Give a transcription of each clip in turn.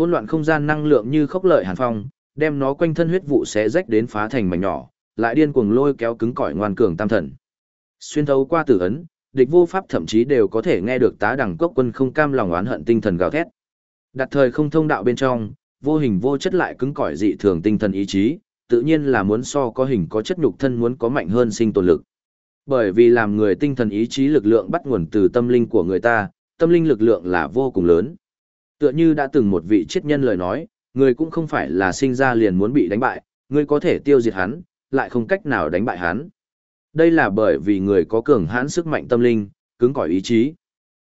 Hỗn loạn không gian năng lượng như khốc lợi hàn phong, đem nó quanh thân huyết vụ xé rách đến phá thành mảnh nhỏ, lại điên cuồng lôi kéo cứng cỏi ngoan cường tam thần. Xuyên thấu qua tử ấn, địch vô pháp thậm chí đều có thể nghe được tá đẳng cốc quân không cam lòng oán hận tinh thần gào thét. Đặt thời không thông đạo bên trong, vô hình vô chất lại cứng cỏi dị thường tinh thần ý chí, tự nhiên là muốn so có hình có chất nhục thân muốn có mạnh hơn sinh tồn lực. Bởi vì làm người tinh thần ý chí lực lượng bắt nguồn từ tâm linh của người ta, tâm linh lực lượng là vô cùng lớn. Tựa như đã từng một vị chết nhân lời nói, người cũng không phải là sinh ra liền muốn bị đánh bại, người có thể tiêu diệt hắn, lại không cách nào đánh bại hắn. Đây là bởi vì người có cường hãn sức mạnh tâm linh, cứng cỏi ý chí.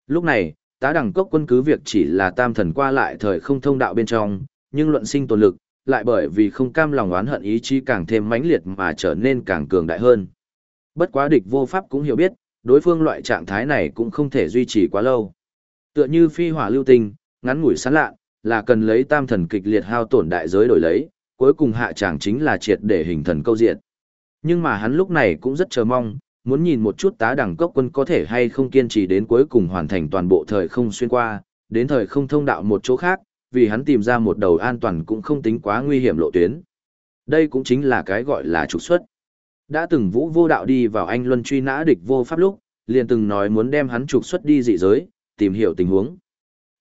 Lúc này, tá đẳng cốc quân cứ việc chỉ là tam thần qua lại thời không thông đạo bên trong, nhưng luận sinh tồn lực, lại bởi vì không cam lòng oán hận ý chí càng thêm mãnh liệt mà trở nên càng cường đại hơn. Bất quá địch vô pháp cũng hiểu biết, đối phương loại trạng thái này cũng không thể duy trì quá lâu. Tựa như phi hỏa lưu tinh, ngắn ngủi sán lạ, là cần lấy tam thần kịch liệt hao tổn đại giới đổi lấy, cuối cùng hạ tràng chính là triệt để hình thần câu diện. Nhưng mà hắn lúc này cũng rất chờ mong, muốn nhìn một chút tá đẳng cốc quân có thể hay không kiên trì đến cuối cùng hoàn thành toàn bộ thời không xuyên qua, đến thời không thông đạo một chỗ khác, vì hắn tìm ra một đầu an toàn cũng không tính quá nguy hiểm lộ tuyến. Đây cũng chính là cái gọi là trục xuất. Đã từng vũ vô đạo đi vào anh luân truy nã địch vô pháp lúc, liền từng nói muốn đem hắn trục xuất đi dị giới, tìm hiểu tình huống.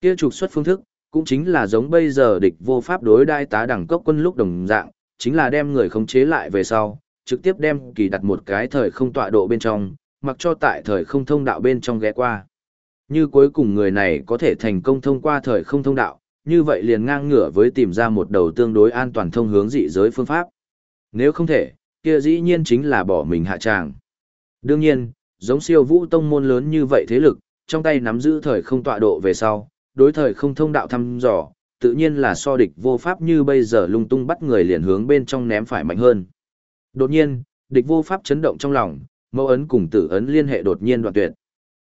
Kia trục xuất phương thức, cũng chính là giống bây giờ địch vô pháp đối đai tá đẳng cấp quân lúc đồng dạng, chính là đem người khống chế lại về sau, trực tiếp đem kỳ đặt một cái thời không tọa độ bên trong, mặc cho tại thời không thông đạo bên trong ghé qua. Như cuối cùng người này có thể thành công thông qua thời không thông đạo, như vậy liền ngang ngửa với tìm ra một đầu tương đối an toàn thông hướng dị giới phương pháp. Nếu không thể, kia dĩ nhiên chính là bỏ mình hạ tràng. Đương nhiên, giống siêu vũ tông môn lớn như vậy thế lực, trong tay nắm giữ thời không tọa độ về sau, đối thời không thông đạo thăm dò, tự nhiên là so địch vô pháp như bây giờ lung tung bắt người liền hướng bên trong ném phải mạnh hơn. Đột nhiên, địch vô pháp chấn động trong lòng, mẫu ấn cùng tử ấn liên hệ đột nhiên đoạn tuyệt.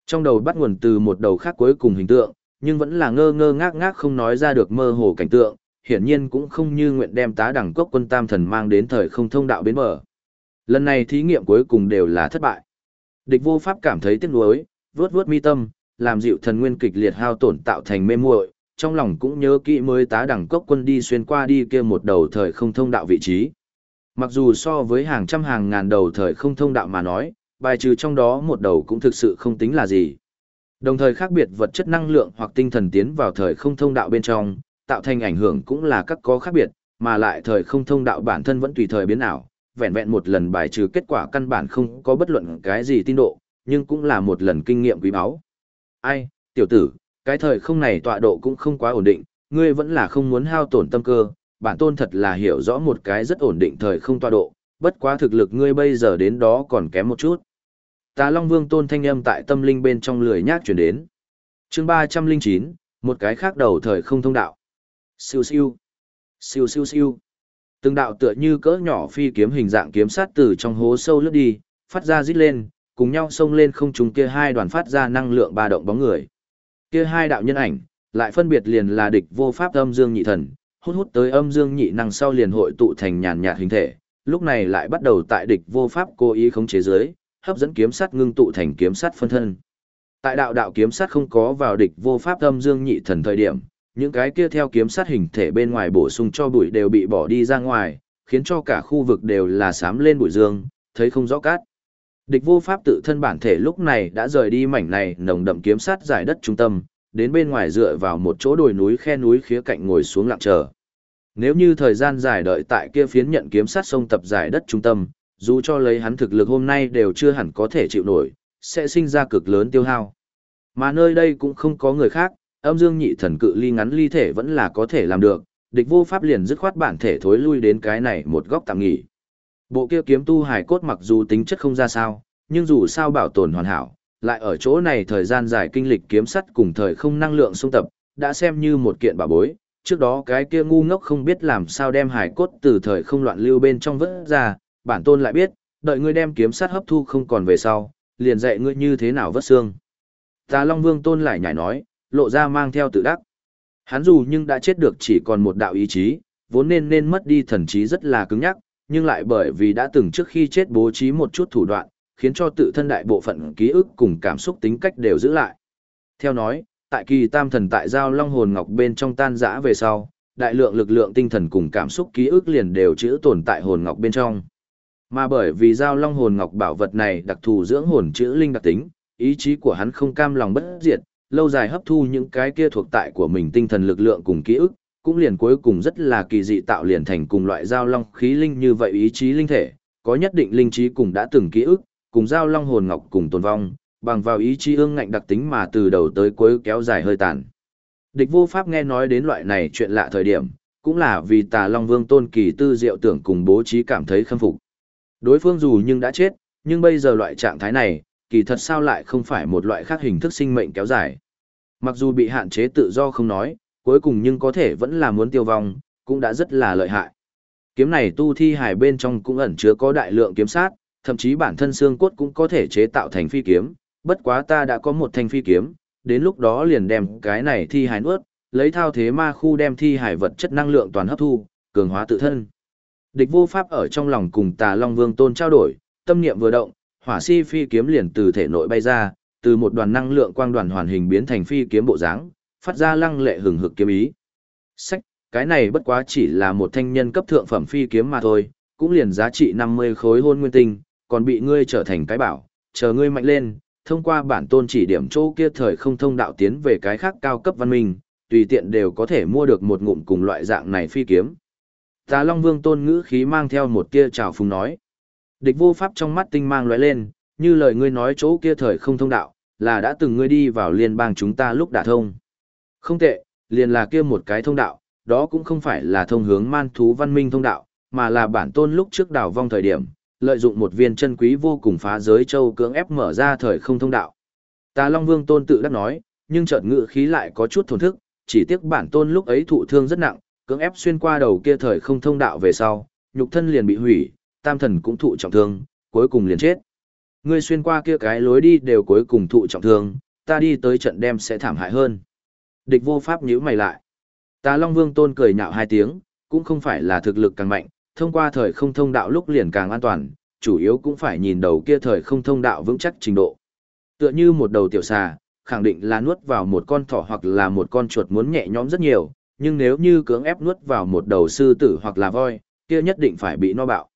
Trong đầu bắt nguồn từ một đầu khác cuối cùng hình tượng, nhưng vẫn là ngơ ngơ ngác ngác không nói ra được mơ hồ cảnh tượng, hiển nhiên cũng không như nguyện đem tá đẳng cốc quân tam thần mang đến thời không thông đạo bến bờ. Lần này thí nghiệm cuối cùng đều là thất bại. Địch vô pháp cảm thấy tiếc nuối, vướt vướt mi tâm, làm dịu thần nguyên kịch liệt hao tổn tạo thành mê muội, trong lòng cũng nhớ kỹ mới tá đẳng cốc quân đi xuyên qua đi kia một đầu thời không thông đạo vị trí. Mặc dù so với hàng trăm hàng ngàn đầu thời không thông đạo mà nói, bài trừ trong đó một đầu cũng thực sự không tính là gì. Đồng thời khác biệt vật chất năng lượng hoặc tinh thần tiến vào thời không thông đạo bên trong, tạo thành ảnh hưởng cũng là các có khác biệt, mà lại thời không thông đạo bản thân vẫn tùy thời biến ảo, vẹn vẹn một lần bài trừ kết quả căn bản không có bất luận cái gì tin độ, nhưng cũng là một lần kinh nghiệm quý báu. Ai, tiểu tử, cái thời không này tọa độ cũng không quá ổn định, ngươi vẫn là không muốn hao tổn tâm cơ, bản tôn thật là hiểu rõ một cái rất ổn định thời không tọa độ, bất quá thực lực ngươi bây giờ đến đó còn kém một chút. Tà Long Vương tôn thanh âm tại tâm linh bên trong lười nhác chuyển đến. chương 309, một cái khác đầu thời không thông đạo. Siêu siêu. Siêu siêu siêu. Từng đạo tựa như cỡ nhỏ phi kiếm hình dạng kiếm sát từ trong hố sâu lướt đi, phát ra rít lên, cùng nhau xông lên không trung kia hai đoàn phát ra năng lượng ba động bóng người. Kia hai đạo nhân ảnh, lại phân biệt liền là địch vô pháp âm dương nhị thần, hút hút tới âm dương nhị năng sau liền hội tụ thành nhàn nhạt hình thể, lúc này lại bắt đầu tại địch vô pháp cố ý khống chế dưới, hấp dẫn kiếm sắt ngưng tụ thành kiếm sắt phân thân. Tại đạo đạo kiếm sắt không có vào địch vô pháp âm dương nhị thần thời điểm, những cái kia theo kiếm sắt hình thể bên ngoài bổ sung cho bụi đều bị bỏ đi ra ngoài, khiến cho cả khu vực đều là xám lên bụi dương, thấy không rõ cát. Địch vô pháp tự thân bản thể lúc này đã rời đi mảnh này nồng đậm kiếm sát giải đất trung tâm, đến bên ngoài dựa vào một chỗ đồi núi khe núi khía cạnh ngồi xuống lặng chờ. Nếu như thời gian dài đợi tại kia phiến nhận kiếm sát sông tập giải đất trung tâm, dù cho lấy hắn thực lực hôm nay đều chưa hẳn có thể chịu nổi, sẽ sinh ra cực lớn tiêu hao. Mà nơi đây cũng không có người khác, âm dương nhị thần cự ly ngắn ly thể vẫn là có thể làm được, địch vô pháp liền dứt khoát bản thể thối lui đến cái này một góc tạm nghỉ. Bộ kia kiếm tu hải cốt mặc dù tính chất không ra sao, nhưng dù sao bảo tồn hoàn hảo, lại ở chỗ này thời gian dài kinh lịch kiếm sắt cùng thời không năng lượng xung tập, đã xem như một kiện bảo bối. Trước đó cái kia ngu ngốc không biết làm sao đem hải cốt từ thời không loạn lưu bên trong vớt ra, bản tôn lại biết, đợi ngươi đem kiếm sắt hấp thu không còn về sau, liền dạy ngươi như thế nào vớt xương. Tà Long Vương tôn lại nhảy nói, lộ ra mang theo tự đắc. Hắn dù nhưng đã chết được chỉ còn một đạo ý chí, vốn nên nên mất đi thần trí rất là cứng nhắc, nhưng lại bởi vì đã từng trước khi chết bố trí một chút thủ đoạn, khiến cho tự thân đại bộ phận ký ức cùng cảm xúc tính cách đều giữ lại. Theo nói, tại kỳ tam thần tại giao long hồn ngọc bên trong tan rã về sau, đại lượng lực lượng tinh thần cùng cảm xúc ký ức liền đều chữ tồn tại hồn ngọc bên trong. Mà bởi vì giao long hồn ngọc bảo vật này đặc thù dưỡng hồn chữ linh đặc tính, ý chí của hắn không cam lòng bất diệt, lâu dài hấp thu những cái kia thuộc tại của mình tinh thần lực lượng cùng ký ức, cũng liền cuối cùng rất là kỳ dị tạo liền thành cùng loại giao long khí linh như vậy ý chí linh thể, có nhất định linh trí cùng đã từng ký ức, cùng giao long hồn ngọc cùng tồn vong, bằng vào ý chí ương ngạnh đặc tính mà từ đầu tới cuối kéo dài hơi tàn. Địch vô pháp nghe nói đến loại này chuyện lạ thời điểm, cũng là vì tà long vương tôn kỳ tư diệu tưởng cùng bố trí cảm thấy khâm phục. Đối phương dù nhưng đã chết, nhưng bây giờ loại trạng thái này, kỳ thật sao lại không phải một loại khác hình thức sinh mệnh kéo dài. Mặc dù bị hạn chế tự do không nói, cuối cùng nhưng có thể vẫn là muốn tiêu vong, cũng đã rất là lợi hại. Kiếm này tu thi Hải bên trong cũng ẩn chứa có đại lượng kiếm sát, thậm chí bản thân xương cốt cũng có thể chế tạo thành phi kiếm, bất quá ta đã có một thanh phi kiếm, đến lúc đó liền đem cái này thi Hải nuốt, lấy thao thế ma khu đem thi Hải vật chất năng lượng toàn hấp thu, cường hóa tự thân. Địch vô pháp ở trong lòng cùng tà Long Vương Tôn trao đổi, tâm niệm vừa động, hỏa si phi kiếm liền từ thể nội bay ra, từ một đoàn năng lượng quang đoàn hoàn hình biến thành phi kiếm bộ dáng, phát ra lăng lệ hừng hực kiếm ý. Sách, cái này bất quá chỉ là một thanh nhân cấp thượng phẩm phi kiếm mà thôi, cũng liền giá trị 50 khối hôn nguyên tinh, còn bị ngươi trở thành cái bảo, chờ ngươi mạnh lên, thông qua bản tôn chỉ điểm chỗ kia thời không thông đạo tiến về cái khác cao cấp văn minh, tùy tiện đều có thể mua được một ngụm cùng loại dạng này phi kiếm. Tà Long Vương tôn ngữ khí mang theo một tia trào phùng nói. Địch vô pháp trong mắt tinh mang lóe lên, như lời ngươi nói chỗ kia thời không thông đạo, là đã từng ngươi đi vào liên bang chúng ta lúc đả thông. Không tệ, liền là kia một cái thông đạo, đó cũng không phải là thông hướng man thú văn minh thông đạo, mà là bản tôn lúc trước đảo vong thời điểm, lợi dụng một viên chân quý vô cùng phá giới châu cưỡng ép mở ra thời không thông đạo. Tà Long Vương tôn tự đắc nói, nhưng chợt ngự khí lại có chút thổn thức, chỉ tiếc bản tôn lúc ấy thụ thương rất nặng, cưỡng ép xuyên qua đầu kia thời không thông đạo về sau, nhục thân liền bị hủy, tam thần cũng thụ trọng thương, cuối cùng liền chết. Ngươi xuyên qua kia cái lối đi đều cuối cùng thụ trọng thương, ta đi tới trận đem sẽ thảm hại hơn. Địch vô pháp nhíu mày lại. Tà Long Vương tôn cười nhạo hai tiếng, cũng không phải là thực lực càng mạnh, thông qua thời không thông đạo lúc liền càng an toàn, chủ yếu cũng phải nhìn đầu kia thời không thông đạo vững chắc trình độ. Tựa như một đầu tiểu xà, khẳng định là nuốt vào một con thỏ hoặc là một con chuột muốn nhẹ nhõm rất nhiều, nhưng nếu như cưỡng ép nuốt vào một đầu sư tử hoặc là voi, kia nhất định phải bị no bạo.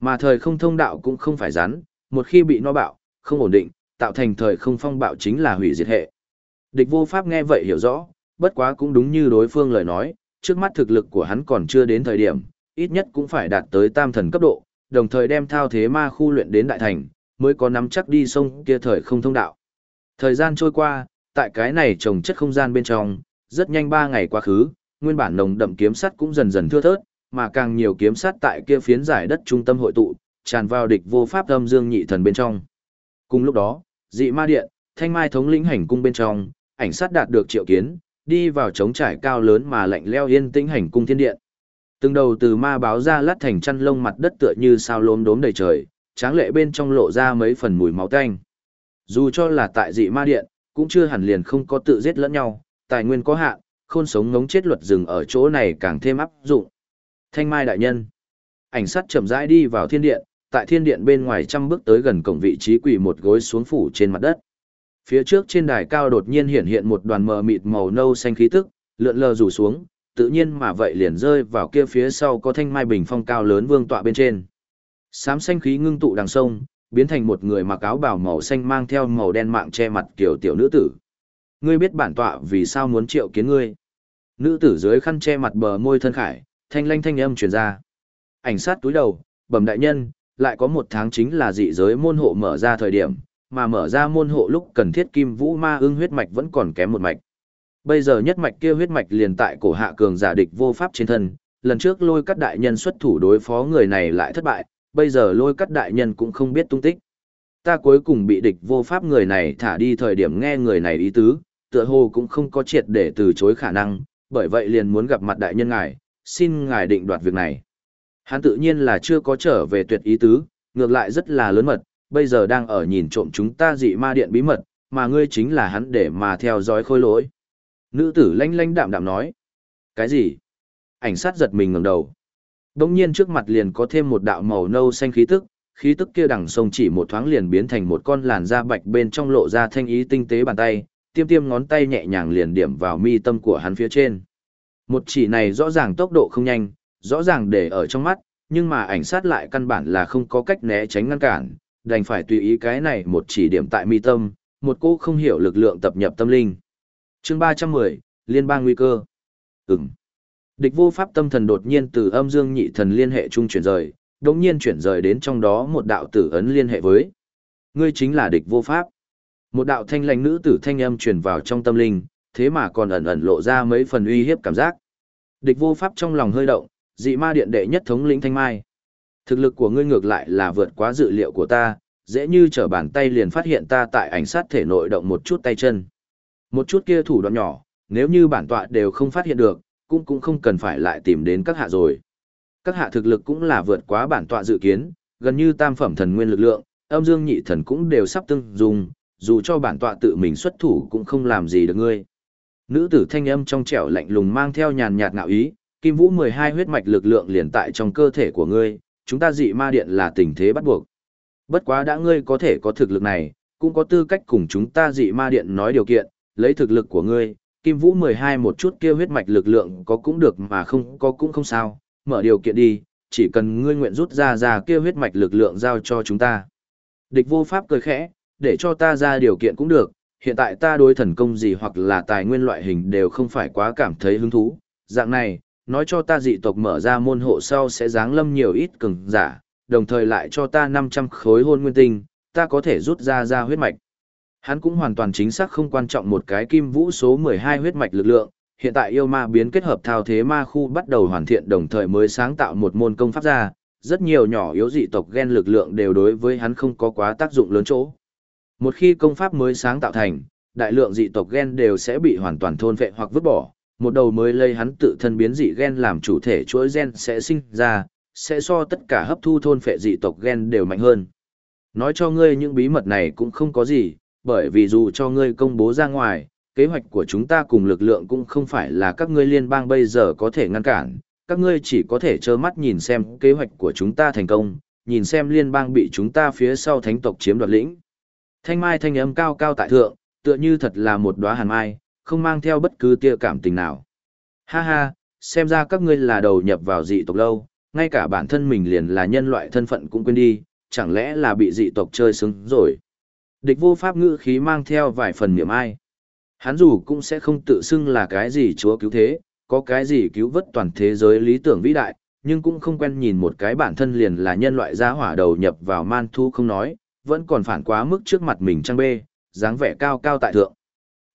Mà thời không thông đạo cũng không phải rắn, một khi bị no bạo, không ổn định, tạo thành thời không phong bạo chính là hủy diệt hệ. Địch vô pháp nghe vậy hiểu rõ, bất quá cũng đúng như đối phương lời nói, trước mắt thực lực của hắn còn chưa đến thời điểm, ít nhất cũng phải đạt tới tam thần cấp độ, đồng thời đem thao thế ma khu luyện đến đại thành, mới có nắm chắc đi sông kia thời không thông đạo. Thời gian trôi qua, tại cái này trồng chất không gian bên trong, rất nhanh ba ngày quá khứ, nguyên bản nồng đậm kiếm sắt cũng dần dần thưa thớt, mà càng nhiều kiếm sắt tại kia phiến giải đất trung tâm hội tụ, tràn vào địch vô pháp âm dương nhị thần bên trong. Cùng lúc đó, dị ma điện, thanh mai thống lĩnh hành cung bên trong, ảnh sát đạt được triệu kiến, đi vào trống trải cao lớn mà lạnh leo yên tĩnh hành cung thiên điện. Từng đầu từ ma báo ra lát thành chăn lông mặt đất tựa như sao lốm đốm đầy trời, tráng lệ bên trong lộ ra mấy phần mùi máu tanh. Dù cho là tại dị ma điện, cũng chưa hẳn liền không có tự giết lẫn nhau, tài nguyên có hạn, khôn sống ngống chết luật rừng ở chỗ này càng thêm áp dụng. Thanh Mai đại nhân. Ảnh sát chậm rãi đi vào thiên điện, tại thiên điện bên ngoài trăm bước tới gần cổng vị trí quỳ một gối xuống phủ trên mặt đất. Phía trước trên đài cao đột nhiên hiện hiện một đoàn mờ mịt màu nâu xanh khí tức, lượn lờ rủ xuống, tự nhiên mà vậy liền rơi vào kia phía sau có thanh mai bình phong cao lớn vương tọa bên trên. Sám xanh khí ngưng tụ đằng sông, biến thành một người mặc áo bào màu xanh mang theo màu đen mạng che mặt kiểu tiểu nữ tử. Ngươi biết bản tọa vì sao muốn triệu kiến ngươi? Nữ tử dưới khăn che mặt bờ môi thân khải, thanh lanh thanh âm truyền ra. Ảnh sát túi đầu, bẩm đại nhân, lại có một tháng chính là dị giới môn hộ mở ra thời điểm, mà mở ra môn hộ lúc cần thiết kim vũ ma ưng huyết mạch vẫn còn kém một mạch. Bây giờ nhất mạch kia huyết mạch liền tại cổ hạ cường giả địch vô pháp trên thân, lần trước lôi cắt đại nhân xuất thủ đối phó người này lại thất bại, bây giờ lôi cắt đại nhân cũng không biết tung tích. Ta cuối cùng bị địch vô pháp người này thả đi thời điểm nghe người này ý tứ, tựa hồ cũng không có triệt để từ chối khả năng, bởi vậy liền muốn gặp mặt đại nhân ngài, xin ngài định đoạt việc này. Hắn tự nhiên là chưa có trở về tuyệt ý tứ, ngược lại rất là lớn mật, bây giờ đang ở nhìn trộm chúng ta dị ma điện bí mật, mà ngươi chính là hắn để mà theo dõi khôi lỗi. Nữ tử lanh lanh đạm đạm nói. Cái gì? Ảnh sát giật mình ngẩng đầu. Đông nhiên trước mặt liền có thêm một đạo màu nâu xanh khí tức, khí tức kia đằng sông chỉ một thoáng liền biến thành một con làn da bạch bên trong lộ ra thanh ý tinh tế bàn tay, tiêm tiêm ngón tay nhẹ nhàng liền điểm vào mi tâm của hắn phía trên. Một chỉ này rõ ràng tốc độ không nhanh, rõ ràng để ở trong mắt, nhưng mà ảnh sát lại căn bản là không có cách né tránh ngăn cản, đành phải tùy ý cái này một chỉ điểm tại mi tâm, một cô không hiểu lực lượng tập nhập tâm linh. chương 310, Liên bang nguy cơ. Ừm. Địch vô pháp tâm thần đột nhiên từ âm dương nhị thần liên hệ trung chuyển rời, đồng nhiên chuyển rời đến trong đó một đạo tử ấn liên hệ với. Ngươi chính là địch vô pháp. Một đạo thanh lãnh nữ tử thanh âm truyền vào trong tâm linh, thế mà còn ẩn ẩn lộ ra mấy phần uy hiếp cảm giác. Địch vô pháp trong lòng hơi động, dị ma điện đệ nhất thống lĩnh thanh mai. Thực lực của ngươi ngược lại là vượt quá dự liệu của ta, dễ như trở bàn tay liền phát hiện ta tại ảnh sát thể nội động một chút tay chân. Một chút kia thủ đoạn nhỏ, nếu như bản tọa đều không phát hiện được, cũng cũng không cần phải lại tìm đến các hạ rồi. Các hạ thực lực cũng là vượt quá bản tọa dự kiến, gần như tam phẩm thần nguyên lực lượng, âm dương nhị thần cũng đều sắp tương dùng, dù cho bản tọa tự mình xuất thủ cũng không làm gì được ngươi. Nữ tử thanh âm trong trẻo lạnh lùng mang theo nhàn nhạt ngạo ý, kim vũ 12 huyết mạch lực lượng liền tại trong cơ thể của ngươi, chúng ta dị ma điện là tình thế bắt buộc. Bất quá đã ngươi có thể có thực lực này, cũng có tư cách cùng chúng ta dị ma điện nói điều kiện, lấy thực lực của ngươi, kim vũ 12 một chút kia huyết mạch lực lượng có cũng được mà không có cũng không sao, mở điều kiện đi, chỉ cần ngươi nguyện rút ra ra kia huyết mạch lực lượng giao cho chúng ta. Địch vô pháp cười khẽ, để cho ta ra điều kiện cũng được, hiện tại ta đối thần công gì hoặc là tài nguyên loại hình đều không phải quá cảm thấy hứng thú. Dạng này, nói cho ta dị tộc mở ra môn hộ sau sẽ giáng lâm nhiều ít cường giả, đồng thời lại cho ta 500 khối hôn nguyên tinh, ta có thể rút ra ra huyết mạch. Hắn cũng hoàn toàn chính xác không quan trọng một cái kim vũ số 12 huyết mạch lực lượng, hiện tại yêu ma biến kết hợp thao thế ma khu bắt đầu hoàn thiện đồng thời mới sáng tạo một môn công pháp ra, rất nhiều nhỏ yếu dị tộc gen lực lượng đều đối với hắn không có quá tác dụng lớn chỗ. Một khi công pháp mới sáng tạo thành, đại lượng dị tộc gen đều sẽ bị hoàn toàn thôn vệ hoặc vứt bỏ, một đầu mới lây hắn tự thân biến dị gen làm chủ thể chuỗi gen sẽ sinh ra, sẽ so tất cả hấp thu thôn phệ dị tộc gen đều mạnh hơn. Nói cho ngươi những bí mật này cũng không có gì, bởi vì dù cho ngươi công bố ra ngoài, kế hoạch của chúng ta cùng lực lượng cũng không phải là các ngươi liên bang bây giờ có thể ngăn cản, các ngươi chỉ có thể trơ mắt nhìn xem kế hoạch của chúng ta thành công, nhìn xem liên bang bị chúng ta phía sau thánh tộc chiếm đoạt lĩnh. Thanh mai thanh âm cao cao tại thượng, tựa như thật là một đóa hàn mai, không mang theo bất cứ tia cảm tình nào. Ha ha, xem ra các ngươi là đầu nhập vào dị tộc lâu, ngay cả bản thân mình liền là nhân loại thân phận cũng quên đi, chẳng lẽ là bị dị tộc chơi xứng rồi. Địch vô pháp ngữ khí mang theo vài phần niệm ai. Hắn dù cũng sẽ không tự xưng là cái gì chúa cứu thế, có cái gì cứu vớt toàn thế giới lý tưởng vĩ đại, nhưng cũng không quen nhìn một cái bản thân liền là nhân loại gia hỏa đầu nhập vào man thu không nói, vẫn còn phản quá mức trước mặt mình trang bê, dáng vẻ cao cao tại thượng.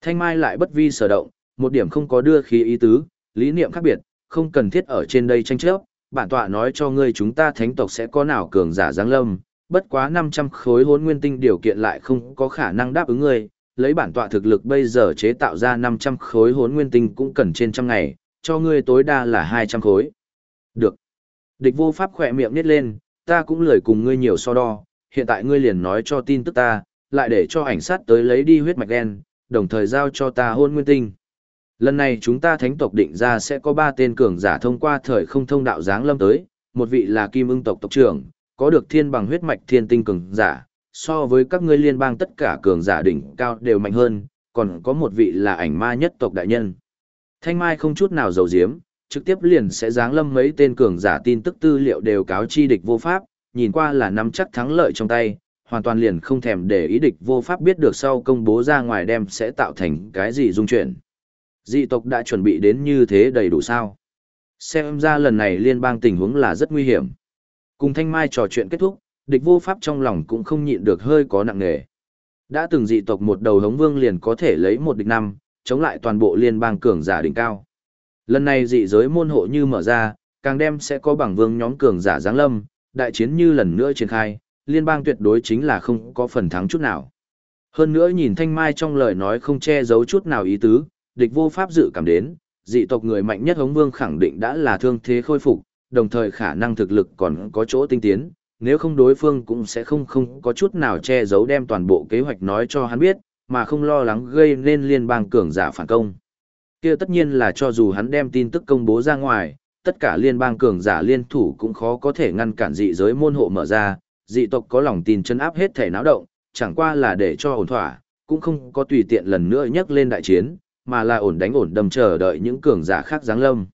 Thanh Mai lại bất vi sở động, một điểm không có đưa khí ý tứ, lý niệm khác biệt, không cần thiết ở trên đây tranh chấp, bản tọa nói cho ngươi chúng ta thánh tộc sẽ có nào cường giả giáng lâm, bất quá 500 khối hốn nguyên tinh điều kiện lại không có khả năng đáp ứng ngươi, lấy bản tọa thực lực bây giờ chế tạo ra 500 khối hốn nguyên tinh cũng cần trên trăm ngày, cho ngươi tối đa là 200 khối. Được. Địch vô pháp khỏe miệng nít lên, ta cũng lười cùng ngươi nhiều so đo, hiện tại ngươi liền nói cho tin tức ta, lại để cho ảnh sát tới lấy đi huyết mạch đen, đồng thời giao cho ta hôn nguyên tinh. Lần này chúng ta thánh tộc định ra sẽ có ba tên cường giả thông qua thời không thông đạo giáng lâm tới, một vị là kim ưng tộc tộc trưởng, có được thiên bằng huyết mạch thiên tinh cường giả, so với các ngươi liên bang tất cả cường giả đỉnh cao đều mạnh hơn, còn có một vị là ảnh ma nhất tộc đại nhân. Thanh Mai không chút nào giấu giếm, trực tiếp liền sẽ giáng lâm mấy tên cường giả tin tức tư liệu đều cáo chi địch vô pháp, nhìn qua là nắm chắc thắng lợi trong tay, hoàn toàn liền không thèm để ý địch vô pháp biết được sau công bố ra ngoài đem sẽ tạo thành cái gì dung chuyển. Dị tộc đã chuẩn bị đến như thế đầy đủ sao? Xem ra lần này liên bang tình huống là rất nguy hiểm. Cùng Thanh Mai trò chuyện kết thúc, địch vô pháp trong lòng cũng không nhịn được hơi có nặng nề. Đã từng dị tộc một đầu hống vương liền có thể lấy một địch năm, chống lại toàn bộ liên bang cường giả đỉnh cao. Lần này dị giới môn hộ như mở ra, càng đem sẽ có bảng vương nhóm cường giả giáng lâm, đại chiến như lần nữa triển khai, liên bang tuyệt đối chính là không có phần thắng chút nào. Hơn nữa nhìn Thanh Mai trong lời nói không che giấu chút nào ý tứ, địch vô pháp dự cảm đến, dị tộc người mạnh nhất hống vương khẳng định đã là thương thế khôi phục, đồng thời khả năng thực lực còn có chỗ tinh tiến, nếu không đối phương cũng sẽ không không có chút nào che giấu đem toàn bộ kế hoạch nói cho hắn biết, mà không lo lắng gây nên liên bang cường giả phản công. Kia tất nhiên là cho dù hắn đem tin tức công bố ra ngoài, tất cả liên bang cường giả liên thủ cũng khó có thể ngăn cản dị giới môn hộ mở ra, dị tộc có lòng tin chân áp hết thể náo động, chẳng qua là để cho ổn thỏa, cũng không có tùy tiện lần nữa nhắc lên đại chiến, mà là ổn đánh ổn đâm chờ đợi những cường giả khác giáng lâm.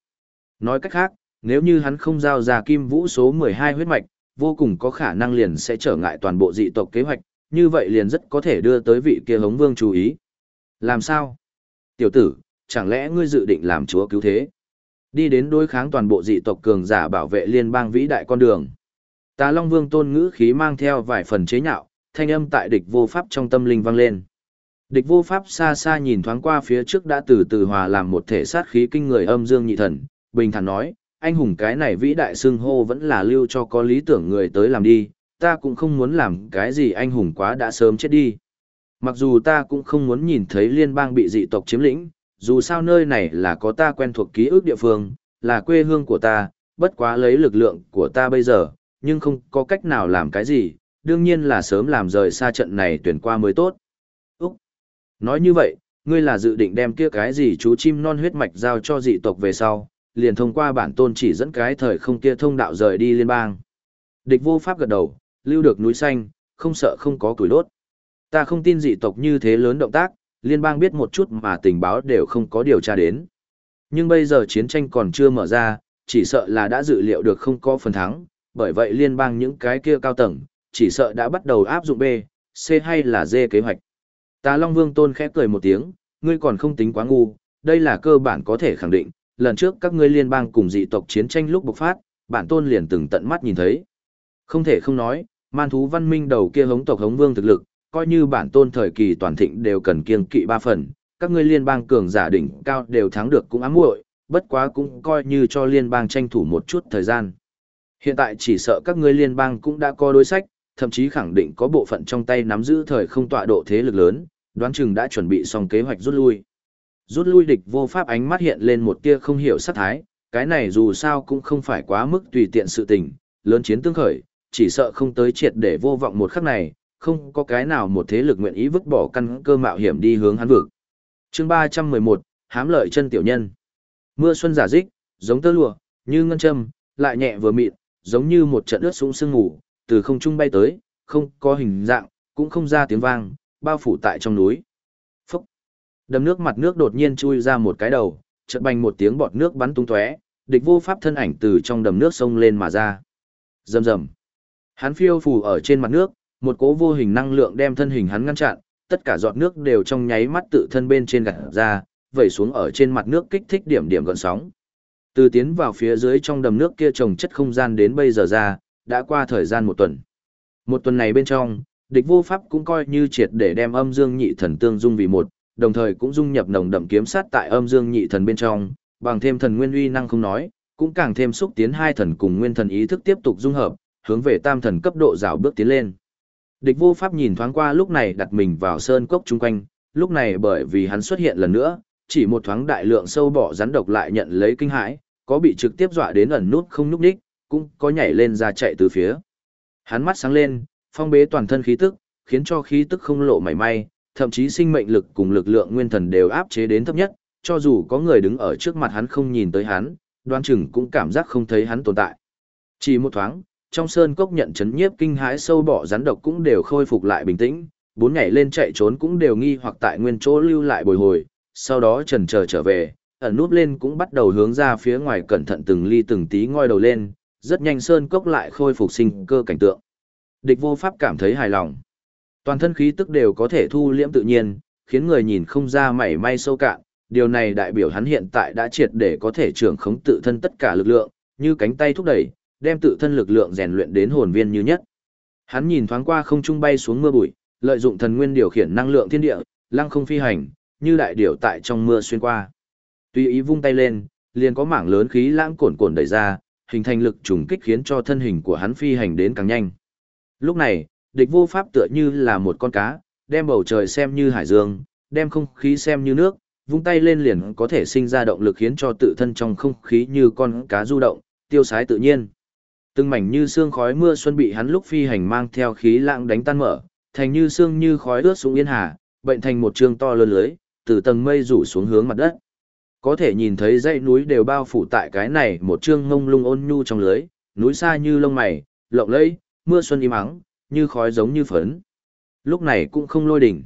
Nói cách khác, nếu như hắn không giao ra kim vũ số 12 huyết mạch, vô cùng có khả năng liền sẽ trở ngại toàn bộ dị tộc kế hoạch, như vậy liền rất có thể đưa tới vị kia hống vương chú ý. Làm sao? Tiểu tử, chẳng lẽ ngươi dự định làm chúa cứu thế? Đi đến đối kháng toàn bộ dị tộc cường giả bảo vệ liên bang vĩ đại con đường. Tà Long Vương tôn ngữ khí mang theo vài phần chế nhạo, thanh âm tại địch vô pháp trong tâm linh vang lên. Địch vô pháp xa xa nhìn thoáng qua phía trước đã từ từ hòa làm một thể sát khí kinh người âm dương nhị thần, bình thản nói, anh hùng cái này vĩ đại xưng hô vẫn là lưu cho có lý tưởng người tới làm đi, ta cũng không muốn làm cái gì anh hùng quá đã sớm chết đi. Mặc dù ta cũng không muốn nhìn thấy liên bang bị dị tộc chiếm lĩnh, dù sao nơi này là có ta quen thuộc ký ức địa phương, là quê hương của ta, bất quá lấy lực lượng của ta bây giờ, nhưng không có cách nào làm cái gì, đương nhiên là sớm làm rời xa trận này tuyển qua mới tốt. Úc! Nói như vậy, ngươi là dự định đem kia cái gì chú chim non huyết mạch giao cho dị tộc về sau, liền thông qua bản tôn chỉ dẫn cái thời không kia thông đạo rời đi liên bang. Địch vô pháp gật đầu, lưu được núi xanh, không sợ không có củi đốt. Ta không tin dị tộc như thế lớn động tác, liên bang biết một chút mà tình báo đều không có điều tra đến. Nhưng bây giờ chiến tranh còn chưa mở ra, chỉ sợ là đã dự liệu được không có phần thắng, bởi vậy liên bang những cái kia cao tầng, chỉ sợ đã bắt đầu áp dụng B, C hay là D kế hoạch. Tà Long Vương Tôn khẽ cười một tiếng, ngươi còn không tính quá ngu, đây là cơ bản có thể khẳng định, lần trước các ngươi liên bang cùng dị tộc chiến tranh lúc bộc phát, bản tôn liền từng tận mắt nhìn thấy. Không thể không nói, man thú văn minh đầu kia hống tộc hống vương thực lực, coi như bản tôn thời kỳ toàn thịnh đều cần kiêng kỵ ba phần, các ngươi liên bang cường giả đỉnh cao đều thắng được cũng ám muội, bất quá cũng coi như cho liên bang tranh thủ một chút thời gian. Hiện tại chỉ sợ các ngươi liên bang cũng đã có đối sách, thậm chí khẳng định có bộ phận trong tay nắm giữ thời không tọa độ thế lực lớn, đoán chừng đã chuẩn bị xong kế hoạch rút lui. Rút lui địch vô pháp ánh mắt hiện lên một tia không hiểu sát thái, cái này dù sao cũng không phải quá mức tùy tiện sự tình, lớn chiến tương khởi, chỉ sợ không tới triệt để vô vọng một khắc này, không có cái nào một thế lực nguyện ý vứt bỏ căn cơ mạo hiểm đi hướng hắn vực. Chương 311, hám lợi chân tiểu nhân. Mưa xuân giả dích, giống tơ lụa, như ngân châm, lại nhẹ vừa mịn, giống như một trận ướt sũng sương ngủ, từ không trung bay tới, không có hình dạng, cũng không ra tiếng vang, bao phủ tại trong núi. Phúc! Đầm nước mặt nước đột nhiên chui ra một cái đầu, chợt bành một tiếng bọt nước bắn tung tóe, địch vô pháp thân ảnh từ trong đầm nước sông lên mà ra. Rầm rầm. Hắn phiêu phù ở trên mặt nước, một cỗ vô hình năng lượng đem thân hình hắn ngăn chặn, tất cả giọt nước đều trong nháy mắt tự thân bên trên gạt ra, vẩy xuống ở trên mặt nước kích thích điểm điểm gợn sóng. Từ tiến vào phía dưới trong đầm nước kia trồng chất không gian đến bây giờ ra, đã qua thời gian một tuần. Một tuần này bên trong, địch vô pháp cũng coi như triệt để đem âm dương nhị thần tương dung vì một, đồng thời cũng dung nhập nồng đậm kiếm sát tại âm dương nhị thần bên trong, bằng thêm thần nguyên uy năng không nói, cũng càng thêm xúc tiến hai thần cùng nguyên thần ý thức tiếp tục dung hợp, hướng về tam thần cấp độ rào bước tiến lên. Địch vô pháp nhìn thoáng qua lúc này đặt mình vào sơn cốc chung quanh, lúc này bởi vì hắn xuất hiện lần nữa, chỉ một thoáng đại lượng sâu bọ rắn độc lại nhận lấy kinh hãi, có bị trực tiếp dọa đến ẩn nút không nhúc nhích, cũng có nhảy lên ra chạy từ phía. Hắn mắt sáng lên, phong bế toàn thân khí tức, khiến cho khí tức không lộ mảy may, thậm chí sinh mệnh lực cùng lực lượng nguyên thần đều áp chế đến thấp nhất, cho dù có người đứng ở trước mặt hắn không nhìn tới hắn, đoan chừng cũng cảm giác không thấy hắn tồn tại. Chỉ một thoáng, trong sơn cốc nhận chấn nhiếp kinh hãi sâu bọ rắn độc cũng đều khôi phục lại bình tĩnh, bốn nhảy lên chạy trốn cũng đều nghi hoặc tại nguyên chỗ lưu lại bồi hồi, sau đó trần chờ trở về, ẩn núp lên cũng bắt đầu hướng ra phía ngoài cẩn thận từng ly từng tí ngoi đầu lên, rất nhanh sơn cốc lại khôi phục sinh cơ cảnh tượng. Địch vô pháp cảm thấy hài lòng. Toàn thân khí tức đều có thể thu liễm tự nhiên, khiến người nhìn không ra mảy may sâu cạn, điều này đại biểu hắn hiện tại đã triệt để có thể trưởng khống tự thân tất cả lực lượng, như cánh tay thúc đẩy, đem tự thân lực lượng rèn luyện đến hồn viên như nhất. Hắn nhìn thoáng qua không trung bay xuống mưa bụi, lợi dụng thần nguyên điều khiển năng lượng thiên địa, lăng không phi hành, như đại điểu tại trong mưa xuyên qua. Tùy ý vung tay lên, liền có mảng lớn khí lãng cuồn cuộn đẩy ra, hình thành lực trùng kích khiến cho thân hình của hắn phi hành đến càng nhanh. Lúc này, địch vô pháp tựa như là một con cá, đem bầu trời xem như hải dương, đem không khí xem như nước, vung tay lên liền có thể sinh ra động lực khiến cho tự thân trong không khí như con cá du động, tiêu sái tự nhiên. Từng mảnh như xương khói mưa xuân bị hắn lúc phi hành mang theo khí lãng đánh tan mở, thành như xương như khói ướt xuống yên hà, bệnh thành một trường to lớn lưới, từ tầng mây rủ xuống hướng mặt đất. Có thể nhìn thấy dãy núi đều bao phủ tại cái này một trương ngông lung ôn nhu trong lưới, núi xa như lông mày, lộng lẫy, mưa xuân im ắng, như khói giống như phấn. Lúc này cũng không lôi đỉnh.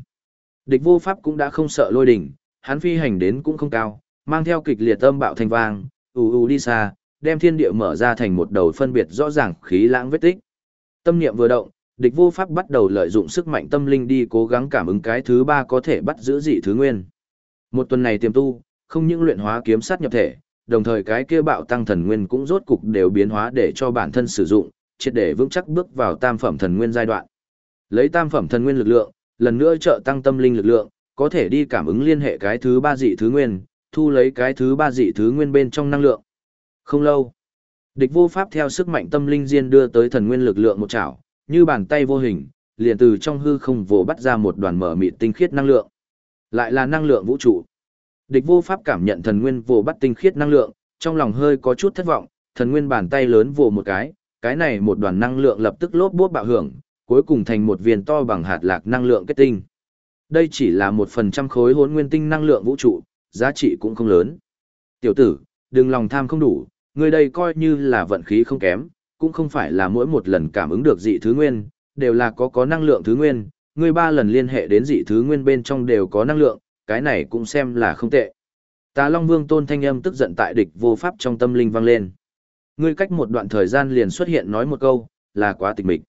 Địch vô pháp cũng đã không sợ lôi đỉnh, hắn phi hành đến cũng không cao, mang theo kịch liệt âm bạo thanh vang, ù ù đi xa, đem thiên địa mở ra thành một đầu phân biệt rõ ràng khí lãng vết tích. Tâm niệm vừa động, địch vô pháp bắt đầu lợi dụng sức mạnh tâm linh đi cố gắng cảm ứng cái thứ ba có thể bắt giữ dị thứ nguyên. Một tuần này tiềm tu, không những luyện hóa kiếm sát nhập thể, đồng thời cái kia bạo tăng thần nguyên cũng rốt cục đều biến hóa để cho bản thân sử dụng, triệt để vững chắc bước vào tam phẩm thần nguyên giai đoạn. Lấy tam phẩm thần nguyên lực lượng, lần nữa trợ tăng tâm linh lực lượng, có thể đi cảm ứng liên hệ cái thứ ba dị thứ nguyên, thu lấy cái thứ ba dị thứ nguyên bên trong năng lượng. Không lâu, địch vô pháp theo sức mạnh tâm linh diên đưa tới thần nguyên lực lượng một chảo, như bàn tay vô hình, liền từ trong hư không vồ bắt ra một đoàn mở mịt tinh khiết năng lượng. Lại là năng lượng vũ trụ. Địch vô pháp cảm nhận thần nguyên vô bắt tinh khiết năng lượng, trong lòng hơi có chút thất vọng, thần nguyên bàn tay lớn vồ một cái, cái này một đoàn năng lượng lập tức lốp bút bạo hưởng, cuối cùng thành một viên to bằng hạt lạc năng lượng kết tinh. Đây chỉ là một phần trăm khối hỗn nguyên tinh năng lượng vũ trụ, giá trị cũng không lớn. Tiểu tử, đừng lòng tham không đủ, người đây coi như là vận khí không kém, cũng không phải là mỗi một lần cảm ứng được dị thứ nguyên, đều là có có năng lượng thứ nguyên, ngươi ba lần liên hệ đến dị thứ nguyên bên trong đều có năng lượng, cái này cũng xem là không tệ. Tà Long Vương tôn thanh âm tức giận tại địch vô pháp trong tâm linh vang lên. Ngươi cách một đoạn thời gian liền xuất hiện nói một câu, là quá tịch mịch.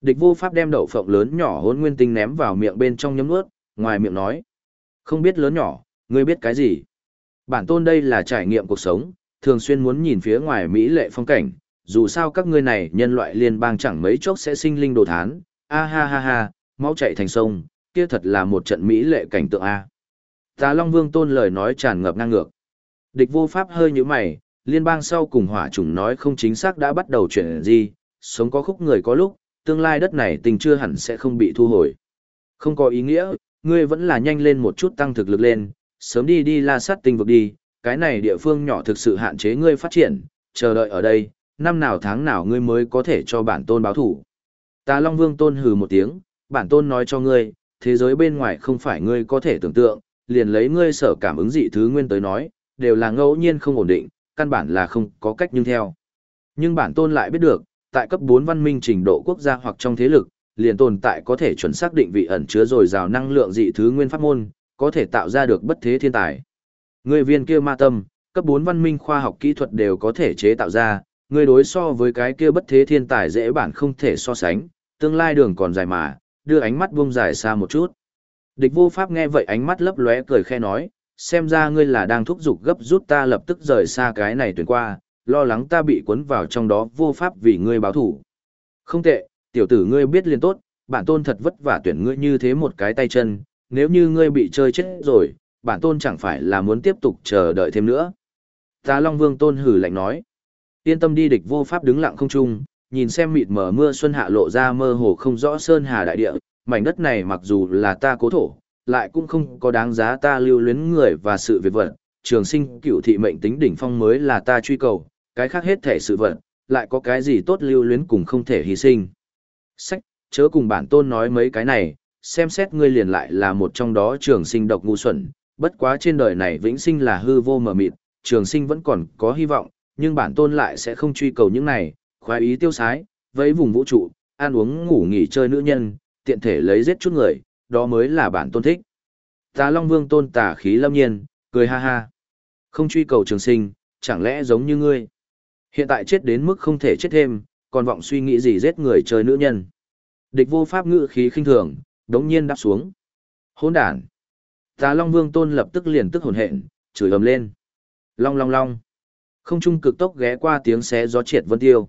Địch vô pháp đem đậu phộng lớn nhỏ hỗn nguyên tinh ném vào miệng bên trong nhấm nuốt, ngoài miệng nói. Không biết lớn nhỏ, ngươi biết cái gì? Bản tôn đây là trải nghiệm cuộc sống, thường xuyên muốn nhìn phía ngoài Mỹ lệ phong cảnh, dù sao các ngươi này nhân loại liên bang chẳng mấy chốc sẽ sinh linh đồ thán, a ha ha ha, máu chạy thành sông, kia thật là một trận Mỹ lệ cảnh tượng a. Tà Long Vương tôn lời nói tràn ngập ngang ngược. Địch vô pháp hơi như mày, liên bang sau cùng hỏa chủng nói không chính xác đã bắt đầu chuyển gì, sống có khúc người có lúc, tương lai đất này tình chưa hẳn sẽ không bị thu hồi. Không có ý nghĩa, ngươi vẫn là nhanh lên một chút tăng thực lực lên, sớm đi đi la sát tinh vực đi, cái này địa phương nhỏ thực sự hạn chế ngươi phát triển, chờ đợi ở đây, năm nào tháng nào ngươi mới có thể cho bản tôn báo thủ. Ta Long Vương tôn hừ một tiếng, bản tôn nói cho ngươi, thế giới bên ngoài không phải ngươi có thể tưởng tượng, liền lấy ngươi sở cảm ứng dị thứ nguyên tới nói, đều là ngẫu nhiên không ổn định, căn bản là không có cách nhưng theo. Nhưng bản tôn lại biết được, tại cấp 4 văn minh trình độ quốc gia hoặc trong thế lực, liền tồn tại có thể chuẩn xác định vị ẩn chứa dồi dào năng lượng dị thứ nguyên pháp môn, có thể tạo ra được bất thế thiên tài. Người viên kia ma tâm, cấp 4 văn minh khoa học kỹ thuật đều có thể chế tạo ra, người đối so với cái kia bất thế thiên tài dễ bản không thể so sánh, tương lai đường còn dài mà, đưa ánh mắt buông dài xa một chút. Địch vô pháp nghe vậy ánh mắt lấp lóe cười khe nói, xem ra ngươi là đang thúc giục gấp rút ta lập tức rời xa cái này tuyển qua, lo lắng ta bị cuốn vào trong đó vô pháp vì ngươi báo thủ. Không tệ, tiểu tử ngươi biết liền tốt, bản tôn thật vất vả tuyển ngươi như thế một cái tay chân, nếu như ngươi bị chơi chết rồi, bản tôn chẳng phải là muốn tiếp tục chờ đợi thêm nữa. Ta Long Vương tôn hử lạnh nói, yên tâm đi địch vô pháp đứng lặng không trung, nhìn xem mịt mờ mưa xuân hạ lộ ra mơ hồ không rõ sơn hà đại địa, mảnh đất này mặc dù là ta cố thổ, lại cũng không có đáng giá ta lưu luyến người và sự việc vật, trường sinh cửu thị mệnh tính đỉnh phong mới là ta truy cầu, cái khác hết thể sự vật, lại có cái gì tốt lưu luyến cùng không thể hy sinh. Sách, chớ cùng bản tôn nói mấy cái này, xem xét ngươi liền lại là một trong đó trường sinh độc ngu xuẩn, bất quá trên đời này vĩnh sinh là hư vô mờ mịt, trường sinh vẫn còn có hy vọng, nhưng bản tôn lại sẽ không truy cầu những này, khoái ý tiêu sái, với vùng vũ trụ, ăn uống ngủ nghỉ chơi nữ nhân, tiện thể lấy giết chút người, đó mới là bản tôn thích. Tà Long Vương tôn tà khí lâm nhiên, cười ha ha. Không truy cầu trường sinh, chẳng lẽ giống như ngươi. Hiện tại chết đến mức không thể chết thêm, còn vọng suy nghĩ gì giết người chơi nữ nhân. Địch vô pháp ngự khí khinh thường, đống nhiên đáp xuống. Hỗn đản. Tà Long Vương tôn lập tức liền tức hồn hện, chửi ầm lên. Long long long. Không trung cực tốc ghé qua tiếng xé gió triệt vân tiêu.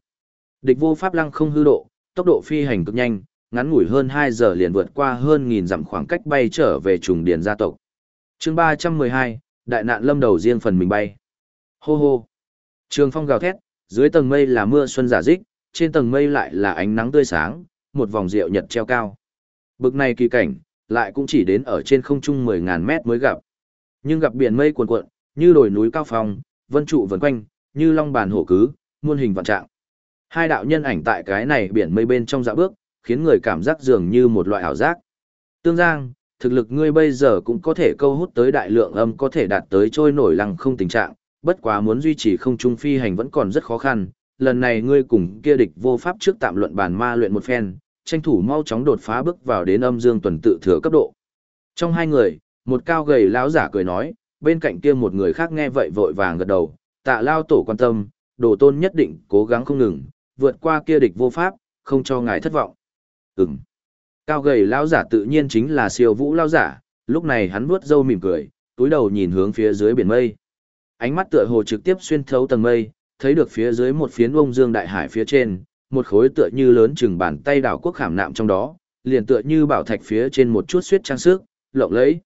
Địch vô pháp lăng không hư độ, tốc độ phi hành cực nhanh, ngắn ngủi hơn 2 giờ liền vượt qua hơn nghìn dặm khoảng cách bay trở về trùng điền gia tộc. chương 312, đại nạn lâm đầu riêng phần mình bay. Hô hô. Trường phong gào thét, dưới tầng mây là mưa xuân giả dích, trên tầng mây lại là ánh nắng tươi sáng, một vòng rượu nhật treo cao. Bực này kỳ cảnh, lại cũng chỉ đến ở trên không trung 10.000 mét mới gặp. Nhưng gặp biển mây cuồn cuộn, như đồi núi cao phong, vân trụ vần quanh, như long bàn hổ cứ, muôn hình vạn trạng. Hai đạo nhân ảnh tại cái này biển mây bên trong dạ bước, khiến người cảm giác dường như một loại ảo giác. Tương Giang, thực lực ngươi bây giờ cũng có thể câu hút tới đại lượng âm có thể đạt tới trôi nổi lăng không tình trạng, bất quá muốn duy trì không trung phi hành vẫn còn rất khó khăn. Lần này ngươi cùng kia địch vô pháp trước tạm luận bàn ma luyện một phen, tranh thủ mau chóng đột phá bước vào đến âm dương tuần tự thừa cấp độ. Trong hai người, một cao gầy lão giả cười nói, bên cạnh kia một người khác nghe vậy vội vàng gật đầu, tạ lao tổ quan tâm, đồ tôn nhất định cố gắng không ngừng, vượt qua kia địch vô pháp, không cho ngài thất vọng. Ừm. Cao gầy lão giả tự nhiên chính là siêu vũ lão giả, lúc này hắn vuốt râu mỉm cười, túi đầu nhìn hướng phía dưới biển mây. Ánh mắt tựa hồ trực tiếp xuyên thấu tầng mây, thấy được phía dưới một phiến ông dương đại hải phía trên, một khối tựa như lớn chừng bàn tay đảo quốc khảm nạm trong đó, liền tựa như bảo thạch phía trên một chút suyết trang sức, lộng lẫy.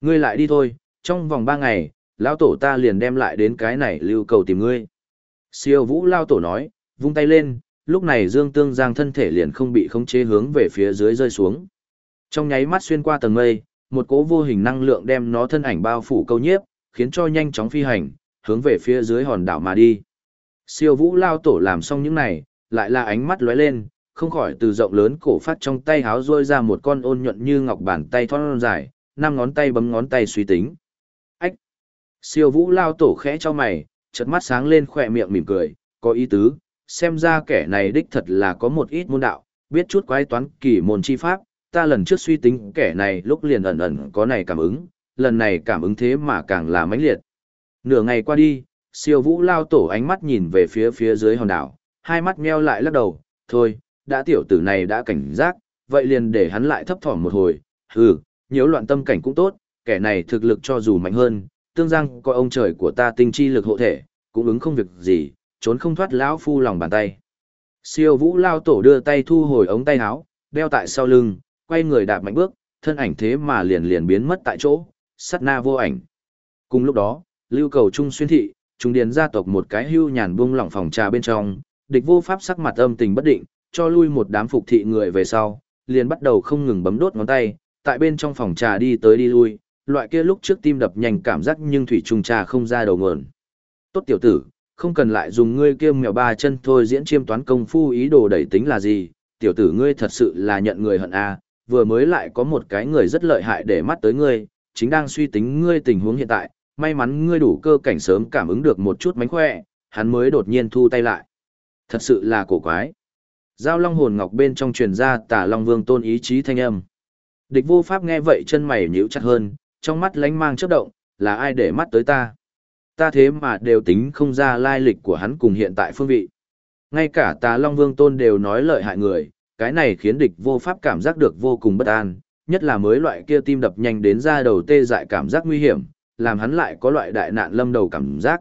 Ngươi lại đi thôi, trong vòng ba ngày, lão tổ ta liền đem lại đến cái này lưu cầu tìm ngươi. Siêu vũ lao tổ nói, vung tay lên, lúc này Dương Tương Giang thân thể liền không bị khống chế hướng về phía dưới rơi xuống. Trong nháy mắt xuyên qua tầng mây, một cỗ vô hình năng lượng đem nó thân ảnh bao phủ câu nhiếp, khiến cho nhanh chóng phi hành, hướng về phía dưới hòn đảo mà đi. Siêu vũ lao tổ làm xong những này, lại là ánh mắt lóe lên, không khỏi từ rộng lớn cổ phát trong tay háo rôi ra một con ôn nhuận như ngọc bàn tay thon dài, năm ngón tay bấm ngón tay suy tính. Ách! Siêu vũ lao tổ khẽ cho mày, chợt mắt sáng lên khỏe miệng mỉm cười, có ý tứ, xem ra kẻ này đích thật là có một ít môn đạo, biết chút quái toán kỳ môn chi pháp, ta lần trước suy tính kẻ này lúc liền ẩn ẩn có này cảm ứng, lần này cảm ứng thế mà càng là mãnh liệt. Nửa ngày qua đi, siêu vũ lao tổ ánh mắt nhìn về phía phía dưới hòn đảo, hai mắt meo lại lắc đầu, thôi, đã tiểu tử này đã cảnh giác, vậy liền để hắn lại thấp thỏm một hồi, hừ, nhiễu loạn tâm cảnh cũng tốt, kẻ này thực lực cho dù mạnh hơn, tương giang coi ông trời của ta tinh chi lực hộ thể, cũng ứng không việc gì, trốn không thoát lão phu lòng bàn tay. Siêu vũ lao tổ đưa tay thu hồi ống tay áo, đeo tại sau lưng, quay người đạp mạnh bước, thân ảnh thế mà liền liền biến mất tại chỗ, sát na vô ảnh. Cùng lúc đó, lưu cầu trung xuyên thị, trung điền gia tộc một cái hưu nhàn buông lỏng phòng trà bên trong, địch vô pháp sắc mặt âm tình bất định, cho lui một đám phục thị người về sau, liền bắt đầu không ngừng bấm đốt ngón tay, tại bên trong phòng trà đi tới đi lui, loại kia lúc trước tim đập nhanh cảm giác nhưng thủy trung trà không ra đầu nguồn. Tốt tiểu tử, không cần lại dùng ngươi kia mèo ba chân thôi diễn chiêm toán công phu ý đồ đẩy tính là gì, tiểu tử ngươi thật sự là nhận người hận a, vừa mới lại có một cái người rất lợi hại để mắt tới ngươi, chính đang suy tính ngươi tình huống hiện tại, may mắn ngươi đủ cơ cảnh sớm cảm ứng được một chút mánh khỏe, hắn mới đột nhiên thu tay lại. Thật sự là cổ quái. Giao long hồn ngọc bên trong truyền ra tả long vương tôn ý chí thanh âm. Địch vô pháp nghe vậy chân mày nhíu chặt hơn, trong mắt lánh mang chớp động, là ai để mắt tới ta. Ta thế mà đều tính không ra lai lịch của hắn cùng hiện tại phương vị. Ngay cả tà long vương tôn đều nói lợi hại người, cái này khiến địch vô pháp cảm giác được vô cùng bất an, nhất là mới loại kia tim đập nhanh đến ra đầu tê dại cảm giác nguy hiểm, làm hắn lại có loại đại nạn lâm đầu cảm giác.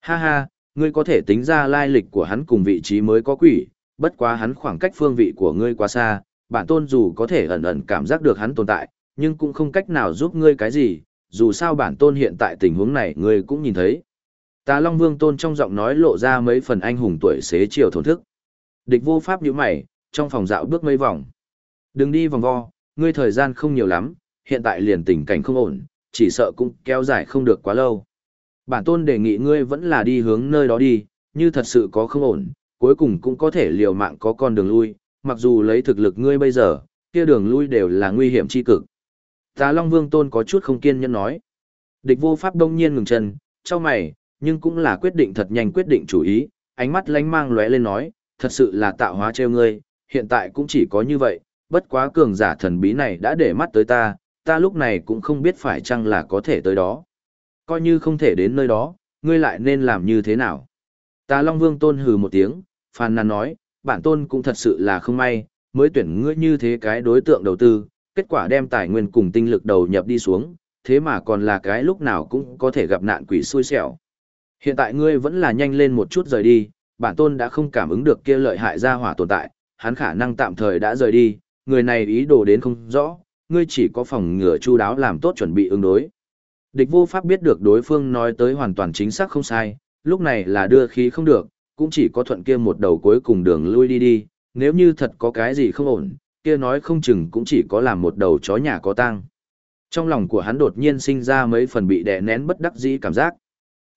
Ha ha, ngươi có thể tính ra lai lịch của hắn cùng vị trí mới có quỷ, bất quá hắn khoảng cách phương vị của ngươi quá xa, bản tôn dù có thể ẩn ẩn cảm giác được hắn tồn tại, nhưng cũng không cách nào giúp ngươi cái gì, dù sao bản tôn hiện tại tình huống này ngươi cũng nhìn thấy. Tà Long Vương tôn trong giọng nói lộ ra mấy phần anh hùng tuổi xế chiều thổn thức. Địch vô pháp như mày, trong phòng dạo bước mấy vòng. Đừng đi vòng vo, ngươi thời gian không nhiều lắm, hiện tại liền tình cảnh không ổn, chỉ sợ cũng kéo dài không được quá lâu. Bản tôn đề nghị ngươi vẫn là đi hướng nơi đó đi, như thật sự có không ổn, cuối cùng cũng có thể liều mạng có con đường lui, mặc dù lấy thực lực ngươi bây giờ, kia đường lui đều là nguy hiểm chi cực. Tà Long Vương Tôn có chút không kiên nhẫn nói. Địch vô pháp đông nhiên ngừng chân, cho mày, nhưng cũng là quyết định thật nhanh quyết định chủ ý, ánh mắt lánh mang lóe lên nói, thật sự là tạo hóa treo ngươi, hiện tại cũng chỉ có như vậy, bất quá cường giả thần bí này đã để mắt tới ta, ta lúc này cũng không biết phải chăng là có thể tới đó. Coi như không thể đến nơi đó, ngươi lại nên làm như thế nào. Ta Long Vương Tôn hừ một tiếng, phàn nàn nói, bản tôn cũng thật sự là không may, mới tuyển ngươi như thế cái đối tượng đầu tư, kết quả đem tài nguyên cùng tinh lực đầu nhập đi xuống, thế mà còn là cái lúc nào cũng có thể gặp nạn quỷ xui xẻo. Hiện tại ngươi vẫn là nhanh lên một chút rời đi, bản tôn đã không cảm ứng được kia lợi hại ra hỏa tồn tại, hắn khả năng tạm thời đã rời đi, người này ý đồ đến không rõ, ngươi chỉ có phòng ngừa chu đáo làm tốt chuẩn bị ứng đối. Địch vô pháp biết được đối phương nói tới hoàn toàn chính xác không sai, lúc này là đưa khí không được, cũng chỉ có thuận kia một đầu cuối cùng đường lui đi đi, nếu như thật có cái gì không ổn, kia nói không chừng cũng chỉ có làm một đầu chó nhà có tang. Trong lòng của hắn đột nhiên sinh ra mấy phần bị đè nén bất đắc dĩ cảm giác.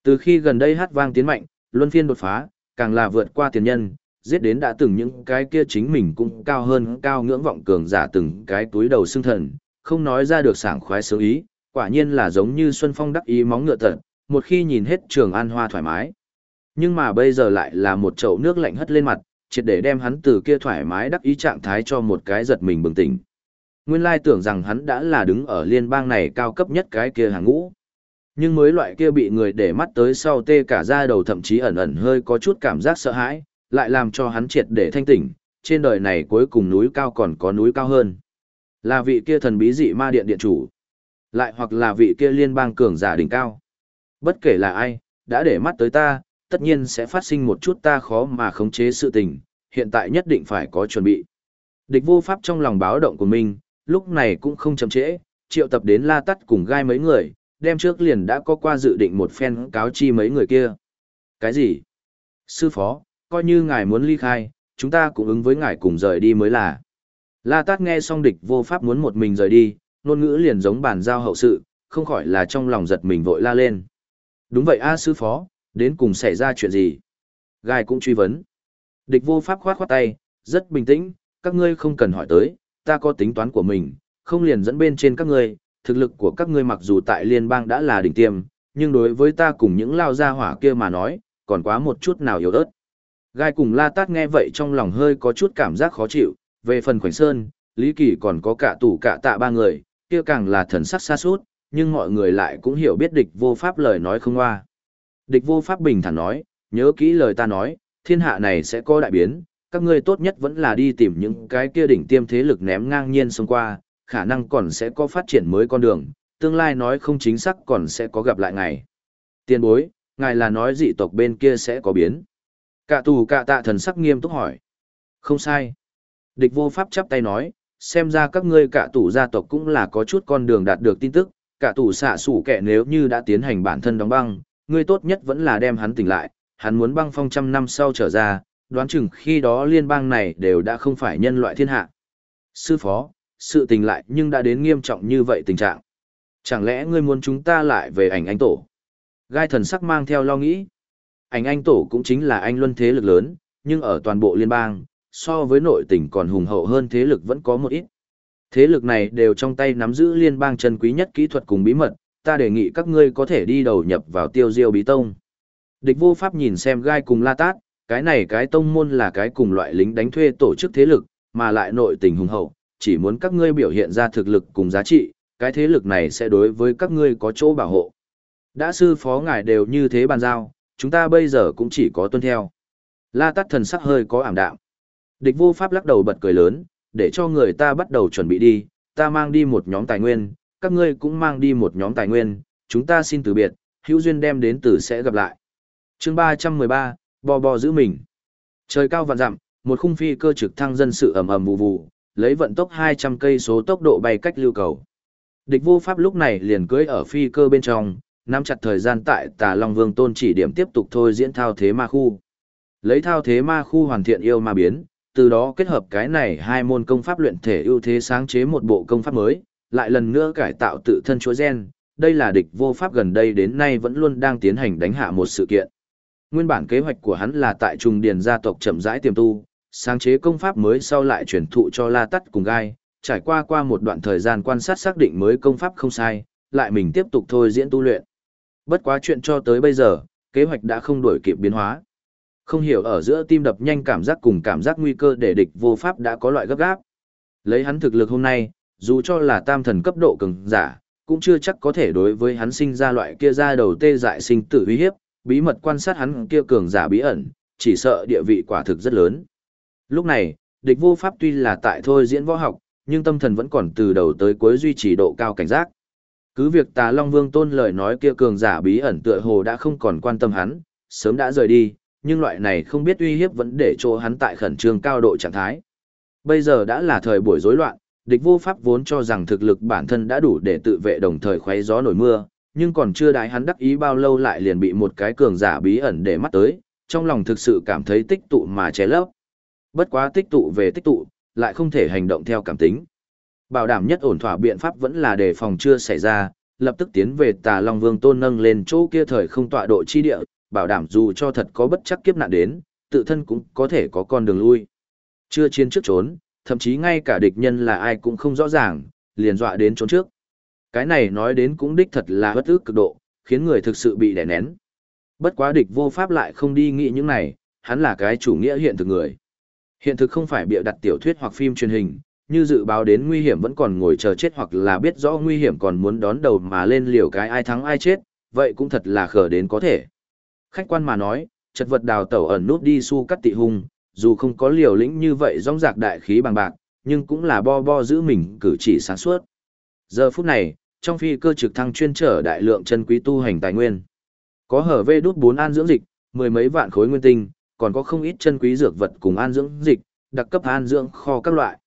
Từ khi gần đây hát vang tiến mạnh, luân phiên đột phá, càng là vượt qua tiền nhân, giết đến đã từng những cái kia chính mình cũng cao hơn cao ngưỡng vọng cường giả từng cái túi đầu xương thần, không nói ra được sảng khoái sướng ý, quả nhiên là giống như Xuân Phong đắc ý móng ngựa tận, một khi nhìn hết trường an hoa thoải mái. Nhưng mà bây giờ lại là một chậu nước lạnh hất lên mặt, triệt để đem hắn từ kia thoải mái đắc ý trạng thái cho một cái giật mình bừng tỉnh. Nguyên lai tưởng rằng hắn đã là đứng ở liên bang này cao cấp nhất cái kia hàng ngũ. Nhưng mới loại kia bị người để mắt tới sau tê cả da đầu thậm chí ẩn ẩn hơi có chút cảm giác sợ hãi, lại làm cho hắn triệt để thanh tỉnh, trên đời này cuối cùng núi cao còn có núi cao hơn. Là vị kia thần bí dị ma điện điện chủ, lại hoặc là vị kia liên bang cường giả đỉnh cao. Bất kể là ai, đã để mắt tới ta, tất nhiên sẽ phát sinh một chút ta khó mà khống chế sự tình, hiện tại nhất định phải có chuẩn bị. Địch vô pháp trong lòng báo động của mình, lúc này cũng không chậm trễ, triệu tập đến la tắt cùng gai mấy người, đem trước liền đã có qua dự định một phen cáo chi mấy người kia. Cái gì? Sư phó, coi như ngài muốn ly khai, chúng ta cũng ứng với ngài cùng rời đi mới là. La Tát nghe xong địch vô pháp muốn một mình rời đi, ngôn ngữ liền giống bàn giao hậu sự, không khỏi là trong lòng giật mình vội la lên. Đúng vậy a sư phó, đến cùng xảy ra chuyện gì? Gai cũng truy vấn. Địch vô pháp khoát khoát tay, rất bình tĩnh, các ngươi không cần hỏi tới, ta có tính toán của mình, không liền dẫn bên trên các ngươi, thực lực của các ngươi mặc dù tại liên bang đã là đỉnh tiêm, nhưng đối với ta cùng những lao gia hỏa kia mà nói, còn quá một chút nào yếu ớt. Gai cùng La Tát nghe vậy trong lòng hơi có chút cảm giác khó chịu, về phần Khoảnh Sơn, Lý Kỳ còn có cả tủ cả tạ ba người, kia càng là thần sắc xa suốt, nhưng mọi người lại cũng hiểu biết địch vô pháp lời nói không hoa. Địch vô pháp bình thản nói, nhớ kỹ lời ta nói, thiên hạ này sẽ có đại biến, các ngươi tốt nhất vẫn là đi tìm những cái kia đỉnh tiêm thế lực ném ngang nhiên xông qua, khả năng còn sẽ có phát triển mới con đường, tương lai nói không chính xác còn sẽ có gặp lại ngày. Tiên bối, ngài là nói dị tộc bên kia sẽ có biến. Cả tù cả tạ thần sắc nghiêm túc hỏi. Không sai. Địch vô pháp chắp tay nói, xem ra các ngươi cả tù gia tộc cũng là có chút con đường đạt được tin tức, cả tù xạ sủ kẻ nếu như đã tiến hành bản thân đóng băng, ngươi tốt nhất vẫn là đem hắn tỉnh lại, hắn muốn băng phong trăm năm sau trở ra, đoán chừng khi đó liên bang này đều đã không phải nhân loại thiên hạ. Sư phó, sự tình lại nhưng đã đến nghiêm trọng như vậy tình trạng. Chẳng lẽ ngươi muốn chúng ta lại về ảnh anh tổ? Gai thần sắc mang theo lo nghĩ. Ảnh anh tổ cũng chính là anh luân thế lực lớn, nhưng ở toàn bộ liên bang, so với nội tỉnh còn hùng hậu hơn thế lực vẫn có một ít. Thế lực này đều trong tay nắm giữ liên bang chân quý nhất kỹ thuật cùng bí mật, ta đề nghị các ngươi có thể đi đầu nhập vào tiêu diêu bí tông. Địch vô pháp nhìn xem gai cùng la tát, cái này cái tông môn là cái cùng loại lính đánh thuê tổ chức thế lực, mà lại nội tình hùng hậu, chỉ muốn các ngươi biểu hiện ra thực lực cùng giá trị, cái thế lực này sẽ đối với các ngươi có chỗ bảo hộ. Đã sư phó ngài đều như thế bàn giao, chúng ta bây giờ cũng chỉ có tuân theo. La Tát thần sắc hơi có ảm đạm. Địch vô pháp lắc đầu bật cười lớn, để cho người ta bắt đầu chuẩn bị đi, ta mang đi một nhóm tài nguyên, các ngươi cũng mang đi một nhóm tài nguyên, chúng ta xin từ biệt, hữu duyên đem đến từ sẽ gặp lại. chương 313, bò bò giữ mình. Trời cao vạn dặm, một khung phi cơ trực thăng dân sự ầm ầm vụ vụ, lấy vận tốc 200 cây số tốc độ bay cách lưu cầu. Địch vô pháp lúc này liền cưỡi ở phi cơ bên trong, nắm chặt thời gian tại Tà Long Vương Tôn chỉ điểm tiếp tục thôi diễn thao thế ma khu. Lấy thao thế ma khu hoàn thiện yêu ma biến, từ đó kết hợp cái này hai môn công pháp luyện thể ưu thế sáng chế một bộ công pháp mới, lại lần nữa cải tạo tự thân chúa gen. Đây là địch vô pháp gần đây đến nay vẫn luôn đang tiến hành đánh hạ một sự kiện. Nguyên bản kế hoạch của hắn là tại trùng điền gia tộc chậm rãi tiềm tu, sáng chế công pháp mới sau lại truyền thụ cho La Tắt cùng Gai, trải qua qua một đoạn thời gian quan sát xác định mới công pháp không sai, lại mình tiếp tục thôi diễn tu luyện. Bất quá chuyện cho tới bây giờ, kế hoạch đã không đổi kịp biến hóa. Không hiểu ở giữa tim đập nhanh cảm giác cùng cảm giác nguy cơ để địch vô pháp đã có loại gấp gáp. Lấy hắn thực lực hôm nay, dù cho là tam thần cấp độ cường giả, cũng chưa chắc có thể đối với hắn sinh ra loại kia ra đầu tê dại sinh tử uy hiếp, bí mật quan sát hắn kia cường giả bí ẩn, chỉ sợ địa vị quả thực rất lớn. Lúc này, địch vô pháp tuy là tại thôi diễn võ học, nhưng tâm thần vẫn còn từ đầu tới cuối duy trì độ cao cảnh giác. Cứ việc tà Long Vương tôn lời nói kia cường giả bí ẩn tựa hồ đã không còn quan tâm hắn, sớm đã rời đi, nhưng loại này không biết uy hiếp vẫn để cho hắn tại khẩn trương cao độ trạng thái. Bây giờ đã là thời buổi rối loạn, địch vô pháp vốn cho rằng thực lực bản thân đã đủ để tự vệ đồng thời khoé gió nổi mưa, nhưng còn chưa đái hắn đắc ý bao lâu lại liền bị một cái cường giả bí ẩn để mắt tới, trong lòng thực sự cảm thấy tích tụ mà ché lấp. Bất quá tích tụ về tích tụ, lại không thể hành động theo cảm tính. Bảo đảm nhất ổn thỏa biện pháp vẫn là đề phòng chưa xảy ra, lập tức tiến về Tà Long Vương Tôn nâng lên chỗ kia thời không tọa độ chi địa, bảo đảm dù cho thật có bất chắc kiếp nạn đến, tự thân cũng có thể có con đường lui. Chưa chiến trước trốn, thậm chí ngay cả địch nhân là ai cũng không rõ ràng, liền dọa đến trốn trước. Cái này nói đến cũng đích thật là bất ức cực độ, khiến người thực sự bị đè nén. Bất quá địch vô pháp lại không đi nghĩ những này, hắn là cái chủ nghĩa hiện thực người. Hiện thực không phải bịa đặt tiểu thuyết hoặc phim truyền hình, như dự báo đến nguy hiểm vẫn còn ngồi chờ chết hoặc là biết rõ nguy hiểm còn muốn đón đầu mà lên liều cái ai thắng ai chết, vậy cũng thật là khờ đến có thể. Khách quan mà nói, chật vật đào tẩu ẩn nút đi su cắt tị hung, dù không có liều lĩnh như vậy rong rạc đại khí bằng bạc, nhưng cũng là bo bo giữ mình cử chỉ sáng suốt. Giờ phút này, trong phi cơ trực thăng chuyên trở đại lượng chân quý tu hành tài nguyên. Có hở vê đút 4 an dưỡng dịch, mười mấy vạn khối nguyên tinh, còn có không ít chân quý dược vật cùng an dưỡng dịch, đặc cấp an dưỡng kho các loại.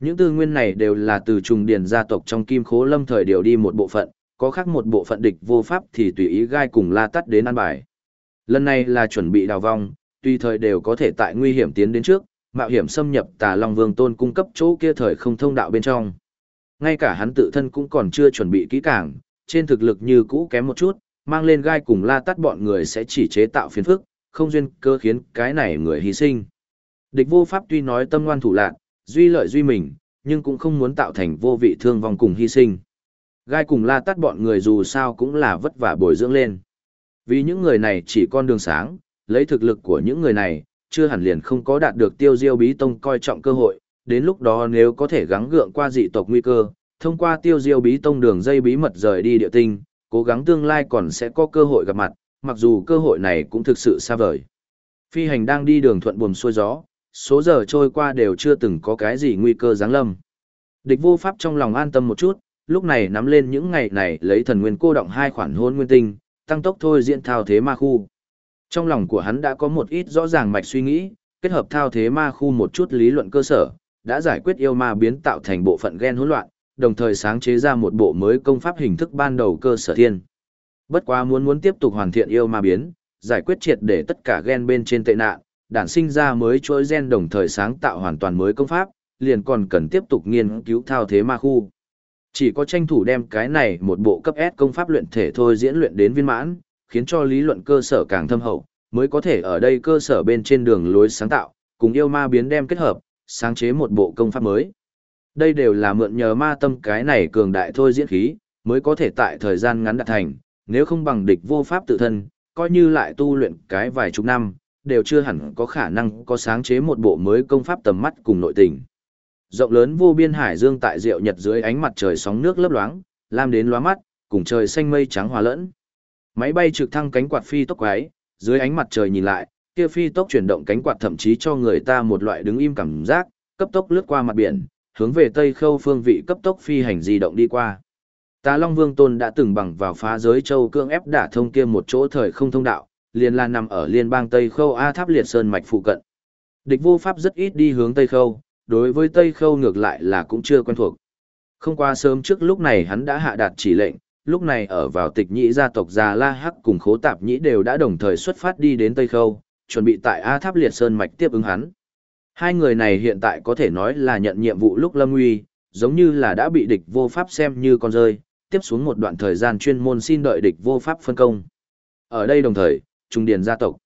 Những tư nguyên này đều là từ trùng điển gia tộc trong kim khố lâm thời điều đi một bộ phận, có khác một bộ phận địch vô pháp thì tùy ý gai cùng la tắt đến an bài. Lần này là chuẩn bị đào vong, tùy thời đều có thể tại nguy hiểm tiến đến trước, mạo hiểm xâm nhập tà Long Vương Tôn cung cấp chỗ kia thời không thông đạo bên trong. Ngay cả hắn tự thân cũng còn chưa chuẩn bị kỹ càng, trên thực lực như cũ kém một chút, mang lên gai cùng la tắt bọn người sẽ chỉ chế tạo phiền phức, không duyên cơ khiến cái này người hy sinh. Địch vô pháp tuy nói tâm ngoan thủ lạc, duy lợi duy mình, nhưng cũng không muốn tạo thành vô vị thương vong cùng hy sinh. Gai cùng la tắt bọn người dù sao cũng là vất vả bồi dưỡng lên. Vì những người này chỉ con đường sáng, lấy thực lực của những người này, chưa hẳn liền không có đạt được tiêu diêu bí tông coi trọng cơ hội, đến lúc đó nếu có thể gắng gượng qua dị tộc nguy cơ, thông qua tiêu diêu bí tông đường dây bí mật rời đi địa tinh, cố gắng tương lai còn sẽ có cơ hội gặp mặt, mặc dù cơ hội này cũng thực sự xa vời. Phi hành đang đi đường thuận buồm xuôi gió, số giờ trôi qua đều chưa từng có cái gì nguy cơ giáng lâm. Địch vô pháp trong lòng an tâm một chút, lúc này nắm lên những ngày này lấy thần nguyên cô động hai khoản hôn nguyên tinh, tăng tốc thôi diễn thao thế ma khu. Trong lòng của hắn đã có một ít rõ ràng mạch suy nghĩ, kết hợp thao thế ma khu một chút lý luận cơ sở, đã giải quyết yêu ma biến tạo thành bộ phận gen hỗn loạn, đồng thời sáng chế ra một bộ mới công pháp hình thức ban đầu cơ sở thiên. Bất quá muốn muốn tiếp tục hoàn thiện yêu ma biến, giải quyết triệt để tất cả gen bên trên tệ nạn, đản sinh ra mới chuỗi gen đồng thời sáng tạo hoàn toàn mới công pháp, liền còn cần tiếp tục nghiên cứu thao thế ma khu. Chỉ có tranh thủ đem cái này một bộ cấp S công pháp luyện thể thôi diễn luyện đến viên mãn, khiến cho lý luận cơ sở càng thâm hậu, mới có thể ở đây cơ sở bên trên đường lối sáng tạo, cùng yêu ma biến đem kết hợp, sáng chế một bộ công pháp mới. Đây đều là mượn nhờ ma tâm cái này cường đại thôi diễn khí, mới có thể tại thời gian ngắn đạt thành, nếu không bằng địch vô pháp tự thân, coi như lại tu luyện cái vài chục năm, đều chưa hẳn có khả năng có sáng chế một bộ mới công pháp tầm mắt cùng nội tình. Rộng lớn vô biên hải dương tại rượu nhật dưới ánh mặt trời sóng nước lấp loáng, lam đến lóa mắt, cùng trời xanh mây trắng hòa lẫn. Máy bay trực thăng cánh quạt phi tốc quái, dưới ánh mặt trời nhìn lại, kia phi tốc chuyển động cánh quạt thậm chí cho người ta một loại đứng im cảm giác, cấp tốc lướt qua mặt biển, hướng về tây khâu phương vị cấp tốc phi hành di động đi qua. Tà Long Vương Tôn đã từng bằng vào phá giới châu cương ép đả thông kia một chỗ thời không thông đạo, liền là nằm ở liên bang Tây Khâu A Tháp Liệt Sơn mạch phụ cận. Địch vô pháp rất ít đi hướng Tây Khâu, đối với Tây Khâu ngược lại là cũng chưa quen thuộc. Không qua sớm trước lúc này hắn đã hạ đạt chỉ lệnh, lúc này ở vào tịch nhĩ gia tộc Già La Hắc cùng khố tạp nhĩ đều đã đồng thời xuất phát đi đến Tây Khâu, chuẩn bị tại A Tháp Liệt Sơn mạch tiếp ứng hắn. Hai người này hiện tại có thể nói là nhận nhiệm vụ lúc lâm nguy, giống như là đã bị địch vô pháp xem như con rơi, tiếp xuống một đoạn thời gian chuyên môn xin đợi địch vô pháp phân công. Ở đây đồng thời, trung điền gia tộc.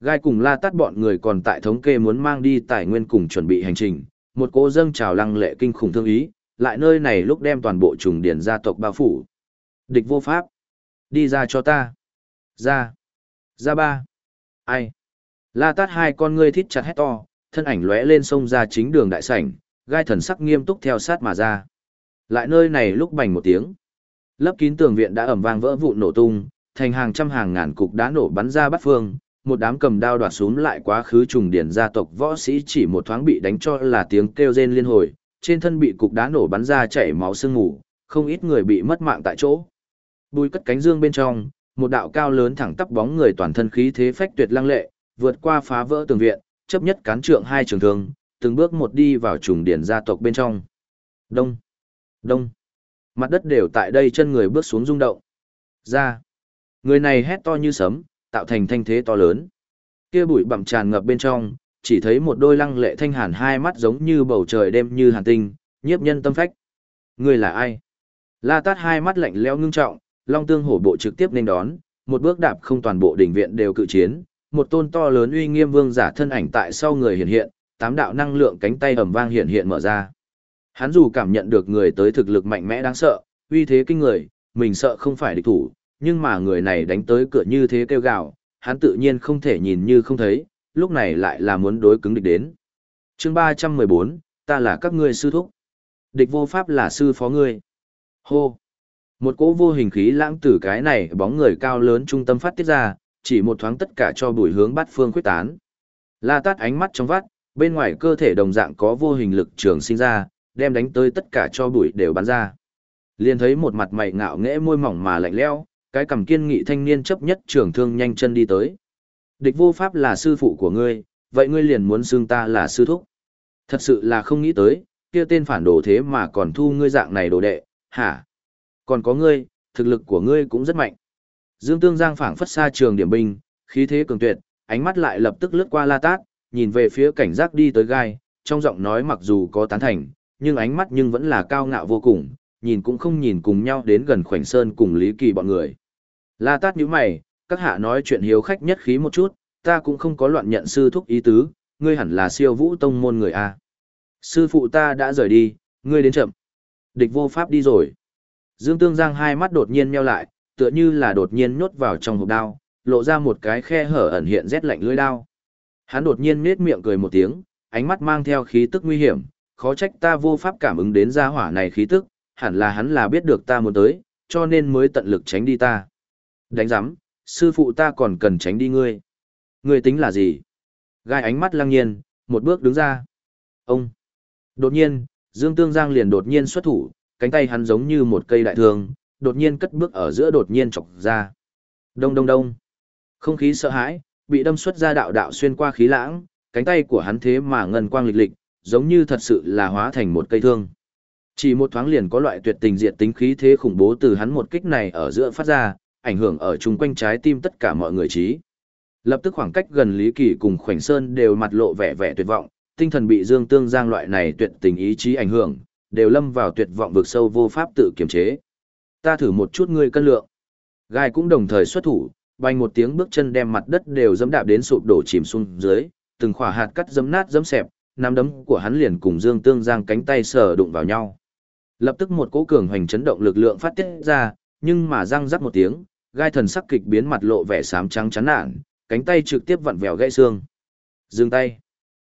Gai cùng la tắt bọn người còn tại thống kê muốn mang đi tài nguyên cùng chuẩn bị hành trình, một cô dâng trào lăng lệ kinh khủng thương ý, lại nơi này lúc đem toàn bộ trùng điền gia tộc bao phủ. Địch vô pháp. Đi ra cho ta. Ra. Ra ba. Ai. La tát hai con ngươi thít chặt hét to, thân ảnh lóe lên sông ra chính đường đại sảnh, gai thần sắc nghiêm túc theo sát mà ra. Lại nơi này lúc bành một tiếng. Lấp kín tường viện đã ẩm vang vỡ vụn nổ tung, thành hàng trăm hàng ngàn cục đá nổ bắn ra bắt phương, một đám cầm đao đoạt xuống lại quá khứ trùng điển gia tộc võ sĩ chỉ một thoáng bị đánh cho là tiếng kêu rên liên hồi, trên thân bị cục đá nổ bắn ra chảy máu sương ngủ, không ít người bị mất mạng tại chỗ. Bùi cất cánh dương bên trong, một đạo cao lớn thẳng tắp bóng người toàn thân khí thế phách tuyệt lăng lệ, vượt qua phá vỡ tường viện, chấp nhất cán trượng hai trường thương, từng bước một đi vào trùng điển gia tộc bên trong. Đông, đông, mặt đất đều tại đây chân người bước xuống rung động. Ra, người này hét to như sấm, tạo thành thanh thế to lớn. Kia bụi bặm tràn ngập bên trong, chỉ thấy một đôi lăng lệ thanh hàn hai mắt giống như bầu trời đêm như hàn tinh, nhiếp nhân tâm phách. Người là ai? La Tát hai mắt lạnh lẽo ngưng trọng, Long Tương hổ bộ trực tiếp nên đón, một bước đạp không toàn bộ đỉnh viện đều cự chiến, một tôn to lớn uy nghiêm vương giả thân ảnh tại sau người hiện hiện, tám đạo năng lượng cánh tay ầm vang hiện hiện mở ra. Hắn dù cảm nhận được người tới thực lực mạnh mẽ đáng sợ, uy thế kinh người, mình sợ không phải địch thủ, nhưng mà người này đánh tới cửa như thế kêu gào, hắn tự nhiên không thể nhìn như không thấy, lúc này lại là muốn đối cứng địch đến. Chương 314, ta là các ngươi sư thúc. Địch vô pháp là sư phó ngươi. Hô. Một cỗ vô hình khí lãng tử cái này bóng người cao lớn trung tâm phát tiết ra, chỉ một thoáng tất cả cho bùi hướng bắt phương quyết tán. La tát ánh mắt trong vắt, bên ngoài cơ thể đồng dạng có vô hình lực trường sinh ra, đem đánh tới tất cả cho bụi đều bắn ra. Liền thấy một mặt mày ngạo nghễ môi mỏng mà lạnh lẽo, cái cầm kiên nghị thanh niên chấp nhất trưởng thương nhanh chân đi tới. Địch vô pháp là sư phụ của ngươi, vậy ngươi liền muốn xưng ta là sư thúc. Thật sự là không nghĩ tới, kia tên phản đồ thế mà còn thu ngươi dạng này đồ đệ, hả? Còn có ngươi, thực lực của ngươi cũng rất mạnh. Dương Tương Giang phảng phất xa trường điểm binh, khí thế cường tuyệt, ánh mắt lại lập tức lướt qua La Tát, nhìn về phía cảnh giác đi tới gai, trong giọng nói mặc dù có tán thành, nhưng ánh mắt nhưng vẫn là cao ngạo vô cùng, nhìn cũng không nhìn cùng nhau đến gần khoảnh sơn cùng Lý Kỳ bọn người. La Tát nhíu mày, các hạ nói chuyện hiếu khách nhất khí một chút, ta cũng không có loạn nhận sư thúc ý tứ, ngươi hẳn là siêu vũ tông môn người a. Sư phụ ta đã rời đi, ngươi đến chậm. Địch vô pháp đi rồi. Dương Tương Giang hai mắt đột nhiên nheo lại, tựa như là đột nhiên nhốt vào trong hộp đao, lộ ra một cái khe hở ẩn hiện rét lạnh lưỡi đao. Hắn đột nhiên nết miệng cười một tiếng, ánh mắt mang theo khí tức nguy hiểm, khó trách ta vô pháp cảm ứng đến gia hỏa này khí tức, hẳn là hắn là biết được ta muốn tới, cho nên mới tận lực tránh đi ta. Đánh giám, sư phụ ta còn cần tránh đi ngươi. Ngươi tính là gì? Gai ánh mắt lăng nhiên, một bước đứng ra. Ông! Đột nhiên, Dương Tương Giang liền đột nhiên xuất thủ, cánh tay hắn giống như một cây đại thương, đột nhiên cất bước ở giữa đột nhiên chọc ra. Đông đông đông. Không khí sợ hãi, bị đâm xuất ra đạo đạo xuyên qua khí lãng, cánh tay của hắn thế mà ngân quang lịch lịch, giống như thật sự là hóa thành một cây thương. Chỉ một thoáng liền có loại tuyệt tình diệt tính khí thế khủng bố từ hắn một kích này ở giữa phát ra, ảnh hưởng ở chung quanh trái tim tất cả mọi người trí. Lập tức khoảng cách gần Lý Kỳ cùng Khoảnh Sơn đều mặt lộ vẻ vẻ tuyệt vọng, tinh thần bị Dương Tương Giang loại này tuyệt tình ý chí ảnh hưởng, đều lâm vào tuyệt vọng vực sâu vô pháp tự kiềm chế. Ta thử một chút ngươi cân lượng. Gai cũng đồng thời xuất thủ, bay một tiếng bước chân đem mặt đất đều dẫm đạp đến sụp đổ chìm xuống dưới, từng khỏa hạt cắt dẫm nát dẫm xẹp, nắm đấm của hắn liền cùng Dương Tương Giang cánh tay sờ đụng vào nhau. Lập tức một cỗ cường hoành chấn động lực lượng phát tiết ra, nhưng mà răng rắc một tiếng, gai thần sắc kịch biến mặt lộ vẻ xám trắng chán nản, cánh tay trực tiếp vặn vẹo gãy xương. Dừng tay.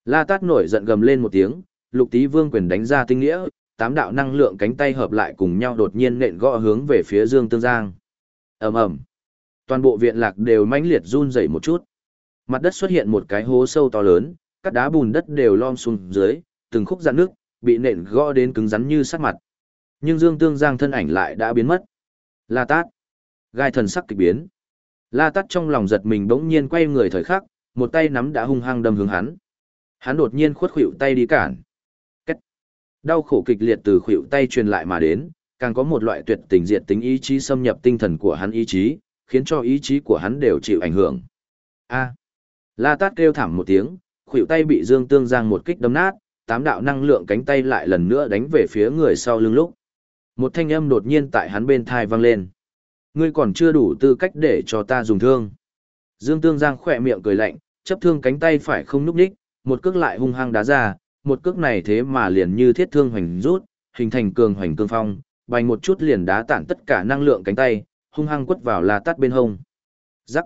La Tát nổi giận gầm lên một tiếng, Lục Tý Vương quyền đánh ra tinh nghĩa, tám đạo năng lượng cánh tay hợp lại cùng nhau đột nhiên nện gõ hướng về phía Dương Tương Giang. Ầm ầm. Toàn bộ viện lạc đều mãnh liệt run rẩy một chút. Mặt đất xuất hiện một cái hố sâu to lớn, các đá bùn đất đều lom xuống dưới, từng khúc dạn nước, bị nện gõ đến cứng rắn như sắt mặt. Nhưng Dương Tương Giang thân ảnh lại đã biến mất. La Tát. Gai thần sắc kịch biến. La Tát trong lòng giật mình bỗng nhiên quay người thời khắc, một tay nắm đã hung hăng đâm hướng hắn. Hắn đột nhiên khuất khuỵu tay đi cản. Đau khổ kịch liệt từ khuỷu tay truyền lại mà đến, càng có một loại tuyệt tình diệt tính ý chí xâm nhập tinh thần của hắn ý chí, khiến cho ý chí của hắn đều chịu ảnh hưởng. A. La Tát kêu thảm một tiếng, khuỷu tay bị Dương Tương Giang một kích đấm nát, tám đạo năng lượng cánh tay lại lần nữa đánh về phía người sau lưng lúc. Một thanh âm đột nhiên tại hắn bên thai vang lên. Ngươi còn chưa đủ tư cách để cho ta dùng thương. Dương Tương Giang khỏe miệng cười lạnh, chấp thương cánh tay phải không núp đích, một cước lại hung hăng đá ra, một cước này thế mà liền như thiết thương hoành rút, hình thành cường hoành cương phong, bành một chút liền đá tản tất cả năng lượng cánh tay, hung hăng quất vào La Tát bên hông. Rắc.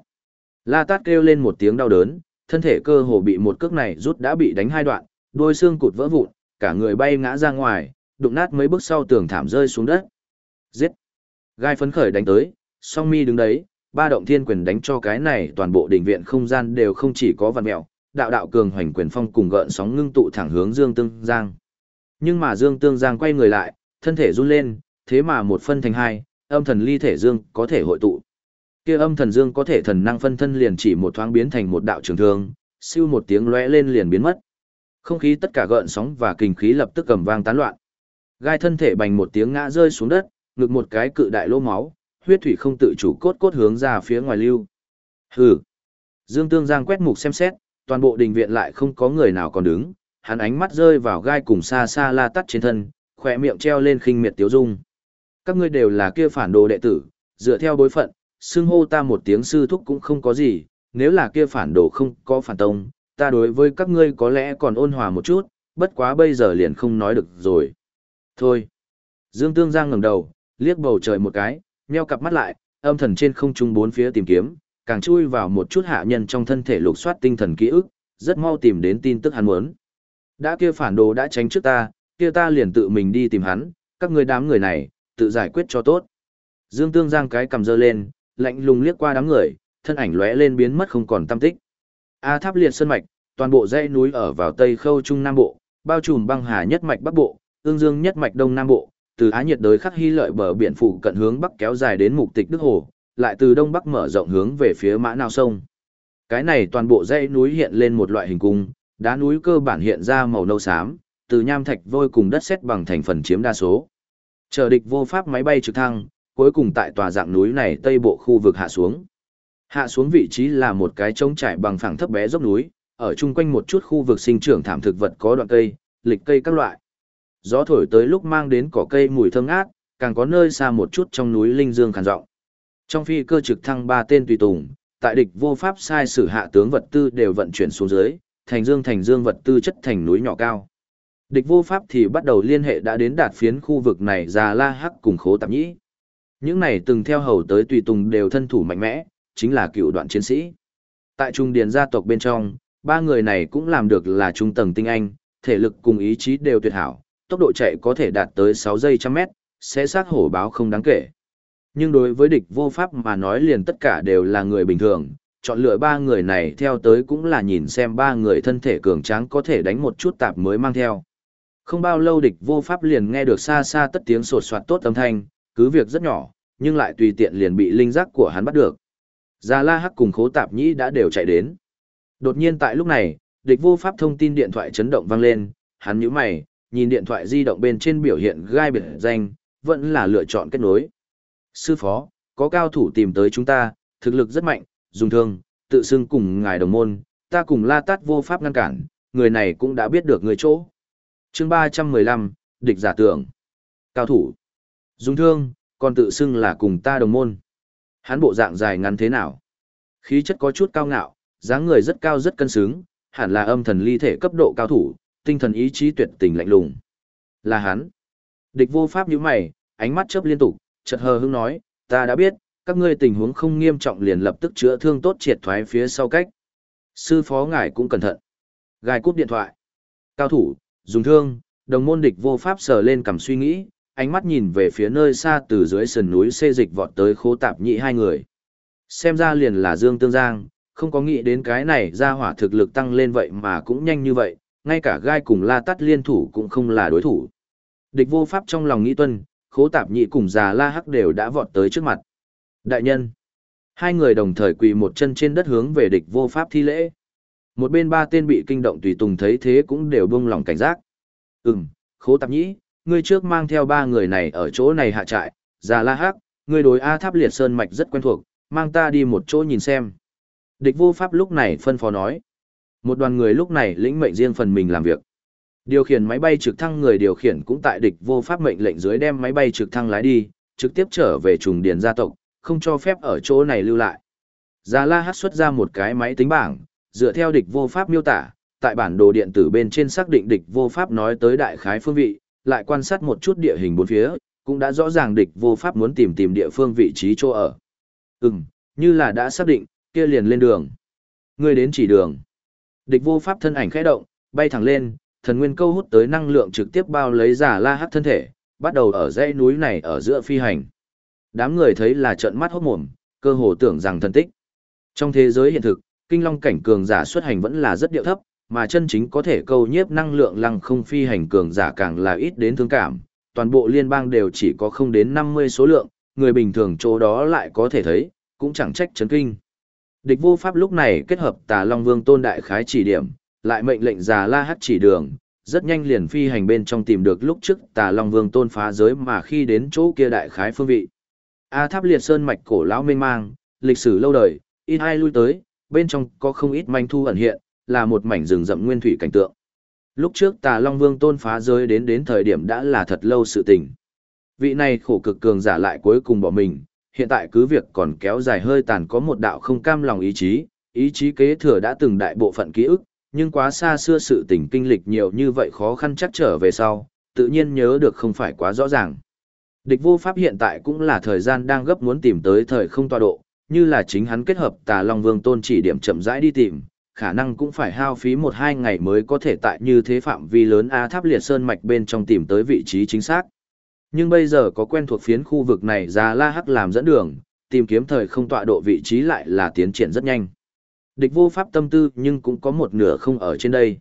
La Tát kêu lên một tiếng đau đớn, thân thể cơ hồ bị một cước này rút đã bị đánh hai đoạn, đôi xương cụt vỡ vụn, cả người bay ngã ra ngoài, đụng nát mấy bước sau tường thảm rơi xuống đất. Giết. Gai phấn khởi đánh tới, song mi đứng đấy, ba động thiên quyền đánh cho cái này toàn bộ đỉnh viện không gian đều không chỉ có vằn mèo đạo đạo cường hoành quyền phong cùng gợn sóng ngưng tụ thẳng hướng Dương Tương Giang. Nhưng mà Dương Tương Giang quay người lại, thân thể run lên, thế mà một phân thành hai, âm thần ly thể Dương có thể hội tụ. Kia âm thần Dương có thể thần năng phân thân liền chỉ một thoáng biến thành một đạo trường thương, siêu một tiếng lóe lên liền biến mất. Không khí tất cả gợn sóng và kinh khí lập tức cầm vang tán loạn. Gai thân thể bành một tiếng ngã rơi xuống đất, ngực một cái cự đại lỗ máu, huyết thủy không tự chủ cốt cốt hướng ra phía ngoài lưu. Hừ. Dương Tương Giang quét mục xem xét, toàn bộ đình viện lại không có người nào còn đứng, hắn ánh mắt rơi vào gai cùng xa xa la tắt trên thân, khỏe miệng treo lên khinh miệt tiếu dung. Các ngươi đều là kia phản đồ đệ tử, dựa theo bối phận, xưng hô ta một tiếng sư thúc cũng không có gì, nếu là kia phản đồ không có phản tông, ta đối với các ngươi có lẽ còn ôn hòa một chút, bất quá bây giờ liền không nói được rồi. Thôi. Dương Tương Giang ngẩng đầu, liếc bầu trời một cái, nheo cặp mắt lại, âm thần trên không trung bốn phía tìm kiếm, càng chui vào một chút hạ nhân trong thân thể lục soát tinh thần ký ức, rất mau tìm đến tin tức hắn muốn. Đã kia phản đồ đã tránh trước ta, kia ta liền tự mình đi tìm hắn, các ngươi đám người này, tự giải quyết cho tốt. Dương Tương Giang cái cầm dơ lên, lạnh lùng liếc qua đám người, thân ảnh lóe lên biến mất không còn tâm tích. A Tháp Liệt Sơn Mạch, toàn bộ dãy núi ở vào Tây Khâu Trung Nam Bộ, bao trùm băng hà nhất mạch Bắc Bộ, ương dương nhất mạch Đông Nam Bộ, từ Á nhiệt đới khắc hy lợi bờ biển phụ cận hướng Bắc kéo dài đến mục tịch Đức Hồ, lại từ Đông Bắc mở rộng hướng về phía Mã Nào Sông. Cái này toàn bộ dãy núi hiện lên một loại hình cung, đá núi cơ bản hiện ra màu nâu xám, từ nham thạch vôi cùng đất sét bằng thành phần chiếm đa số. Chờ địch vô pháp máy bay trực thăng, cuối cùng tại tòa dạng núi này tây bộ khu vực hạ xuống. Hạ xuống vị trí là một cái trống trải bằng phẳng thấp bé dốc núi, ở chung quanh một chút khu vực sinh trưởng thảm thực vật có đoạn cây, lịch cây các loại. Gió thổi tới lúc mang đến cỏ cây mùi thơm ngát, càng có nơi xa một chút trong núi linh dương khàn giọng. Trong phi cơ trực thăng ba tên tùy tùng, tại địch vô pháp sai sử hạ tướng vật tư đều vận chuyển xuống dưới, thành dương thành dương vật tư chất thành núi nhỏ cao. Địch vô pháp thì bắt đầu liên hệ đã đến đạt phiến khu vực này già la hắc cùng khố tạp nhĩ. Những này từng theo hầu tới tùy tùng đều thân thủ mạnh mẽ, chính là cựu đoạn chiến sĩ. Tại trung điền gia tộc bên trong, ba người này cũng làm được là trung tầng tinh anh, thể lực cùng ý chí đều tuyệt hảo, tốc độ chạy có thể đạt tới 6 giây trăm mét, sẽ sát hổ báo không đáng kể. Nhưng đối với địch vô pháp mà nói liền tất cả đều là người bình thường, chọn lựa ba người này theo tới cũng là nhìn xem ba người thân thể cường tráng có thể đánh một chút tạp mới mang theo. Không bao lâu địch vô pháp liền nghe được xa xa tất tiếng sột soạt tốt âm thanh, cứ việc rất nhỏ, nhưng lại tùy tiện liền bị linh giác của hắn bắt được. Già La Hắc cùng Khố Tạp Nhĩ đã đều chạy đến. Đột nhiên tại lúc này, địch vô pháp thông tin điện thoại chấn động vang lên, hắn nhíu mày, nhìn điện thoại di động bên trên biểu hiện gai biệt danh, vẫn là lựa chọn kết nối. Sư phó, có cao thủ tìm tới chúng ta, thực lực rất mạnh, dùng thương, tự xưng cùng ngài đồng môn, ta cùng la tát vô pháp ngăn cản, người này cũng đã biết được người chỗ. chương 315, địch giả tưởng. Cao thủ. Dùng thương, còn tự xưng là cùng ta đồng môn. Hắn bộ dạng dài ngắn thế nào? Khí chất có chút cao ngạo, dáng người rất cao rất cân xứng, hẳn là âm thần ly thể cấp độ cao thủ, tinh thần ý chí tuyệt tình lạnh lùng. Là hắn. Địch vô pháp như mày, ánh mắt chớp liên tục, chợt hờ hững nói, ta đã biết, các ngươi tình huống không nghiêm trọng liền lập tức chữa thương tốt triệt thoái phía sau cách. Sư phó ngài cũng cẩn thận. Gài cúp điện thoại. Cao thủ, dùng thương, đồng môn địch vô pháp sờ lên cầm suy nghĩ, ánh mắt nhìn về phía nơi xa từ dưới sườn núi xê dịch vọt tới khố tạp nhị hai người. Xem ra liền là Dương Tương Giang, không có nghĩ đến cái này ra hỏa thực lực tăng lên vậy mà cũng nhanh như vậy, ngay cả gai cùng la tắt liên thủ cũng không là đối thủ. Địch vô pháp trong lòng nghĩ tuân, khố tạp nhị cùng già la hắc đều đã vọt tới trước mặt. Đại nhân, hai người đồng thời quỳ một chân trên đất hướng về địch vô pháp thi lễ. Một bên ba tên bị kinh động tùy tùng thấy thế cũng đều buông lòng cảnh giác. Ừm, khố tạp nhĩ, ngươi trước mang theo ba người này ở chỗ này hạ trại, già la hắc, ngươi đối A tháp liệt sơn mạch rất quen thuộc, mang ta đi một chỗ nhìn xem. Địch vô pháp lúc này phân phó nói. Một đoàn người lúc này lĩnh mệnh riêng phần mình làm việc. Điều khiển máy bay trực thăng người điều khiển cũng tại địch vô pháp mệnh lệnh dưới đem máy bay trực thăng lái đi, trực tiếp trở về trùng điền gia tộc, không cho phép ở chỗ này lưu lại. Già La Hát xuất ra một cái máy tính bảng, dựa theo địch vô pháp miêu tả, tại bản đồ điện tử bên trên xác định địch vô pháp nói tới đại khái phương vị, lại quan sát một chút địa hình bốn phía, cũng đã rõ ràng địch vô pháp muốn tìm tìm địa phương vị trí chỗ ở. Ừm, như là đã xác định, kia liền lên đường. Người đến chỉ đường. Địch vô pháp thân ảnh khẽ động, bay thẳng lên, thần nguyên câu hút tới năng lượng trực tiếp bao lấy giả la hắc thân thể, bắt đầu ở dãy núi này ở giữa phi hành. Đám người thấy là trợn mắt hốt mồm, cơ hồ tưởng rằng thần tích. Trong thế giới hiện thực, kinh long cảnh cường giả xuất hành vẫn là rất điệu thấp, mà chân chính có thể câu nhiếp năng lượng lăng không phi hành cường giả càng là ít đến thương cảm. Toàn bộ liên bang đều chỉ có không đến 50 số lượng, người bình thường chỗ đó lại có thể thấy, cũng chẳng trách chấn kinh. Địch vô pháp lúc này kết hợp tà Long Vương tôn đại khái chỉ điểm, lại mệnh lệnh già la hắt chỉ đường, rất nhanh liền phi hành bên trong tìm được lúc trước tà Long Vương tôn phá giới mà khi đến chỗ kia đại khái phương vị. A tháp liệt sơn mạch cổ lão mênh mang, lịch sử lâu đời, ít ai lui tới, bên trong có không ít manh thu ẩn hiện, là một mảnh rừng rậm nguyên thủy cảnh tượng. Lúc trước tà Long Vương tôn phá giới đến đến thời điểm đã là thật lâu sự tình. Vị này khổ cực cường giả lại cuối cùng bỏ mình, hiện tại cứ việc còn kéo dài hơi tàn có một đạo không cam lòng ý chí, ý chí kế thừa đã từng đại bộ phận ký ức, nhưng quá xa xưa sự tình kinh lịch nhiều như vậy khó khăn chắc trở về sau, tự nhiên nhớ được không phải quá rõ ràng. Địch vô pháp hiện tại cũng là thời gian đang gấp muốn tìm tới thời không tọa độ, như là chính hắn kết hợp tà Long Vương tôn chỉ điểm chậm rãi đi tìm, khả năng cũng phải hao phí một hai ngày mới có thể tại như thế phạm vi lớn A tháp liệt sơn mạch bên trong tìm tới vị trí chính xác. Nhưng bây giờ có quen thuộc phiến khu vực này ra la hắc làm dẫn đường, tìm kiếm thời không tọa độ vị trí lại là tiến triển rất nhanh. Địch vô pháp tâm tư nhưng cũng có một nửa không ở trên đây.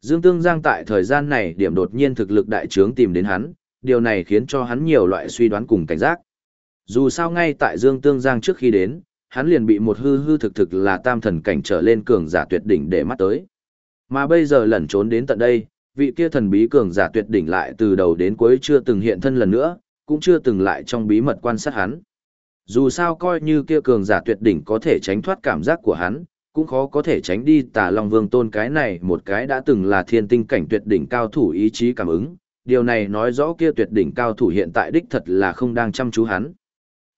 Dương Tương Giang tại thời gian này điểm đột nhiên thực lực đại trướng tìm đến hắn, điều này khiến cho hắn nhiều loại suy đoán cùng cảnh giác. Dù sao ngay tại Dương Tương Giang trước khi đến, hắn liền bị một hư hư thực thực là tam thần cảnh trở lên cường giả tuyệt đỉnh để mắt tới. Mà bây giờ lẩn trốn đến tận đây, vị kia thần bí cường giả tuyệt đỉnh lại từ đầu đến cuối chưa từng hiện thân lần nữa, cũng chưa từng lại trong bí mật quan sát hắn. Dù sao coi như kia cường giả tuyệt đỉnh có thể tránh thoát cảm giác của hắn, cũng khó có thể tránh đi tà long vương tôn cái này một cái đã từng là thiên tinh cảnh tuyệt đỉnh cao thủ ý chí cảm ứng. Điều này nói rõ kia tuyệt đỉnh cao thủ hiện tại đích thật là không đang chăm chú hắn.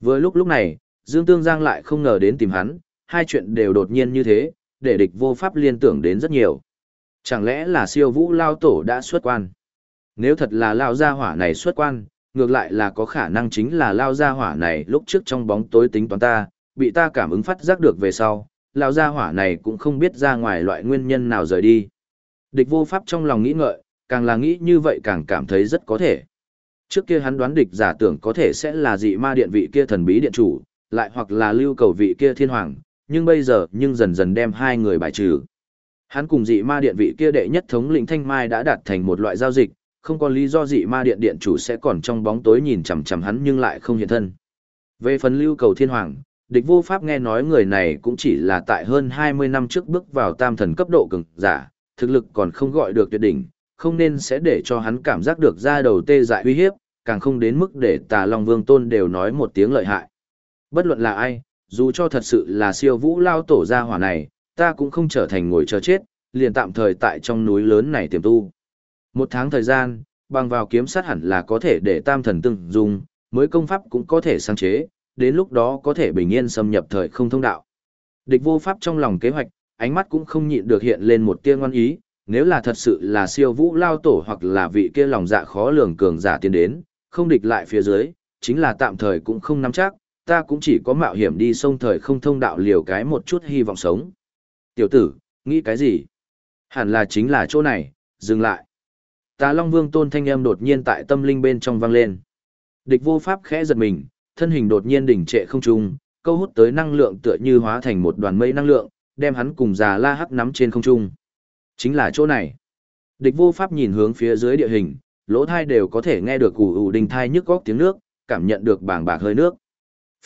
Vừa lúc lúc này, Dương Tương Giang lại không ngờ đến tìm hắn, hai chuyện đều đột nhiên như thế, để địch vô pháp liên tưởng đến rất nhiều. Chẳng lẽ là siêu vũ lao tổ đã xuất quan? Nếu thật là lao gia hỏa này xuất quan, ngược lại là có khả năng chính là lao gia hỏa này lúc trước trong bóng tối tính toán ta, bị ta cảm ứng phát giác được về sau, lão gia hỏa này cũng không biết ra ngoài loại nguyên nhân nào rời đi. Địch vô pháp trong lòng nghĩ ngợi, càng là nghĩ như vậy càng cảm thấy rất có thể. Trước kia hắn đoán địch giả tưởng có thể sẽ là dị ma điện vị kia thần bí điện chủ, lại hoặc là lưu cầu vị kia thiên hoàng, nhưng bây giờ nhưng dần dần đem hai người bài trừ. Hắn cùng dị ma điện vị kia đệ nhất thống lĩnh Thanh Mai đã đạt thành một loại giao dịch, không có lý do dị ma điện điện chủ sẽ còn trong bóng tối nhìn chằm chằm hắn nhưng lại không hiện thân. Về phần lưu cầu thiên hoàng, địch vô pháp nghe nói người này cũng chỉ là tại hơn 20 năm trước bước vào tam thần cấp độ cường giả, thực lực còn không gọi được tuyệt đỉnh, không nên sẽ để cho hắn cảm giác được ra đầu tê dại uy hiếp, càng không đến mức để tà Long Vương Tôn đều nói một tiếng lợi hại. Bất luận là ai, dù cho thật sự là siêu vũ lao tổ gia hỏa này, ta cũng không trở thành ngồi chờ chết, liền tạm thời tại trong núi lớn này tiềm tu. Một tháng thời gian, bằng vào kiếm sát hẳn là có thể để tam thần từng dùng, mới công pháp cũng có thể sáng chế, đến lúc đó có thể bình yên xâm nhập thời không thông đạo. Địch vô pháp trong lòng kế hoạch, ánh mắt cũng không nhịn được hiện lên một tia ngoan ý, nếu là thật sự là siêu vũ lao tổ hoặc là vị kia lòng dạ khó lường cường giả tiến đến, không địch lại phía dưới, chính là tạm thời cũng không nắm chắc, ta cũng chỉ có mạo hiểm đi sông thời không thông đạo liều cái một chút hy vọng sống. Tiểu tử, nghĩ cái gì? Hẳn là chính là chỗ này, dừng lại. Tà Long Vương tôn thanh âm đột nhiên tại tâm linh bên trong vang lên. Địch vô pháp khẽ giật mình, thân hình đột nhiên đỉnh trệ không trung, câu hút tới năng lượng tựa như hóa thành một đoàn mây năng lượng, đem hắn cùng già la hắc nắm trên không trung. Chính là chỗ này. Địch vô pháp nhìn hướng phía dưới địa hình, lỗ thai đều có thể nghe được ủ ủ đình thai nhức góc tiếng nước, cảm nhận được bảng bạc hơi nước.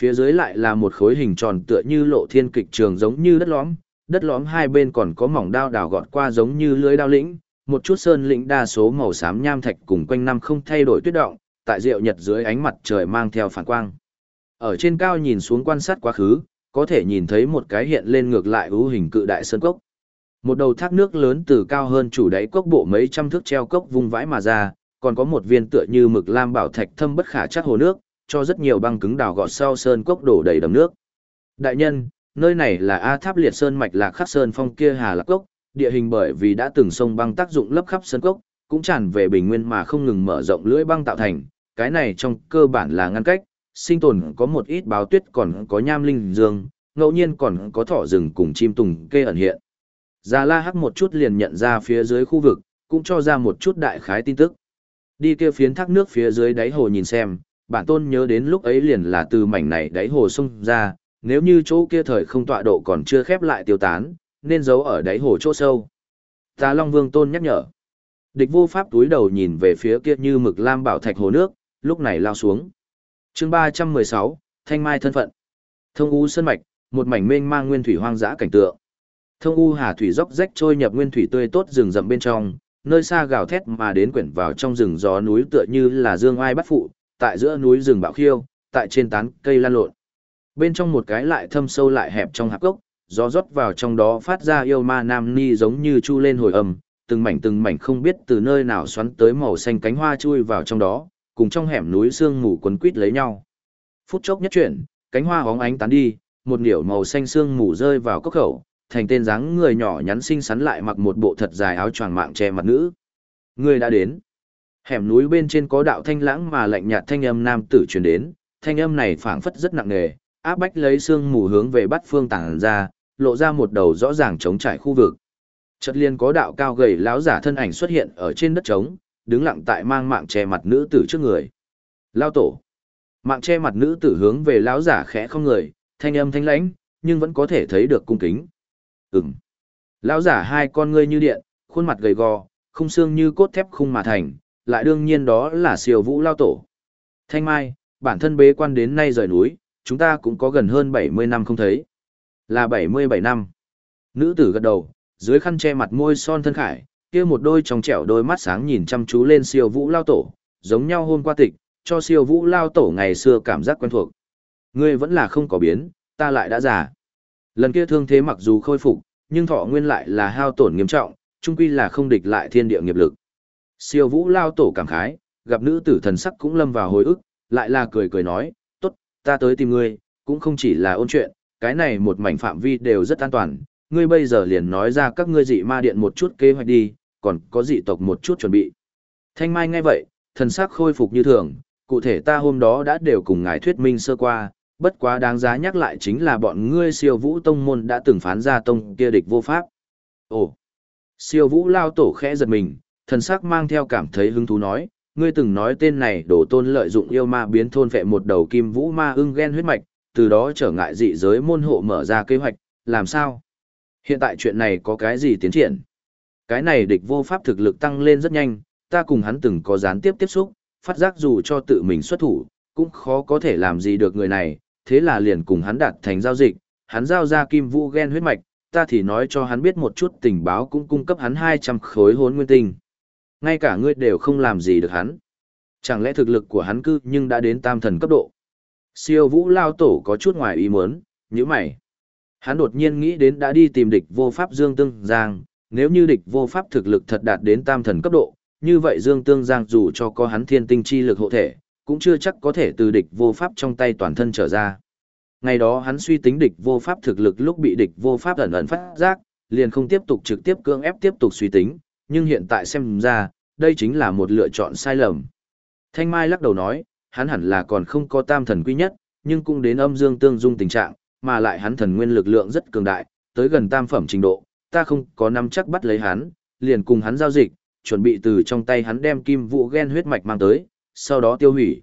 Phía dưới lại là một khối hình tròn tựa như lộ thiên kịch trường giống như đất lõm, đất lõm hai bên còn có mỏng đao đào gọt qua giống như lưới đao lĩnh, một chút sơn lĩnh đa số màu xám nham thạch cùng quanh năm không thay đổi tuyết động, tại rượu nhật dưới ánh mặt trời mang theo phản quang. Ở trên cao nhìn xuống quan sát quá khứ, có thể nhìn thấy một cái hiện lên ngược lại ưu hình cự đại sơn cốc. Một đầu thác nước lớn từ cao hơn chủ đáy cốc bộ mấy trăm thước treo cốc vung vãi mà ra, còn có một viên tựa như mực lam bảo thạch thâm bất khả chắc hồ nước, cho rất nhiều băng cứng đào gọt sau sơn cốc đổ đầy đầm nước. Đại nhân, nơi này là A Tháp Liệt Sơn mạch lạc khắc sơn phong kia Hà Lạc Cốc, địa hình bởi vì đã từng sông băng tác dụng lấp khắp sơn cốc, cũng tràn về bình nguyên mà không ngừng mở rộng lưỡi băng tạo thành, cái này trong cơ bản là ngăn cách, sinh tồn có một ít báo tuyết còn có nham linh dương, ngẫu nhiên còn có thỏ rừng cùng chim tùng kê ẩn hiện. Già La Hắc một chút liền nhận ra phía dưới khu vực, cũng cho ra một chút đại khái tin tức. Đi kia phiến thác nước phía dưới đáy hồ nhìn xem, bản tôn nhớ đến lúc ấy liền là từ mảnh này đáy hồ sông ra, nếu như chỗ kia thời không tọa độ còn chưa khép lại tiêu tán, nên giấu ở đáy hồ chỗ sâu. Ta Long Vương Tôn nhắc nhở. Địch vô pháp túi đầu nhìn về phía kia như mực lam bảo thạch hồ nước, lúc này lao xuống chương 316, Thanh Mai thân phận. Thông U Sơn Mạch, một mảnh mênh mang nguyên thủy hoang dã cảnh tượng. Thông U Hà Thủy dốc rách trôi nhập nguyên thủy tươi tốt rừng rậm bên trong, nơi xa gào thét mà đến quyển vào trong rừng gió núi tựa như là dương ai bắt phụ, tại giữa núi rừng bạo khiêu, tại trên tán cây lan lộn. Bên trong một cái lại thâm sâu lại hẹp trong hạp gốc, gió rót vào trong đó phát ra yêu ma nam ni giống như chu lên hồi ầm, từng mảnh từng mảnh không biết từ nơi nào xoắn tới màu xanh cánh hoa chui vào trong đó, cùng trong hẻm núi sương mù quấn quít lấy nhau. Phút chốc nhất chuyển, cánh hoa hóng ánh tán đi, một niểu màu xanh sương mù rơi vào cốc khẩu, thành tên dáng người nhỏ nhắn xinh xắn lại mặc một bộ thật dài áo choàng mạng che mặt nữ. Người đã đến. Hẻm núi bên trên có đạo thanh lãng mà lạnh nhạt thanh âm nam tử truyền đến, thanh âm này phảng phất rất nặng nề, áp bách lấy xương mù hướng về bắt phương tản ra, lộ ra một đầu rõ ràng trống trải khu vực. Chợt liền có đạo cao gầy lão giả thân ảnh xuất hiện ở trên đất trống, đứng lặng tại mang mạng che mặt nữ tử trước người. Lao tổ. Mạng che mặt nữ tử hướng về lão giả khẽ không người, thanh âm thanh lãnh, nhưng vẫn có thể thấy được cung kính. Ừm. Lão giả hai con ngươi như điện, khuôn mặt gầy gò, khung xương như cốt thép khung mà thành, lại đương nhiên đó là siêu vũ lao tổ. Thanh Mai, bản thân bế quan đến nay rời núi, chúng ta cũng có gần hơn 70 năm không thấy. Là 77 năm. Nữ tử gật đầu, dưới khăn che mặt môi son thân khải, kia một đôi trong trẻo đôi mắt sáng nhìn chăm chú lên siêu vũ lao tổ, giống nhau hôm qua tịch, cho siêu vũ lao tổ ngày xưa cảm giác quen thuộc. Ngươi vẫn là không có biến, ta lại đã già. Lần kia thương thế mặc dù khôi phục, nhưng thọ nguyên lại là hao tổn nghiêm trọng, chung quy là không địch lại thiên địa nghiệp lực. Siêu vũ lao tổ cảm khái, gặp nữ tử thần sắc cũng lâm vào hồi ức, lại là cười cười nói, tốt, ta tới tìm ngươi, cũng không chỉ là ôn chuyện, cái này một mảnh phạm vi đều rất an toàn, ngươi bây giờ liền nói ra các ngươi dị ma điện một chút kế hoạch đi, còn có dị tộc một chút chuẩn bị. Thanh Mai nghe vậy, thần sắc khôi phục như thường, cụ thể ta hôm đó đã đều cùng ngài thuyết minh sơ qua, bất quá đáng giá nhắc lại chính là bọn ngươi siêu vũ tông môn đã từng phán ra tông kia địch vô pháp. Ồ! Siêu vũ lao tổ khẽ giật mình, thần sắc mang theo cảm thấy hứng thú nói, ngươi từng nói tên này đổ tôn lợi dụng yêu ma biến thôn vệ một đầu kim vũ ma ưng ghen huyết mạch, từ đó trở ngại dị giới môn hộ mở ra kế hoạch, làm sao? Hiện tại chuyện này có cái gì tiến triển? Cái này địch vô pháp thực lực tăng lên rất nhanh, ta cùng hắn từng có gián tiếp tiếp xúc, phát giác dù cho tự mình xuất thủ, cũng khó có thể làm gì được người này, thế là liền cùng hắn đạt thành giao dịch, hắn giao ra kim vũ gen huyết mạch, ta thì nói cho hắn biết một chút tình báo cũng cung cấp hắn 200 khối hốn nguyên tinh. Ngay cả ngươi đều không làm gì được hắn. Chẳng lẽ thực lực của hắn cư nhưng đã đến tam thần cấp độ. Siêu vũ lao tổ có chút ngoài ý muốn, như mày. Hắn đột nhiên nghĩ đến đã đi tìm địch vô pháp Dương Tương Giang, nếu như địch vô pháp thực lực thật đạt đến tam thần cấp độ, như vậy Dương Tương Giang dù cho có hắn thiên tinh chi lực hộ thể, cũng chưa chắc có thể từ địch vô pháp trong tay toàn thân trở ra. Ngày đó hắn suy tính địch vô pháp thực lực lúc bị địch vô pháp ẩn ẩn phát giác, liền không tiếp tục trực tiếp cưỡng ép tiếp tục suy tính, nhưng hiện tại xem ra, đây chính là một lựa chọn sai lầm. Thanh Mai lắc đầu nói, hắn hẳn là còn không có tam thần quy nhất, nhưng cũng đến âm dương tương dung tình trạng, mà lại hắn thần nguyên lực lượng rất cường đại, tới gần tam phẩm trình độ, ta không có nắm chắc bắt lấy hắn, liền cùng hắn giao dịch, chuẩn bị từ trong tay hắn đem kim vũ gen huyết mạch mang tới, sau đó tiêu hủy.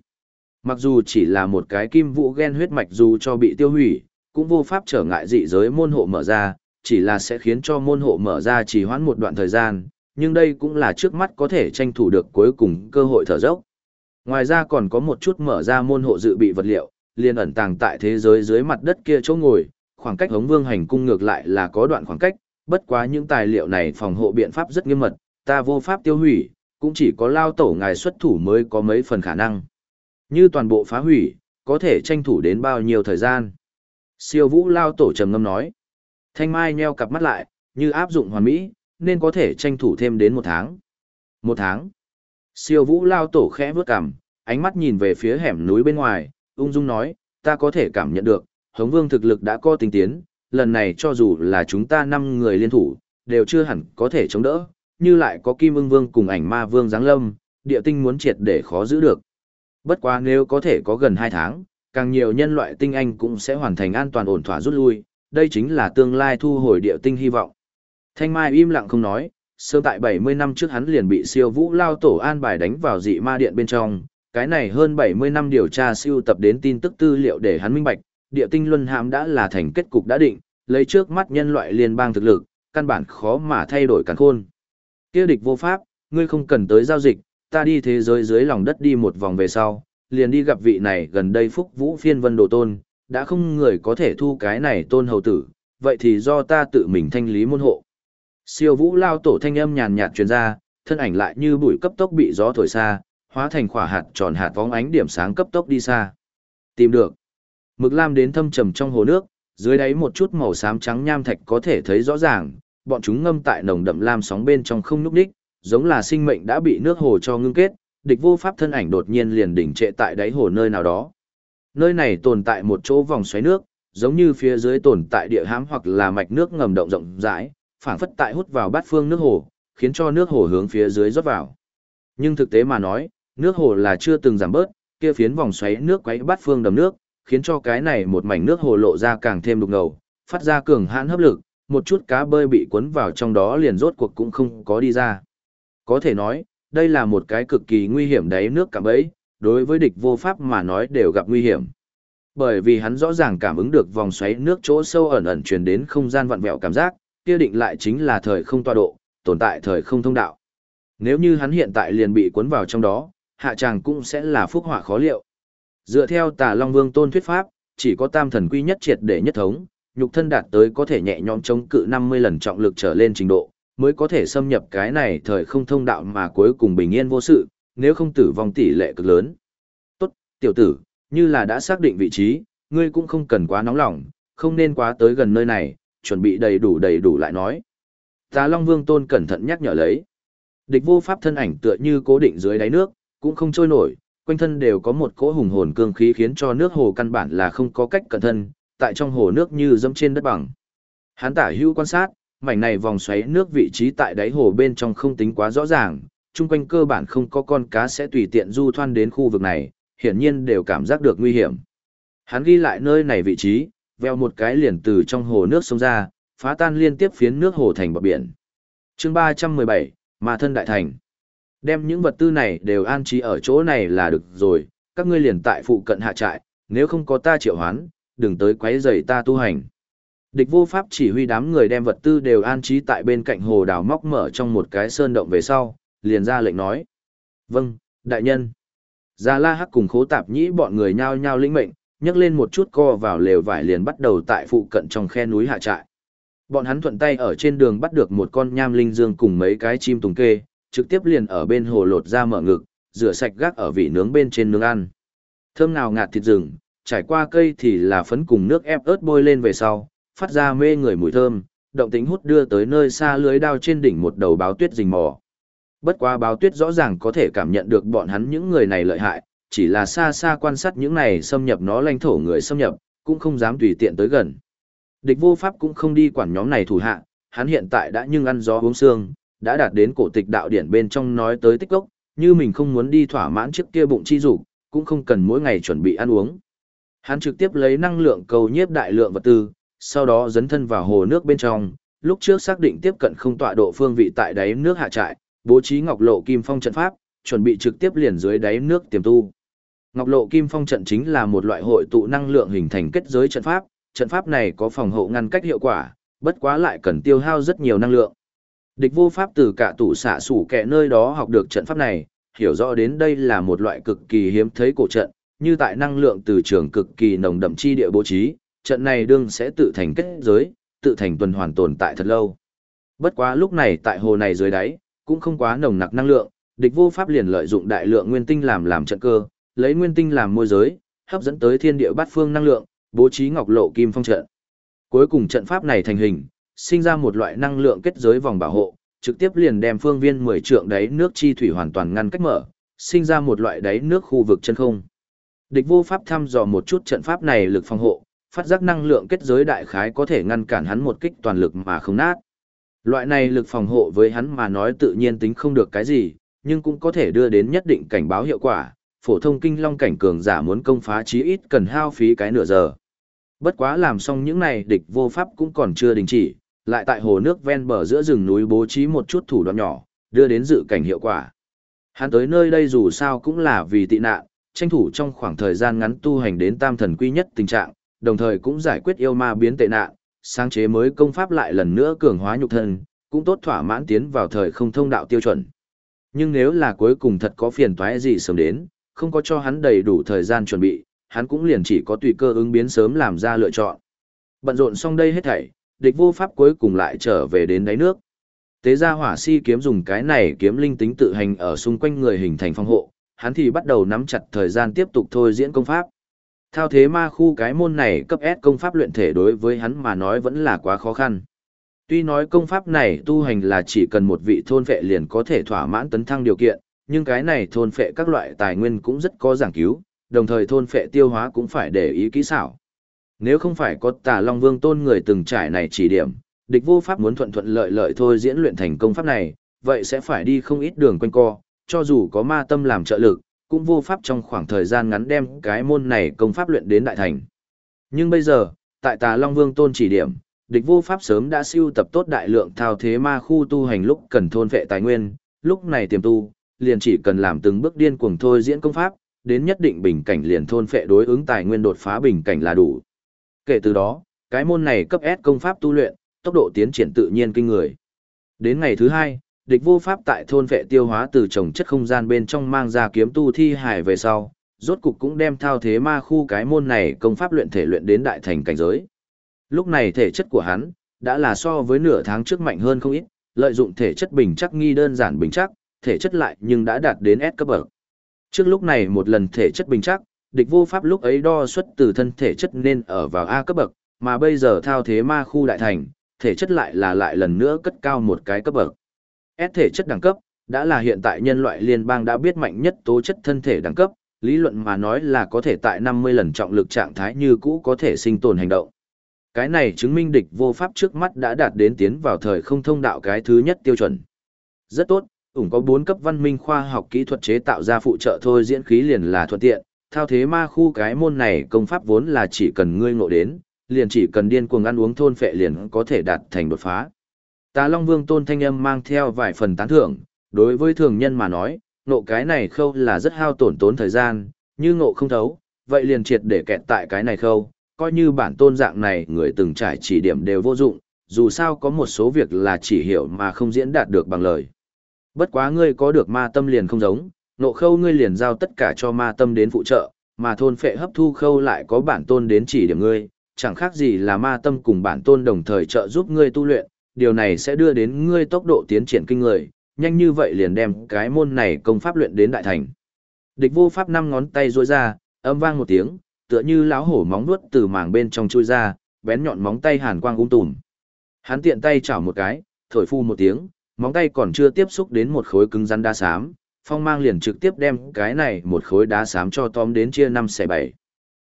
Mặc dù chỉ là một cái kim vũ gen huyết mạch dù cho bị tiêu hủy, cũng vô pháp trở ngại dị giới môn hộ mở ra, chỉ là sẽ khiến cho môn hộ mở ra chỉ hoãn một đoạn thời gian, nhưng đây cũng là trước mắt có thể tranh thủ được cuối cùng cơ hội thở dốc. Ngoài ra còn có một chút mở ra môn hộ dự bị vật liệu, liền ẩn tàng tại thế giới dưới mặt đất kia chỗ ngồi, khoảng cách hống vương hành cung ngược lại là có đoạn khoảng cách, bất quá những tài liệu này phòng hộ biện pháp rất nghiêm mật, ta vô pháp tiêu hủy, cũng chỉ có lao tổ ngài xuất thủ mới có mấy phần khả năng. Như toàn bộ phá hủy, có thể tranh thủ đến bao nhiêu thời gian. Siêu vũ lao tổ trầm ngâm nói. Thanh Mai nheo cặp mắt lại, như áp dụng hoàn mỹ, nên có thể tranh thủ thêm đến một tháng. Một tháng. Siêu vũ lao tổ khẽ vướt cằm, ánh mắt nhìn về phía hẻm núi bên ngoài, ung dung nói, ta có thể cảm nhận được, hống vương thực lực đã có tinh tiến, lần này cho dù là chúng ta năm người liên thủ, đều chưa hẳn có thể chống đỡ, như lại có kim ưng vương cùng ảnh ma vương giáng lâm, địa tinh muốn triệt để khó giữ được. Bất quá nếu có thể có gần 2 tháng, càng nhiều nhân loại tinh anh cũng sẽ hoàn thành an toàn ổn thỏa rút lui, đây chính là tương lai thu hồi địa tinh hy vọng. Thanh Mai im lặng không nói, sớm tại 70 năm trước hắn liền bị siêu vũ lao tổ an bài đánh vào dị ma điện bên trong, cái này hơn 70 năm điều tra siêu tập đến tin tức tư liệu để hắn minh bạch, địa tinh luân hãm đã là thành kết cục đã định, lấy trước mắt nhân loại liên bang thực lực, căn bản khó mà thay đổi càn khôn. Kia địch vô pháp, ngươi không cần tới giao dịch, ta đi thế giới dưới lòng đất đi một vòng về sau, liền đi gặp vị này gần đây phúc vũ phiên vân đồ tôn, đã không người có thể thu cái này tôn hầu tử, vậy thì do ta tự mình thanh lý môn hộ. Siêu vũ lao tổ thanh âm nhàn nhạt truyền ra, thân ảnh lại như bụi cấp tốc bị gió thổi xa, hóa thành quả hạt tròn hạt vóng ánh điểm sáng cấp tốc đi xa. Tìm được. Mực lam đến thâm trầm trong hồ nước, dưới đáy một chút màu xám trắng nham thạch có thể thấy rõ ràng, bọn chúng ngâm tại nồng đậm lam sóng bên trong không nhúc đích, giống là sinh mệnh đã bị nước hồ cho ngưng kết, địch vô pháp thân ảnh đột nhiên liền đỉnh trệ tại đáy hồ nơi nào đó. Nơi này tồn tại một chỗ vòng xoáy nước, giống như phía dưới tồn tại địa hãm hoặc là mạch nước ngầm động rộng rãi, phảng phất tại hút vào bát phương nước hồ, khiến cho nước hồ hướng phía dưới rót vào. Nhưng thực tế mà nói, nước hồ là chưa từng giảm bớt, kia phiến vòng xoáy nước quấy bát phương đầm nước, khiến cho cái này một mảnh nước hồ lộ ra càng thêm đục ngầu, phát ra cường hãn hấp lực, một chút cá bơi bị cuốn vào trong đó liền rốt cuộc cũng không có đi ra. Có thể nói, đây là một cái cực kỳ nguy hiểm đáy nước cả bẫy, đối với địch vô pháp mà nói đều gặp nguy hiểm. Bởi vì hắn rõ ràng cảm ứng được vòng xoáy nước chỗ sâu ẩn ẩn truyền đến không gian vặn vẹo cảm giác, kia định lại chính là thời không tọa độ, tồn tại thời không thông đạo. Nếu như hắn hiện tại liền bị cuốn vào trong đó, hạ tràng cũng sẽ là phúc họa khó liệu. Dựa theo Tà Long Vương tôn thuyết pháp, chỉ có tam thần quy nhất triệt để nhất thống, nhục thân đạt tới có thể nhẹ nhõm chống cự 50 lần trọng lực trở lên trình độ, mới có thể xâm nhập cái này thời không thông đạo mà cuối cùng bình yên vô sự, nếu không tử vong tỷ lệ cực lớn. Tốt, tiểu tử, như là đã xác định vị trí, ngươi cũng không cần quá nóng lòng, không nên quá tới gần nơi này, chuẩn bị đầy đủ đầy đủ lại nói. Tà Long Vương Tôn cẩn thận nhắc nhở lấy. Địch vô pháp thân ảnh tựa như cố định dưới đáy nước, cũng không trôi nổi, quanh thân đều có một cỗ hùng hồn cương khí khiến cho nước hồ căn bản là không có cách cẩn thân, tại trong hồ nước như dẫm trên đất bằng. Hắn tả hữu quan sát, mảnh này vòng xoáy nước vị trí tại đáy hồ bên trong không tính quá rõ ràng, chung quanh cơ bản không có con cá sẽ tùy tiện du thoan đến khu vực này, hiển nhiên đều cảm giác được nguy hiểm. Hắn ghi lại nơi này vị trí, veo một cái liền từ trong hồ nước sông ra, phá tan liên tiếp phiến nước hồ thành bờ biển. chương 317, Ma thân đại thành. Đem những vật tư này đều an trí ở chỗ này là được rồi, các ngươi liền tại phụ cận hạ trại, nếu không có ta triệu hoán, đừng tới quấy rầy ta tu hành. Địch vô pháp chỉ huy đám người đem vật tư đều an trí tại bên cạnh hồ đào móc mở trong một cái sơn động về sau, liền ra lệnh nói. Vâng, đại nhân. Gia La Hắc cùng khố tạp nhĩ bọn người nhao nhao lĩnh mệnh, nhấc lên một chút co vào lều vải liền bắt đầu tại phụ cận trong khe núi hạ trại. Bọn hắn thuận tay ở trên đường bắt được một con nham linh dương cùng mấy cái chim tùng kê, trực tiếp liền ở bên hồ lột ra mở ngực, rửa sạch gác ở vị nướng bên trên nướng ăn. Thơm nào ngạt thịt rừng, trải qua cây thì là phấn cùng nước ép ớt bôi lên về sau, phát ra mê người mùi thơm, động tính hút đưa tới nơi xa lưới đao trên đỉnh một đầu báo tuyết rình mò. Bất quá báo tuyết rõ ràng có thể cảm nhận được bọn hắn những người này lợi hại, chỉ là xa xa quan sát những này xâm nhập nó lãnh thổ người xâm nhập, cũng không dám tùy tiện tới gần. Địch vô pháp cũng không đi quản nhóm này thủ hạ, hắn hiện tại đã nhưng ăn gió uống xương, đã đạt đến cổ tịch đạo điển bên trong nói tới tích gốc, như mình không muốn đi thỏa mãn trước kia bụng chi dục, cũng không cần mỗi ngày chuẩn bị ăn uống. Hắn trực tiếp lấy năng lượng cầu nhiếp đại lượng vật tư, sau đó dấn thân vào hồ nước bên trong, lúc trước xác định tiếp cận không tọa độ phương vị tại đáy nước hạ trại, bố trí ngọc lộ kim phong trận pháp, chuẩn bị trực tiếp liền dưới đáy nước tiềm tu. Ngọc lộ kim phong trận chính là một loại hội tụ năng lượng hình thành kết giới trận pháp, trận pháp này có phòng hộ ngăn cách hiệu quả, bất quá lại cần tiêu hao rất nhiều năng lượng. Địch vô pháp từ cả tủ xạ sủ kẻ nơi đó học được trận pháp này, hiểu rõ đến đây là một loại cực kỳ hiếm thấy cổ trận, như tại năng lượng từ trường cực kỳ nồng đậm chi địa bố trí, trận này đương sẽ tự thành kết giới, tự thành tuần hoàn tồn tại thật lâu. Bất quá lúc này tại hồ này dưới đáy, cũng không quá nồng nặc năng lượng, địch vô pháp liền lợi dụng đại lượng nguyên tinh làm làm trận cơ, lấy nguyên tinh làm môi giới, hấp dẫn tới thiên địa bát phương năng lượng, bố trí ngọc lộ kim phong trận. Cuối cùng trận pháp này thành hình, sinh ra một loại năng lượng kết giới vòng bảo hộ, trực tiếp liền đem phương viên 10 trượng đáy nước chi thủy hoàn toàn ngăn cách mở, sinh ra một loại đáy nước khu vực chân không. Địch vô pháp thăm dò một chút trận pháp này lực phòng hộ, phát giác năng lượng kết giới đại khái có thể ngăn cản hắn một kích toàn lực mà không nát. Loại này lực phòng hộ với hắn mà nói tự nhiên tính không được cái gì, nhưng cũng có thể đưa đến nhất định cảnh báo hiệu quả, phổ thông kinh long cảnh cường giả muốn công phá chí ít cần hao phí cái nửa giờ. Bất quá làm xong những này địch vô pháp cũng còn chưa đình chỉ, lại tại hồ nước ven bờ giữa rừng núi bố trí một chút thủ đoạn nhỏ, đưa đến dự cảnh hiệu quả. Hắn tới nơi đây dù sao cũng là vì tị nạn, tranh thủ trong khoảng thời gian ngắn tu hành đến tam thần quy nhất tình trạng, đồng thời cũng giải quyết yêu ma biến tệ nạn, sáng chế mới công pháp lại lần nữa cường hóa nhục thân, cũng tốt thỏa mãn tiến vào thời không thông đạo tiêu chuẩn. Nhưng nếu là cuối cùng thật có phiền toái gì sớm đến, không có cho hắn đầy đủ thời gian chuẩn bị, hắn cũng liền chỉ có tùy cơ ứng biến sớm làm ra lựa chọn. Bận rộn xong đây hết thảy, địch vô pháp cuối cùng lại trở về đến đáy nước. Tế gia hỏa si kiếm dùng cái này kiếm linh tính tự hành ở xung quanh người hình thành phong hộ, hắn thì bắt đầu nắm chặt thời gian tiếp tục thôi diễn công pháp. Thao thế ma khu cái môn này cấp S công pháp luyện thể đối với hắn mà nói vẫn là quá khó khăn. Tuy nói công pháp này tu hành là chỉ cần một vị thôn vệ liền có thể thỏa mãn tấn thăng điều kiện, nhưng cái này thôn phệ các loại tài nguyên cũng rất có giảng cứu, đồng thời thôn phệ tiêu hóa cũng phải để ý kỹ xảo. Nếu không phải có tà Long Vương tôn người từng trải này chỉ điểm, địch vô pháp muốn thuận thuận lợi lợi thôi diễn luyện thành công pháp này, vậy sẽ phải đi không ít đường quanh co, cho dù có ma tâm làm trợ lực, cũng vô pháp trong khoảng thời gian ngắn đem cái môn này công pháp luyện đến đại thành. Nhưng bây giờ, tại Tà Long Vương tôn chỉ điểm, địch vô pháp sớm đã siêu tập tốt đại lượng thao thế ma khu tu hành lúc cần thôn vệ tài nguyên, lúc này tiềm tu, liền chỉ cần làm từng bước điên cuồng thôi diễn công pháp, đến nhất định bình cảnh liền thôn vệ đối ứng tài nguyên đột phá bình cảnh là đủ. Kể từ đó, cái môn này cấp S công pháp tu luyện, tốc độ tiến triển tự nhiên kinh người. Đến ngày thứ hai, địch vô pháp tại thôn vệ tiêu hóa từ trồng chất không gian bên trong mang ra kiếm tu thi hải về sau, rốt cục cũng đem thao thế ma khu cái môn này công pháp luyện thể luyện đến đại thành cảnh giới. Lúc này thể chất của hắn đã là so với nửa tháng trước mạnh hơn không ít, lợi dụng thể chất bình chắc nghi đơn giản bình chắc, thể chất lại nhưng đã đạt đến S cấp bậc. Trước lúc này một lần thể chất bình chắc, địch vô pháp lúc ấy đo xuất từ thân thể chất nên ở vào A cấp bậc, mà bây giờ thao thế ma khu đại thành, thể chất lại là lại lần nữa cất cao một cái cấp bậc. S thể chất đẳng cấp, đã là hiện tại nhân loại liên bang đã biết mạnh nhất tố chất thân thể đẳng cấp, lý luận mà nói là có thể tại 50 lần trọng lực trạng thái như cũ có thể sinh tồn hành động. Cái này chứng minh địch vô pháp trước mắt đã đạt đến tiến vào thời không thông đạo cái thứ nhất tiêu chuẩn. Rất tốt, ủng có 4 cấp văn minh khoa học kỹ thuật chế tạo ra phụ trợ thôi diễn khí liền là thuận tiện, thao thế ma khu cái môn này công pháp vốn là chỉ cần ngươi ngộ đến, liền chỉ cần điên cuồng ăn uống thôn phệ liền có thể đạt thành đột phá. Tà Long Vương tôn thanh âm mang theo vài phần tán thưởng, đối với thường nhân mà nói, ngộ cái này khâu là rất hao tổn tốn thời gian, như ngộ không thấu, vậy liền triệt để kẹt tại cái này khâu, coi như bản tôn dạng này người từng trải chỉ điểm đều vô dụng, dù sao có một số việc là chỉ hiểu mà không diễn đạt được bằng lời. Bất quá ngươi có được ma tâm liền không giống, nộ khâu ngươi liền giao tất cả cho ma tâm đến phụ trợ, mà thôn phệ hấp thu khâu lại có bản tôn đến chỉ điểm ngươi, chẳng khác gì là ma tâm cùng bản tôn đồng thời trợ giúp ngươi tu luyện, điều này sẽ đưa đến ngươi tốc độ tiến triển kinh người, nhanh như vậy liền đem cái môn này công pháp luyện đến đại thành. Địch vô pháp năm ngón tay duỗi ra, âm vang một tiếng, tựa như lão hổ móng nuốt từ màng bên trong chui ra, bén nhọn móng tay hàn quang ung tùm. Hắn tiện tay chảo một cái, thổi phu một tiếng, móng tay còn chưa tiếp xúc đến một khối cứng rắn đa sám phong mang liền trực tiếp đem cái này một khối đá xám cho tóm đến chia năm xẻ bảy.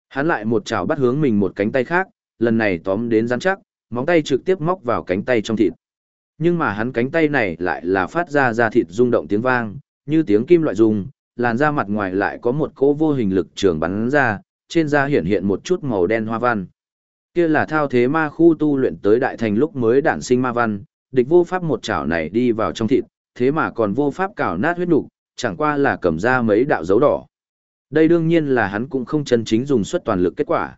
Hắn lại một chảo bắt hướng mình một cánh tay khác, lần này tóm đến rắn chắc, móng tay trực tiếp móc vào cánh tay trong thịt. Nhưng mà hắn cánh tay này lại là phát ra ra thịt rung động tiếng vang, như tiếng kim loại rung, làn da mặt ngoài lại có một cỗ vô hình lực trường bắn ra, trên da hiện hiện một chút màu đen hoa văn. Kia là thao thế ma khu tu luyện tới đại thành lúc mới đản sinh ma văn, địch vô pháp một chảo này đi vào trong thịt, thế mà còn vô pháp cào nát huyết nục, chẳng qua là cầm ra mấy đạo dấu đỏ. Đây đương nhiên là hắn cũng không chân chính dùng suất toàn lực kết quả.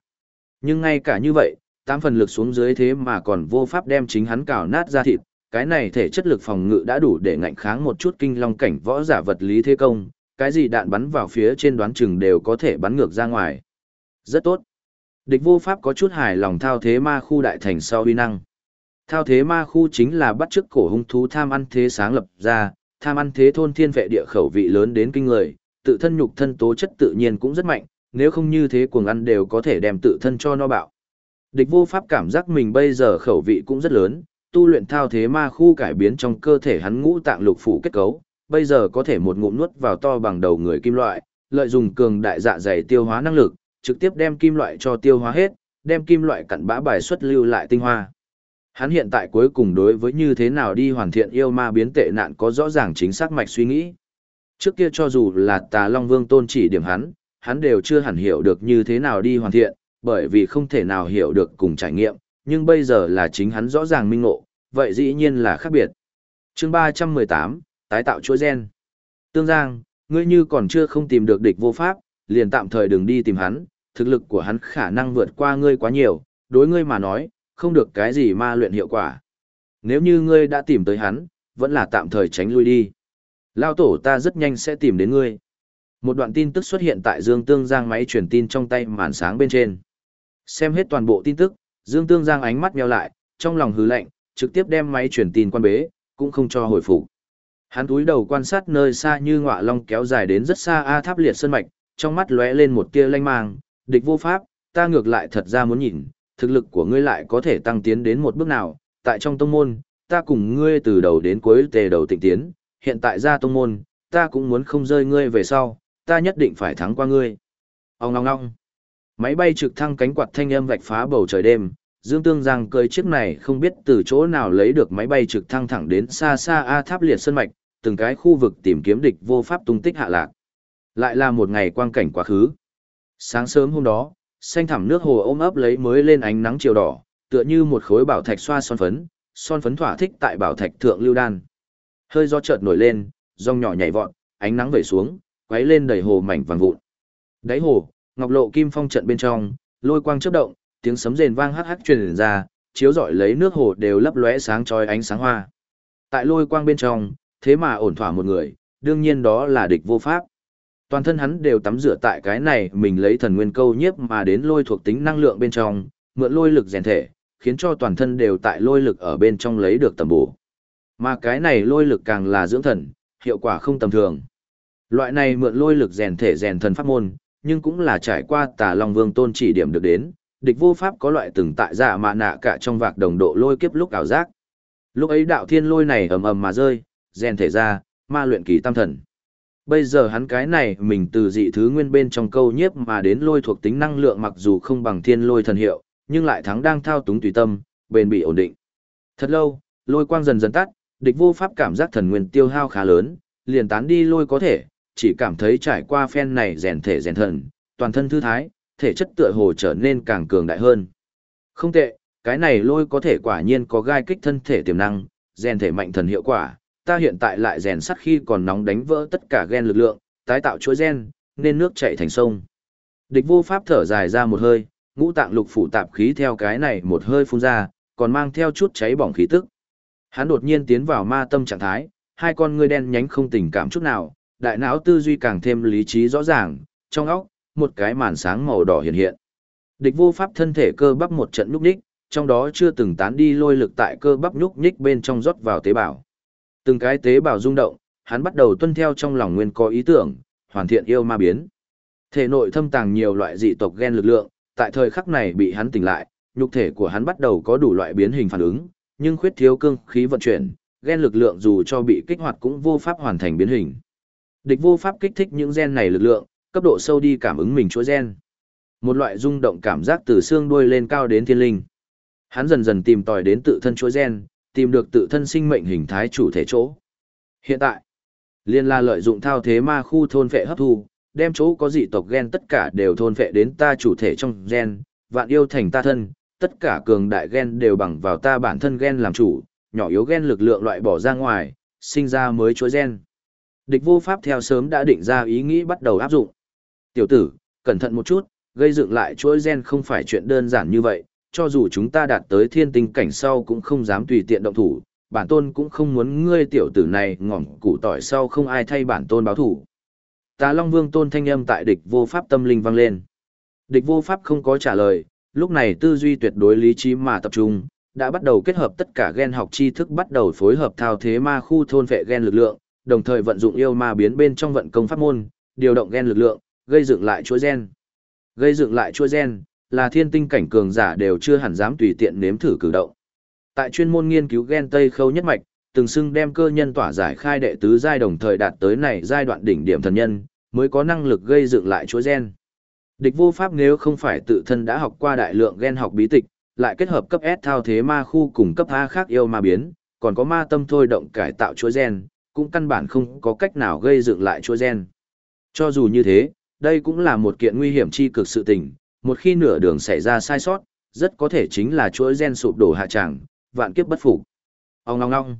Nhưng ngay cả như vậy, tám phần lực xuống dưới thế mà còn vô pháp đem chính hắn cào nát ra thịt, cái này thể chất lực phòng ngự đã đủ để ngạnh kháng một chút kinh long cảnh võ giả vật lý thế công, cái gì đạn bắn vào phía trên đoán chừng đều có thể bắn ngược ra ngoài. Rất tốt. Địch vô pháp có chút hài lòng thao thế ma khu đại thành sau uy năng. Thao thế ma khu chính là bắt chước cổ hung thú tham ăn thế sáng lập ra, tham ăn thế thôn thiên vệ địa khẩu vị lớn đến kinh người, tự thân nhục thân tố chất tự nhiên cũng rất mạnh, nếu không như thế cuồng ăn đều có thể đem tự thân cho no bạo. Địch vô pháp cảm giác mình bây giờ khẩu vị cũng rất lớn, tu luyện thao thế ma khu cải biến trong cơ thể hắn ngũ tạng lục phủ kết cấu, bây giờ có thể một ngụm nuốt vào to bằng đầu người kim loại, lợi dụng cường đại dạ dày tiêu hóa năng lực, trực tiếp đem kim loại cho tiêu hóa hết, đem kim loại cặn bã bài xuất lưu lại tinh hoa. Hắn hiện tại cuối cùng đối với như thế nào đi hoàn thiện yêu ma biến tệ nạn có rõ ràng chính xác mạch suy nghĩ. Trước kia cho dù là tà Long Vương tôn chỉ điểm hắn, hắn đều chưa hẳn hiểu được như thế nào đi hoàn thiện, bởi vì không thể nào hiểu được cùng trải nghiệm, nhưng bây giờ là chính hắn rõ ràng minh ngộ, vậy dĩ nhiên là khác biệt. chương 318, tái tạo chuỗi gen. Tương Giang, ngươi như còn chưa không tìm được địch vô pháp, liền tạm thời đừng đi tìm hắn, thực lực của hắn khả năng vượt qua ngươi quá nhiều, đối ngươi mà nói, không được cái gì ma luyện hiệu quả. Nếu như ngươi đã tìm tới hắn, vẫn là tạm thời tránh lui đi. Lao tổ ta rất nhanh sẽ tìm đến ngươi. Một đoạn tin tức xuất hiện tại Dương Tương Giang máy truyền tin trong tay màn sáng bên trên. Xem hết toàn bộ tin tức, Dương Tương Giang ánh mắt nheo lại, trong lòng hứ lạnh, trực tiếp đem máy truyền tin quan bế, cũng không cho hồi phục. Hắn túi đầu quan sát nơi xa như ngọa long kéo dài đến rất xa A tháp liệt sơn mạch, trong mắt lóe lên một tia lanh mang, địch vô pháp, ta ngược lại thật ra muốn nhìn, thực lực của ngươi lại có thể tăng tiến đến một bước nào, tại trong tông môn, ta cùng ngươi từ đầu đến cuối tề đầu tịnh tiến, hiện tại ra tông môn, ta cũng muốn không rơi ngươi về sau, ta nhất định phải thắng qua ngươi. Ông ngong ngong. Máy bay trực thăng cánh quạt thanh âm vạch phá bầu trời đêm, Dương Tương Giang cười chiếc này không biết từ chỗ nào lấy được máy bay trực thăng thẳng đến xa xa A tháp liệt sân mạch, từng cái khu vực tìm kiếm địch vô pháp tung tích hạ lạc. Lại là một ngày quang cảnh quá khứ. Sáng sớm hôm đó, xanh thẳm nước hồ ôm ấp lấy mới lên ánh nắng chiều đỏ, tựa như một khối bảo thạch xoa son phấn, son phấn thỏa thích tại bảo thạch thượng lưu đan. Hơi gió chợt nổi lên, dòng nhỏ nhảy vọt, ánh nắng về xuống, quấy lên đầy hồ mảnh vàng vụn. Đáy hồ, ngọc lộ kim phong trận bên trong, lôi quang chớp động, tiếng sấm rền vang hắc hắc truyền ra, chiếu rọi lấy nước hồ đều lấp lóe sáng chói ánh sáng hoa. Tại lôi quang bên trong, thế mà ổn thỏa một người, đương nhiên đó là địch vô pháp. Toàn thân hắn đều tắm rửa tại cái này mình lấy thần nguyên câu nhiếp mà đến lôi thuộc tính năng lượng bên trong, mượn lôi lực rèn thể, khiến cho toàn thân đều tại lôi lực ở bên trong lấy được tầm bổ. Mà cái này lôi lực càng là dưỡng thần, hiệu quả không tầm thường. Loại này mượn lôi lực rèn thể rèn thần pháp môn, nhưng cũng là trải qua tà Long Vương tôn chỉ điểm được đến, địch vô pháp có loại từng tại dạ mạ nạ cả trong vạc đồng độ lôi kiếp lúc ảo giác. Lúc ấy đạo thiên lôi này ầm ầm mà rơi, rèn thể ra, ma luyện kỳ tam thần. Bây giờ hắn cái này mình từ dị thứ nguyên bên trong câu nhiếp mà đến lôi thuộc tính năng lượng mặc dù không bằng thiên lôi thần hiệu, nhưng lại thắng đang thao túng tùy tâm, bền bị ổn định. Thật lâu, lôi quang dần dần tắt, địch vô pháp cảm giác thần nguyên tiêu hao khá lớn, liền tán đi lôi có thể, chỉ cảm thấy trải qua phen này rèn thể rèn thần, toàn thân thư thái, thể chất tựa hồ trở nên càng cường đại hơn. Không tệ, cái này lôi có thể quả nhiên có gai kích thân thể tiềm năng, rèn thể mạnh thần hiệu quả, ta hiện tại lại rèn sắt khi còn nóng đánh vỡ tất cả gen lực lượng, tái tạo chuỗi gen, nên nước chảy thành sông. Địch vô pháp thở dài ra một hơi, ngũ tạng lục phủ tạp khí theo cái này một hơi phun ra, còn mang theo chút cháy bỏng khí tức. Hắn đột nhiên tiến vào ma tâm trạng thái, hai con ngươi đen nhánh không tình cảm chút nào, đại não tư duy càng thêm lý trí rõ ràng, trong óc, một cái màn sáng màu đỏ hiện hiện. Địch vô pháp thân thể cơ bắp một trận nhúc nhích, trong đó chưa từng tán đi lôi lực tại cơ bắp nhúc nhích bên trong rót vào tế bào. Từng cái tế bào rung động, hắn bắt đầu tuân theo trong lòng nguyên có ý tưởng, hoàn thiện yêu ma biến. Thể nội thâm tàng nhiều loại dị tộc gen lực lượng, tại thời khắc này bị hắn tỉnh lại, nhục thể của hắn bắt đầu có đủ loại biến hình phản ứng, nhưng khuyết thiếu cương khí vận chuyển, gen lực lượng dù cho bị kích hoạt cũng vô pháp hoàn thành biến hình. Địch vô pháp kích thích những gen này lực lượng, cấp độ sâu đi cảm ứng mình chuỗi gen. Một loại rung động cảm giác từ xương đuôi lên cao đến thiên linh. Hắn dần dần tìm tòi đến tự thân chuỗi gen, tìm được tự thân sinh mệnh hình thái chủ thể chỗ. Hiện tại, liên la lợi dụng thao thế ma khu thôn vệ hấp thu, đem chỗ có dị tộc gen tất cả đều thôn vệ đến ta chủ thể trong gen, vạn yêu thành ta thân, tất cả cường đại gen đều bằng vào ta bản thân gen làm chủ, nhỏ yếu gen lực lượng loại bỏ ra ngoài, sinh ra mới chuỗi gen. Địch vô pháp theo sớm đã định ra ý nghĩ bắt đầu áp dụng. Tiểu tử, cẩn thận một chút, gây dựng lại chuỗi gen không phải chuyện đơn giản như vậy, cho dù chúng ta đạt tới thiên tinh cảnh sau cũng không dám tùy tiện động thủ, bản tôn cũng không muốn ngươi tiểu tử này ngỏm củ tỏi sau không ai thay bản tôn báo thủ. Tà Long Vương tôn thanh âm tại địch vô pháp tâm linh vang lên. Địch vô pháp không có trả lời, lúc này tư duy tuyệt đối lý trí mà tập trung, đã bắt đầu kết hợp tất cả gen học tri thức bắt đầu phối hợp thao thế ma khu thôn vệ gen lực lượng, đồng thời vận dụng yêu ma biến bên trong vận công pháp môn, điều động gen lực lượng, gây dựng lại chuỗi gen. Gây dựng lại chuỗi gen, là thiên tinh cảnh cường giả đều chưa hẳn dám tùy tiện nếm thử cử động. Tại chuyên môn nghiên cứu gen tây khâu nhất mạch, từng xưng đem cơ nhân tỏa giải khai đệ tứ giai đồng thời đạt tới này giai đoạn đỉnh điểm thần nhân, mới có năng lực gây dựng lại chuỗi gen. Địch vô pháp nếu không phải tự thân đã học qua đại lượng gen học bí tịch, lại kết hợp cấp S thao thế ma khu cùng cấp A khác yêu ma biến, còn có ma tâm thôi động cải tạo chuỗi gen, cũng căn bản không có cách nào gây dựng lại chuỗi gen. Cho dù như thế, đây cũng là một kiện nguy hiểm chi cực sự tình, một khi nửa đường xảy ra sai sót, rất có thể chính là chuỗi gen sụp đổ hạ tràng, vạn kiếp bất phục. Ông ngong ngong.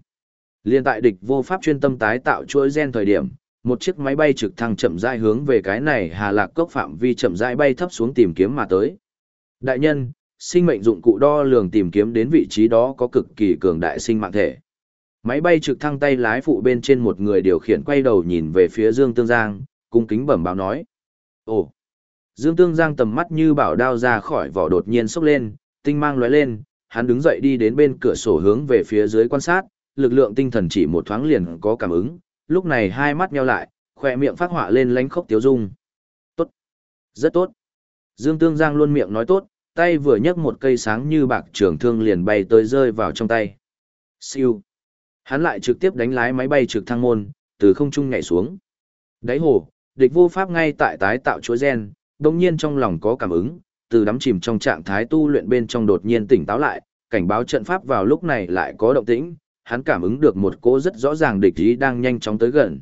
Liên tại địch vô pháp chuyên tâm tái tạo chuỗi gen thời điểm, một chiếc máy bay trực thăng chậm rãi hướng về cái này Hà Lạc cốc phạm vi chậm rãi bay thấp xuống tìm kiếm mà tới. Đại nhân, sinh mệnh dụng cụ đo lường tìm kiếm đến vị trí đó có cực kỳ cường đại sinh mạng thể. Máy bay trực thăng tay lái phụ bên trên một người điều khiển quay đầu nhìn về phía Dương Tương Giang, cung kính bẩm báo nói. Ồ! Dương Tương Giang tầm mắt như bảo đao ra khỏi vỏ đột nhiên sốc lên, tinh mang lóe lên, hắn đứng dậy đi đến bên cửa sổ hướng về phía dưới quan sát, lực lượng tinh thần chỉ một thoáng liền có cảm ứng, lúc này hai mắt nheo lại, khỏe miệng phát họa lên lánh khốc tiếu dung. Tốt! Rất tốt! Dương Tương Giang luôn miệng nói tốt, tay vừa nhấc một cây sáng như bạc trường thương liền bay tới rơi vào trong tay. Siêu! Hắn lại trực tiếp đánh lái máy bay trực thăng môn, từ không trung nhảy xuống. Đáy hồ, địch vô pháp ngay tại tái tạo chuỗi gen, đồng nhiên trong lòng có cảm ứng, từ đắm chìm trong trạng thái tu luyện bên trong đột nhiên tỉnh táo lại, cảnh báo trận pháp vào lúc này lại có động tĩnh, hắn cảm ứng được một cỗ rất rõ ràng địch ý đang nhanh chóng tới gần.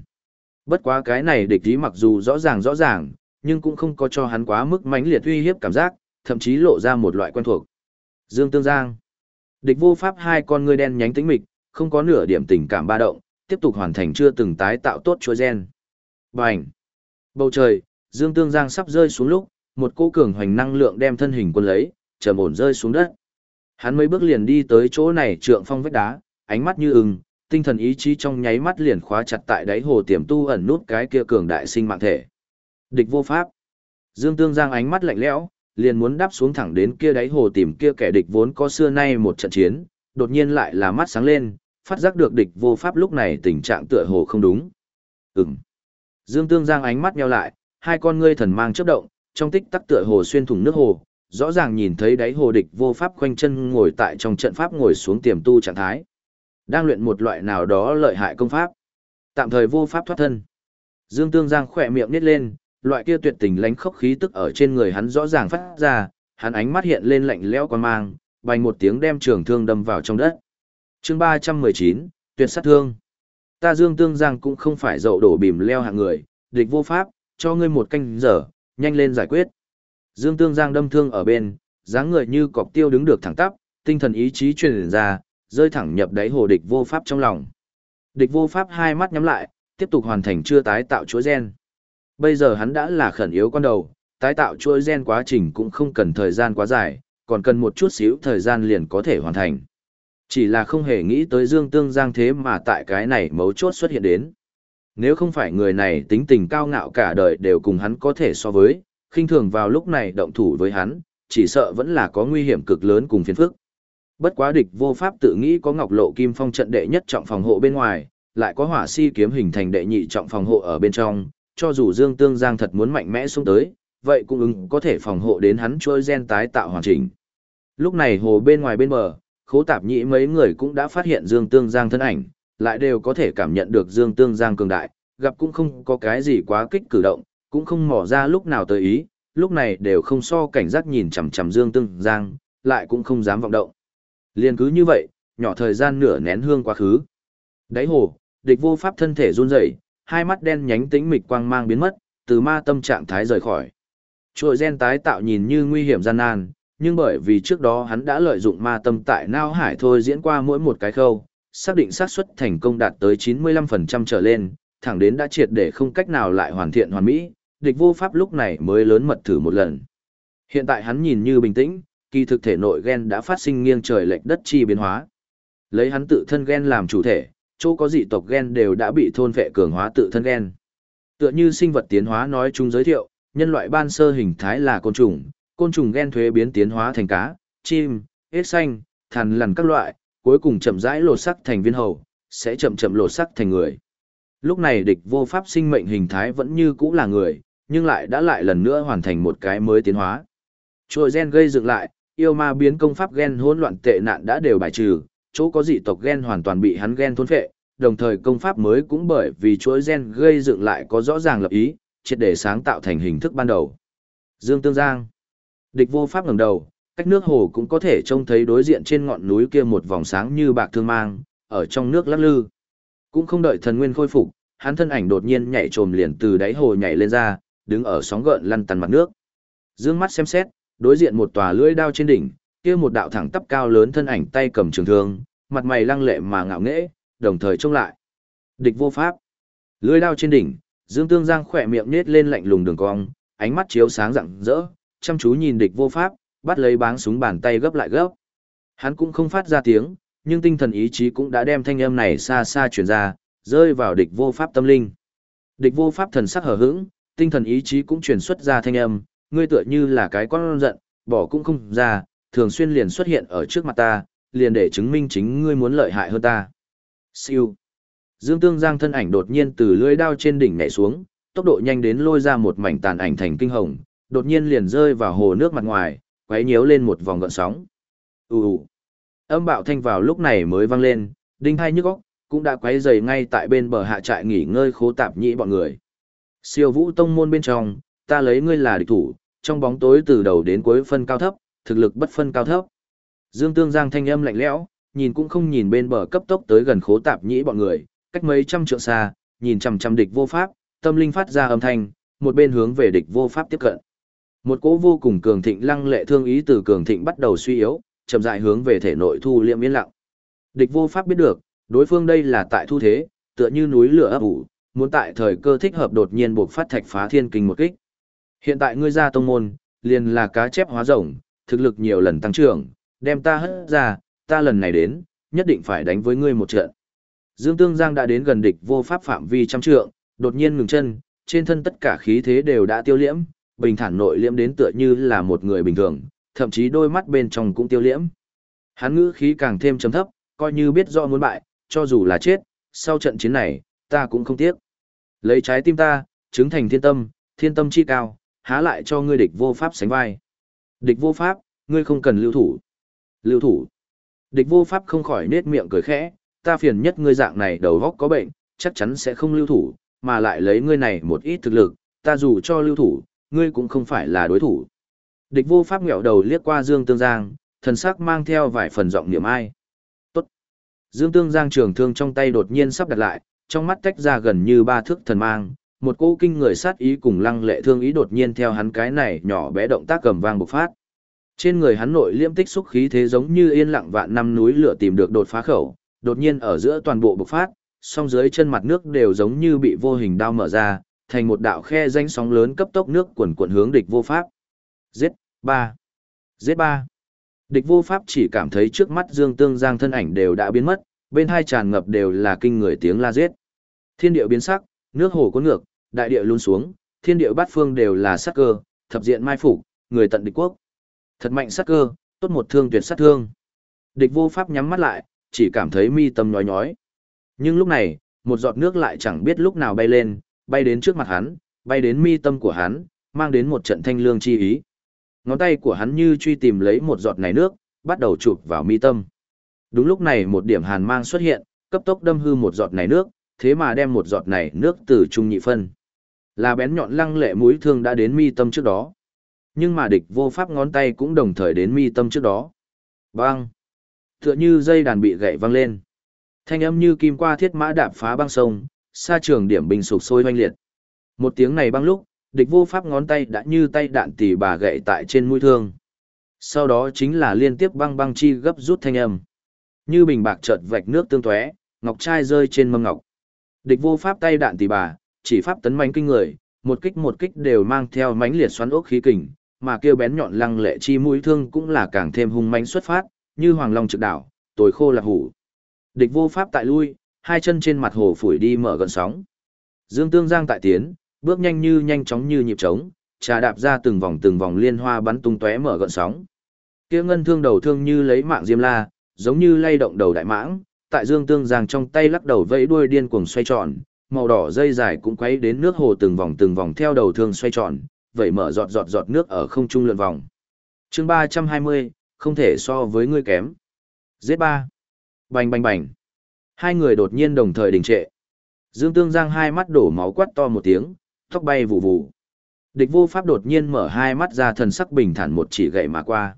Bất quá cái này địch ý mặc dù rõ ràng rõ ràng, nhưng cũng không có cho hắn quá mức mãnh liệt uy hiếp cảm giác, thậm chí lộ ra một loại quen thuộc. Dương Tương Giang. Địch vô pháp hai con ngươi đen nhánh tĩnh mịch, không có nửa điểm tình cảm ba động, tiếp tục hoàn thành chưa từng tái tạo tốt chuỗi gen. Bành. Bầu trời, Dương Tương Giang sắp rơi xuống lúc, một cô cường hoành năng lượng đem thân hình quân lấy, trầm ổn rơi xuống đất. Hắn mấy bước liền đi tới chỗ này trượng phong vách đá, ánh mắt như ưng, tinh thần ý chí trong nháy mắt liền khóa chặt tại đáy hồ tiềm tu ẩn nút cái kia cường đại sinh mạng thể. Địch vô pháp. Dương Tương Giang ánh mắt lạnh lẽo, liền muốn đáp xuống thẳng đến kia đáy hồ tìm kia kẻ địch vốn có xưa nay một trận chiến, đột nhiên lại là mắt sáng lên, phát giác được địch vô pháp lúc này tình trạng tựa hồ không đúng. Ừm. Dương Tương Giang ánh mắt nheo lại, hai con ngươi thần mang chớp động, trong tích tắc tựa hồ xuyên thủng nước hồ, rõ ràng nhìn thấy đáy hồ địch vô pháp khoanh chân ngồi tại trong trận pháp ngồi xuống tiềm tu trạng thái. Đang luyện một loại nào đó lợi hại công pháp. Tạm thời vô pháp thoát thân. Dương Tương Giang khỏe miệng nít lên, loại kia tuyệt tình lánh khốc khí tức ở trên người hắn rõ ràng phát ra, hắn ánh mắt hiện lên lạnh lẽo quan mang, bành một tiếng đem trường thương đâm vào trong đất. Chương 319, tuyệt sát thương. Ta Dương Tương Giang cũng không phải dậu đổ bìm leo hạng người, địch vô pháp, cho ngươi một canh giờ, nhanh lên giải quyết. Dương Tương Giang đâm thương ở bên, dáng người như cọc tiêu đứng được thẳng tắp, tinh thần ý chí truyền ra, rơi thẳng nhập đáy hồ địch vô pháp trong lòng. Địch vô pháp hai mắt nhắm lại, tiếp tục hoàn thành chưa tái tạo chuỗi gen. Bây giờ hắn đã là khẩn yếu con đầu, tái tạo chuỗi gen quá trình cũng không cần thời gian quá dài, còn cần một chút xíu thời gian liền có thể hoàn thành. Chỉ là không hề nghĩ tới Dương Tương Giang thế mà tại cái này mấu chốt xuất hiện đến. Nếu không phải người này tính tình cao ngạo cả đời đều cùng hắn có thể so với, khinh thường vào lúc này động thủ với hắn, chỉ sợ vẫn là có nguy hiểm cực lớn cùng phiền phức. Bất quá địch vô pháp tự nghĩ có Ngọc Lộ Kim Phong trận đệ nhất trọng phòng hộ bên ngoài, lại có Hỏa Si kiếm hình thành đệ nhị trọng phòng hộ ở bên trong, cho dù Dương Tương Giang thật muốn mạnh mẽ xuống tới, vậy cũng ứng có thể phòng hộ đến hắn trôi gen tái tạo hoàn chỉnh. Lúc này hồ bên ngoài bên bờ, khố tạp nhĩ mấy người cũng đã phát hiện Dương Tương Giang thân ảnh, lại đều có thể cảm nhận được Dương Tương Giang cường đại, gặp cũng không có cái gì quá kích cử động, cũng không mỏ ra lúc nào tới ý, lúc này đều không so cảnh giác nhìn chằm chằm Dương Tương Giang, lại cũng không dám vọng động. Liên cứ như vậy, nhỏ thời gian nửa nén hương quá khứ. Đáy hồ, địch vô pháp thân thể run rẩy, hai mắt đen nhánh tĩnh mịch quang mang biến mất, từ ma tâm trạng thái rời khỏi. Trội gen tái tạo nhìn như nguy hiểm gian nan, nhưng bởi vì trước đó hắn đã lợi dụng ma tâm tại Nao Hải thôi diễn qua mỗi một cái khâu, xác định xác suất thành công đạt tới 95% trở lên, thẳng đến đã triệt để không cách nào lại hoàn thiện hoàn mỹ, địch vô pháp lúc này mới lớn mật thử một lần. Hiện tại hắn nhìn như bình tĩnh, kỳ thực thể nội gen đã phát sinh nghiêng trời lệch đất chi biến hóa. Lấy hắn tự thân gen làm chủ thể, chỗ có dị tộc gen đều đã bị thôn vệ cường hóa tự thân gen. Tựa như sinh vật tiến hóa nói chung giới thiệu, nhân loại ban sơ hình thái là côn trùng, côn trùng gen thuế biến tiến hóa thành cá, chim, ếch xanh, thằn lằn các loại, cuối cùng chậm rãi lột sắc thành viên hầu, sẽ chậm chậm lột sắc thành người. Lúc này địch vô pháp sinh mệnh hình thái vẫn như cũ là người, nhưng lại đã lại lần nữa hoàn thành một cái mới tiến hóa. Trôi gen gây dựng lại, yêu ma biến công pháp gen hỗn loạn tệ nạn đã đều bài trừ, chỗ có dị tộc gen hoàn toàn bị hắn gen thôn phệ, đồng thời công pháp mới cũng bởi vì chuỗi gen gây dựng lại có rõ ràng lập ý, triệt để sáng tạo thành hình thức ban đầu. Dương Tương Giang Địch vô pháp ngẩng đầu, cách nước hồ cũng có thể trông thấy đối diện trên ngọn núi kia một vòng sáng như bạc thương mang, ở trong nước lắc lư. Cũng không đợi thần nguyên khôi phục, hắn thân ảnh đột nhiên nhảy trồm liền từ đáy hồ nhảy lên ra, đứng ở sóng gợn lăn tăn mặt nước. Dương mắt xem xét, đối diện một tòa lưỡi đao trên đỉnh, kia một đạo thẳng tắp cao lớn thân ảnh tay cầm trường thương, mặt mày lăng lệ mà ngạo nghễ, đồng thời trông lại. Địch vô pháp. Lưỡi đao trên đỉnh, Dương Tương Giang khỏe miệng nết lên lạnh lùng đường cong, ánh mắt chiếu sáng rạng rỡ, chăm chú nhìn địch vô pháp, bắt lấy báng súng bàn tay gấp lại gấp. Hắn cũng không phát ra tiếng, nhưng tinh thần ý chí cũng đã đem thanh âm này xa xa truyền ra, rơi vào địch vô pháp tâm linh. Địch vô pháp thần sắc hở hững, tinh thần ý chí cũng truyền xuất ra thanh âm, ngươi tựa như là cái con giận, bỏ cũng không ra, thường xuyên liền xuất hiện ở trước mặt ta, liền để chứng minh chính ngươi muốn lợi hại hơn ta. Siêu. Dương Tương Giang thân ảnh đột nhiên từ lưỡi đao trên đỉnh nhảy xuống, tốc độ nhanh đến lôi ra một mảnh tàn ảnh thành kinh hồng, đột nhiên liền rơi vào hồ nước mặt ngoài, quấy nhiễu lên một vòng gợn sóng. Ù ù. Âm bạo thanh vào lúc này mới vang lên, đinh hai nhức óc, cũng đã quấy rầy ngay tại bên bờ hạ trại nghỉ ngơi khố tạp nhĩ bọn người. Siêu vũ tông môn bên trong, ta lấy ngươi là địch thủ, trong bóng tối từ đầu đến cuối phân cao thấp, thực lực bất phân cao thấp. Dương Tương Giang thanh âm lạnh lẽo, nhìn cũng không nhìn bên bờ cấp tốc tới gần khố tạp nhĩ bọn người, cách mấy trăm trượng xa, nhìn chằm chằm địch vô pháp, tâm linh phát ra âm thanh, một bên hướng về địch vô pháp tiếp cận. Một cỗ vô cùng cường thịnh lăng lệ thương ý từ cường thịnh bắt đầu suy yếu, chậm rãi hướng về thể nội thu liệm yên lặng. Địch vô pháp biết được, đối phương đây là tại thu thế, tựa như núi lửa ấp ủ, muốn tại thời cơ thích hợp đột nhiên buộc phát thạch phá thiên kinh một kích. Hiện tại ngươi ra tông môn, liền là cá chép hóa rồng, thực lực nhiều lần tăng trưởng, đem ta hất ra, ta lần này đến, nhất định phải đánh với ngươi một trận. Dương Tương Giang đã đến gần địch vô pháp phạm vi trăm trượng, đột nhiên ngừng chân, trên thân tất cả khí thế đều đã tiêu liễm, bình thản nội liễm đến tựa như là một người bình thường, thậm chí đôi mắt bên trong cũng tiêu liễm. Hắn ngữ khí càng thêm trầm thấp, coi như biết rõ muốn bại, cho dù là chết, sau trận chiến này, ta cũng không tiếc. Lấy trái tim ta, chứng thành thiên tâm, thiên tâm chi cao, há lại cho ngươi địch vô pháp sánh vai. Địch vô pháp, ngươi không cần lưu thủ. Lưu thủ. Địch vô pháp không khỏi nết miệng cười khẽ, ta phiền nhất ngươi dạng này đầu góc có bệnh, chắc chắn sẽ không lưu thủ, mà lại lấy ngươi này một ít thực lực, ta dù cho lưu thủ, ngươi cũng không phải là đối thủ. Địch vô pháp nghẹo đầu liếc qua Dương Tương Giang, thần sắc mang theo vài phần giọng niệm ai. Tốt. Dương Tương Giang trường thương trong tay đột nhiên sắp đặt lại, trong mắt tách ra gần như ba thước thần mang, một cỗ kinh người sát ý cùng lăng lệ thương ý đột nhiên theo hắn cái này nhỏ bé động tác cầm vang bộc phát. Trên người hắn nội liễm tích xúc khí thế giống như yên lặng vạn năm núi lửa tìm được đột phá khẩu, đột nhiên ở giữa toàn bộ bộc phát, song dưới chân mặt nước đều giống như bị vô hình đao mở ra, thành một đạo khe danh sóng lớn cấp tốc nước quần quần hướng địch vô pháp. Giết, ba. Giết ba. Địch vô pháp chỉ cảm thấy trước mắt Dương Tương Giang thân ảnh đều đã biến mất, bên hai tràn ngập đều là kinh người tiếng la giết. Thiên địa biến sắc, nước hồ cuốn ngược, đại địa luôn xuống, thiên địa bát phương đều là sát cơ, thập diện mai phục, người tận địch quốc. Thật mạnh sát cơ, tốt một thương tuyệt sát thương. Địch vô pháp nhắm mắt lại, chỉ cảm thấy mi tâm nhói nhói. Nhưng lúc này, một giọt nước lại chẳng biết lúc nào bay lên, bay đến trước mặt hắn, bay đến mi tâm của hắn, mang đến một trận thanh lương chi ý. Ngón tay của hắn như truy tìm lấy một giọt này nước, bắt đầu chụp vào mi tâm. Đúng lúc này một điểm hàn mang xuất hiện, cấp tốc đâm hư một giọt này nước, thế mà đem một giọt này nước từ trung nhị phân. Là bén nhọn lăng lệ mũi thương đã đến mi tâm trước đó. Nhưng mà địch vô pháp ngón tay cũng đồng thời đến mi tâm trước đó. Bang! Tựa như dây đàn bị gậy văng lên. Thanh âm như kim qua thiết mã đạp phá băng sông, xa trường điểm bình sụp sôi hoanh liệt. Một tiếng này băng lúc, địch vô pháp ngón tay đã như tay đạn tỉ bà gậy tại trên mũi thương. Sau đó chính là liên tiếp băng băng chi gấp rút thanh âm. Như bình bạc chợt vạch nước tương tóe, ngọc trai rơi trên mâm ngọc. Địch vô pháp tay đạn tỉ bà, chỉ pháp tấn mãnh kinh người, một kích một kích đều mang theo mãnh liệt xoắn ốc khí kình, mà kêu bén nhọn lăng lệ chi mũi thương cũng là càng thêm hung mãnh xuất phát, như hoàng long trực đảo, tối khô là hủ. Địch vô pháp tại lui, hai chân trên mặt hồ phủi đi mở gần sóng. Dương Tương Giang tại tiến, bước nhanh như nhanh chóng như nhịp trống, trà đạp ra từng vòng từng vòng liên hoa bắn tung tóe mở gợn sóng. Kia ngân thương đầu thương như lấy mạng diêm la, giống như lay động đầu đại mãng, tại Dương Tương Giang trong tay lắc đầu vẫy đuôi điên cuồng xoay tròn, màu đỏ dây dài cũng quấy đến nước hồ từng vòng từng vòng theo đầu thương xoay tròn, vậy mở giọt giọt giọt nước ở không trung lượn vòng. Chương 320, không thể so với ngươi kém. Giết ba. Bành bành bành. Hai người đột nhiên đồng thời đình trệ. Dương Tương Giang hai mắt đổ máu quát to một tiếng, tóc bay vụ vụ. Địch vô pháp đột nhiên mở hai mắt ra thần sắc bình thản một chỉ gậy mà qua.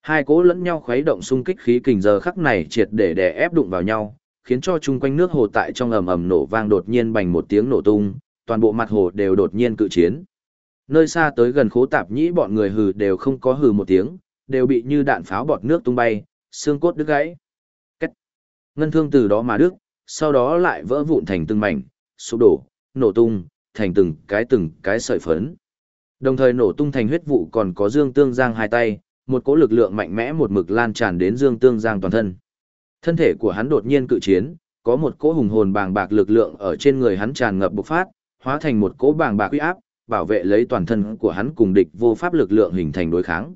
Hai cố lẫn nhau khuấy động xung kích khí kình giờ khắc này triệt để đè ép đụng vào nhau, khiến cho chung quanh nước hồ tại trong ầm ầm nổ vang đột nhiên bành một tiếng nổ tung, toàn bộ mặt hồ đều đột nhiên cự chiến. Nơi xa tới gần khố tạp nhĩ bọn người hừ đều không có hừ một tiếng, đều bị như đạn pháo bọt nước tung bay, xương cốt đứt gãy. Ngân thương từ đó mà đứt, sau đó lại vỡ vụn thành từng mảnh, sụp đổ, nổ tung, thành từng cái từng cái sợi phấn. Đồng thời nổ tung thành huyết vụ còn có Dương Tương Giang hai tay, một cỗ lực lượng mạnh mẽ một mực lan tràn đến Dương Tương Giang toàn thân. Thân thể của hắn đột nhiên cự chiến, có một cỗ hùng hồn bàng bạc lực lượng ở trên người hắn tràn ngập bộc phát, hóa thành một cỗ bàng bạc uy áp, bảo vệ lấy toàn thân của hắn cùng địch vô pháp lực lượng hình thành đối kháng.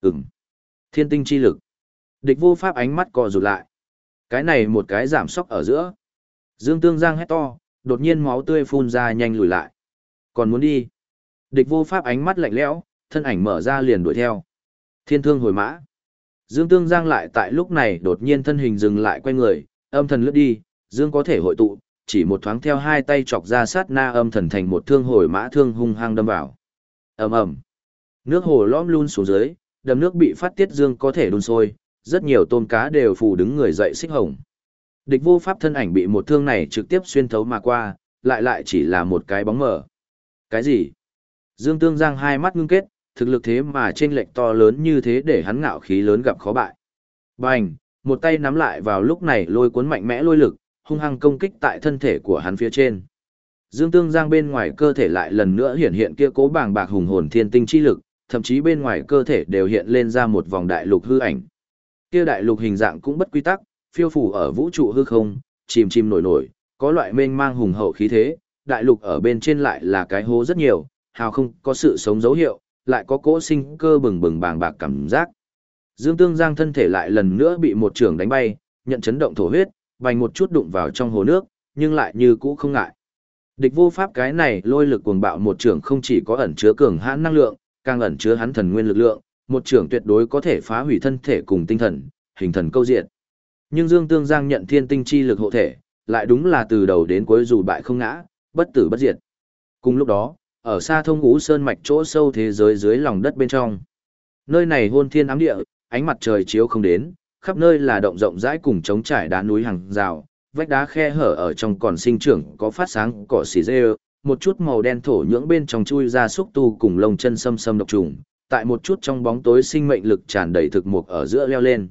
Ừm. Thiên tinh chi lực. Địch vô pháp ánh mắt co rụt lại. Cái này một cái giảm sóc ở giữa. Dương Tương Giang hét to, đột nhiên máu tươi phun ra nhanh lùi lại. Còn muốn đi. Địch vô pháp ánh mắt lạnh lẽo, thân ảnh mở ra liền đuổi theo. Thiên thương hồi mã. Dương Tương Giang lại tại lúc này đột nhiên thân hình dừng lại quay người, âm thần lướt đi, Dương có thể hội tụ, chỉ một thoáng theo hai tay chọc ra sát na âm thần thành một thương hồi mã thương hung hăng đâm vào. ầm ầm, Nước hồ lõm luôn xuống dưới, đầm nước bị phát tiết Dương có thể đun sôi, rất nhiều tôm cá đều phù đứng người dậy xích hồng. Địch vô pháp thân ảnh bị một thương này trực tiếp xuyên thấu mà qua, lại lại chỉ là một cái bóng mờ. Cái gì? Dương Tương Giang hai mắt ngưng kết, thực lực thế mà trên lệch to lớn như thế để hắn ngạo khí lớn gặp khó bại. Bành, một tay nắm lại vào lúc này lôi cuốn mạnh mẽ lôi lực, hung hăng công kích tại thân thể của hắn phía trên. Dương Tương Giang bên ngoài cơ thể lại lần nữa hiện hiện kia cố bàng bạc hùng hồn thiên tinh chi lực, thậm chí bên ngoài cơ thể đều hiện lên ra một vòng đại lục hư ảnh. Kia đại lục hình dạng cũng bất quy tắc, phiêu phù ở vũ trụ hư không, chìm chìm nổi nổi, có loại mênh mang hùng hậu khí thế, đại lục ở bên trên lại là cái hố rất nhiều, hào không có sự sống dấu hiệu, lại có cỗ sinh cơ bừng bừng bàng bạc cảm giác. Dương Tương Giang thân thể lại lần nữa bị một trường đánh bay, nhận chấn động thổ huyết, vành một chút đụng vào trong hồ nước, nhưng lại như cũ không ngại. Địch vô pháp cái này lôi lực cuồng bạo một trường không chỉ có ẩn chứa cường hãn năng lượng, càng ẩn chứa hắn thần nguyên lực lượng, một trưởng tuyệt đối có thể phá hủy thân thể cùng tinh thần, hình thần câu diện. Nhưng Dương Tương Giang nhận thiên tinh chi lực hộ thể, lại đúng là từ đầu đến cuối dù bại không ngã, bất tử bất diệt. Cùng lúc đó, ở xa thông ngũ sơn mạch chỗ sâu thế giới dưới lòng đất bên trong. Nơi này hôn thiên ám địa, ánh mặt trời chiếu không đến, khắp nơi là động rộng rãi cùng trống trải đá núi hàng rào, vách đá khe hở ở trong còn sinh trưởng có phát sáng cỏ xì dê, một chút màu đen thổ nhưỡng bên trong chui ra xúc tu cùng lông chân xâm xâm độc trùng, tại một chút trong bóng tối sinh mệnh lực tràn đầy thực mục ở giữa leo lên.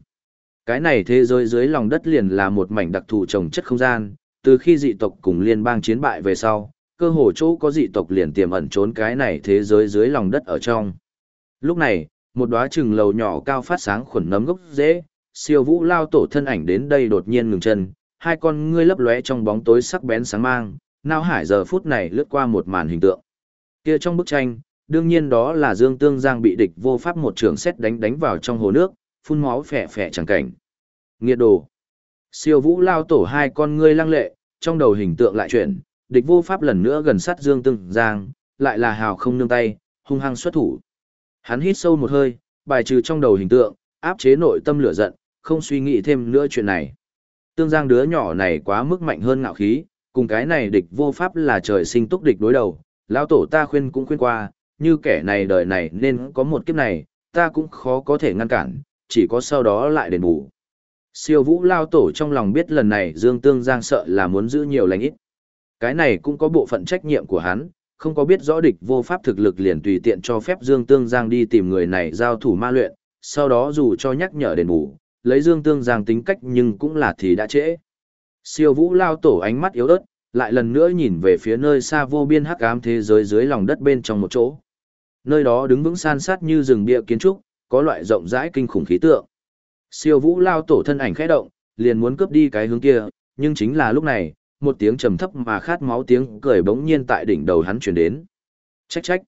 Cái này thế giới dưới lòng đất liền là một mảnh đặc thù trồng chất không gian, từ khi dị tộc cùng liên bang chiến bại về sau, cơ hồ chỗ có dị tộc liền tiềm ẩn trốn cái này thế giới dưới lòng đất ở trong. Lúc này, một đóa trừng lầu nhỏ cao phát sáng khuẩn nấm gốc dễ, siêu vũ lao tổ thân ảnh đến đây đột nhiên ngừng chân, hai con ngươi lấp lóe trong bóng tối sắc bén sáng mang, nao hải giờ phút này lướt qua một màn hình tượng. Kia trong bức tranh, đương nhiên đó là Dương Tương Giang bị địch vô pháp một trường xét đánh đánh vào trong hồ nước, phun máu phè phè chẳng cảnh. Nghiệt đồ. Siêu vũ lao tổ hai con ngươi lăng lệ, trong đầu hình tượng lại chuyển, địch vô pháp lần nữa gần sát Dương Tương Giang, lại là hào không nương tay, hung hăng xuất thủ. Hắn hít sâu một hơi, bài trừ trong đầu hình tượng, áp chế nội tâm lửa giận, không suy nghĩ thêm nữa chuyện này. Tương Giang đứa nhỏ này quá mức mạnh hơn ngạo khí, cùng cái này địch vô pháp là trời sinh túc địch đối đầu, lão tổ ta khuyên cũng khuyên qua, như kẻ này đời này nên có một kiếp này, ta cũng khó có thể ngăn cản, chỉ có sau đó lại đền bù. Siêu vũ lao tổ trong lòng biết lần này Dương Tương Giang sợ là muốn giữ nhiều lành ít. Cái này cũng có bộ phận trách nhiệm của hắn, không có biết rõ địch vô pháp thực lực liền tùy tiện cho phép Dương Tương Giang đi tìm người này giao thủ ma luyện, sau đó dù cho nhắc nhở đền bù, lấy Dương Tương Giang tính cách nhưng cũng là thì đã trễ. Siêu vũ lao tổ ánh mắt yếu ớt, lại lần nữa nhìn về phía nơi xa vô biên hắc ám thế giới dưới lòng đất bên trong một chỗ. Nơi đó đứng vững san sát như rừng bia kiến trúc, có loại rộng rãi kinh khủng khí tượng. Siêu vũ lao tổ thân ảnh khẽ động, liền muốn cướp đi cái hướng kia, nhưng chính là lúc này, một tiếng trầm thấp mà khát máu tiếng cười bỗng nhiên tại đỉnh đầu hắn truyền đến. Trách trách.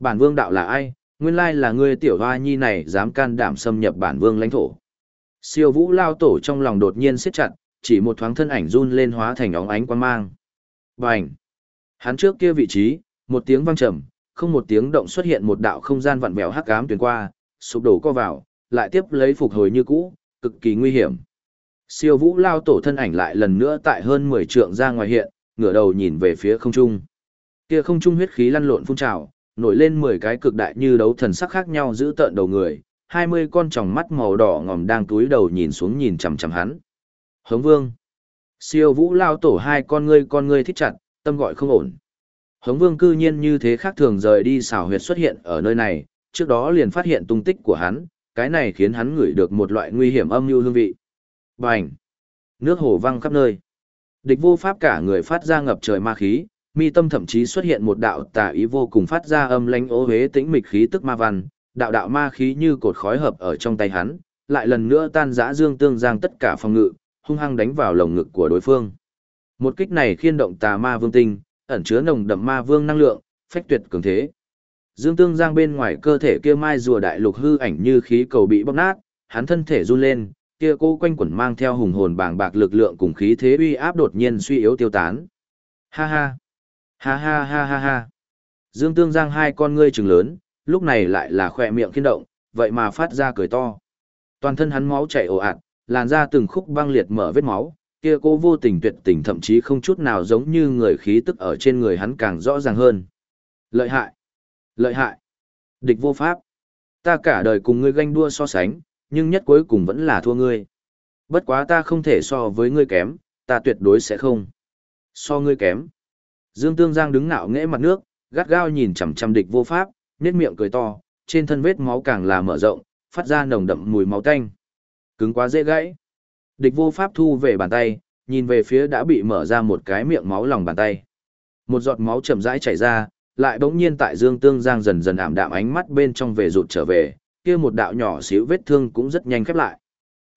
Bản vương đạo là ai, nguyên lai là ngươi tiểu hoa nhi này dám can đảm xâm nhập bản vương lãnh thổ. Siêu vũ lao tổ trong lòng đột nhiên siết chặt, chỉ một thoáng thân ảnh run lên hóa thành óng ánh quang mang. Bành! Hắn trước kia vị trí, một tiếng vang trầm, không một tiếng động xuất hiện một đạo không gian vặn vẹo hắc ám truyền qua, sụp đổ co vào, lại tiếp lấy phục hồi như cũ, cực kỳ nguy hiểm. Siêu vũ lao tổ thân ảnh lại lần nữa tại hơn 10 trượng ra ngoài hiện, ngửa đầu nhìn về phía không trung. Kia không trung huyết khí lăn lộn phun trào, nổi lên 10 cái cực đại như đấu thần sắc khác nhau giữ tợn đầu người, 20 con tròng mắt màu đỏ ngòm đang túi đầu nhìn xuống nhìn chằm chằm hắn. Hống vương. Siêu vũ lao tổ hai con ngươi con ngươi thích chặt, tâm gọi không ổn. Hống vương cư nhiên như thế khác thường rời đi xảo huyệt xuất hiện ở nơi này, trước đó liền phát hiện tung tích của hắn, cái này khiến hắn ngửi được một loại nguy hiểm âm mưu hương vị. Bành! Nước hồ văng khắp nơi. Địch vô pháp cả người phát ra ngập trời ma khí, mi tâm thậm chí xuất hiện một đạo tà ý vô cùng phát ra âm lãnh ô hế tĩnh mịch khí tức ma văn, đạo đạo ma khí như cột khói hợp ở trong tay hắn, lại lần nữa tan rã dương tương giang tất cả phòng ngự, hung hăng đánh vào lồng ngực của đối phương. Một kích này khiên động tà ma vương tinh, ẩn chứa nồng đậm ma vương năng lượng, phách tuyệt cường thế. Dương Tương Giang bên ngoài cơ thể kia mai rùa đại lục hư ảnh như khí cầu bị bóp nát, hắn thân thể run lên, kia cô quanh quẩn mang theo hùng hồn bàng bạc lực lượng cùng khí thế uy áp đột nhiên suy yếu tiêu tán. Ha ha, ha ha ha ha ha. Dương Tương Giang hai con ngươi trừng lớn, lúc này lại là khỏe miệng khiên động, vậy mà phát ra cười to. Toàn thân hắn máu chảy ồ ạt, làn da từng khúc băng liệt mở vết máu, kia cô vô tình tuyệt tình thậm chí không chút nào giống như người khí tức ở trên người hắn càng rõ ràng hơn. Lợi hại! Lợi hại! Địch vô pháp! Ta cả đời cùng ngươi ganh đua so sánh, nhưng nhất cuối cùng vẫn là thua ngươi. Bất quá ta không thể so với ngươi kém, ta tuyệt đối sẽ không. So ngươi kém. Dương Tương Giang đứng ngạo nghễ mặt nước, gắt gao nhìn chằm chằm địch vô pháp, nhếch miệng cười to, trên thân vết máu càng là mở rộng, phát ra nồng đậm mùi máu tanh. Cứng quá dễ gãy. Địch vô pháp thu về bàn tay, nhìn về phía đã bị mở ra một cái miệng máu lòng bàn tay. Một giọt máu chậm rãi chảy ra, lại bỗng nhiên tại Dương Tương Giang dần dần ảm đạm ánh mắt bên trong về rụt trở về, kia một đạo nhỏ xíu vết thương cũng rất nhanh khép lại.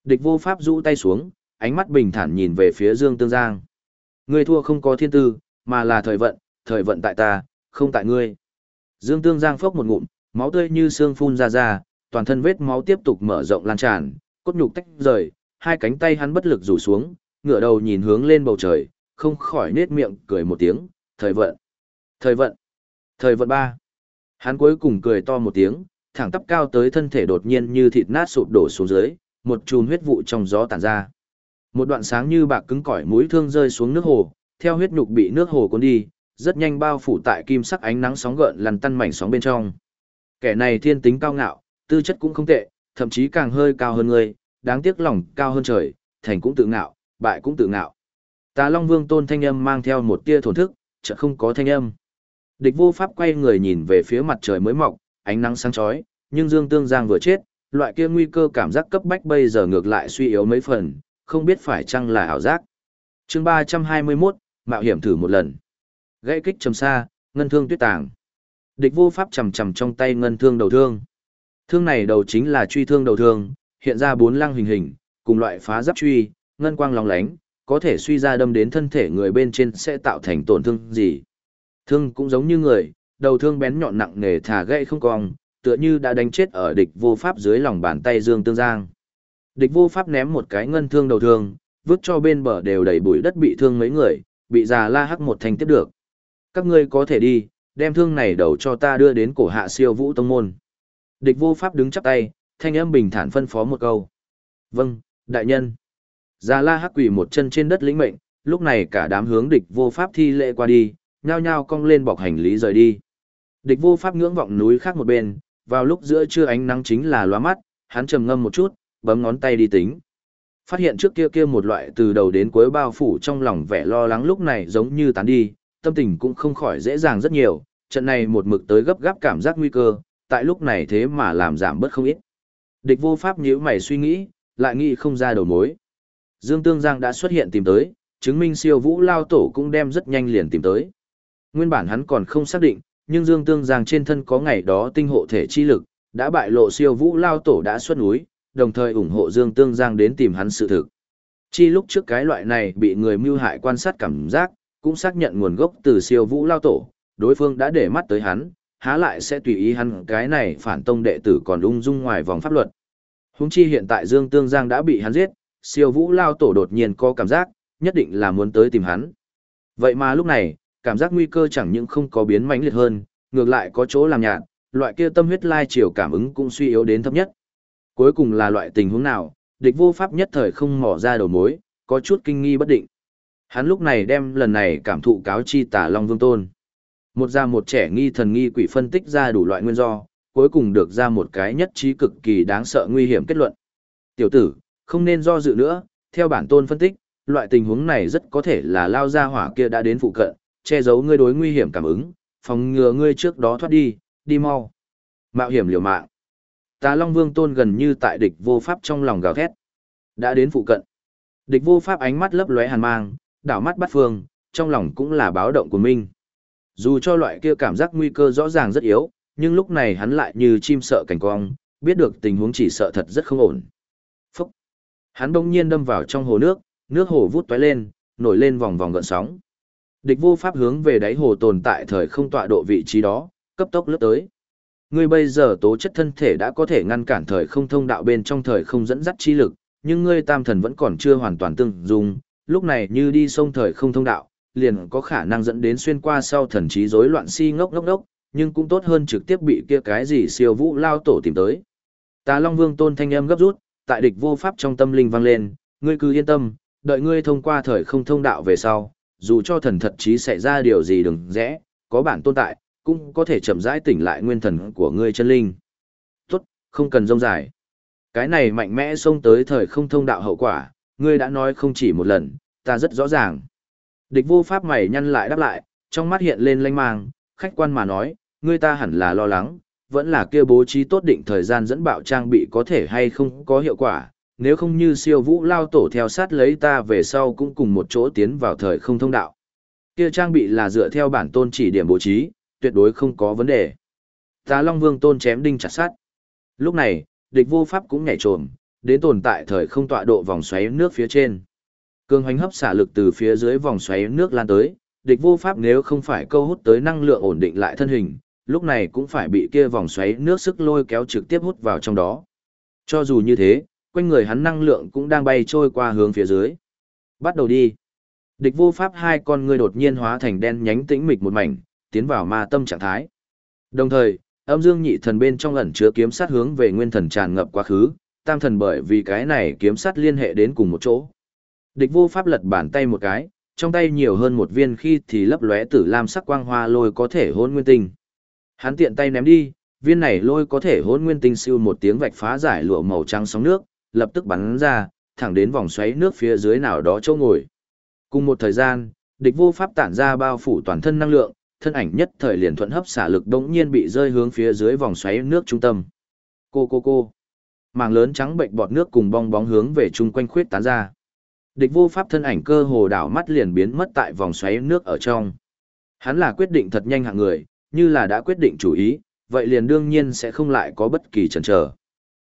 Địch vô pháp rũ tay xuống, ánh mắt bình thản nhìn về phía Dương Tương Giang. Ngươi thua không có thiên tư, mà là thời vận, thời vận tại ta, không tại ngươi. Dương Tương Giang phốc một ngụm, máu tươi như xương phun ra ra, toàn thân vết máu tiếp tục mở rộng lan tràn, cốt nhục tách rời, hai cánh tay hắn bất lực rủ xuống, ngửa đầu nhìn hướng lên bầu trời, không khỏi nết miệng cười một tiếng, thời vận, thời vận, thời vận ba. Hắn cuối cùng cười to một tiếng, thẳng tắp cao tới thân thể đột nhiên như thịt nát sụp đổ xuống dưới, một chùm huyết vụ trong gió tản ra. Một đoạn sáng như bạc cứng cỏi mũi thương rơi xuống nước hồ, theo huyết nhục bị nước hồ cuốn đi, rất nhanh bao phủ tại kim sắc ánh nắng sóng gợn lăn tăn mảnh sóng bên trong. Kẻ này thiên tính cao ngạo, tư chất cũng không tệ, thậm chí càng hơi cao hơn ngươi, đáng tiếc lòng cao hơn trời, thành cũng tự ngạo, bại cũng tự ngạo. Tà Long Vương tôn thanh âm mang theo một tia thổn thức, chợt không có thanh âm. Địch vô pháp quay người nhìn về phía mặt trời mới mọc, ánh nắng sáng chói, nhưng Dương Tương Giang vừa chết, loại kia nguy cơ cảm giác cấp bách bây giờ ngược lại suy yếu mấy phần, không biết phải chăng là ảo giác. Chương 321, mạo hiểm thử một lần. Gãy kích trầm xa, ngân thương tuyết tàng. Địch vô pháp chầm chầm trong tay ngân thương đầu thương. Thương này đầu chính là truy thương đầu thương, hiện ra bốn lăng hình hình, cùng loại phá giáp truy, ngân quang lóng lánh, có thể suy ra đâm đến thân thể người bên trên sẽ tạo thành tổn thương gì. Thương cũng giống như người, đầu thương bén nhọn nặng nề thả gãy không cong, tựa như đã đánh chết ở địch vô pháp dưới lòng bàn tay Dương Tương Giang. Địch vô pháp ném một cái ngân thương đầu thương, vứt cho bên bờ đều đầy bụi đất bị thương mấy người, bị già la hắc một thanh tiếp được. Các ngươi có thể đi, đem thương này đầu cho ta đưa đến cổ hạ siêu vũ tông môn. Địch vô pháp đứng chắp tay, thanh âm bình thản phân phó một câu. Vâng, đại nhân. Già la hắc quỳ một chân trên đất lĩnh mệnh, lúc này cả đám hướng địch vô pháp thi lệ qua đi, nhao nhao cong lên bọc hành lý rời đi. Địch vô pháp ngưỡng vọng núi khác một bên, vào lúc giữa trưa ánh nắng chính là loa mắt, hắn trầm ngâm một chút, bấm ngón tay đi tính. Phát hiện trước kia kia một loại từ đầu đến cuối bao phủ trong lòng vẻ lo lắng lúc này giống như tán đi, tâm tình cũng không khỏi dễ dàng rất nhiều, trận này một mực tới gấp gáp cảm giác nguy cơ, tại lúc này thế mà làm giảm bớt không ít. Địch vô pháp nhíu mày suy nghĩ, lại nghĩ không ra đầu mối. Dương Tương Giang đã xuất hiện tìm tới, chứng minh siêu vũ lao tổ cũng đem rất nhanh liền tìm tới. Nguyên bản hắn còn không xác định, nhưng Dương Tương Giang trên thân có ngày đó tinh hộ thể chi lực, đã bại lộ siêu vũ lao tổ đã xuất núi, đồng thời ủng hộ Dương Tương Giang đến tìm hắn sự thực. Chi lúc trước cái loại này bị người mưu hại quan sát cảm giác, cũng xác nhận nguồn gốc từ siêu vũ lao tổ, đối phương đã để mắt tới hắn, há lại sẽ tùy ý hắn cái này phản tông đệ tử còn ung dung ngoài vòng pháp luật. Húng chi hiện tại Dương Tương Giang đã bị hắn giết, siêu vũ lao tổ đột nhiên có cảm giác, nhất định là muốn tới tìm hắn. Vậy mà lúc này, cảm giác nguy cơ chẳng những không có biến mãnh liệt hơn, ngược lại có chỗ làm nhạt, loại kia tâm huyết lai chiều cảm ứng cũng suy yếu đến thấp nhất. Cuối cùng là loại tình huống nào, địch vô pháp nhất thời không mò ra đầu mối, có chút kinh nghi bất định. Hắn lúc này đem lần này cảm thụ cáo chi tả Long Vương Tôn. Một ra một trẻ nghi thần nghi quỷ phân tích ra đủ loại nguyên do, cuối cùng được ra một cái nhất trí cực kỳ đáng sợ nguy hiểm kết luận. Tiểu tử, không nên do dự nữa, theo bản tôn phân tích, loại tình huống này rất có thể là lao ra hỏa kia đã đến phụ cận, che giấu ngươi đối nguy hiểm cảm ứng, phòng ngừa ngươi trước đó thoát đi, đi mau. Mạo hiểm liều mạng. Tà Long Vương Tôn gần như tại địch vô pháp trong lòng gào thét. Đã đến phụ cận. Địch vô pháp ánh mắt lấp lóe hàn mang, đảo mắt bắt phương, trong lòng cũng là báo động của mình. Dù cho loại kia cảm giác nguy cơ rõ ràng rất yếu, nhưng lúc này hắn lại như chim sợ cảnh cong, biết được tình huống chỉ sợ thật rất không ổn. Phúc! Hắn đông nhiên đâm vào trong hồ nước, nước hồ vút tóe lên, nổi lên vòng vòng gợn sóng. Địch vô pháp hướng về đáy hồ tồn tại thời không tọa độ vị trí đó, cấp tốc lướt tới. Ngươi bây giờ tố chất thân thể đã có thể ngăn cản thời không thông đạo bên trong thời không dẫn dắt chi lực, nhưng ngươi tam thần vẫn còn chưa hoàn toàn tương dung, lúc này như đi sông thời không thông đạo, liền có khả năng dẫn đến xuyên qua sau thần trí rối loạn si ngốc ngốc ngốc, nhưng cũng tốt hơn trực tiếp bị kia cái gì siêu vũ lao tổ tìm tới. Tà Long Vương tôn thanh âm gấp rút, tại địch vô pháp trong tâm linh vang lên, ngươi cứ yên tâm, đợi ngươi thông qua thời không thông đạo về sau, dù cho thần thật trí xảy ra điều gì đừng rẽ, có bản tồn tại, cũng có thể chậm rãi tỉnh lại nguyên thần của ngươi chân linh. Tốt, không cần rông dài. Cái này mạnh mẽ xông tới thời không thông đạo hậu quả, ngươi đã nói không chỉ một lần, ta rất rõ ràng. Địch vô pháp mày nhăn lại đáp lại, trong mắt hiện lên lanh mang, khách quan mà nói, ngươi ta hẳn là lo lắng, vẫn là kia bố trí tốt định thời gian dẫn bạo trang bị có thể hay không có hiệu quả, nếu không như siêu vũ lao tổ theo sát lấy ta về sau cũng cùng một chỗ tiến vào thời không thông đạo. Kia trang bị là dựa theo bản tôn chỉ điểm bố trí, tuyệt đối không có vấn đề. Ta Long Vương tôn chém đinh chặt sát. Lúc này, địch vô pháp cũng nhảy trồm, đến tồn tại thời không tọa độ vòng xoáy nước phía trên. Cường hoành hấp xả lực từ phía dưới vòng xoáy nước lan tới, địch vô pháp nếu không phải câu hút tới năng lượng ổn định lại thân hình, lúc này cũng phải bị kia vòng xoáy nước sức lôi kéo trực tiếp hút vào trong đó. Cho dù như thế, quanh người hắn năng lượng cũng đang bay trôi qua hướng phía dưới. Bắt đầu đi. Địch vô pháp hai con người đột nhiên hóa thành đen nhánh tĩnh mịch một mảnh, tiến vào ma tâm trạng thái. Đồng thời, âm dương nhị thần bên trong ẩn chứa kiếm sát hướng về nguyên thần tràn ngập quá khứ, tam thần bởi vì cái này kiếm sát liên hệ đến cùng một chỗ. Địch vô pháp lật bàn tay một cái, trong tay nhiều hơn một viên khi thì lấp lóe tử lam sắc quang hoa lôi có thể hôn nguyên tinh. Hắn tiện tay ném đi, viên này lôi có thể hôn nguyên tinh siêu một tiếng vạch phá giải lụa màu trắng sóng nước, lập tức bắn ra, thẳng đến vòng xoáy nước phía dưới nào đó chỗ ngồi. Cùng một thời gian, địch vô pháp tản ra bao phủ toàn thân năng lượng, thân ảnh nhất thời liền thuận hấp xả lực đống nhiên bị rơi hướng phía dưới vòng xoáy nước trung tâm. Cô cô cô. Màng lớn trắng bệnh bọt nước cùng bong bóng hướng về chung quanh khuyết tán ra. Địch vô pháp thân ảnh cơ hồ đảo mắt liền biến mất tại vòng xoáy nước ở trong. Hắn là quyết định thật nhanh hạng người, như là đã quyết định chủ ý, vậy liền đương nhiên sẽ không lại có bất kỳ chần chờ.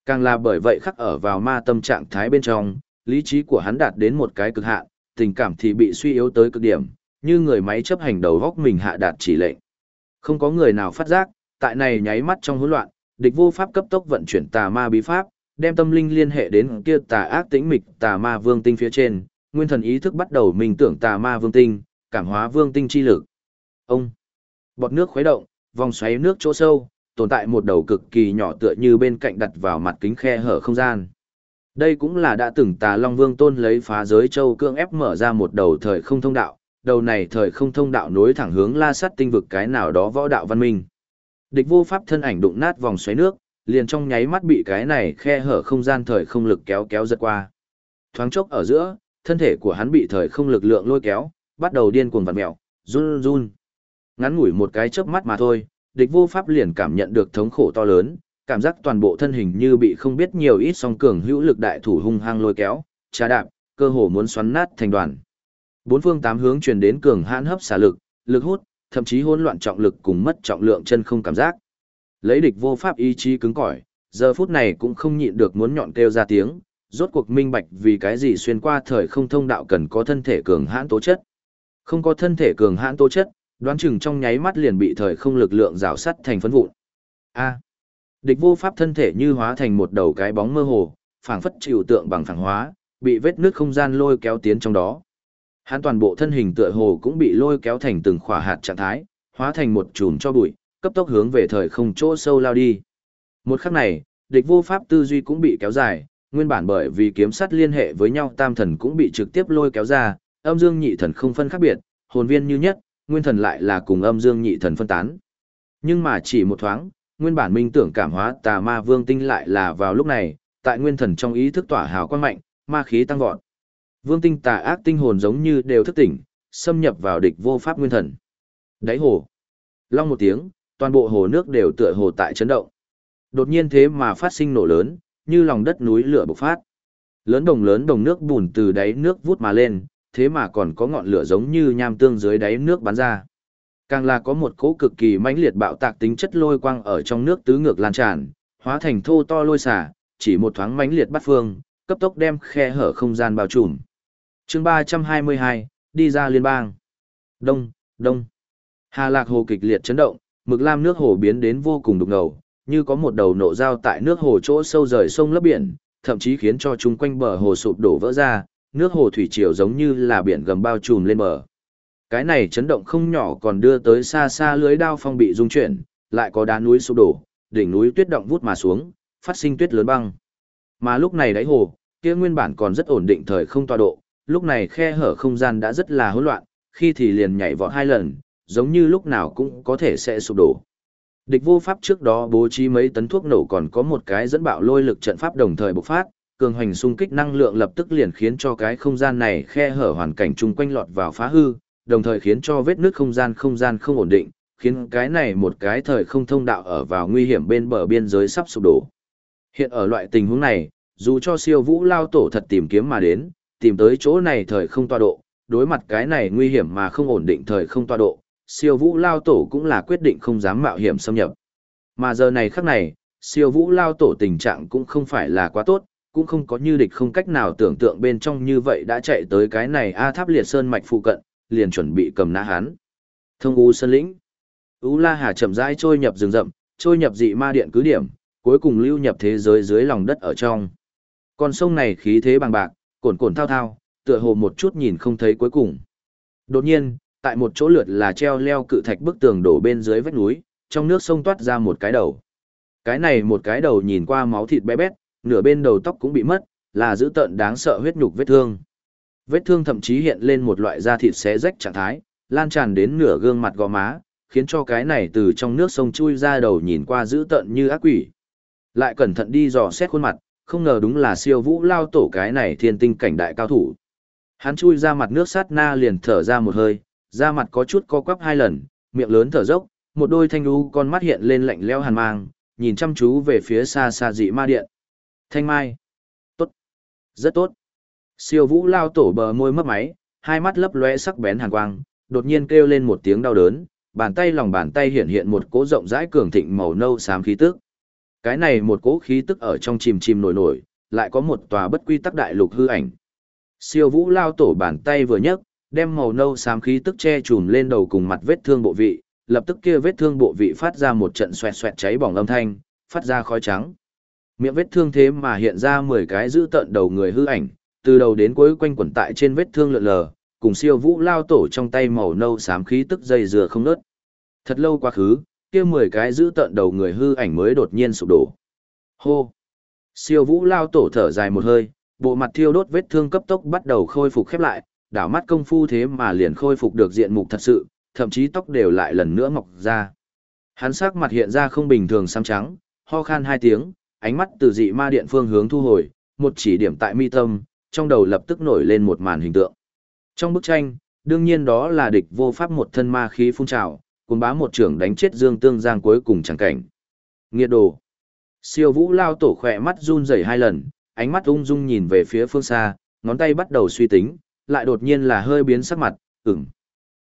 Càng là bởi vậy khắc ở vào ma tâm trạng thái bên trong, lý trí của hắn đạt đến một cái cực hạn, tình cảm thì bị suy yếu tới cực điểm, như người máy chấp hành đầu góc mình hạ đạt chỉ lệnh. Không có người nào phát giác, tại này nháy mắt trong hỗn loạn, địch vô pháp cấp tốc vận chuyển tà ma bí pháp, đem tâm linh liên hệ đến kia tà ác tĩnh mịch tà ma vương tinh phía trên, nguyên thần ý thức bắt đầu mình tưởng tà ma vương tinh, cảm hóa vương tinh chi lực. Ông bọt nước khuấy động, vòng xoáy nước chỗ sâu, tồn tại một đầu cực kỳ nhỏ tựa như bên cạnh đặt vào mặt kính khe hở không gian. Đây cũng là đã từng tà Long Vương Tôn lấy phá giới châu cương ép mở ra một đầu thời không thông đạo, đầu này thời không thông đạo nối thẳng hướng la sắt tinh vực cái nào đó võ đạo văn minh. Địch vô pháp thân ảnh đụng nát vòng xoáy nước, liền trong nháy mắt bị cái này khe hở không gian thời không lực kéo kéo giật qua. Thoáng chốc ở giữa, thân thể của hắn bị thời không lực lượng lôi kéo, bắt đầu điên cuồng vặn mèo, run run. Ngắn ngủi một cái chớp mắt mà thôi, địch vô pháp liền cảm nhận được thống khổ to lớn, cảm giác toàn bộ thân hình như bị không biết nhiều ít song cường hữu lực đại thủ hung hăng lôi kéo, trà đạp, cơ hồ muốn xoắn nát thành đoàn. Bốn phương tám hướng truyền đến cường hãn hấp xả lực, lực hút, thậm chí hỗn loạn trọng lực cùng mất trọng lượng chân không cảm giác. Lấy địch vô pháp ý chí cứng cỏi, giờ phút này cũng không nhịn được muốn nhọn kêu ra tiếng, rốt cuộc minh bạch vì cái gì xuyên qua thời không thông đạo cần có thân thể cường hãn tố chất. Không có thân thể cường hãn tố chất, đoán chừng trong nháy mắt liền bị thời không lực lượng rào sắt thành phấn vụn. A. địch vô pháp thân thể như hóa thành một đầu cái bóng mơ hồ, phảng phất chịu tượng bằng phẳng hóa, bị vết nước không gian lôi kéo tiến trong đó. Hắn toàn bộ thân hình tựa hồ cũng bị lôi kéo thành từng khỏa hạt trạng thái, hóa thành một chùm cho bụi, cấp tốc hướng về thời không chỗ sâu lao đi. Một khắc này, địch vô pháp tư duy cũng bị kéo dài, nguyên bản bởi vì kiếm sắt liên hệ với nhau tam thần cũng bị trực tiếp lôi kéo ra, âm dương nhị thần không phân khác biệt, hồn viên như nhất, nguyên thần lại là cùng âm dương nhị thần phân tán. Nhưng mà chỉ một thoáng, nguyên bản minh tưởng cảm hóa tà ma vương tinh lại là vào lúc này, tại nguyên thần trong ý thức tỏa hào quang mạnh, ma khí tăng vọt. Vương tinh tà ác tinh hồn giống như đều thức tỉnh, xâm nhập vào địch vô pháp nguyên thần. Đáy hồ. Long một tiếng, toàn bộ hồ nước đều tựa hồ tại chấn động. Đột nhiên thế mà phát sinh nổ lớn, như lòng đất núi lửa bộc phát. Lớn đồng lớn đồng nước bùn từ đáy nước vút mà lên, thế mà còn có ngọn lửa giống như nham tương dưới đáy nước bắn ra. Càng là có một cỗ cực kỳ mãnh liệt bạo tạc tính chất lôi quang ở trong nước tứ ngược lan tràn, hóa thành thô to lôi xả, chỉ một thoáng mãnh liệt bắt phương, cấp tốc đem khe hở không gian bao trùm. Chương 322, đi ra liên bang. Đông, đông. Hà Lạc hồ kịch liệt chấn động, mực lam nước hồ biến đến vô cùng đục ngầu, như có một đầu nộ dao tại nước hồ chỗ sâu rời sông lấp biển, thậm chí khiến cho chung quanh bờ hồ sụp đổ vỡ ra, nước hồ thủy triều giống như là biển gầm bao trùm lên bờ. Cái này chấn động không nhỏ còn đưa tới xa xa lưới đao phong bị rung chuyển, lại có đá núi sụp đổ, đỉnh núi tuyết động vút mà xuống, phát sinh tuyết lớn băng. Mà lúc này đáy hồ, kia nguyên bản còn rất ổn định thời không tọa độ, lúc này khe hở không gian đã rất là hỗn loạn, khi thì liền nhảy vọt hai lần, giống như lúc nào cũng có thể sẽ sụp đổ. Địch vô pháp trước đó bố trí mấy tấn thuốc nổ còn có một cái dẫn bạo lôi lực trận pháp đồng thời bộc phát, cường hoành xung kích năng lượng lập tức liền khiến cho cái không gian này khe hở hoàn cảnh chung quanh lọt vào phá hư, đồng thời khiến cho vết nứt không gian không gian không ổn định, khiến cái này một cái thời không thông đạo ở vào nguy hiểm bên bờ biên giới sắp sụp đổ. Hiện ở loại tình huống này, dù cho siêu vũ lao tổ thật tìm kiếm mà đến, tìm tới chỗ này thời không tọa độ, đối mặt cái này nguy hiểm mà không ổn định thời không tọa độ, siêu vũ lao tổ cũng là quyết định không dám mạo hiểm xâm nhập. Mà giờ này khắc này, siêu vũ lao tổ tình trạng cũng không phải là quá tốt, cũng không có như địch không cách nào tưởng tượng bên trong như vậy đã chạy tới cái này A tháp liệt sơn mạch phụ cận, liền chuẩn bị cầm nã hắn. Thông U Sơn Lĩnh U La Hà chậm rãi trôi nhập rừng rậm, trôi nhập dị ma điện cứ điểm, cuối cùng lưu nhập thế giới dưới lòng đất ở trong. Con sông này khí thế bằng bạc, cồn cồn thao thao, tựa hồ một chút nhìn không thấy cuối cùng. Đột nhiên, tại một chỗ lượt là treo leo cự thạch bức tường đổ bên dưới vách núi, trong nước sông toát ra một cái đầu. Cái này một cái đầu nhìn qua máu thịt bé bét, nửa bên đầu tóc cũng bị mất, là dữ tợn đáng sợ huyết nhục vết thương. Vết thương thậm chí hiện lên một loại da thịt xé rách trạng thái, lan tràn đến nửa gương mặt gò má, khiến cho cái này từ trong nước sông chui ra đầu nhìn qua dữ tợn như ác quỷ. Lại cẩn thận đi dò xét khuôn mặt, không ngờ đúng là siêu vũ lao tổ cái này thiên tinh cảnh đại cao thủ. Hắn chui ra mặt nước sát na liền thở ra một hơi, da mặt có chút co quắp hai lần, miệng lớn thở dốc, một đôi thanh u con mắt hiện lên lạnh lẽo hàn mang, nhìn chăm chú về phía xa xa dị ma điện. Thanh mai. Tốt. Rất tốt. Siêu vũ lao tổ bờ môi mấp máy, hai mắt lấp lóe sắc bén hàn quang, đột nhiên kêu lên một tiếng đau đớn, bàn tay lòng bàn tay hiện hiện một cỗ rộng rãi cường thịnh màu nâu xám khí tức. Cái này một cỗ khí tức ở trong chìm chìm nổi nổi, lại có một tòa bất quy tắc đại lục hư ảnh. Siêu vũ lao tổ bàn tay vừa nhấc, đem màu nâu xám khí tức che chùm lên đầu cùng mặt vết thương bộ vị, lập tức kia vết thương bộ vị phát ra một trận xoẹt xoẹt cháy bỏng âm thanh, phát ra khói trắng. Miệng vết thương thế mà hiện ra 10 cái giữ tận đầu người hư ảnh, từ đầu đến cuối quanh quẩn tại trên vết thương lượn lờ, cùng siêu vũ lao tổ trong tay màu nâu xám khí tức dây dừa không nớt. Thật lâu quá khứ, kia 10 cái giữ tận đầu người hư ảnh mới đột nhiên sụp đổ. Hô! Siêu vũ lao tổ thở dài một hơi, bộ mặt thiêu đốt vết thương cấp tốc bắt đầu khôi phục khép lại, đảo mắt công phu thế mà liền khôi phục được diện mục thật sự, thậm chí tóc đều lại lần nữa mọc ra. Hắn sắc mặt hiện ra không bình thường xám trắng, ho khan hai tiếng, ánh mắt từ dị ma điện phương hướng thu hồi, một chỉ điểm tại mi tâm, trong đầu lập tức nổi lên một màn hình tượng. Trong bức tranh, đương nhiên đó là địch vô pháp một thân ma khí phun trào, cùng bá một trưởng đánh chết Dương Tương Giang cuối cùng chẳng cảnh. Nghiệt đồ. Siêu vũ lao tổ khỏe mắt run rẩy hai lần, ánh mắt ung dung nhìn về phía phương xa, ngón tay bắt đầu suy tính, lại đột nhiên là hơi biến sắc mặt, ửng.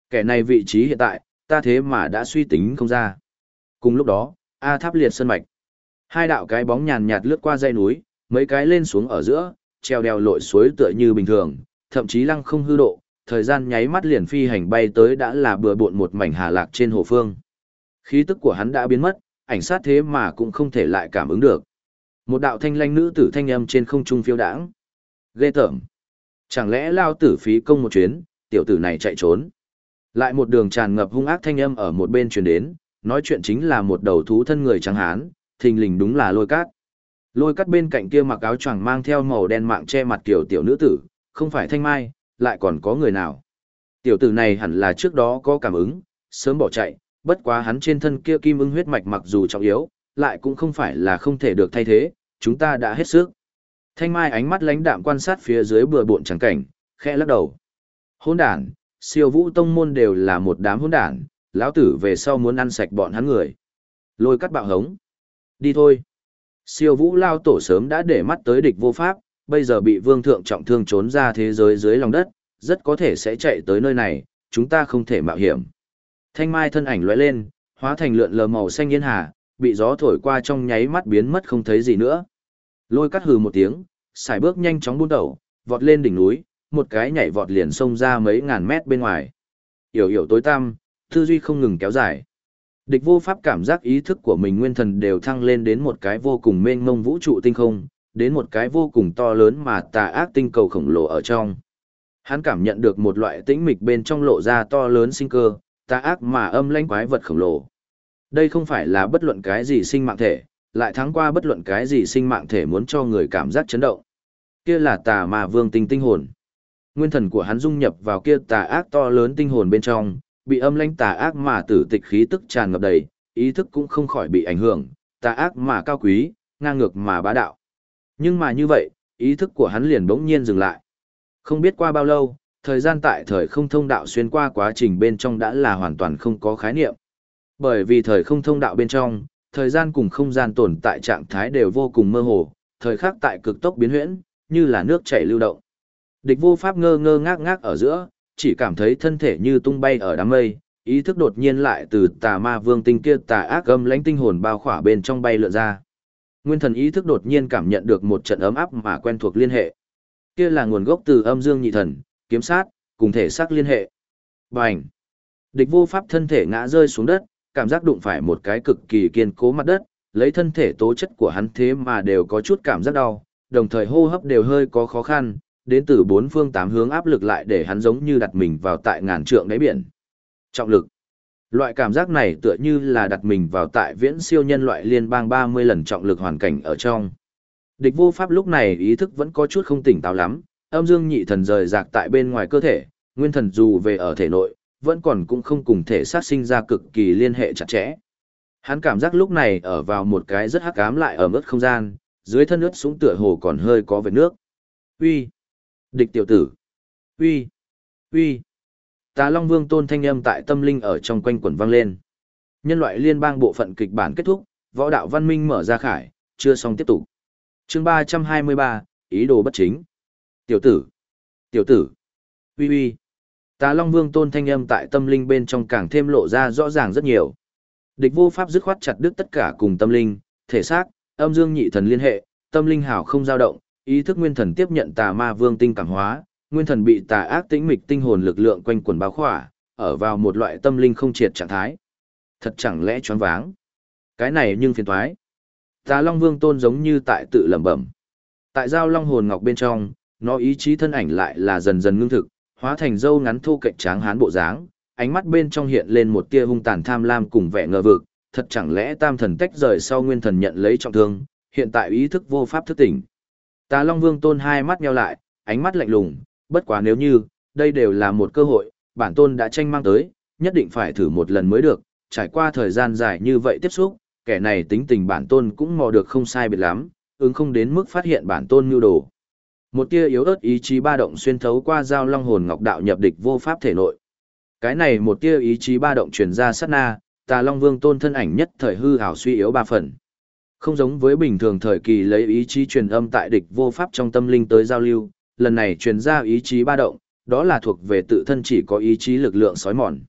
Kẻ này vị trí hiện tại, ta thế mà đã suy tính không ra. Cùng lúc đó, A tháp liệt sơn mạch. Hai đạo cái bóng nhàn nhạt lướt qua dãy núi, mấy cái lên xuống ở giữa, treo đèo lội suối tựa như bình thường, thậm chí lăng không hư độ, thời gian nháy mắt liền phi hành bay tới đã là bừa bộn một mảnh hà lạc trên hồ phương. Khí tức của hắn đã biến mất, ảnh sát thế mà cũng không thể lại cảm ứng được. Một đạo thanh lanh nữ tử thanh âm trên không trung phiêu đãng. Ghê tởm. Chẳng lẽ lao tử phí công một chuyến, tiểu tử này chạy trốn. Lại một đường tràn ngập hung ác thanh âm ở một bên truyền đến, nói chuyện chính là một đầu thú thân người trắng hán, thình lình đúng là lôi cát. Lôi cát bên cạnh kia mặc áo choàng mang theo màu đen mạng che mặt tiểu tiểu nữ tử, không phải thanh mai, lại còn có người nào. Tiểu tử này hẳn là trước đó có cảm ứng, sớm bỏ chạy, bất quá hắn trên thân kia kim ưng huyết mạch mặc dù trọng yếu, lại cũng không phải là không thể được thay thế, chúng ta đã hết sức. Thanh Mai ánh mắt lãnh đạm quan sát phía dưới bừa bộn trắng cảnh, khẽ lắc đầu. Hôn đàn, siêu vũ tông môn đều là một đám hôn đàn, lão tử về sau muốn ăn sạch bọn hắn người. Lôi cắt bạo hống. Đi thôi. Siêu vũ lao tổ sớm đã để mắt tới địch vô pháp, bây giờ bị vương thượng trọng thương trốn ra thế giới dưới lòng đất, rất có thể sẽ chạy tới nơi này, chúng ta không thể mạo hiểm. Thanh mai thân ảnh lóe lên, hóa thành lượn lờ màu xanh yên hà, bị gió thổi qua trong nháy mắt biến mất không thấy gì nữa. Lôi cắt hừ một tiếng, xài bước nhanh chóng buôn đầu, vọt lên đỉnh núi, một cái nhảy vọt liền xông ra mấy ngàn mét bên ngoài. Yểu yểu tối tăm, tư duy không ngừng kéo dài. Địch vô pháp cảm giác ý thức của mình nguyên thần đều thăng lên đến một cái vô cùng mênh mông vũ trụ tinh không, đến một cái vô cùng to lớn mà tà ác tinh cầu khổng lồ ở trong. Hắn cảm nhận được một loại tĩnh mịch bên trong lộ ra to lớn sinh cơ, tà ác mà âm lãnh quái vật khổng lồ. Đây không phải là bất luận cái gì sinh mạng thể, lại thắng qua bất luận cái gì sinh mạng thể muốn cho người cảm giác chấn động. Kia là tà mà vương tinh tinh hồn. Nguyên thần của hắn dung nhập vào kia tà ác to lớn tinh hồn bên trong, bị âm lãnh tà ác mà tử tịch khí tức tràn ngập đầy, ý thức cũng không khỏi bị ảnh hưởng, tà ác mà cao quý, ngang ngược mà bá đạo. Nhưng mà như vậy, ý thức của hắn liền bỗng nhiên dừng lại. Không biết qua bao lâu, thời gian tại thời không thông đạo xuyên qua quá trình bên trong đã là hoàn toàn không có khái niệm. Bởi vì thời không thông đạo bên trong, thời gian cùng không gian tồn tại trạng thái đều vô cùng mơ hồ, thời khắc tại cực tốc biến huyễn, như là nước chảy lưu động. Địch vô pháp ngơ ngơ ngác ngác ở giữa, chỉ cảm thấy thân thể như tung bay ở đám mây, ý thức đột nhiên lại từ tà ma vương tinh kia tà ác âm lãnh tinh hồn bao khỏa bên trong bay lượn ra. Nguyên thần ý thức đột nhiên cảm nhận được một trận ấm áp mà quen thuộc liên hệ. Kia là nguồn gốc từ âm dương nhị thần, kiếm sát, cùng thể xác liên hệ. Bành! Địch vô pháp thân thể ngã rơi xuống đất, cảm giác đụng phải một cái cực kỳ kiên cố mặt đất, lấy thân thể tố chất của hắn thế mà đều có chút cảm giác đau, đồng thời hô hấp đều hơi có khó khăn, đến từ bốn phương tám hướng áp lực lại để hắn giống như đặt mình vào tại ngàn trượng đáy biển. Trọng lực. Loại cảm giác này tựa như là đặt mình vào tại viễn siêu nhân loại liên bang 30 lần trọng lực hoàn cảnh ở trong. Địch vô pháp lúc này ý thức vẫn có chút không tỉnh táo lắm, âm dương nhị thần rời rạc tại bên ngoài cơ thể, nguyên thần dù về ở thể nội, vẫn còn cũng không cùng thể sát sinh ra cực kỳ liên hệ chặt chẽ. Hắn cảm giác lúc này ở vào một cái rất hắc ám lại ở mức không gian, dưới thân nước súng tựa hồ còn hơi có vệt nước. Uy, Địch tiểu tử! Uy, Uy, Tà Long Vương tôn thanh âm tại tâm linh ở trong quanh quẩn vang lên. Nhân loại liên bang bộ phận kịch bản kết thúc, võ đạo văn minh mở ra khải, chưa xong tiếp tục. chương 323, ý đồ bất chính. Tiểu tử! Tiểu tử! Uy uy! Tà Long Vương tôn thanh âm tại tâm linh bên trong càng thêm lộ ra rõ ràng rất nhiều. Địch vô pháp dứt khoát chặt đứt tất cả cùng tâm linh, thể xác, âm dương nhị thần liên hệ, tâm linh hảo không dao động, ý thức nguyên thần tiếp nhận tà ma vương tinh cảm hóa, nguyên thần bị tà ác tĩnh mịch tinh hồn lực lượng quanh quần bao khỏa, ở vào một loại tâm linh không triệt trạng thái. Thật chẳng lẽ choáng váng? Cái này nhưng phiền toái. Tà Long Vương tôn giống như tại tự lẩm bẩm. Tại giao Long hồn ngọc bên trong, nó ý chí thân ảnh lại là dần dần ngưng thực, hóa thành dâu ngắn thu cạnh tráng hán bộ dáng, ánh mắt bên trong hiện lên một tia hung tàn tham lam cùng vẻ ngờ vực, thật chẳng lẽ tam thần tách rời sau nguyên thần nhận lấy trọng thương, hiện tại ý thức vô pháp thức tỉnh. Tà Long Vương tôn hai mắt nheo lại, ánh mắt lạnh lùng, bất quá nếu như, đây đều là một cơ hội, bản tôn đã tranh mang tới, nhất định phải thử một lần mới được, trải qua thời gian dài như vậy tiếp xúc, kẻ này tính tình bản tôn cũng mò được không sai biệt lắm, ứng không đến mức phát hiện bản tôn nhu đồ. Một tia yếu ớt ý chí ba động xuyên thấu qua giao long hồn ngọc đạo nhập địch vô pháp thể nội. Cái này một tia ý chí ba động truyền ra sát na, Tà Long Vương tôn thân ảnh nhất thời hư ảo suy yếu ba phần. Không giống với bình thường thời kỳ lấy ý chí truyền âm tại địch vô pháp trong tâm linh tới giao lưu, lần này truyền ra ý chí ba động, đó là thuộc về tự thân chỉ có ý chí lực lượng sói mòn.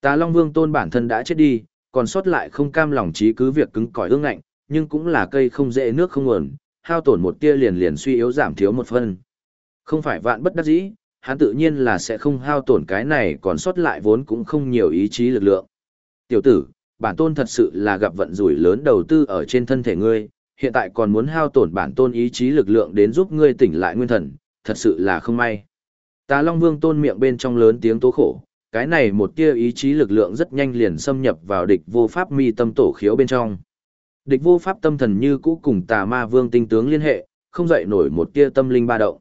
Tà Long Vương tôn bản thân đã chết đi, còn sót lại không cam lòng trí cứ việc cứng cỏi ương ngạnh, nhưng cũng là cây không dễ nước không nguồn, hao tổn một tia liền liền suy yếu giảm thiếu một phân. Không phải vạn bất đắc dĩ, hắn tự nhiên là sẽ không hao tổn cái này còn sót lại vốn cũng không nhiều ý chí lực lượng. Tiểu tử, bản tôn thật sự là gặp vận rủi lớn đầu tư ở trên thân thể ngươi, hiện tại còn muốn hao tổn bản tôn ý chí lực lượng đến giúp ngươi tỉnh lại nguyên thần, thật sự là không may. Tà Long Vương tôn miệng bên trong lớn tiếng tố khổ, cái này một tia ý chí lực lượng rất nhanh liền xâm nhập vào địch vô pháp mi tâm tổ khiếu bên trong. Địch vô pháp tâm thần như cũ cùng tà ma vương tinh tướng liên hệ, không dậy nổi một tia tâm linh ba động.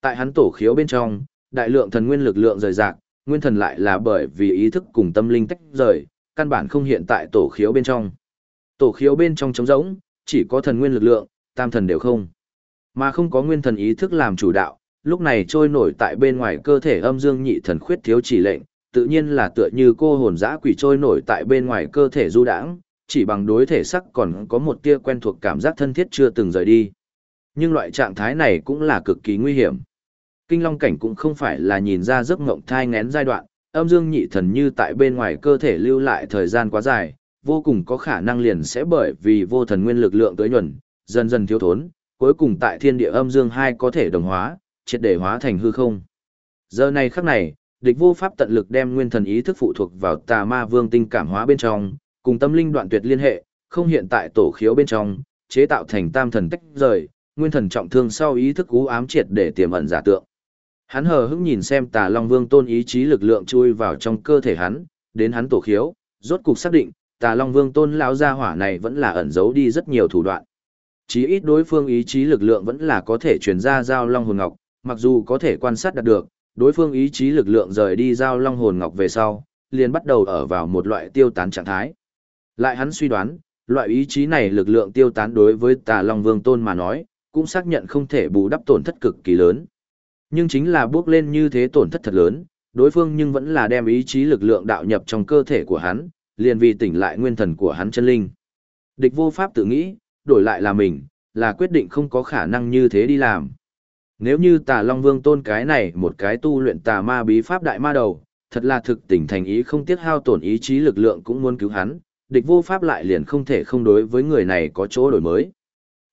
Tại hắn tổ khiếu bên trong, đại lượng thần nguyên lực lượng rời rạc, nguyên thần lại là bởi vì ý thức cùng tâm linh tách rời, căn bản không hiện tại tổ khiếu bên trong. Tổ khiếu bên trong trống rỗng, chỉ có thần nguyên lực lượng, tam thần đều không. Mà không có nguyên thần ý thức làm chủ đạo, lúc này trôi nổi tại bên ngoài cơ thể âm dương nhị thần khuyết thiếu chỉ lệnh, tự nhiên là tựa như cô hồn dã quỷ trôi nổi tại bên ngoài cơ thể du đãng, chỉ bằng đối thể sắc còn có một tia quen thuộc cảm giác thân thiết chưa từng rời đi. Nhưng loại trạng thái này cũng là cực kỳ nguy hiểm. Kinh long cảnh cũng không phải là nhìn ra giấc ngộng thai ngén giai đoạn, âm dương nhị thần như tại bên ngoài cơ thể lưu lại thời gian quá dài, vô cùng có khả năng liền sẽ bởi vì vô thần nguyên lực lượng tới nhuần, dần dần thiếu thốn, cuối cùng tại thiên địa âm dương hai có thể đồng hóa, triệt để hóa thành hư không. Giờ này khắc này, địch vô pháp tận lực đem nguyên thần ý thức phụ thuộc vào tà ma vương tinh cảm hóa bên trong, cùng tâm linh đoạn tuyệt liên hệ, không hiện tại tổ khiếu bên trong, chế tạo thành tam thần tách rời, nguyên thần trọng thương sau ý thức cú ám triệt để tiềm ẩn giả tượng. Hắn hờ hững nhìn xem Tà Long Vương tôn ý chí lực lượng chui vào trong cơ thể hắn, đến hắn tổ khiếu, rốt cục xác định, Tà Long Vương tôn lão gia hỏa này vẫn là ẩn giấu đi rất nhiều thủ đoạn. Chí ít đối phương ý chí lực lượng vẫn là có thể truyền ra giao long hồn ngọc, mặc dù có thể quan sát đạt được, đối phương ý chí lực lượng rời đi giao long hồn ngọc về sau, liền bắt đầu ở vào một loại tiêu tán trạng thái. Lại hắn suy đoán, loại ý chí này lực lượng tiêu tán đối với Tà Long Vương tôn mà nói, cũng xác nhận không thể bù đắp tổn thất cực kỳ lớn. Nhưng chính là bước lên như thế tổn thất thật lớn, đối phương nhưng vẫn là đem ý chí lực lượng đạo nhập trong cơ thể của hắn, liền vì tỉnh lại nguyên thần của hắn chân linh. Địch vô pháp tự nghĩ, đổi lại là mình, là quyết định không có khả năng như thế đi làm. Nếu như tà Long Vương tôn cái này một cái tu luyện tà ma bí pháp đại ma đầu, thật là thực tỉnh thành ý không tiếc hao tổn ý chí lực lượng cũng muốn cứu hắn, địch vô pháp lại liền không thể không đối với người này có chỗ đổi mới.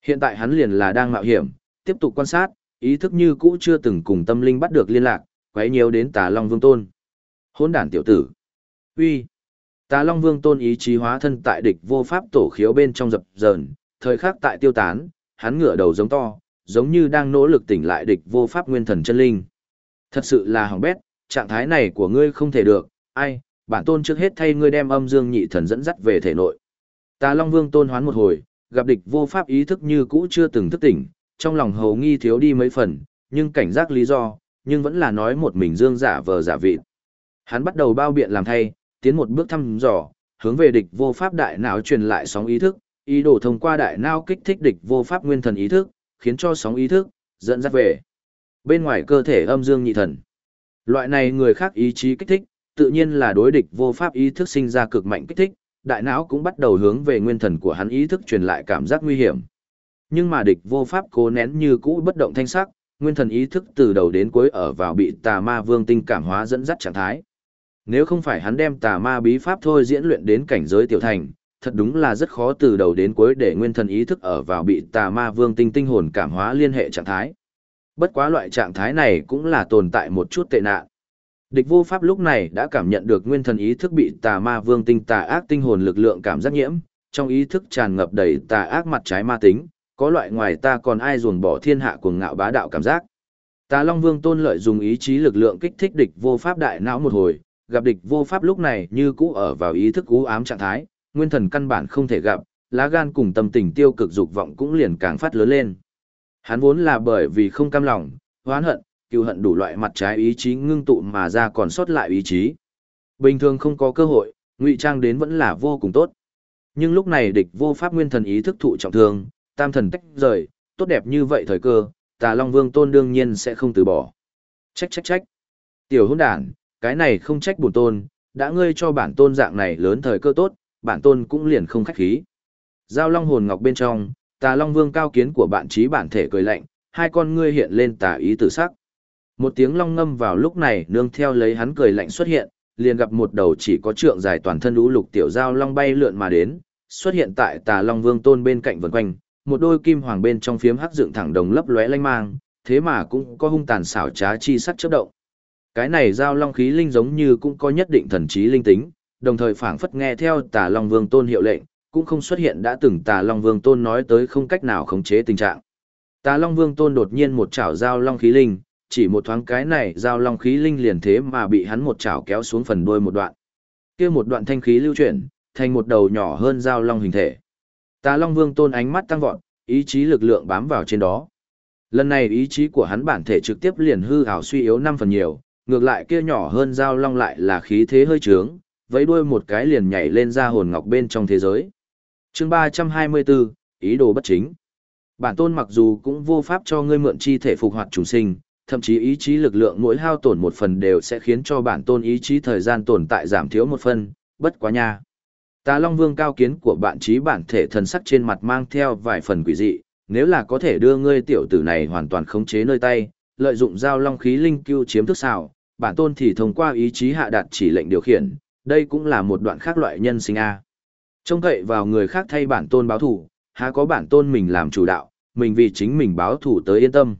Hiện tại hắn liền là đang mạo hiểm, tiếp tục quan sát, ý thức như cũ chưa từng cùng tâm linh bắt được liên lạc, quấy nhiều đến tà Long Vương tôn. Hôn đản tiểu tử. uy Tà Long Vương tôn ý chí hóa thân tại địch vô pháp tổ khiếu bên trong dập dờn, thời khắc tại tiêu tán, hắn ngửa đầu giống to, giống như đang nỗ lực tỉnh lại địch vô pháp nguyên thần chân linh. Thật sự là hỏng bét, trạng thái này của ngươi không thể được, ai, bản tôn trước hết thay ngươi đem âm dương nhị thần dẫn dắt về thể nội. Tà Long Vương tôn hoán một hồi, gặp địch vô pháp ý thức như cũ chưa từng thức tỉnh, trong lòng hầu nghi thiếu đi mấy phần, nhưng cảnh giác lý do, nhưng vẫn là nói một mình dương giả vờ giả vị. Hắn bắt đầu bao biện làm thay, tiến một bước thăm dò, hướng về địch vô pháp đại não truyền lại sóng ý thức, ý đồ thông qua đại não kích thích địch vô pháp nguyên thần ý thức, khiến cho sóng ý thức dẫn dắt về bên ngoài cơ thể âm dương nhị thần. Loại này người khác ý chí kích thích, tự nhiên là đối địch vô pháp ý thức sinh ra cực mạnh kích thích, đại não cũng bắt đầu hướng về nguyên thần của hắn ý thức truyền lại cảm giác nguy hiểm. Nhưng mà địch vô pháp cố nén như cũ bất động thanh sắc, nguyên thần ý thức từ đầu đến cuối ở vào bị tà ma vương tinh cảm hóa dẫn dắt trạng thái. Nếu không phải hắn đem tà ma bí pháp thôi diễn luyện đến cảnh giới tiểu thành, thật đúng là rất khó từ đầu đến cuối để nguyên thần ý thức ở vào bị tà ma vương tinh tinh hồn cảm hóa liên hệ trạng thái. Bất quá loại trạng thái này cũng là tồn tại một chút tệ nạn. Địch vô pháp lúc này đã cảm nhận được nguyên thần ý thức bị tà ma vương tinh tà ác tinh hồn lực lượng cảm giác nhiễm, trong ý thức tràn ngập đầy tà ác mặt trái ma tính, có loại ngoài ta còn ai ruồng bỏ thiên hạ cuồng ngạo bá đạo cảm giác. Tà Long Vương tôn lợi dùng ý chí lực lượng kích thích địch vô pháp đại não một hồi, gặp địch vô pháp lúc này như cũ ở vào ý thức cú ám trạng thái, nguyên thần căn bản không thể gặp, lá gan cùng tâm tình tiêu cực dục vọng cũng liền càng phát lớn lên. Hắn vốn là bởi vì không cam lòng, hoán hận, cựu hận đủ loại mặt trái ý chí ngưng tụ mà ra còn sót lại ý chí. Bình thường không có cơ hội, ngụy trang đến vẫn là vô cùng tốt. Nhưng lúc này địch vô pháp nguyên thần ý thức thụ trọng thương, tam thần tách rời, tốt đẹp như vậy thời cơ, tà Long Vương tôn đương nhiên sẽ không từ bỏ. Trách trách trách. Tiểu hôn đản, cái này không trách bổn tôn, đã ngươi cho bản tôn dạng này lớn thời cơ tốt, bản tôn cũng liền không khách khí. Giao Long hồn ngọc bên trong, tà Long Vương cao kiến của bạn trí bản thể cười lạnh, hai con ngươi hiện lên tà ý tử sắc. Một tiếng long ngâm vào lúc này nương theo lấy hắn cười lạnh xuất hiện, liền gặp một đầu chỉ có trượng dài toàn thân lũ lục tiểu giao long bay lượn mà đến, xuất hiện tại tà long vương tôn bên cạnh vần quanh, một đôi kim hoàng bên trong phiếm hắc dựng thẳng đồng lấp lóe lanh mang, thế mà cũng có hung tàn xảo trá chi sắc chớp động. Cái này giao long khí linh giống như cũng có nhất định thần trí linh tính, đồng thời phảng phất nghe theo tà long vương tôn hiệu lệnh, cũng không xuất hiện đã từng tà long vương tôn nói tới không cách nào khống chế tình trạng. Tà long vương tôn đột nhiên một chảo giao long khí linh, chỉ một thoáng cái này giao long khí linh liền thế mà bị hắn một chảo kéo xuống phần đuôi một đoạn. Kia một đoạn thanh khí lưu chuyển, thành một đầu nhỏ hơn giao long hình thể. Tà Long Vương tôn ánh mắt tăng vọt, ý chí lực lượng bám vào trên đó. Lần này ý chí của hắn bản thể trực tiếp liền hư ảo suy yếu năm phần nhiều, ngược lại kia nhỏ hơn giao long lại là khí thế hơi trướng, vẫy đuôi một cái liền nhảy lên ra hồn ngọc bên trong thế giới. Chương 324, ý đồ bất chính. Bản tôn mặc dù cũng vô pháp cho ngươi mượn chi thể phục hoạt trùng sinh, thậm chí ý chí lực lượng mỗi hao tổn một phần đều sẽ khiến cho bản tôn ý chí thời gian tồn tại giảm thiếu một phần, bất quá nha. Tà Long Vương cao kiến của bạn trí bản thể thần sắc trên mặt mang theo vài phần quỷ dị, nếu là có thể đưa ngươi tiểu tử này hoàn toàn khống chế nơi tay, lợi dụng giao long khí linh cưu chiếm thức xảo, bản tôn thì thông qua ý chí hạ đạt chỉ lệnh điều khiển, đây cũng là một đoạn khác loại nhân sinh a. Trông cậy vào người khác thay bản tôn báo thủ, há có bản tôn mình làm chủ đạo, mình vì chính mình báo thủ tới yên tâm.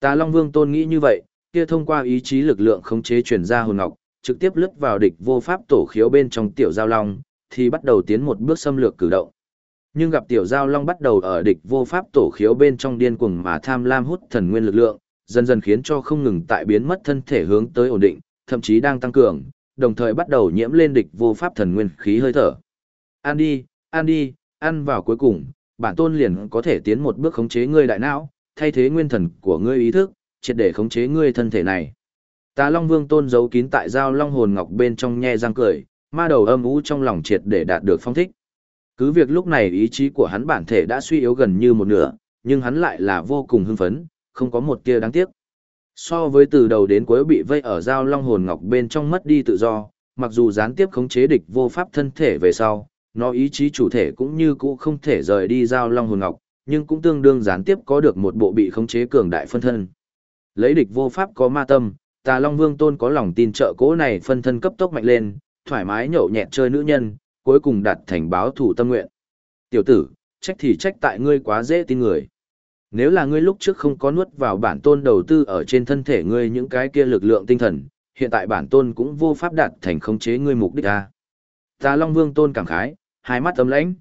Tà Long Vương tôn nghĩ như vậy, kia thông qua ý chí lực lượng khống chế truyền ra hồn ngọc, trực tiếp lướt vào địch vô pháp tổ khiếu bên trong tiểu giao long, thì bắt đầu tiến một bước xâm lược cử động. Nhưng gặp tiểu giao long bắt đầu ở địch vô pháp tổ khiếu bên trong điên cuồng mà tham lam hút thần nguyên lực lượng, dần dần khiến cho không ngừng tại biến mất thân thể hướng tới ổn định, thậm chí đang tăng cường, đồng thời bắt đầu nhiễm lên địch vô pháp thần nguyên khí hơi thở. An đi, ăn đi, ăn vào cuối cùng, bản tôn liền có thể tiến một bước khống chế ngươi đại não, thay thế nguyên thần của ngươi ý thức, triệt để khống chế ngươi thân thể này. Tà Long Vương tôn giấu kín tại giao long hồn ngọc bên trong nhe răng cười, ma đầu âm u trong lòng triệt để đạt được phong thích. Cứ việc lúc này ý chí của hắn bản thể đã suy yếu gần như một nửa, nhưng hắn lại là vô cùng hưng phấn, không có một tia đáng tiếc. So với từ đầu đến cuối bị vây ở giao long hồn ngọc bên trong mất đi tự do, mặc dù gián tiếp khống chế địch vô pháp thân thể về sau, nó ý chí chủ thể cũng như cũ không thể rời đi giao long hồn ngọc, nhưng cũng tương đương gián tiếp có được một bộ bị khống chế cường đại phân thân. Lấy địch vô pháp có ma tâm, Tà Long Vương Tôn có lòng tin trợ cố này phân thân cấp tốc mạnh lên, thoải mái nhậu nhẹt chơi nữ nhân, cuối cùng đạt thành báo thủ tâm nguyện. Tiểu tử, trách thì trách tại ngươi quá dễ tin người. Nếu là ngươi lúc trước không có nuốt vào bản tôn đầu tư ở trên thân thể ngươi những cái kia lực lượng tinh thần, hiện tại bản tôn cũng vô pháp đạt thành khống chế ngươi mục đích a. ta Long Vương Tôn cảm khái, hai mắt ấm lãnh.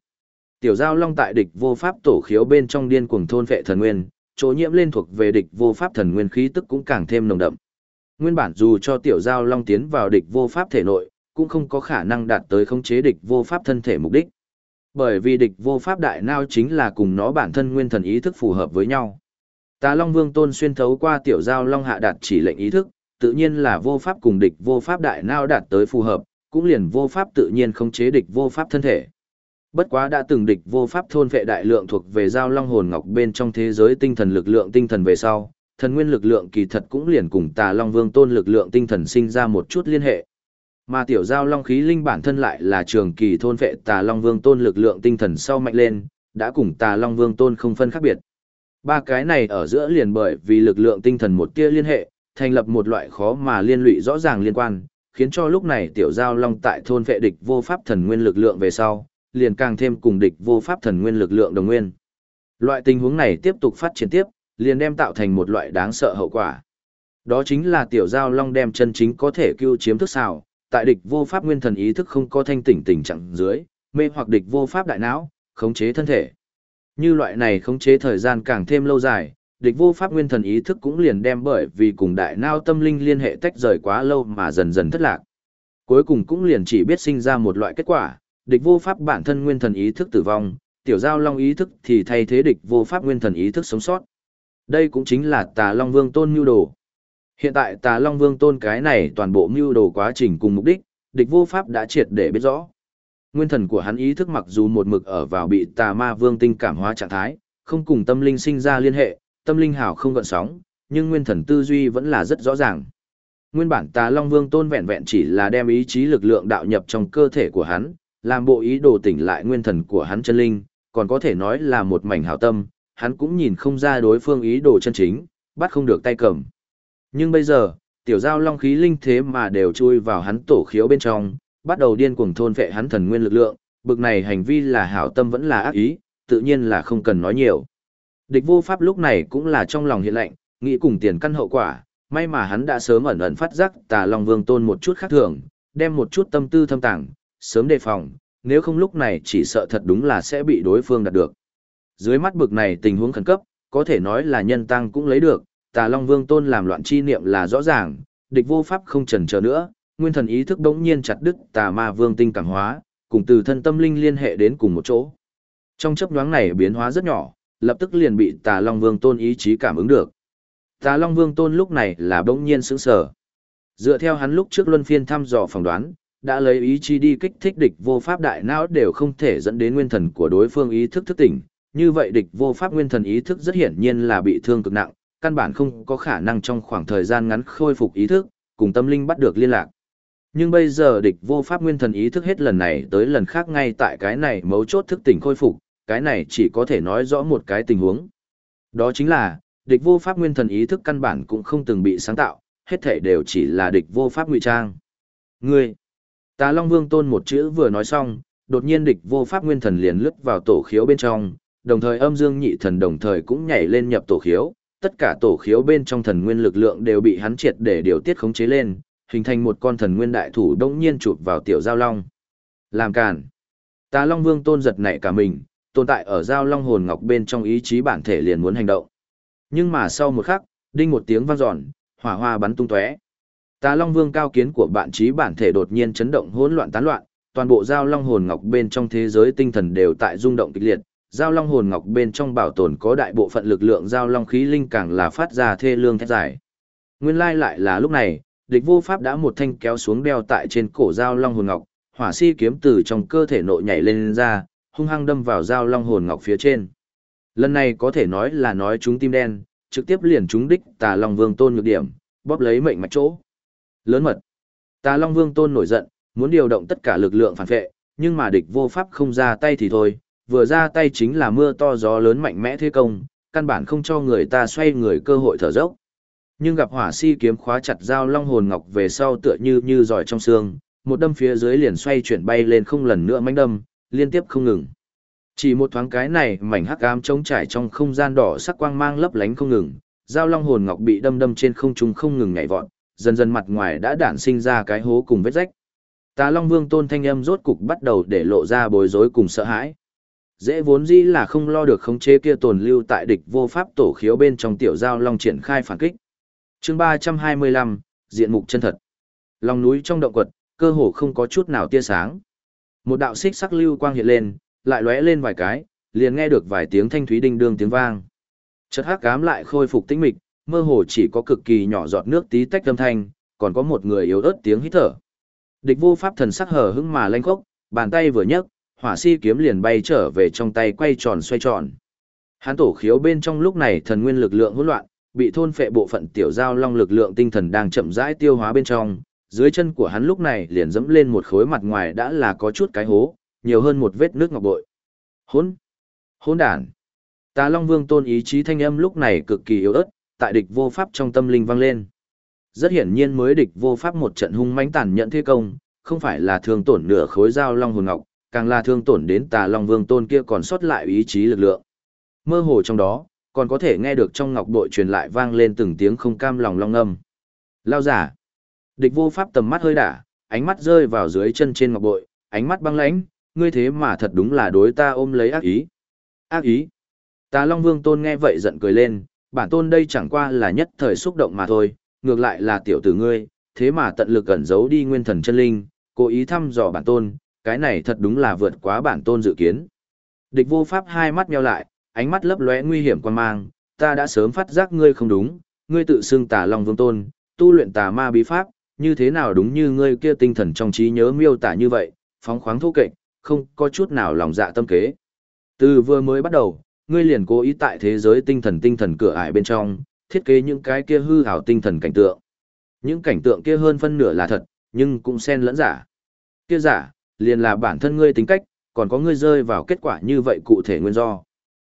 Tiểu Giao Long tại địch vô pháp tổ khiếu bên trong điên cuồng thôn vệ thần nguyên, chỗ nhiễm lên thuộc về địch vô pháp thần nguyên khí tức cũng càng thêm nồng đậm. Nguyên bản dù cho Tiểu Giao Long tiến vào địch vô pháp thể nội, cũng không có khả năng đạt tới khống chế địch vô pháp thân thể mục đích. Bởi vì địch vô pháp đại nao chính là cùng nó bản thân nguyên thần ý thức phù hợp với nhau. Tà Long Vương Tôn xuyên thấu qua Tiểu Giao Long hạ đạt chỉ lệnh ý thức, tự nhiên là vô pháp cùng địch vô pháp đại nao đạt tới phù hợp, cũng liền vô pháp tự nhiên khống chế địch vô pháp thân thể. Bất quá đã từng địch vô pháp thôn vệ đại lượng thuộc về giao long hồn ngọc bên trong thế giới tinh thần lực lượng tinh thần về sau, thần nguyên lực lượng kỳ thật cũng liền cùng tà long vương tôn lực lượng tinh thần sinh ra một chút liên hệ. Mà tiểu giao long khí linh bản thân lại là trường kỳ thôn vệ tà long vương tôn lực lượng tinh thần sau mạnh lên, đã cùng tà long vương tôn không phân khác biệt. Ba cái này ở giữa liền bởi vì lực lượng tinh thần một tia liên hệ, thành lập một loại khó mà liên lụy rõ ràng liên quan, khiến cho lúc này tiểu giao long tại thôn vệ địch vô pháp thần nguyên lực lượng về sau, liền càng thêm cùng địch vô pháp thần nguyên lực lượng đồng nguyên. Loại tình huống này tiếp tục phát triển tiếp, liền đem tạo thành một loại đáng sợ hậu quả. Đó chính là tiểu giao long đem chân chính có thể cứu chiếm thức xào, tại địch vô pháp nguyên thần ý thức không có thanh tỉnh tình trạng dưới, mê hoặc địch vô pháp đại não, khống chế thân thể. Như loại này khống chế thời gian càng thêm lâu dài, địch vô pháp nguyên thần ý thức cũng liền đem bởi vì cùng đại não tâm linh liên hệ tách rời quá lâu mà dần dần thất lạc. Cuối cùng cũng liền chỉ biết sinh ra một loại kết quả, địch vô pháp bản thân nguyên thần ý thức tử vong, tiểu giao long ý thức thì thay thế địch vô pháp nguyên thần ý thức sống sót. Đây cũng chính là tà long vương tôn nhu đồ. Hiện tại tà long vương tôn cái này toàn bộ mưu đồ quá trình cùng mục đích, địch vô pháp đã triệt để biết rõ. Nguyên thần của hắn ý thức mặc dù một mực ở vào bị tà ma vương tinh cảm hóa trạng thái, không cùng tâm linh sinh ra liên hệ, tâm linh hào không gợn sóng, nhưng nguyên thần tư duy vẫn là rất rõ ràng. Nguyên bản tà long vương tôn vẹn vẹn chỉ là đem ý chí lực lượng đạo nhập trong cơ thể của hắn, làm bộ ý đồ tỉnh lại nguyên thần của hắn chân linh, còn có thể nói là một mảnh hảo tâm, hắn cũng nhìn không ra đối phương ý đồ chân chính, bắt không được tay cầm. Nhưng bây giờ, tiểu giao long khí linh thế mà đều chui vào hắn tổ khiếu bên trong, bắt đầu điên cuồng thôn vệ hắn thần nguyên lực lượng, bực này hành vi là hảo tâm vẫn là ác ý, tự nhiên là không cần nói nhiều. Địch vô pháp lúc này cũng là trong lòng hiện lạnh nghĩ cùng tiền căn hậu quả, may mà hắn đã sớm ẩn ẩn phát giác tà long vương tôn một chút khác thường, đem một chút tâm tư thâm tàng, sớm đề phòng, nếu không lúc này chỉ sợ thật đúng là sẽ bị đối phương đạt được. Dưới mắt bực này tình huống khẩn cấp, có thể nói là nhân tăng cũng lấy được, tà Long Vương Tôn làm loạn chi niệm là rõ ràng, địch vô pháp không chần chờ nữa, nguyên thần ý thức đống nhiên chặt đứt tà ma vương tinh cảm hóa, cùng từ thân tâm linh liên hệ đến cùng một chỗ. Trong chấp nhoáng này biến hóa rất nhỏ, lập tức liền bị tà Long Vương Tôn ý chí cảm ứng được. Tà Long Vương Tôn lúc này là bỗng nhiên sững sờ. Dựa theo hắn lúc trước luân phiên thăm dò phỏng đoán, đã lấy ý chí đi kích thích địch vô pháp đại não đều không thể dẫn đến nguyên thần của đối phương ý thức thức tỉnh, như vậy địch vô pháp nguyên thần ý thức rất hiển nhiên là bị thương cực nặng, căn bản không có khả năng trong khoảng thời gian ngắn khôi phục ý thức, cùng tâm linh bắt được liên lạc. Nhưng bây giờ địch vô pháp nguyên thần ý thức hết lần này tới lần khác ngay tại cái này mấu chốt thức tỉnh khôi phục, cái này chỉ có thể nói rõ một cái tình huống. Đó chính là, địch vô pháp nguyên thần ý thức căn bản cũng không từng bị sáng tạo, hết thể đều chỉ là địch vô pháp ngụy trang. Ngươi, ta Long Vương Tôn một chữ vừa nói xong, đột nhiên địch vô pháp nguyên thần liền lướt vào tổ khiếu bên trong, đồng thời âm dương nhị thần đồng thời cũng nhảy lên nhập tổ khiếu, tất cả tổ khiếu bên trong thần nguyên lực lượng đều bị hắn triệt để điều tiết khống chế lên, hình thành một con thần nguyên đại thủ đông nhiên chụp vào tiểu giao long. Làm cản. Tà Long Vương Tôn giật nảy cả mình, tồn tại ở giao long hồn ngọc bên trong ý chí bản thể liền muốn hành động. Nhưng mà sau một khắc, đinh một tiếng vang dọn, hỏa hoa bắn tung tóe. Tà Long Vương cao kiến của bạn trí bản thể đột nhiên chấn động hỗn loạn tán loạn, toàn bộ giao long hồn ngọc bên trong thế giới tinh thần đều tại rung động kịch liệt, giao long hồn ngọc bên trong bảo tồn có đại bộ phận lực lượng giao long khí linh càng là phát ra thê lương thét dài. Nguyên lai lại là lúc này, địch vô pháp đã một thanh kéo xuống đeo tại trên cổ giao long hồn ngọc, hỏa si kiếm từ trong cơ thể nội nhảy lên, lên ra, hung hăng đâm vào giao long hồn ngọc phía trên. Lần này có thể nói là nói chúng tim đen, trực tiếp liền chúng đích tà long vương tôn nhược điểm, bóp lấy mệnh mạch chỗ. Lớn mật. Tà Long Vương Tôn nổi giận, Muốn điều động tất cả lực lượng phản vệ, nhưng mà địch vô pháp không ra tay thì thôi, vừa ra tay chính là mưa to gió lớn mạnh mẽ thế công, căn bản không cho người ta xoay người cơ hội thở dốc. Nhưng gặp hỏa si kiếm khóa chặt dao long hồn ngọc về sau tựa như như giỏi trong xương, một đâm phía dưới liền xoay chuyển bay lên không lần nữa mánh đâm, liên tiếp không ngừng. Chỉ một thoáng cái này, mảnh hắc ám trống trải trong không gian đỏ sắc quang mang lấp lánh không ngừng, dao long hồn ngọc bị đâm đâm trên không trung không ngừng nhảy vọt, dần dần mặt ngoài đã đản sinh ra cái hố cùng vết rách. Tà Long Vương tôn thanh âm rốt cục bắt đầu để lộ ra bối rối cùng sợ hãi. Dễ vốn dĩ là không lo được khống chế kia tồn lưu tại địch vô pháp tổ khiếu bên trong tiểu giao long triển khai phản kích. Chương 325, diện mục chân thật. Lòng núi trong động quật, cơ hồ không có chút nào tia sáng. Một đạo xích sắc lưu quang hiện lên, lại lóe lên vài cái, liền nghe được vài tiếng thanh thúy đinh đương tiếng vang. Chợt hắc ám lại khôi phục tĩnh mịch, mơ hồ chỉ có cực kỳ nhỏ giọt nước tí tách âm thanh, còn có một người yếu ớt tiếng hít thở. Địch vô pháp thần sắc hờ hững mà lanh khốc, bàn tay vừa nhấc, hỏa si kiếm liền bay trở về trong tay quay tròn xoay tròn. Hán tổ khiếu bên trong lúc này thần nguyên lực lượng hỗn loạn, bị thôn phệ bộ phận tiểu giao long lực lượng tinh thần đang chậm rãi tiêu hóa bên trong, dưới chân của hắn lúc này liền dẫm lên một khối mặt ngoài đã là có chút cái hố, nhiều hơn một vết nước ngọc bội. Hỗn! Hỗn đản! Tà Long Vương tôn ý chí thanh âm lúc này cực kỳ yếu ớt, tại địch vô pháp trong tâm linh vang lên. Rất hiển nhiên mới địch vô pháp một trận hung mãnh tàn nhận thế công, không phải là thường tổn nửa khối dao long hồn ngọc, càng là thương tổn đến Tà Long Vương tôn kia còn sót lại ý chí lực lượng. Mơ hồ trong đó, còn có thể nghe được trong ngọc bội truyền lại vang lên từng tiếng không cam lòng long âm. Lao giả. Địch vô pháp tầm mắt hơi đả, ánh mắt rơi vào dưới chân trên ngọc bội, ánh mắt băng lãnh, ngươi thế mà thật đúng là đối ta ôm lấy ác ý. Ác ý. Tà Long Vương Tôn nghe vậy giận cười lên, bản tôn đây chẳng qua là nhất thời xúc động mà thôi, ngược lại là tiểu tử ngươi, thế mà tận lực ẩn giấu đi nguyên thần chân linh, cố ý thăm dò bản tôn, cái này thật đúng là vượt quá bản tôn dự kiến. Địch vô pháp hai mắt nheo lại, ánh mắt lấp lóe nguy hiểm quan mang, ta đã sớm phát giác ngươi không đúng, ngươi tự xưng tà Long Vương Tôn, tu luyện tà ma bí pháp, như thế nào đúng như ngươi kia tinh thần trong trí nhớ miêu tả như vậy, phóng khoáng thô kệch, không có chút nào lòng dạ tâm kế. Từ vừa mới bắt đầu, ngươi liền cố ý tại thế giới tinh thần tinh thần cửa ải bên trong, thiết kế những cái kia hư ảo tinh thần cảnh tượng. Những cảnh tượng kia hơn phân nửa là thật, nhưng cũng xen lẫn giả. Kia giả, liền là bản thân ngươi tính cách, còn có ngươi rơi vào kết quả như vậy cụ thể nguyên do.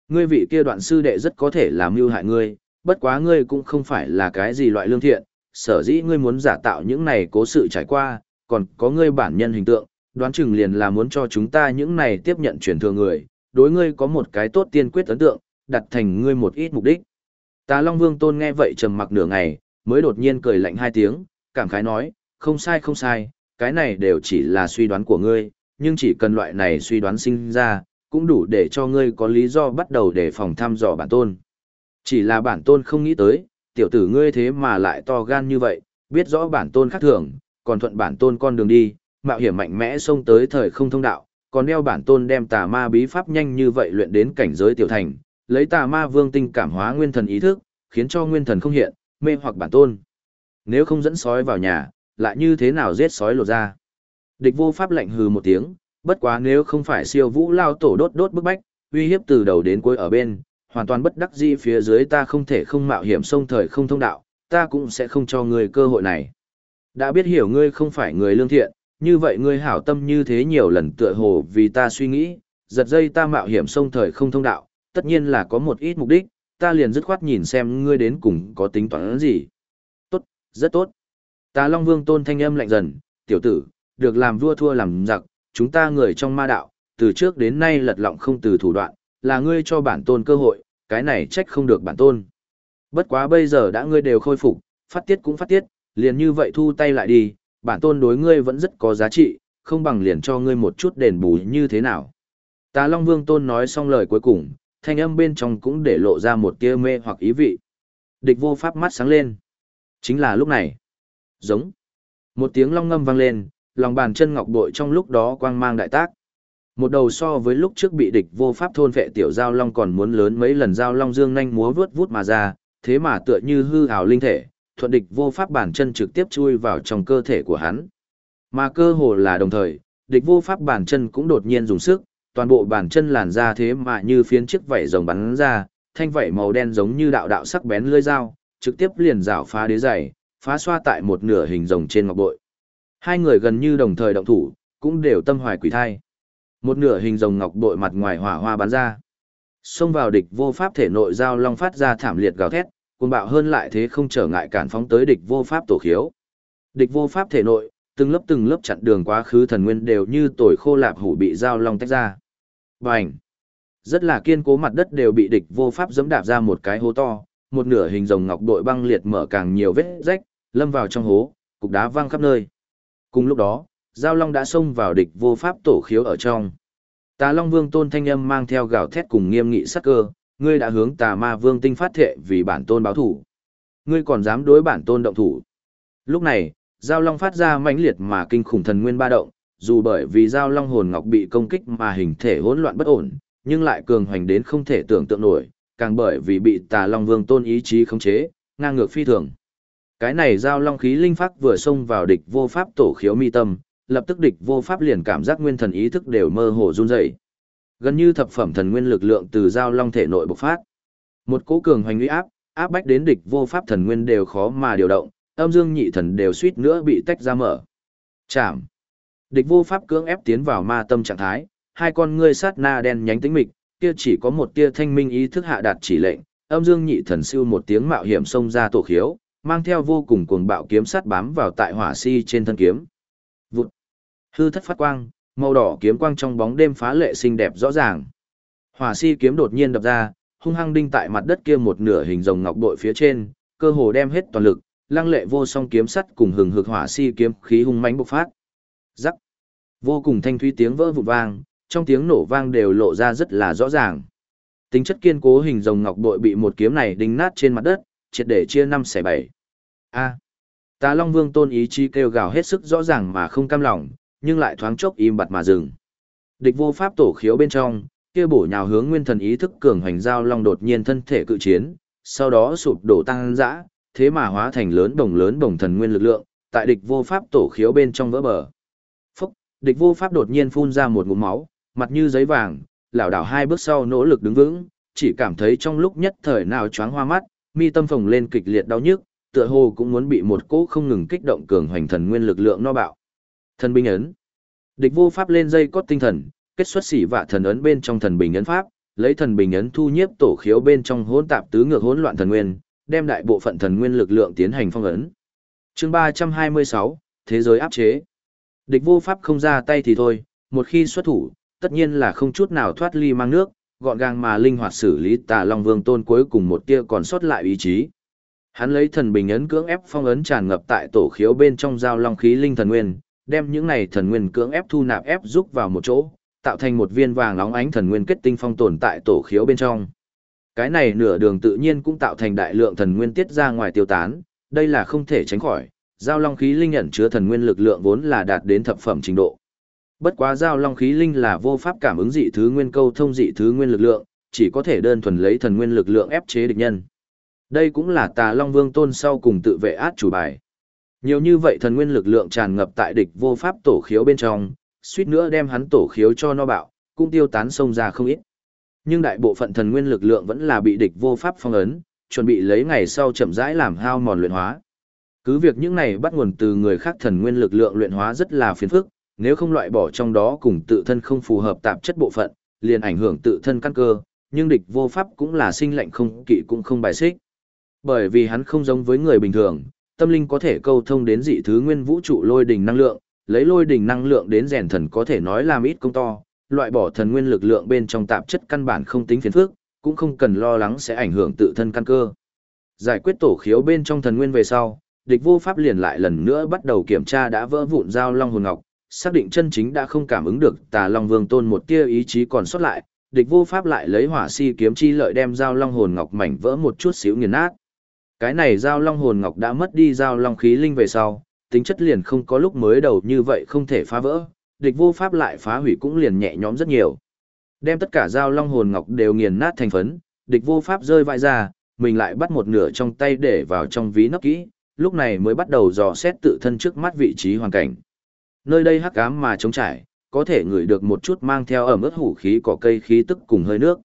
Ngươi vị kia đoạn sư đệ rất có thể làm mưu hại ngươi, bất quá ngươi cũng không phải là cái gì loại lương thiện, sở dĩ ngươi muốn giả tạo những này cố sự trải qua, còn có ngươi bản nhân hình tượng, đoán chừng liền là muốn cho chúng ta những này tiếp nhận truyền thừa người, đối ngươi có một cái tốt tiên quyết ấn tượng, đặt thành ngươi một ít mục đích. Tà Long Vương Tôn nghe vậy trầm mặc nửa ngày, mới đột nhiên cười lạnh hai tiếng, cảm khái nói, không sai không sai, cái này đều chỉ là suy đoán của ngươi, nhưng chỉ cần loại này suy đoán sinh ra, cũng đủ để cho ngươi có lý do bắt đầu để phòng thăm dò bản tôn. Chỉ là bản tôn không nghĩ tới, tiểu tử ngươi thế mà lại to gan như vậy, biết rõ bản tôn khác thường, còn thuận bản tôn con đường đi, mạo hiểm mạnh mẽ xông tới thời không thông đạo, còn đeo bản tôn đem tà ma bí pháp nhanh như vậy luyện đến cảnh giới tiểu thành, lấy tà ma vương tinh cảm hóa nguyên thần ý thức, khiến cho nguyên thần không hiện, mê hoặc bản tôn. Nếu không dẫn sói vào nhà, lại như thế nào giết sói lột ra. Địch vô pháp lạnh hừ một tiếng, bất quá nếu không phải siêu vũ lao tổ đốt đốt bức bách, uy hiếp từ đầu đến cuối ở bên, hoàn toàn bất đắc dĩ phía dưới ta không thể không mạo hiểm sông thời không thông đạo, ta cũng sẽ không cho ngươi cơ hội này. Đã biết hiểu ngươi không phải người lương thiện, như vậy ngươi hảo tâm như thế nhiều lần tựa hồ vì ta suy nghĩ, giật dây ta mạo hiểm sông thời không thông đạo, tất nhiên là có một ít mục đích, ta liền dứt khoát nhìn xem ngươi đến cùng có tính toán gì. Tốt, rất tốt. Ta Long Vương tôn thanh âm lạnh dần, tiểu tử, được làm vua thua làm giặc, chúng ta người trong ma đạo, từ trước đến nay lật lọng không từ thủ đoạn, là ngươi cho bản tôn cơ hội, cái này trách không được bản tôn. Bất quá bây giờ đã ngươi đều khôi phục, phát tiết cũng phát tiết, liền như vậy thu tay lại đi, bản tôn đối ngươi vẫn rất có giá trị, không bằng liền cho ngươi một chút đền bù như thế nào. Tà Long Vương Tôn nói xong lời cuối cùng, thanh âm bên trong cũng để lộ ra một tia mê hoặc ý vị. Địch vô pháp mắt sáng lên. Chính là lúc này. Giống. Một tiếng long ngâm vang lên, lòng bàn chân ngọc bội trong lúc đó quang mang đại tác. Một đầu so với lúc trước bị địch vô pháp thôn vệ tiểu giao long còn muốn lớn mấy lần giao long dương nhanh múa vuốt vút mà ra, thế mà tựa như hư ảo linh thể, thuận địch vô pháp bản chân trực tiếp chui vào trong cơ thể của hắn. Mà cơ hồ là đồng thời, địch vô pháp bản chân cũng đột nhiên dùng sức, toàn bộ bản chân làn ra thế mà như phiến chiếc vảy rồng bắn ra, thanh vảy màu đen giống như đạo đạo sắc bén lưỡi dao, trực tiếp liền rảo phá đế giày, phá xoa tại một nửa hình rồng trên ngọc bội. Hai người gần như đồng thời động thủ, cũng đều tâm hoài quỷ thai. Một nửa hình rồng ngọc bội mặt ngoài hỏa hoa bắn ra. Xông vào địch vô pháp thể nội giao long phát ra thảm liệt gào thét, cuồng bạo hơn lại thế không trở ngại cản phóng tới địch vô pháp tổ khiếu. Địch vô pháp thể nội, từng lớp từng lớp chặn đường quá khứ thần nguyên đều như tồi khô lạp hủ bị giao long tách ra. Bành! Rất là kiên cố mặt đất đều bị địch vô pháp giẫm đạp ra một cái hố to, một nửa hình rồng ngọc bội băng liệt mở càng nhiều vết rách, lâm vào trong hố, cục đá văng khắp nơi. Cùng lúc đó, Giao Long đã xông vào địch vô pháp tổ khiếu ở trong. Tà Long Vương tôn thanh âm mang theo gào thét cùng nghiêm nghị sắc cơ, ngươi đã hướng tà ma vương tinh phát thệ vì bản tôn báo thủ. Ngươi còn dám đối bản tôn động thủ. Lúc này, Giao Long phát ra mãnh liệt mà kinh khủng thần nguyên ba động, dù bởi vì Giao Long hồn ngọc bị công kích mà hình thể hỗn loạn bất ổn, nhưng lại cường hoành đến không thể tưởng tượng nổi, càng bởi vì bị Tà Long Vương tôn ý chí khống chế, ngang ngược phi thường. Cái này Giao Long khí linh pháp vừa xông vào địch vô pháp tổ khiếu mi tâm, lập tức địch vô pháp liền cảm giác nguyên thần ý thức đều mơ hồ run rẩy. Gần như thập phẩm thần nguyên lực lượng từ giao long thể nội bộc phát. Một cỗ cường hoành uy áp, áp bách đến địch vô pháp thần nguyên đều khó mà điều động, âm dương nhị thần đều suýt nữa bị tách ra mở. Chạm. Địch vô pháp cưỡng ép tiến vào ma tâm trạng thái, hai con ngươi sát na đen nhánh tĩnh mịch, kia chỉ có một tia thanh minh ý thức hạ đạt chỉ lệnh, âm dương nhị thần siêu một tiếng mạo hiểm xông ra tổ khiếu, mang theo vô cùng cuồng bạo kiếm sắt bám vào tại hỏa si trên thân kiếm. Vụt. Hư thất phát quang, màu đỏ kiếm quang trong bóng đêm phá lệ xinh đẹp rõ ràng. Hỏa si kiếm đột nhiên đập ra, hung hăng đinh tại mặt đất kia một nửa hình rồng ngọc bội phía trên, cơ hồ đem hết toàn lực, lăng lệ vô song kiếm sắt cùng hừng hực hỏa si kiếm khí hung mãnh bộc phát. Rắc. Vô cùng thanh thúy tiếng vỡ vụn vang, trong tiếng nổ vang đều lộ ra rất là rõ ràng. Tính chất kiên cố hình rồng ngọc bội bị một kiếm này đinh nát trên mặt đất, triệt để chia năm xẻ bảy. A. Tà Long Vương tôn ý chí kêu gào hết sức rõ ràng mà không cam lòng, nhưng lại thoáng chốc im bặt mà dừng. Địch vô pháp tổ khiếu bên trong, kia bổ nhào hướng nguyên thần ý thức cường hành giao long đột nhiên thân thể cự chiến, sau đó sụp đổ tăng dã, thế mà hóa thành lớn đồng lớn đồng thần nguyên lực lượng, tại địch vô pháp tổ khiếu bên trong vỡ bờ. Phúc, địch vô pháp đột nhiên phun ra một ngụm máu, mặt như giấy vàng, lảo đảo hai bước sau nỗ lực đứng vững, chỉ cảm thấy trong lúc nhất thời nào choáng hoa mắt, mi tâm phồng lên kịch liệt đau nhức, tựa hồ cũng muốn bị một cỗ không ngừng kích động cường hoành thần nguyên lực lượng no bạo. Thần binh ấn. Địch vô pháp lên dây cốt tinh thần, kết xuất xỉ vạ thần ấn bên trong thần bình ấn pháp, lấy thần bình ấn thu nhiếp tổ khiếu bên trong hỗn tạp tứ ngược hỗn loạn thần nguyên, đem đại bộ phận thần nguyên lực lượng tiến hành phong ấn. Chương 326, thế giới áp chế. Địch vô pháp không ra tay thì thôi, một khi xuất thủ, tất nhiên là không chút nào thoát ly mang nước, gọn gàng mà linh hoạt xử lý Tà Long Vương Tôn cuối cùng một tia còn sót lại ý chí. Hắn lấy thần bình ấn cưỡng ép phong ấn tràn ngập tại tổ khiếu bên trong giao long khí linh thần nguyên, đem những này thần nguyên cưỡng ép thu nạp ép giúp vào một chỗ, tạo thành một viên vàng nóng ánh thần nguyên kết tinh phong tồn tại tổ khiếu bên trong. Cái này nửa đường tự nhiên cũng tạo thành đại lượng thần nguyên tiết ra ngoài tiêu tán, đây là không thể tránh khỏi. Giao long khí linh ẩn chứa thần nguyên lực lượng vốn là đạt đến thập phẩm trình độ. Bất quá giao long khí linh là vô pháp cảm ứng dị thứ nguyên câu thông dị thứ nguyên lực lượng, chỉ có thể đơn thuần lấy thần nguyên lực lượng ép chế địch nhân. Đây cũng là tà Long Vương tôn sau cùng tự vệ át chủ bài. Nhiều như vậy thần nguyên lực lượng tràn ngập tại địch vô pháp tổ khiếu bên trong, suýt nữa đem hắn tổ khiếu cho no bạo, cũng tiêu tán sông ra không ít. Nhưng đại bộ phận thần nguyên lực lượng vẫn là bị địch vô pháp phong ấn, chuẩn bị lấy ngày sau chậm rãi làm hao mòn luyện hóa. Cứ việc những này bắt nguồn từ người khác thần nguyên lực lượng luyện hóa rất là phiền phức, nếu không loại bỏ trong đó cùng tự thân không phù hợp tạp chất bộ phận, liền ảnh hưởng tự thân căn cơ, nhưng địch vô pháp cũng là sinh lệnh không kỵ cũng không bài xích. Bởi vì hắn không giống với người bình thường, tâm linh có thể câu thông đến dị thứ nguyên vũ trụ lôi đỉnh năng lượng, lấy lôi đỉnh năng lượng đến rèn thần có thể nói làm ít công to, loại bỏ thần nguyên lực lượng bên trong tạp chất căn bản không tính phiền phức, cũng không cần lo lắng sẽ ảnh hưởng tự thân căn cơ. Giải quyết tổ khiếu bên trong thần nguyên về sau, địch vô pháp liền lại lần nữa bắt đầu kiểm tra đã vỡ vụn giao long hồn ngọc, xác định chân chính đã không cảm ứng được tà long vương tôn một tia ý chí còn sót lại, địch vô pháp lại lấy hỏa si kiếm chi lợi đem giao long hồn ngọc mảnh vỡ một chút xíu nghiền nát. Cái này giao long hồn ngọc đã mất đi giao long khí linh về sau, tính chất liền không có lúc mới đầu như vậy không thể phá vỡ, địch vô pháp lại phá hủy cũng liền nhẹ nhõm rất nhiều. Đem tất cả giao long hồn ngọc đều nghiền nát thành phấn, địch vô pháp rơi vãi ra, mình lại bắt một nửa trong tay để vào trong ví nấp kỹ, lúc này mới bắt đầu dò xét tự thân trước mắt vị trí hoàn cảnh. Nơi đây hắc ám mà trống trải, có thể ngửi được một chút mang theo ẩm ướt hủ khí cỏ cây khí tức cùng hơi nước.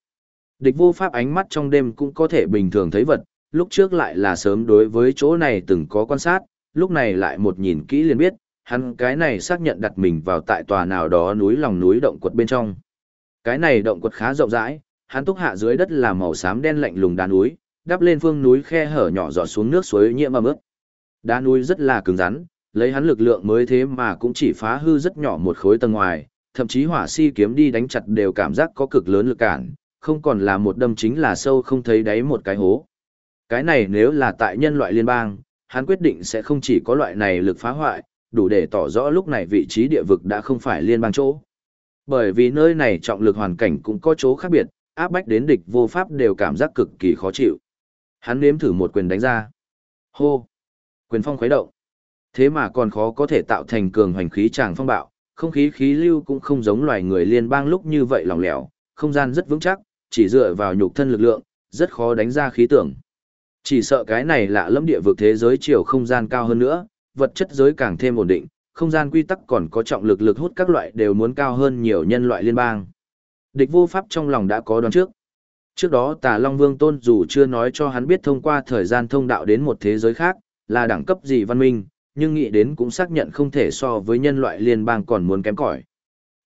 Địch vô pháp ánh mắt trong đêm cũng có thể bình thường thấy vật, lúc trước lại là sớm đối với chỗ này từng có quan sát, lúc này lại một nhìn kỹ liền biết, hắn cái này xác nhận đặt mình vào tại tòa nào đó núi lòng núi động quật bên trong. Cái này động quật khá rộng rãi, hắn túc hạ dưới đất là màu xám đen lạnh lùng đá núi, đắp lên phương núi khe hở nhỏ giọt xuống nước suối nhiễm ẩm ướt. Đá núi rất là cứng rắn, lấy hắn lực lượng mới thế mà cũng chỉ phá hư rất nhỏ một khối tầng ngoài, thậm chí hỏa si kiếm đi đánh chặt đều cảm giác có cực lớn lực cản, không còn là một đâm chính là sâu không thấy đáy một cái hố. Cái này nếu là tại nhân loại liên bang, hắn quyết định sẽ không chỉ có loại này lực phá hoại, đủ để tỏ rõ lúc này vị trí địa vực đã không phải liên bang chỗ. Bởi vì nơi này trọng lực hoàn cảnh cũng có chỗ khác biệt, áp bách đến địch vô pháp đều cảm giác cực kỳ khó chịu. Hắn nếm thử một quyền đánh ra. Hô! Quyền phong khuấy động. Thế mà còn khó có thể tạo thành cường hoành khí tràng phong bạo, không khí khí lưu cũng không giống loài người liên bang lúc như vậy lỏng lẻo, không gian rất vững chắc, chỉ dựa vào nhục thân lực lượng, rất khó đánh ra khí tưởng. Chỉ sợ cái này lạ lẫm địa vực thế giới chiều không gian cao hơn nữa, vật chất giới càng thêm ổn định, không gian quy tắc còn có trọng lực lực hút các loại đều muốn cao hơn nhiều nhân loại liên bang. Địch vô pháp trong lòng đã có đoán trước. Trước đó Tà Long Vương Tôn dù chưa nói cho hắn biết thông qua thời gian thông đạo đến một thế giới khác, là đẳng cấp gì văn minh, nhưng nghĩ đến cũng xác nhận không thể so với nhân loại liên bang còn muốn kém cỏi.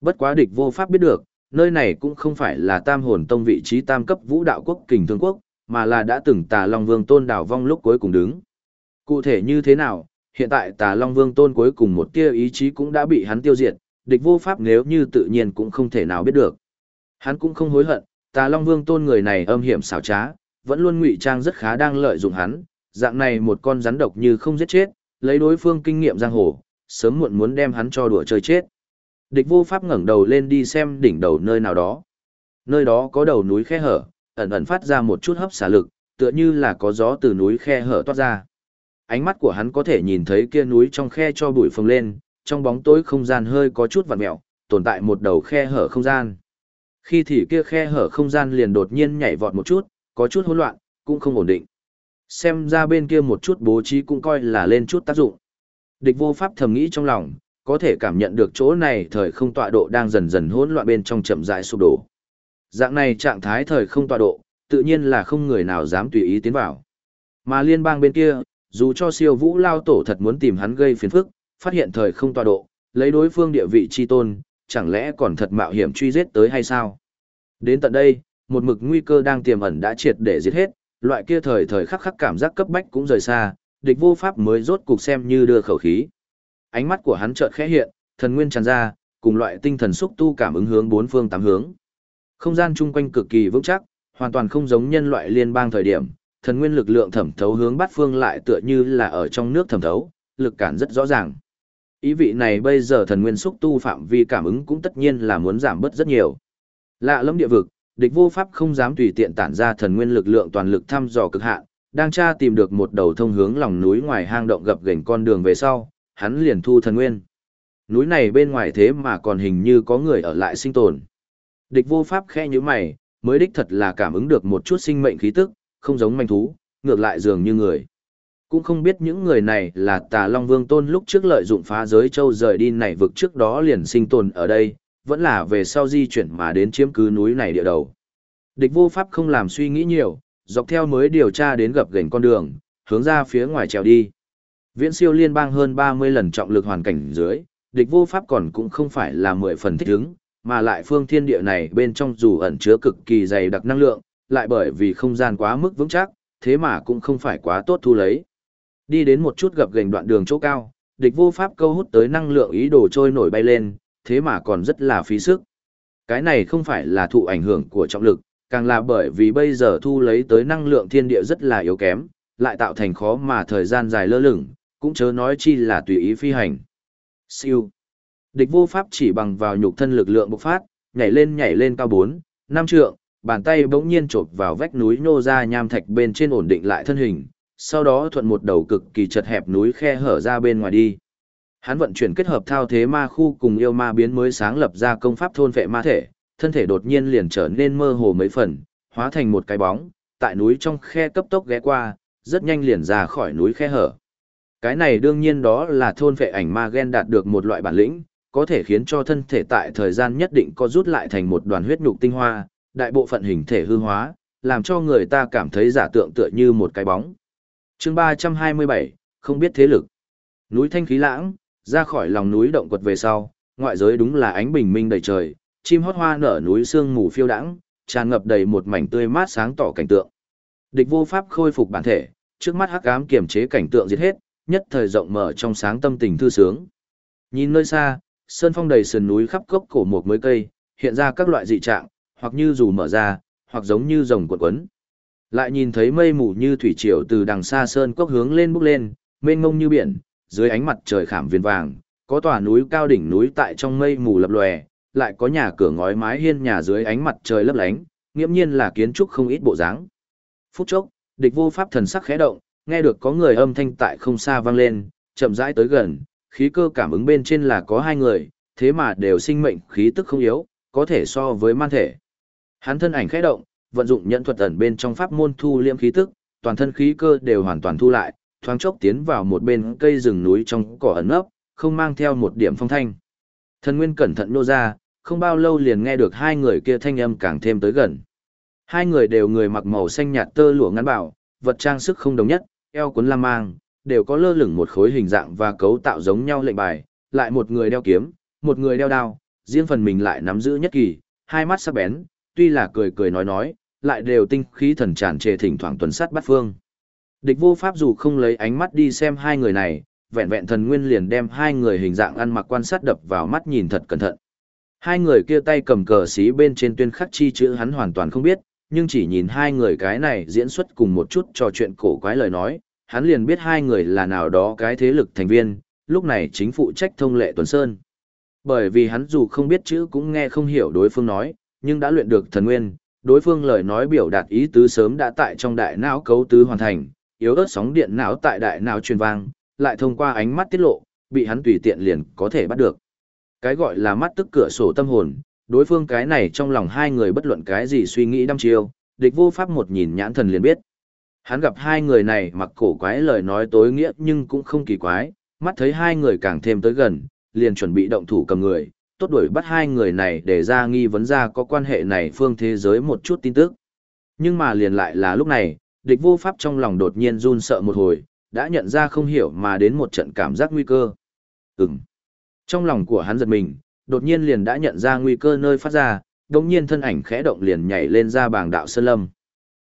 Bất quá địch vô pháp biết được, nơi này cũng không phải là tam hồn tông vị trí tam cấp vũ đạo quốc kình thương quốc, mà là đã từng tà Long Vương Tôn đảo vong lúc cuối cùng đứng. Cụ thể như thế nào, hiện tại tà Long Vương Tôn cuối cùng một tia ý chí cũng đã bị hắn tiêu diệt, địch vô pháp nếu như tự nhiên cũng không thể nào biết được. Hắn cũng không hối hận, tà Long Vương Tôn người này âm hiểm xảo trá, vẫn luôn ngụy trang rất khá đang lợi dụng hắn, dạng này một con rắn độc như không giết chết, lấy đối phương kinh nghiệm giang hồ, sớm muộn muốn đem hắn cho đùa chơi chết. Địch vô pháp ngẩng đầu lên đi xem đỉnh đầu nơi nào đó. Nơi đó có đầu núi khe hở, ẩn ẩn phát ra một chút hấp xả lực, tựa như là có gió từ núi khe hở toát ra. Ánh mắt của hắn có thể nhìn thấy kia núi trong khe cho bụi phồng lên, trong bóng tối không gian hơi có chút vặn mẹo, tồn tại một đầu khe hở không gian. Khi thì kia khe hở không gian liền đột nhiên nhảy vọt một chút, có chút hỗn loạn, cũng không ổn định. Xem ra bên kia một chút bố trí cũng coi là lên chút tác dụng. Địch vô pháp thầm nghĩ trong lòng, có thể cảm nhận được chỗ này thời không tọa độ đang dần dần hỗn loạn bên trong chậm rãi sụp đổ. Dạng này trạng thái thời không tọa độ, tự nhiên là không người nào dám tùy ý tiến vào. Mà liên bang bên kia, dù cho siêu vũ lao tổ thật muốn tìm hắn gây phiền phức, phát hiện thời không tọa độ, lấy đối phương địa vị chi tôn, chẳng lẽ còn thật mạo hiểm truy giết tới hay sao? Đến tận đây, một mực nguy cơ đang tiềm ẩn đã triệt để giết hết, loại kia thời thời khắc khắc cảm giác cấp bách cũng rời xa, địch vô pháp mới rốt cục xem như đưa khẩu khí. Ánh mắt của hắn chợt khẽ hiện, thần nguyên tràn ra, cùng loại tinh thần xúc tu cảm ứng hướng bốn phương tám hướng. Không gian chung quanh cực kỳ vững chắc, hoàn toàn không giống nhân loại liên bang thời điểm, thần nguyên lực lượng thẩm thấu hướng bát phương lại tựa như là ở trong nước thẩm thấu, lực cản rất rõ ràng. Ý vị này bây giờ thần nguyên xúc tu phạm vi cảm ứng cũng tất nhiên là muốn giảm bớt rất nhiều. Lạ lẫm địa vực, địch vô pháp không dám tùy tiện tản ra thần nguyên lực lượng toàn lực thăm dò cực hạn, đang tra tìm được một đầu thông hướng lòng núi ngoài hang động gập ghềnh con đường về sau, hắn liền thu thần nguyên. Núi này bên ngoài thế mà còn hình như có người ở lại sinh tồn. Địch vô pháp khe như mày, mới đích thật là cảm ứng được một chút sinh mệnh khí tức, không giống manh thú, ngược lại dường như người. Cũng không biết những người này là tà Long Vương Tôn lúc trước lợi dụng phá giới châu rời đi này vực trước đó liền sinh tồn ở đây, vẫn là về sau di chuyển mà đến chiếm cứ núi này địa đầu. Địch vô pháp không làm suy nghĩ nhiều, dọc theo mới điều tra đến gặp gành con đường, hướng ra phía ngoài trèo đi. Viễn siêu liên bang hơn 30 lần trọng lực hoàn cảnh dưới, địch vô pháp còn cũng không phải là 10 phần thích ứng, mà lại phương thiên địa này bên trong dù ẩn chứa cực kỳ dày đặc năng lượng, lại bởi vì không gian quá mức vững chắc, thế mà cũng không phải quá tốt thu lấy. Đi đến một chút gập gành đoạn đường chỗ cao, địch vô pháp câu hút tới năng lượng ý đồ trôi nổi bay lên, thế mà còn rất là phí sức. Cái này không phải là thụ ảnh hưởng của trọng lực, càng là bởi vì bây giờ thu lấy tới năng lượng thiên địa rất là yếu kém, lại tạo thành khó mà thời gian dài lơ lửng, cũng chớ nói chi là tùy ý phi hành. Siêu. Địch vô pháp chỉ bằng vào nhục thân lực lượng bộc phát, nhảy lên nhảy lên cao 4, 5 trượng, bàn tay bỗng nhiên chộp vào vách núi nô ra nham thạch bên trên ổn định lại thân hình, sau đó thuận một đầu cực kỳ chật hẹp núi khe hở ra bên ngoài đi. Hắn vận chuyển kết hợp thao thế ma khu cùng yêu ma biến mới sáng lập ra công pháp thôn vệ ma thể, thân thể đột nhiên liền trở nên mơ hồ mấy phần, hóa thành một cái bóng, tại núi trong khe cấp tốc ghé qua, rất nhanh liền ra khỏi núi khe hở. Cái này đương nhiên đó là thôn vệ ảnh ma gen đạt được một loại bản lĩnh, có thể khiến cho thân thể tại thời gian nhất định có rút lại thành một đoàn huyết nhục tinh hoa, đại bộ phận hình thể hư hóa, làm cho người ta cảm thấy giả tượng tựa như một cái bóng. chương 327, không biết thế lực. Núi thanh khí lãng, Ra khỏi lòng núi động quật về sau, ngoại giới đúng là ánh bình minh đầy trời, chim hót hoa nở núi sương mù phiêu đãng, tràn ngập đầy một mảnh tươi mát sáng tỏ cảnh tượng. Địch vô pháp khôi phục bản thể, trước mắt hắc ám kiềm chế cảnh tượng giết hết, nhất thời rộng mở trong sáng tâm tình thư sướng. Nhìn nơi xa, sơn phong đầy sườn núi khắp cốc cổ một mới cây, hiện ra các loại dị trạng, hoặc như dù mở ra, hoặc giống như rồng cuộn quấn. Lại nhìn thấy mây mù như thủy triều từ đằng xa sơn cốc hướng lên bốc lên, mênh mông như biển, dưới ánh mặt trời khảm viền vàng, có tòa núi cao đỉnh núi tại trong mây mù lập lòe, lại có nhà cửa ngói mái hiên nhà dưới ánh mặt trời lấp lánh, nghiễm nhiên là kiến trúc không ít bộ dáng. Phút chốc, địch vô pháp thần sắc khẽ động, nghe được có người âm thanh tại không xa vang lên, chậm rãi tới gần, khí cơ cảm ứng bên trên là có hai người, thế mà đều sinh mệnh khí tức không yếu, có thể so với man thể. Hắn thân ảnh khẽ động, vận dụng nhận thuật ẩn bên trong pháp môn thu liễm khí tức, toàn thân khí cơ đều hoàn toàn thu lại, thoáng chốc tiến vào một bên cây rừng núi trong cỏ ẩn nấp, không mang theo một điểm phong thanh. Thần Nguyên cẩn thận nô ra, không bao lâu liền nghe được hai người kia thanh âm càng thêm tới gần. Hai người đều người mặc màu xanh nhạt tơ lụa ngắn bảo, vật trang sức không đồng nhất, eo cuốn lam mang, đều có lơ lửng một khối hình dạng và cấu tạo giống nhau lệnh bài, lại một người đeo kiếm, một người đeo đao, riêng phần mình lại nắm giữ nhất kỳ, hai mắt sắc bén, tuy là cười cười nói nói, lại đều tinh khí thần tràn trề thỉnh thoảng tuần sát bắt phương. Địch vô pháp dù không lấy ánh mắt đi xem hai người này, vẹn vẹn thần nguyên liền đem hai người hình dạng ăn mặc quan sát đập vào mắt nhìn thật cẩn thận. Hai người kia tay cầm cờ xí bên trên tuyên khắc chi chữ hắn hoàn toàn không biết, nhưng chỉ nhìn hai người cái này diễn xuất cùng một chút trò chuyện cổ quái lời nói, hắn liền biết hai người là nào đó cái thế lực thành viên, lúc này chính phụ trách thông lệ Tuần Sơn. Bởi vì hắn dù không biết chữ cũng nghe không hiểu đối phương nói, nhưng đã luyện được thần nguyên, đối phương lời nói biểu đạt ý tứ sớm đã tại trong đại não cấu tứ hoàn thành, yếu ớt sóng điện não tại đại não truyền vang, lại thông qua ánh mắt tiết lộ, bị hắn tùy tiện liền có thể bắt được. Cái gọi là mắt tức cửa sổ tâm hồn, đối phương cái này trong lòng hai người bất luận cái gì suy nghĩ đăm chiêu, địch vô pháp một nhìn nhãn thần liền biết. Hắn gặp hai người này mặc cổ quái lời nói tối nghĩa nhưng cũng không kỳ quái, mắt thấy hai người càng thêm tới gần, liền chuẩn bị động thủ cầm người, tốt đuổi bắt hai người này để ra nghi vấn ra có quan hệ này phương thế giới một chút tin tức. Nhưng mà liền lại là lúc này, địch vô pháp trong lòng đột nhiên run sợ một hồi, đã nhận ra không hiểu mà đến một trận cảm giác nguy cơ. Ừm. Trong lòng của hắn giật mình, đột nhiên liền đã nhận ra nguy cơ nơi phát ra, đồng nhiên thân ảnh khẽ động liền nhảy lên ra bảng đạo sơn lâm.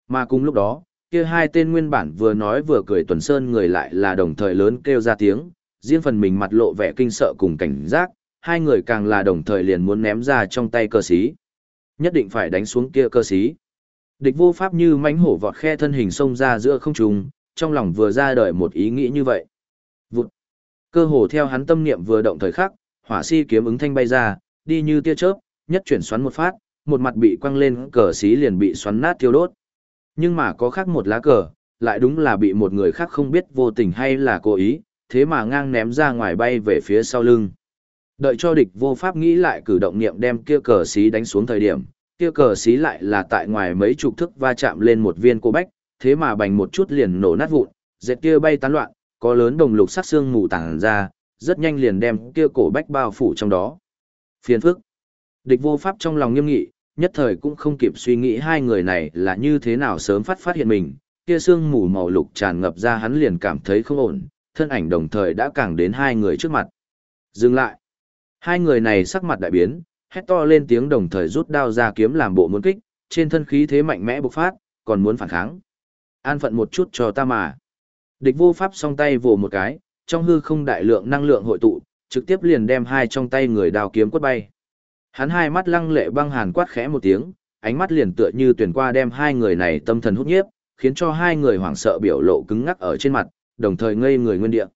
Mà cùng lúc đó, kia hai tên nguyên bản vừa nói vừa cười tuần sơn người lại là đồng thời lớn kêu ra tiếng, riêng phần mình mặt lộ vẻ kinh sợ cùng cảnh giác, hai người càng là đồng thời liền muốn ném ra trong tay cơ sĩ. Nhất định phải đánh xuống kia cơ sĩ. Địch vô pháp như mãnh hổ vọt khe thân hình xông ra giữa không trung, trong lòng vừa ra đời một ý nghĩ như vậy. Vụt. Cơ hồ theo hắn tâm niệm vừa động thời khắc, hỏa si kiếm ứng thanh bay ra, đi như tia chớp, nhất chuyển xoắn một phát, một mặt bị quăng lên cờ xí liền bị xoắn nát thiêu đốt. Nhưng mà có khác một lá cờ, lại đúng là bị một người khác không biết vô tình hay là cố ý, thế mà ngang ném ra ngoài bay về phía sau lưng. Đợi cho địch vô pháp nghĩ lại cử động niệm đem kia cờ xí đánh xuống thời điểm, kia cờ xí lại là tại ngoài mấy chục thức va chạm lên một viên cô bách, thế mà bành một chút liền nổ nát vụn, dệt kia bay tán loạn, có lớn đồng lục sắc xương mù tàng ra, rất nhanh liền đem kia cổ bách bao phủ trong đó. Phiền phức. Địch vô pháp trong lòng nghiêm nghị, nhất thời cũng không kịp suy nghĩ hai người này là như thế nào sớm phát phát hiện mình, kia xương mù màu lục tràn ngập ra hắn liền cảm thấy không ổn, thân ảnh đồng thời đã càng đến hai người trước mặt. Dừng lại. Hai người này sắc mặt đại biến, hét to lên tiếng đồng thời rút đao ra kiếm làm bộ muốn kích, trên thân khí thế mạnh mẽ bộc phát, còn muốn phản kháng. An phận một chút cho ta mà. Địch vô pháp song tay vồ một cái, trong hư không đại lượng năng lượng hội tụ, trực tiếp liền đem hai trong tay người đào kiếm quất bay. Hắn hai mắt lăng lệ băng hàn quát khẽ một tiếng, ánh mắt liền tựa như tuyển qua đem hai người này tâm thần hút nhiếp, khiến cho hai người hoảng sợ biểu lộ cứng ngắc ở trên mặt, đồng thời ngây người nguyên địa.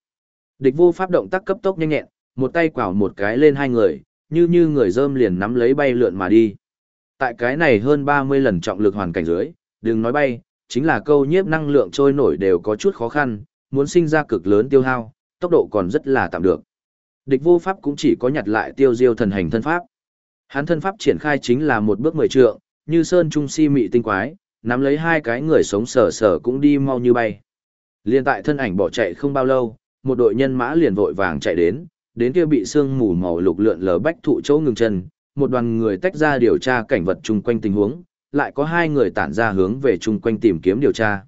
Địch vô pháp động tác cấp tốc nhanh nhẹn, một tay quảo một cái lên hai người, như như người dơm liền nắm lấy bay lượn mà đi. Tại cái này hơn 30 lần trọng lực hoàn cảnh dưới, đừng nói bay, chính là câu nhiếp năng lượng trôi nổi đều có chút khó khăn, muốn sinh ra cực lớn tiêu hao, tốc độ còn rất là tạm được. Địch vô pháp cũng chỉ có nhặt lại tiêu diêu thần hành thân pháp. Hắn thân pháp triển khai chính là một bước mười trượng, như sơn trung si mị tinh quái, nắm lấy hai cái người sống sờ sờ cũng đi mau như bay. Liên tại thân ảnh bỏ chạy không bao lâu, một đội nhân mã liền vội vàng chạy đến, đến kia bị sương mù màu lục lượn lờ bách thụ chỗ ngừng chân, một đoàn người tách ra điều tra cảnh vật chung quanh tình huống, lại có hai người tản ra hướng về chung quanh tìm kiếm điều tra.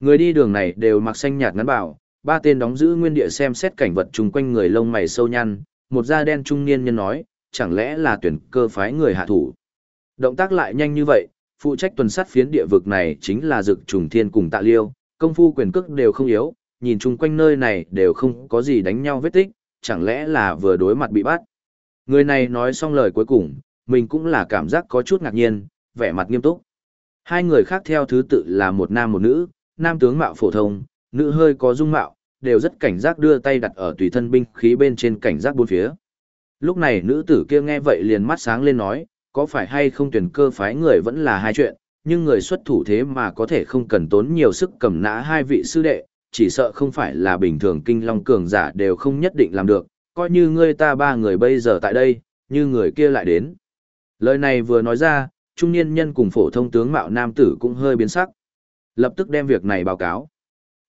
Người đi đường này đều mặc xanh nhạt ngắn bảo, ba tên đóng giữ nguyên địa xem xét cảnh vật chung quanh người lông mày sâu nhăn, một da đen trung niên nhân nói, chẳng lẽ là tuyển cơ phái người hạ thủ. Động tác lại nhanh như vậy, phụ trách tuần sát phiến địa vực này chính là dực trùng thiên cùng tạ liêu, công phu quyền cước đều không yếu, nhìn chung quanh nơi này đều không có gì đánh nhau vết tích, chẳng lẽ là vừa đối mặt bị bắt. Người này nói xong lời cuối cùng, mình cũng là cảm giác có chút ngạc nhiên, vẻ mặt nghiêm túc. Hai người khác theo thứ tự là một nam một nữ, nam tướng mạo phổ thông, nữ hơi có dung mạo, đều rất cảnh giác đưa tay đặt ở tùy thân binh khí bên trên cảnh giác bốn phía. Lúc này nữ tử kia nghe vậy liền mắt sáng lên nói, có phải hay không tuyển cơ phái người vẫn là hai chuyện, nhưng người xuất thủ thế mà có thể không cần tốn nhiều sức cầm nã hai vị sư đệ, chỉ sợ không phải là bình thường kinh long cường giả đều không nhất định làm được, coi như ngươi ta ba người bây giờ tại đây, như người kia lại đến. Lời này vừa nói ra, trung niên nhân cùng phổ thông tướng mạo nam tử cũng hơi biến sắc. Lập tức đem việc này báo cáo.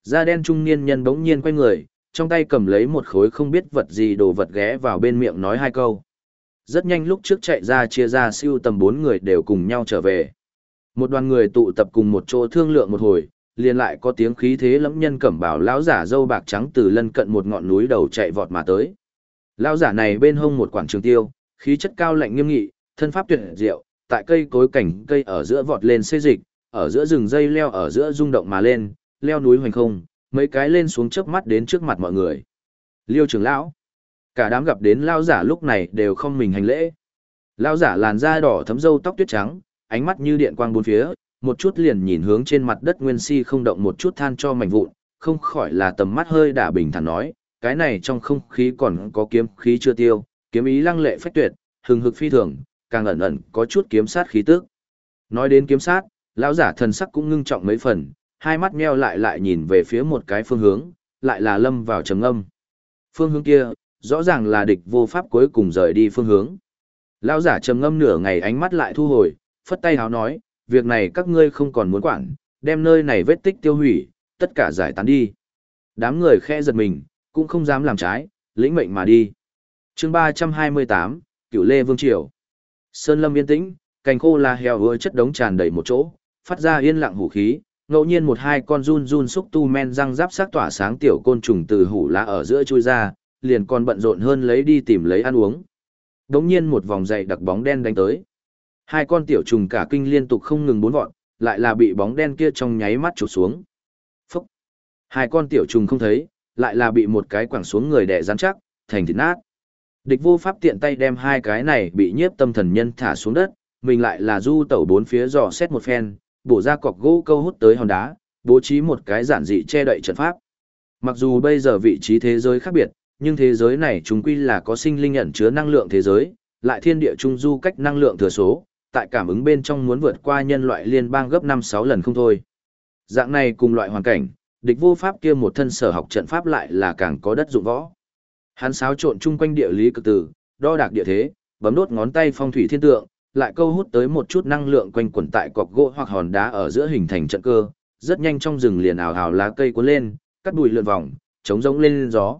Da đen trung niên nhân bỗng nhiên quay người, trong tay cầm lấy một khối không biết vật gì đồ vật ghé vào bên miệng nói hai câu. Rất nhanh lúc trước chạy ra chia ra siêu tầm bốn người đều cùng nhau trở về. Một đoàn người tụ tập cùng một chỗ thương lượng một hồi, liền lại có tiếng khí thế lẫm nhân cẩm bảo lão giả dâu bạc trắng từ lân cận một ngọn núi đầu chạy vọt mà tới. Lão giả này bên hông một quảng trường tiêu, khí chất cao lạnh nghiêm nghị, thân pháp tuyệt diệu, tại cây cối cảnh cây ở giữa vọt lên xê dịch, ở giữa rừng dây leo ở giữa rung động mà lên, leo núi hoành không, mấy cái lên xuống trước mắt đến trước mặt mọi người. Liêu trưởng lão, cả đám gặp đến lão giả lúc này đều không mình hành lễ. Lão giả làn da đỏ thấm râu tóc tuyết trắng, ánh mắt như điện quang bốn phía, một chút liền nhìn hướng trên mặt đất nguyên si không động một chút than cho mảnh vụn, không khỏi là tầm mắt hơi đả bình thản nói, cái này trong không khí còn có kiếm khí chưa tiêu, kiếm ý lăng lệ phách tuyệt, hừng hực phi thường, càng ẩn ẩn có chút kiếm sát khí tức. Nói đến kiếm sát, lão giả thần sắc cũng ngưng trọng mấy phần, hai mắt meo lại lại nhìn về phía một cái phương hướng, lại là lâm vào trầm âm. Phương hướng kia, rõ ràng là địch vô pháp cuối cùng rời đi phương hướng. Lão giả trầm ngâm nửa ngày ánh mắt lại thu hồi, phất tay háo nói, việc này các ngươi không còn muốn quản, đem nơi này vết tích tiêu hủy, tất cả giải tán đi. Đám người khe giật mình, cũng không dám làm trái, lĩnh mệnh mà đi. chương 328, Cựu Lê Vương Triều. Sơn lâm yên tĩnh, cành khô là heo với chất đống tràn đầy một chỗ, phát ra yên lặng hủ khí, ngẫu nhiên một hai con run run xúc tu men răng giáp sắc tỏa sáng tiểu côn trùng từ hủ lá ở giữa chui ra, liền còn bận rộn hơn lấy đi tìm lấy ăn uống. Đống nhiên một vòng dày đặc bóng đen đánh tới. Hai con tiểu trùng cả kinh liên tục không ngừng bốn vọn, lại là bị bóng đen kia trong nháy mắt chụp xuống. Phúc! Hai con tiểu trùng không thấy, lại là bị một cái quẳng xuống người đè rắn chắc, thành thịt nát. Địch vô pháp tiện tay đem hai cái này bị nhiếp tâm thần nhân thả xuống đất, mình lại là du tẩu bốn phía dò xét một phen, bổ ra cọc gỗ câu hút tới hòn đá, bố trí một cái giản dị che đậy trận pháp. Mặc dù bây giờ vị trí thế giới khác biệt, nhưng thế giới này chúng quy là có sinh linh ẩn chứa năng lượng thế giới, lại thiên địa trung du cách năng lượng thừa số, tại cảm ứng bên trong muốn vượt qua nhân loại liên bang gấp 5-6 lần không thôi. Dạng này cùng loại hoàn cảnh, địch vô pháp kia một thân sở học trận pháp lại là càng có đất dụng võ. Hắn xáo trộn chung quanh địa lý cực tử, đo đạc địa thế, bấm đốt ngón tay phong thủy thiên tượng, lại câu hút tới một chút năng lượng quanh quẩn tại cọc gỗ hoặc hòn đá ở giữa hình thành trận cơ, rất nhanh trong rừng liền ảo ảo lá cây cuốn lên, cắt bụi lượn vòng, chống rống lên gió.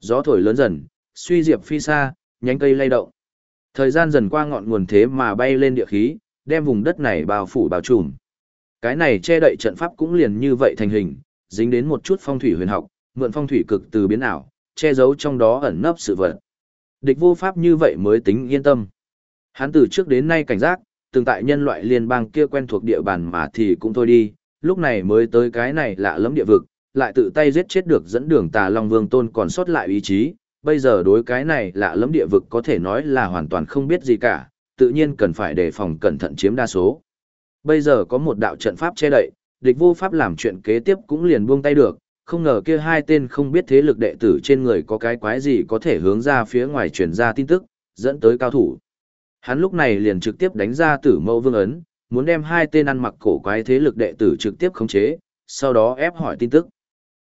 Gió thổi lớn dần, suy diệp phi xa, nhánh cây lay động. Thời gian dần qua ngọn nguồn thế mà bay lên địa khí, đem vùng đất này bao phủ bao trùm. Cái này che đậy trận pháp cũng liền như vậy thành hình, dính đến một chút phong thủy huyền học, mượn phong thủy cực từ biến ảo, che giấu trong đó ẩn nấp sự vật. Địch vô pháp như vậy mới tính yên tâm. Hắn từ trước đến nay cảnh giác, từng tại nhân loại liên bang kia quen thuộc địa bàn mà thì cũng thôi đi, lúc này mới tới cái này lạ lẫm địa vực, lại tự tay giết chết được dẫn đường tà Long Vương Tôn còn sót lại ý chí, bây giờ đối cái này lạ lẫm địa vực có thể nói là hoàn toàn không biết gì cả, tự nhiên cần phải đề phòng cẩn thận chiếm đa số. Bây giờ có một đạo trận pháp che đậy, địch vô pháp làm chuyện kế tiếp cũng liền buông tay được, không ngờ kia hai tên không biết thế lực đệ tử trên người có cái quái gì có thể hướng ra phía ngoài truyền ra tin tức, dẫn tới cao thủ. Hắn lúc này liền trực tiếp đánh ra tử mẫu vương ấn, muốn đem hai tên ăn mặc cổ quái thế lực đệ tử trực tiếp khống chế, sau đó ép hỏi tin tức.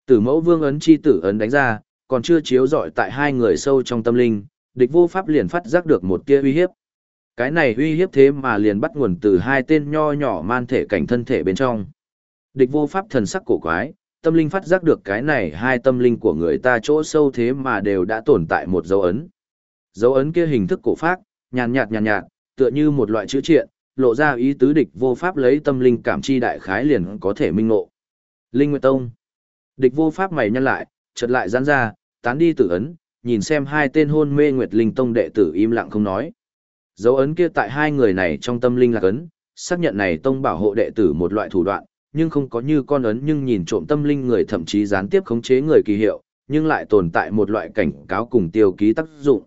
Tử mẫu vương ấn chi tử ấn đánh ra, còn chưa chiếu rọi tại hai người sâu trong tâm linh, địch vô pháp liền phát giác được một tia uy hiếp. Cái này uy hiếp thế mà liền bắt nguồn từ hai tên nho nhỏ man thể cảnh thân thể bên trong. Địch vô pháp thần sắc cổ quái, tâm linh phát giác được cái này hai tâm linh của người ta chỗ sâu thế mà đều đã tồn tại một dấu ấn. Dấu ấn kia hình thức cổ pháp, nhàn nhạt nhàn nhạt, tựa như một loại chữ triện, lộ ra ý tứ địch vô pháp lấy tâm linh cảm chi đại khái liền có thể minh ngộ. Linh Nguyệt Tông. Địch vô pháp mày nhăn lại, Chợt lại giãn ra, tán đi tử ấn, nhìn xem hai tên hôn mê Nguyệt Linh Tông đệ tử im lặng không nói. Dấu ấn kia tại hai người này trong tâm linh là ấn, xác nhận này tông bảo hộ đệ tử một loại thủ đoạn, nhưng không có như con ấn nhưng nhìn trộm tâm linh người thậm chí gián tiếp khống chế người kỳ hiệu, nhưng lại tồn tại một loại cảnh cáo cùng tiêu ký tác dụng.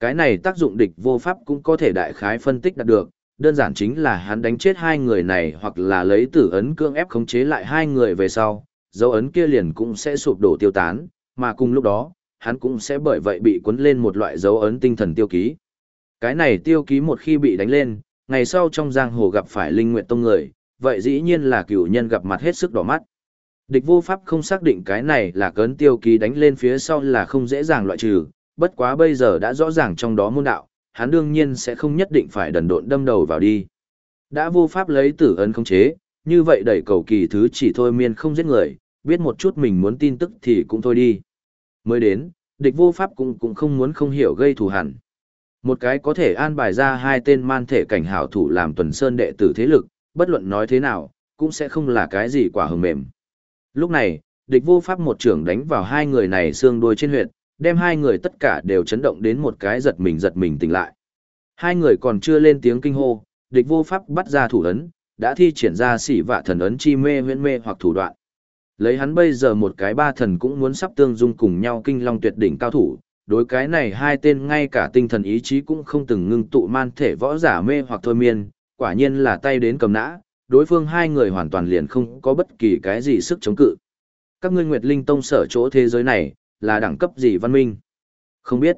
Cái này tác dụng địch vô pháp cũng có thể đại khái phân tích đạt được, đơn giản chính là hắn đánh chết hai người này hoặc là lấy tử ấn cương ép khống chế lại hai người về sau, dấu ấn kia liền cũng sẽ sụp đổ tiêu tán, mà cùng lúc đó, hắn cũng sẽ bởi vậy bị cuốn lên một loại dấu ấn tinh thần tiêu ký. Cái này tiêu ký một khi bị đánh lên, ngày sau trong giang hồ gặp phải linh nguyện tông người, vậy dĩ nhiên là cửu nhân gặp mặt hết sức đỏ mắt. Địch vô pháp không xác định cái này là cấn tiêu ký đánh lên phía sau là không dễ dàng loại trừ, bất quá bây giờ đã rõ ràng trong đó môn đạo, hắn đương nhiên sẽ không nhất định phải đần độn đâm đầu vào đi. Đã vô pháp lấy tử ấn không chế, như vậy đẩy cầu kỳ thứ chỉ thôi miên không giết người, biết một chút mình muốn tin tức thì cũng thôi đi. Mới đến, địch vô pháp cũng cũng không muốn không hiểu gây thù hẳn. Một cái có thể an bài ra hai tên man thể cảnh hảo thủ làm tuần sơn đệ tử thế lực, bất luận nói thế nào, cũng sẽ không là cái gì quả hừng mềm. Lúc này, địch vô pháp một trưởng đánh vào hai người này xương đuôi trên huyệt, đem hai người tất cả đều chấn động đến một cái giật mình giật mình tỉnh lại. Hai người còn chưa lên tiếng kinh hô, địch vô pháp bắt ra thủ ấn, đã thi triển ra xỉ vạ thần ấn chi mê huyễn mê hoặc thủ đoạn. Lấy hắn bây giờ một cái ba thần cũng muốn sắp tương dung cùng nhau kinh long tuyệt đỉnh cao thủ, đối cái này hai tên ngay cả tinh thần ý chí cũng không từng ngưng tụ man thể võ giả mê hoặc thôi miên, quả nhiên là tay đến cầm nã, đối phương hai người hoàn toàn liền không có bất kỳ cái gì sức chống cự. Các ngươi Nguyệt Linh Tông sở chỗ thế giới này, là đẳng cấp gì văn minh? Không biết.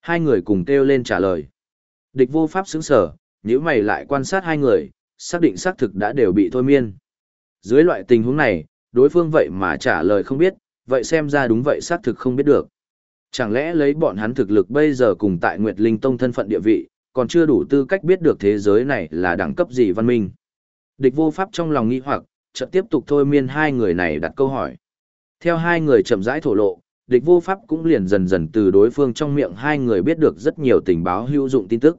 Hai người cùng kêu lên trả lời. Địch vô pháp sững sở, nếu mày lại quan sát hai người, xác định xác thực đã đều bị thôi miên. Dưới loại tình huống này, đối phương vậy mà trả lời không biết, vậy xem ra đúng vậy xác thực không biết được. Chẳng lẽ lấy bọn hắn thực lực bây giờ cùng tại Nguyệt Linh Tông thân phận địa vị, còn chưa đủ tư cách biết được thế giới này là đẳng cấp gì văn minh. Địch vô pháp trong lòng nghi hoặc, chợt tiếp tục thôi miên hai người này đặt câu hỏi. Theo hai người chậm rãi thổ lộ, địch vô pháp cũng liền dần dần từ đối phương trong miệng hai người biết được rất nhiều tình báo hữu dụng tin tức.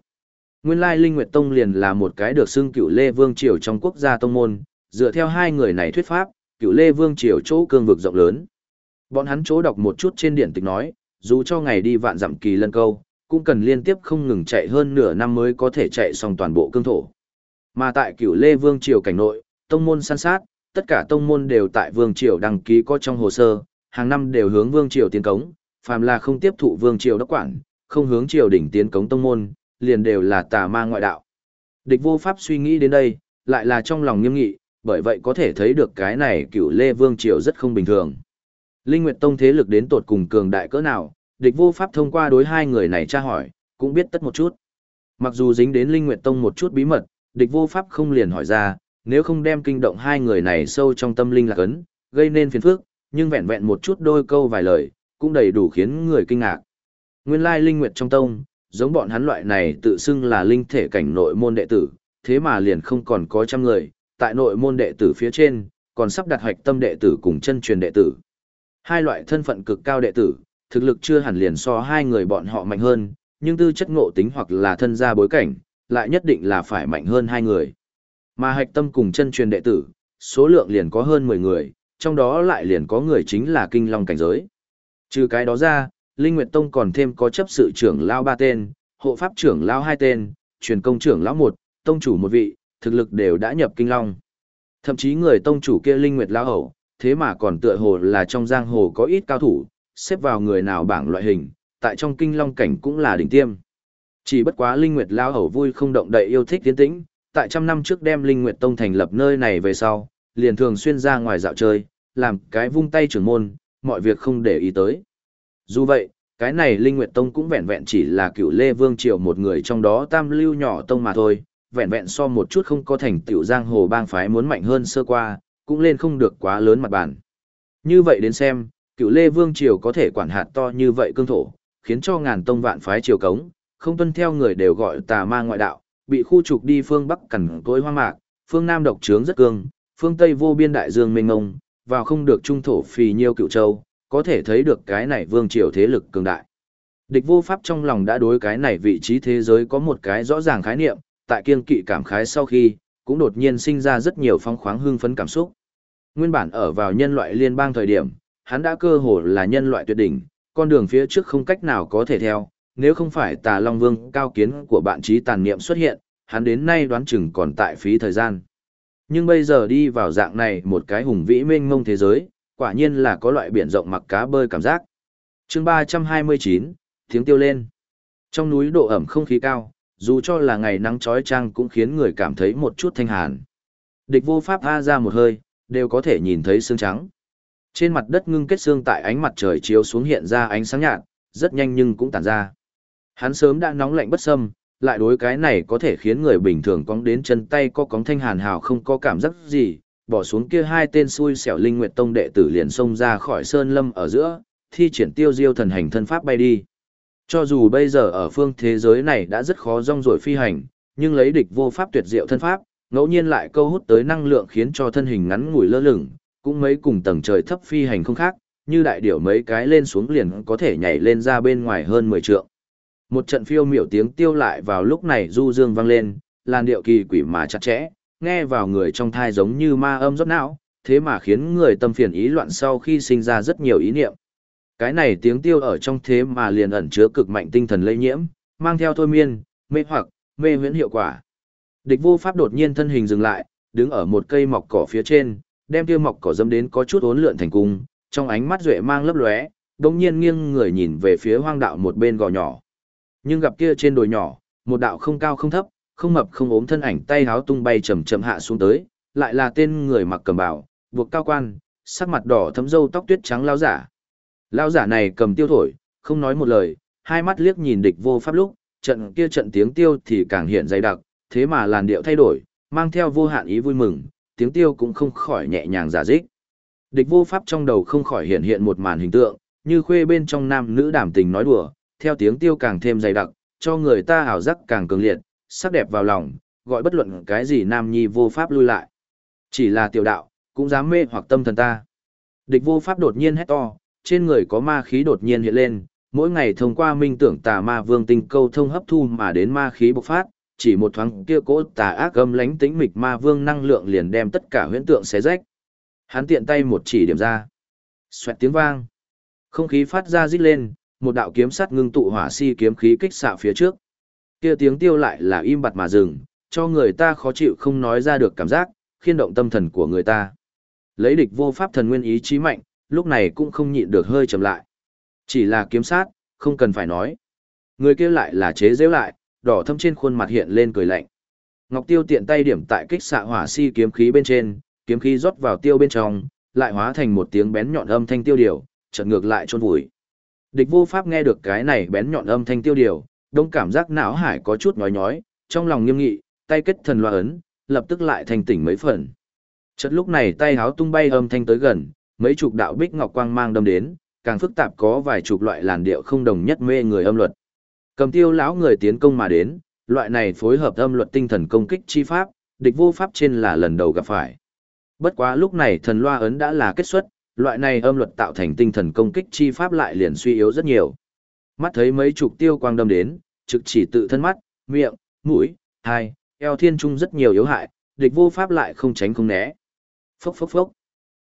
Nguyên lai Linh Nguyệt Tông liền là một cái được xưng cựu Lê Vương Triều trong quốc gia tông môn, dựa theo hai người này thuyết pháp, cựu Lê Vương Triều chỗ cương vực rộng lớn. Bọn hắn chỗ đọc một chút trên điện tịch nói, dù cho ngày đi vạn dặm kỳ lân câu, cũng cần liên tiếp không ngừng chạy hơn nửa năm mới có thể chạy xong toàn bộ cương thổ. Mà tại cửu Lê Vương Triều cảnh nội, tông môn săn sát, tất cả tông môn đều tại Vương Triều đăng ký có trong hồ sơ, hàng năm đều hướng Vương Triều tiến cống, phàm là không tiếp thụ Vương Triều đốc quản, không hướng Triều đỉnh tiến cống tông môn, liền đều là tà ma ngoại đạo. Địch vô pháp suy nghĩ đến đây, lại là trong lòng nghiêm nghị, bởi vậy có thể thấy được cái này cửu Lê Vương Triều rất không bình thường. Linh Nguyệt Tông thế lực đến tột cùng cường đại cỡ nào, địch vô pháp thông qua đối hai người này tra hỏi, cũng biết tất một chút. Mặc dù dính đến Linh Nguyệt Tông một chút bí mật, địch vô pháp không liền hỏi ra, nếu không đem kinh động hai người này sâu trong tâm linh là cấn, gây nên phiền phức, nhưng vẹn vẹn một chút đôi câu vài lời, cũng đầy đủ khiến người kinh ngạc. Nguyên lai Linh Nguyệt trong tông, giống bọn hắn loại này tự xưng là linh thể cảnh nội môn đệ tử, thế mà liền không còn có trăm người, tại nội môn đệ tử phía trên, còn sắp đặt hoạch tâm đệ tử cùng chân truyền đệ tử. Hai loại thân phận cực cao đệ tử, thực lực chưa hẳn liền so hai người bọn họ mạnh hơn, nhưng tư chất ngộ tính hoặc là thân gia bối cảnh, lại nhất định là phải mạnh hơn hai người. Mà hạch tâm cùng chân truyền đệ tử, số lượng liền có hơn 10 người, trong đó lại liền có người chính là kinh long cảnh giới. Trừ cái đó ra, Linh Nguyệt Tông còn thêm có chấp sự trưởng lao ba tên, hộ pháp trưởng lao hai tên, truyền công trưởng lão một, tông chủ một vị, thực lực đều đã nhập kinh long. Thậm chí người tông chủ kia Linh Nguyệt lao hậu, thế mà còn tựa hồ là trong giang hồ có ít cao thủ, xếp vào người nào bảng loại hình, tại trong kinh long cảnh cũng là đỉnh tiêm. Chỉ bất quá Linh Nguyệt lao hậu vui không động đậy yêu thích tiến tĩnh, tại trăm năm trước đem Linh Nguyệt Tông thành lập nơi này về sau, liền thường xuyên ra ngoài dạo chơi, làm cái vung tay trưởng môn, mọi việc không để ý tới. Dù vậy, cái này Linh Nguyệt Tông cũng vẹn vẹn chỉ là cựu Lê Vương Triều một người trong đó tam lưu nhỏ tông mà thôi, vẹn vẹn so một chút không có thành tiểu giang hồ bang phái muốn mạnh hơn sơ qua, cũng lên không được quá lớn mặt bàn. Như vậy đến xem, cựu Lê Vương Triều có thể quản hạt to như vậy cương thổ, khiến cho ngàn tông vạn phái triều cống, không tuân theo người đều gọi tà ma ngoại đạo, bị khu trục đi phương Bắc cẩn tối hoang mạc, phương Nam độc trướng rất cương, phương Tây vô biên đại dương mênh ngông, vào không được trung thổ phì nhiêu cựu châu, có thể thấy được cái này vương triều thế lực cường đại. Địch vô pháp trong lòng đã đối cái này vị trí thế giới có một cái rõ ràng khái niệm, tại kiên kỵ cảm khái sau khi, cũng đột nhiên sinh ra rất nhiều phong khoáng hưng phấn cảm xúc. Nguyên bản ở vào nhân loại liên bang thời điểm, hắn đã cơ hồ là nhân loại tuyệt đỉnh, con đường phía trước không cách nào có thể theo, nếu không phải tà Long Vương cao kiến của bạn trí tàn niệm xuất hiện, hắn đến nay đoán chừng còn tại phí thời gian. Nhưng bây giờ đi vào dạng này một cái hùng vĩ mênh mông thế giới, quả nhiên là có loại biển rộng mặc cá bơi cảm giác. chương 329, tiếng tiêu lên. Trong núi độ ẩm không khí cao, dù cho là ngày nắng trói trang cũng khiến người cảm thấy một chút thanh hàn. Địch vô pháp tha ra một hơi, đều có thể nhìn thấy xương trắng. Trên mặt đất ngưng kết xương tại ánh mặt trời chiếu xuống hiện ra ánh sáng nhạt, rất nhanh nhưng cũng tản ra. Hắn sớm đã nóng lạnh bất xâm, lại đối cái này có thể khiến người bình thường cóng đến chân tay có cóng thanh hàn hào không có cảm giác gì, bỏ xuống kia hai tên xui xẻo linh nguyệt tông đệ tử liền xông ra khỏi sơn lâm ở giữa, thi triển tiêu diêu thần hành thân pháp bay đi. Cho dù bây giờ ở phương thế giới này đã rất khó rong ruổi phi hành, nhưng lấy địch vô pháp tuyệt diệu thân pháp, ngẫu nhiên lại câu hút tới năng lượng khiến cho thân hình ngắn ngủi lơ lửng, cũng mấy cùng tầng trời thấp phi hành không khác, như đại điểu mấy cái lên xuống liền có thể nhảy lên ra bên ngoài hơn 10 trượng. Một trận phiêu miểu tiếng tiêu lại vào lúc này du dương vang lên, làn điệu kỳ quỷ mà chặt chẽ, nghe vào người trong thai giống như ma âm rót não, thế mà khiến người tâm phiền ý loạn sau khi sinh ra rất nhiều ý niệm. Cái này tiếng tiêu ở trong thế mà liền ẩn chứa cực mạnh tinh thần lây nhiễm, mang theo thôi miên, mê hoặc, mê huyễn hiệu quả. Địch vô pháp đột nhiên thân hình dừng lại, đứng ở một cây mọc cỏ phía trên, đem tiêu mọc cỏ dâm đến có chút ốn lượn thành cung, trong ánh mắt duệ mang lấp lóe, đột nhiên nghiêng người nhìn về phía hoang đạo một bên gò nhỏ. Nhưng gặp kia trên đồi nhỏ, một đạo không cao không thấp, không mập không ốm thân ảnh tay háo tung bay chậm chậm hạ xuống tới, lại là tên người mặc cầm bào, buộc cao quan, sắc mặt đỏ thấm râu tóc tuyết trắng lao giả. Lao giả này cầm tiêu thổi, không nói một lời, hai mắt liếc nhìn địch vô pháp lúc, trận kia trận tiếng tiêu thì càng hiện dày đặc, thế mà làn điệu thay đổi, mang theo vô hạn ý vui mừng, tiếng tiêu cũng không khỏi nhẹ nhàng giả dích. Địch vô pháp trong đầu không khỏi hiện hiện một màn hình tượng, như khuê bên trong nam nữ đảm tình nói đùa, theo tiếng tiêu càng thêm dày đặc, cho người ta ảo giác càng cường liệt, sắc đẹp vào lòng, gọi bất luận cái gì nam nhi vô pháp lui lại. Chỉ là tiểu đạo, cũng dám mê hoặc tâm thần ta. Địch vô pháp đột nhiên hét to, trên người có ma khí đột nhiên hiện lên, mỗi ngày thông qua minh tưởng tà ma vương tinh câu thông hấp thu mà đến ma khí bộc phát, chỉ một thoáng kia cỗ tà ác âm lánh tĩnh mịch ma vương năng lượng liền đem tất cả huyễn tượng xé rách. Hắn tiện tay một chỉ điểm ra. Xoẹt tiếng vang. Không khí phát ra rít lên, một đạo kiếm sắt ngưng tụ hỏa si kiếm khí kích xạ phía trước. Kia tiếng tiêu lại là im bặt mà dừng, cho người ta khó chịu không nói ra được cảm giác, khiên động tâm thần của người ta. Lấy địch vô pháp thần nguyên ý chí mạnh, lúc này cũng không nhịn được hơi chậm lại. Chỉ là kiếm sát, không cần phải nói. Người kia lại là chế giễu lại, đỏ thâm trên khuôn mặt hiện lên cười lạnh. Ngọc Tiêu tiện tay điểm tại kích xạ hỏa si kiếm khí bên trên, kiếm khí rót vào tiêu bên trong, lại hóa thành một tiếng bén nhọn âm thanh tiêu điều, chợt ngược lại chôn vùi. Địch vô pháp nghe được cái này bén nhọn âm thanh tiêu điều, đông cảm giác não hải có chút nhói nhói, trong lòng nghiêm nghị, tay kết thần loa ấn, lập tức lại thành tỉnh mấy phần. Chợt lúc này tay háo tung bay âm thanh tới gần, mấy chục đạo bích ngọc quang mang đâm đến, càng phức tạp có vài chục loại làn điệu không đồng nhất mê người âm luật. Cầm tiêu lão người tiến công mà đến, loại này phối hợp âm luật tinh thần công kích chi pháp, địch vô pháp trên là lần đầu gặp phải. Bất quá lúc này thần loa ấn đã là kết xuất, loại này âm luật tạo thành tinh thần công kích chi pháp lại liền suy yếu rất nhiều. Mắt thấy mấy chục tiêu quang đâm đến, trực chỉ tự thân mắt, miệng, mũi, hai, eo thiên trung rất nhiều yếu hại, địch vô pháp lại không tránh không né. Phốc phốc phốc.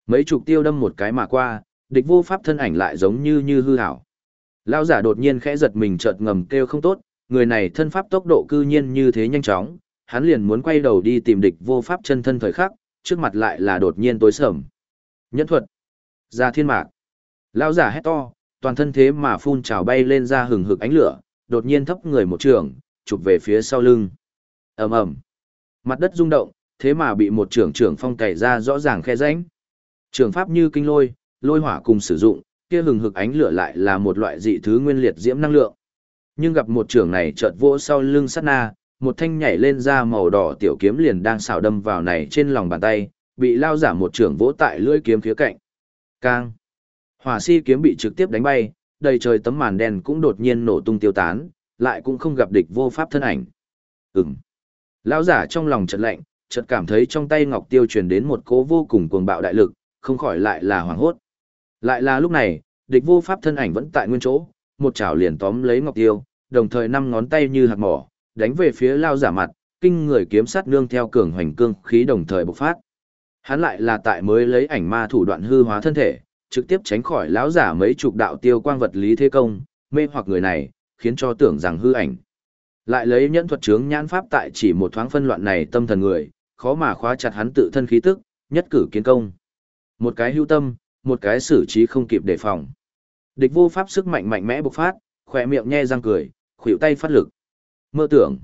Mấy chục tiêu đâm một cái mà qua, địch vô pháp thân ảnh lại giống như như hư hảo. Lão giả đột nhiên khẽ giật mình chợt ngầm kêu không tốt, người này thân pháp tốc độ cư nhiên như thế nhanh chóng, hắn liền muốn quay đầu đi tìm địch vô pháp chân thân thời khắc, trước mặt lại là đột nhiên tối sầm. Nhẫn thuật. Ra thiên mạc. Lão giả hét to, toàn thân thế mà phun trào bay lên ra hừng hực ánh lửa, đột nhiên thấp người một trường, chụp về phía sau lưng. ầm ầm, mặt đất rung động, thế mà bị một trưởng trưởng phong cày ra rõ ràng khe rãnh. Trường pháp như kinh lôi, lôi hỏa cùng sử dụng, kia hừng hực ánh lửa lại là một loại dị thứ nguyên liệt diễm năng lượng. Nhưng gặp một trưởng này chợt vỗ sau lưng sát na, một thanh nhảy lên ra màu đỏ tiểu kiếm liền đang xào đâm vào này trên lòng bàn tay, bị lao giả một trưởng vỗ tại lưỡi kiếm phía cạnh. Cang. Hỏa si kiếm bị trực tiếp đánh bay, đầy trời tấm màn đen cũng đột nhiên nổ tung tiêu tán, lại cũng không gặp địch vô pháp thân ảnh. Ừm. Lão giả trong lòng chợt lạnh, chợt cảm thấy trong tay ngọc tiêu truyền đến một cỗ vô cùng cuồng bạo đại lực, không khỏi lại là hoảng hốt. Lại là lúc này, địch vô pháp thân ảnh vẫn tại nguyên chỗ, một chảo liền tóm lấy ngọc tiêu, đồng thời năm ngón tay như hạt mỏ, đánh về phía lao giả mặt, kinh người kiếm sát nương theo cường hoành cương khí đồng thời bộc phát. Hắn lại là tại mới lấy ảnh ma thủ đoạn hư hóa thân thể, trực tiếp tránh khỏi lão giả mấy chục đạo tiêu quang vật lý thế công, mê hoặc người này, khiến cho tưởng rằng hư ảnh. Lại lấy nhẫn thuật chướng nhãn pháp tại chỉ một thoáng phân loạn này tâm thần người, khó mà khóa chặt hắn tự thân khí tức, nhất cử kiến công. Một cái hưu tâm, một cái xử trí không kịp đề phòng. Địch vô pháp sức mạnh mạnh mẽ bộc phát, khỏe miệng nhe răng cười, khuỷu tay phát lực. Mơ tưởng.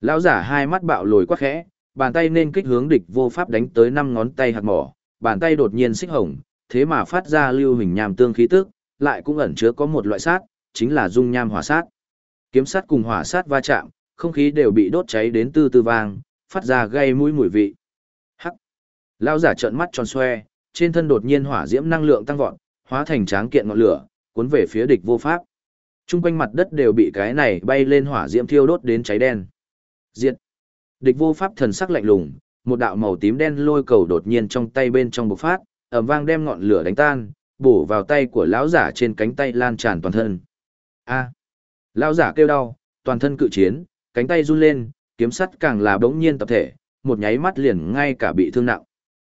Lão giả hai mắt bạo lồi quá khẽ, bàn tay nên kích hướng địch vô pháp đánh tới năm ngón tay hạt mỏ, bàn tay đột nhiên xích hồng, thế mà phát ra lưu hình nham tương khí tức, lại cũng ẩn chứa có một loại sát, chính là dung nham hỏa sát. Kiếm sát cùng hỏa sát va chạm, không khí đều bị đốt cháy đến từ từ vàng, phát ra gây mũi mùi vị. Hắc. Lão giả trợn mắt tròn xoe, trên thân đột nhiên hỏa diễm năng lượng tăng vọt, hóa thành tráng kiện ngọn lửa, cuốn về phía địch vô pháp. Trung quanh mặt đất đều bị cái này bay lên hỏa diễm thiêu đốt đến cháy đen. Diệt. Địch vô pháp thần sắc lạnh lùng, một đạo màu tím đen lôi cầu đột nhiên trong tay bên trong bộc phát, ầm vang đem ngọn lửa đánh tan, bổ vào tay của lão giả trên cánh tay lan tràn toàn thân. A. Lão giả kêu đau, toàn thân cự chiến, cánh tay run lên, kiếm sắt càng là bỗng nhiên tập thể, một nháy mắt liền ngay cả bị thương nặng.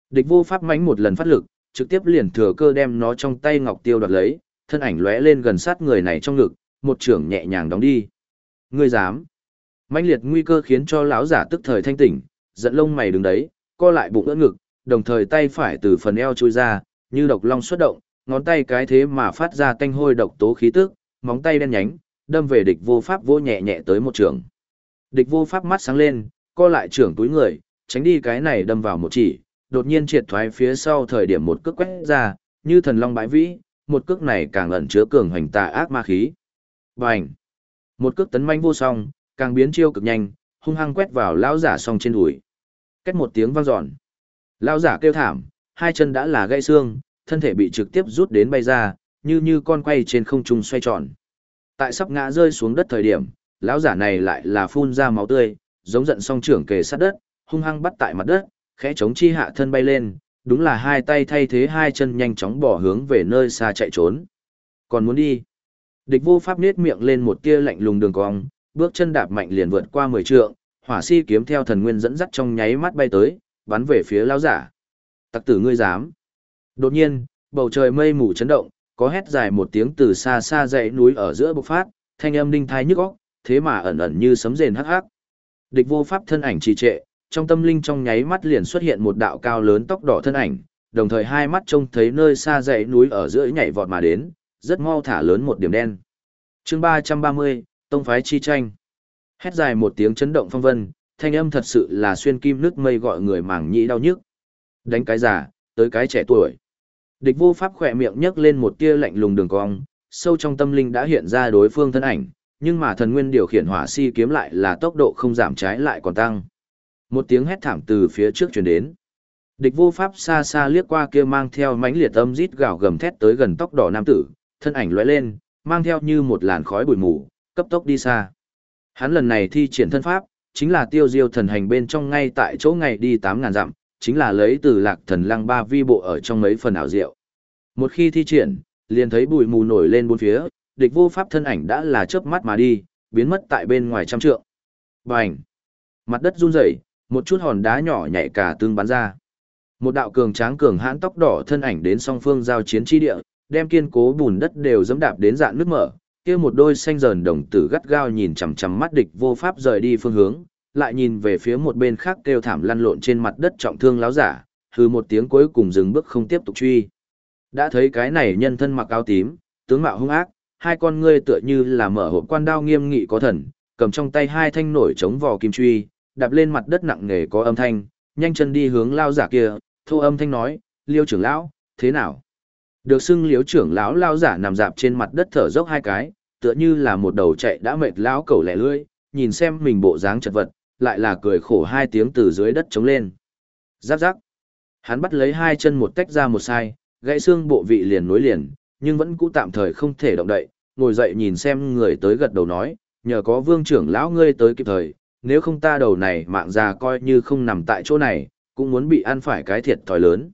Địch vô pháp mánh một lần phát lực, trực tiếp liền thừa cơ đem nó trong tay ngọc tiêu đoạt lấy, thân ảnh lóe lên gần sát người này trong ngực, một trưởng nhẹ nhàng đóng đi. Ngươi dám? Mãnh liệt nguy cơ khiến cho lão giả tức thời thanh tỉnh, giận lông mày đứng đấy, co lại bụng ưỡn ngực, đồng thời tay phải từ phần eo chui ra, như độc long xuất động, ngón tay cái thế mà phát ra tanh hôi độc tố khí tức, móng tay đen nhánh, đâm về địch vô pháp vô nhẹ nhẹ tới một trường. Địch vô pháp mắt sáng lên, co lại trưởng túi người, tránh đi cái này đâm vào một chỉ, đột nhiên triệt thoái phía sau thời điểm một cước quét ra, như thần long bãi vĩ, một cước này càng ẩn chứa cường hoành tà ác ma khí. Bành! Một cước tấn manh vô song, càng biến chiêu cực nhanh, hung hăng quét vào lão giả song trên đùi. Két một tiếng vang dọn. Lão giả kêu thảm, hai chân đã là gãy xương, thân thể bị trực tiếp rút đến bay ra, như như con quay trên không trung xoay tròn. Tại sắp ngã rơi xuống đất thời điểm, lão giả này lại là phun ra máu tươi, giống giận song trưởng kề sát đất, hung hăng bắt tại mặt đất, khẽ chống chi hạ thân bay lên, đúng là hai tay thay thế hai chân nhanh chóng bỏ hướng về nơi xa chạy trốn. Còn muốn đi. Địch vô pháp nết miệng lên một tia lạnh lùng đường cong, bước chân đạp mạnh liền vượt qua mười trượng, hỏa si kiếm theo thần nguyên dẫn dắt trong nháy mắt bay tới, bắn về phía lão giả. Tặc tử ngươi dám. Đột nhiên, bầu trời mây mù chấn động, có hét dài một tiếng từ xa xa dãy núi ở giữa bộc phát, thanh âm đinh thai nhức óc, thế mà ẩn ẩn như sấm rền hắc hắc. Địch vô pháp thân ảnh trì trệ, trong tâm linh trong nháy mắt liền xuất hiện một đạo cao lớn tóc đỏ thân ảnh, đồng thời hai mắt trông thấy nơi xa dãy núi ở giữa nhảy vọt mà đến, rất mau thả lớn một điểm đen. Chương 330, Tông phái chi tranh. Hét dài một tiếng chấn động phong vân, thanh âm thật sự là xuyên kim nước mây gọi người màng nhĩ đau nhức. Đánh cái già, tới cái trẻ tuổi. Địch vô pháp khỏe miệng nhấc lên một tia lạnh lùng đường cong, sâu trong tâm linh đã hiện ra đối phương thân ảnh, nhưng mà thần nguyên điều khiển hỏa si kiếm lại là tốc độ không giảm trái lại còn tăng. Một tiếng hét thảm từ phía trước truyền đến. Địch vô pháp xa xa liếc qua kia mang theo mãnh liệt âm rít gào gầm thét tới gần tóc đỏ nam tử, thân ảnh lóe lên, mang theo như một làn khói bụi mù, cấp tốc đi xa. Hắn lần này thi triển thân pháp, chính là tiêu diêu thần hành bên trong ngay tại chỗ ngày đi 8.000 dặm, chính là lấy từ lạc thần lăng ba vi bộ ở trong mấy phần ảo diệu. Một khi thi triển, liền thấy bụi mù nổi lên bốn phía, địch vô pháp thân ảnh đã là chớp mắt mà đi, biến mất tại bên ngoài trăm trượng. Bành! Mặt đất run rẩy, một chút hòn đá nhỏ nhảy cả tương bắn ra. Một đạo cường tráng cường hãn tóc đỏ thân ảnh đến song phương giao chiến chi địa, đem kiên cố bùn đất đều dẫm đạp đến dạng nước mở, kia một đôi xanh dờn đồng tử gắt gao nhìn chằm chằm mắt địch vô pháp rời đi phương hướng, lại nhìn về phía một bên khác kêu thảm lăn lộn trên mặt đất trọng thương láo giả, hừ một tiếng cuối cùng dừng bước không tiếp tục truy. Đã thấy cái này nhân thân mặc áo tím, tướng mạo hung ác, hai con ngươi tựa như là mở hộp quan đao nghiêm nghị có thần, cầm trong tay hai thanh nổi chống vò kim truy, đạp lên mặt đất nặng nề có âm thanh, nhanh chân đi hướng lao giả kia, thô âm thanh nói, liêu trưởng lão, thế nào? Được xưng liếu trưởng lão lao giả nằm dạp trên mặt đất thở dốc hai cái, tựa như là một đầu chạy đã mệt lão cẩu lẻ lưỡi, nhìn xem mình bộ dáng chật vật, lại là cười khổ hai tiếng từ dưới đất chống lên. Giáp giáp. Hắn bắt lấy hai chân một tách ra một sai, gãy xương bộ vị liền nối liền, nhưng vẫn cũ tạm thời không thể động đậy, ngồi dậy nhìn xem người tới gật đầu nói, nhờ có vương trưởng lão ngươi tới kịp thời, nếu không ta đầu này mạng già coi như không nằm tại chỗ này, cũng muốn bị ăn phải cái thiệt thòi lớn.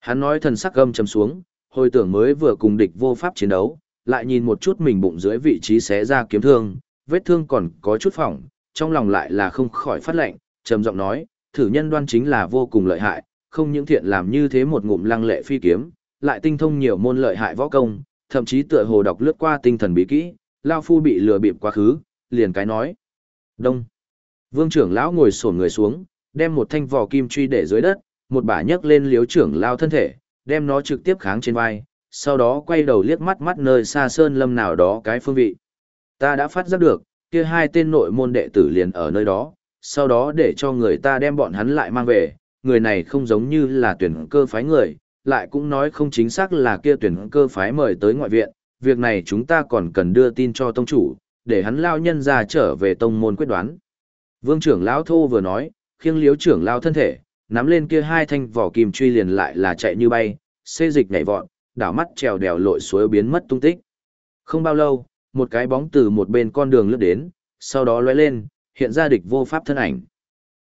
Hắn nói thần sắc gâm chầm xuống, hồi tưởng mới vừa cùng địch vô pháp chiến đấu, lại nhìn một chút mình bụng dưới vị trí xé ra kiếm thương, vết thương còn có chút phỏng, trong lòng lại là không khỏi phát lệnh, trầm giọng nói, thử nhân đoan chính là vô cùng lợi hại, không những thiện làm như thế một ngụm lăng lệ phi kiếm, lại tinh thông nhiều môn lợi hại võ công, thậm chí tựa hồ đọc lướt qua tinh thần bí kỹ, Lao Phu bị lừa bịp quá khứ, liền cái nói. Đông. Vương trưởng lão ngồi sổn người xuống, đem một thanh vỏ kim truy để dưới đất, một bả nhấc lên liếu trưởng lao thân thể, đem nó trực tiếp kháng trên vai, sau đó quay đầu liếc mắt mắt nơi xa sơn lâm nào đó cái phương vị. Ta đã phát giác được, kia hai tên nội môn đệ tử liền ở nơi đó, sau đó để cho người ta đem bọn hắn lại mang về, người này không giống như là tuyển cơ phái người, lại cũng nói không chính xác là kia tuyển cơ phái mời tới ngoại viện, việc này chúng ta còn cần đưa tin cho tông chủ, để hắn lao nhân ra trở về tông môn quyết đoán. Vương trưởng lão thô vừa nói, khiêng liếu trưởng lao thân thể, nắm lên kia hai thanh vỏ kim truy liền lại là chạy như bay, xê dịch nhảy vọt, đảo mắt trèo đèo lội suối biến mất tung tích. Không bao lâu, một cái bóng từ một bên con đường lướt đến, sau đó lóe lên, hiện ra địch vô pháp thân ảnh.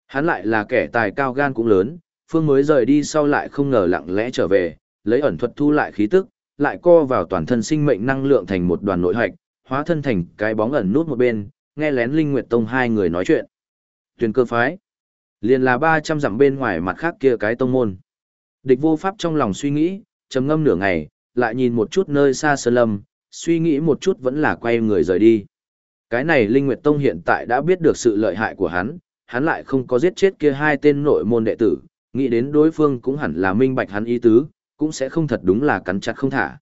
Hắn lại là kẻ tài cao gan cũng lớn, phương mới rời đi sau lại không ngờ lặng lẽ trở về, lấy ẩn thuật thu lại khí tức, lại co vào toàn thân sinh mệnh năng lượng thành một đoàn nội hạch, hóa thân thành cái bóng ẩn nút một bên, nghe lén Linh Nguyệt Tông hai người nói chuyện. Tuyền cơ phái, liền là 300 dặm bên ngoài mặt khác kia cái tông môn. Địch vô pháp trong lòng suy nghĩ, trầm ngâm nửa ngày, lại nhìn một chút nơi xa sơn lâm, suy nghĩ một chút vẫn là quay người rời đi. Cái này Linh Nguyệt Tông hiện tại đã biết được sự lợi hại của hắn, hắn lại không có giết chết kia hai tên nội môn đệ tử, nghĩ đến đối phương cũng hẳn là minh bạch hắn ý tứ, cũng sẽ không thật đúng là cắn chặt không thả.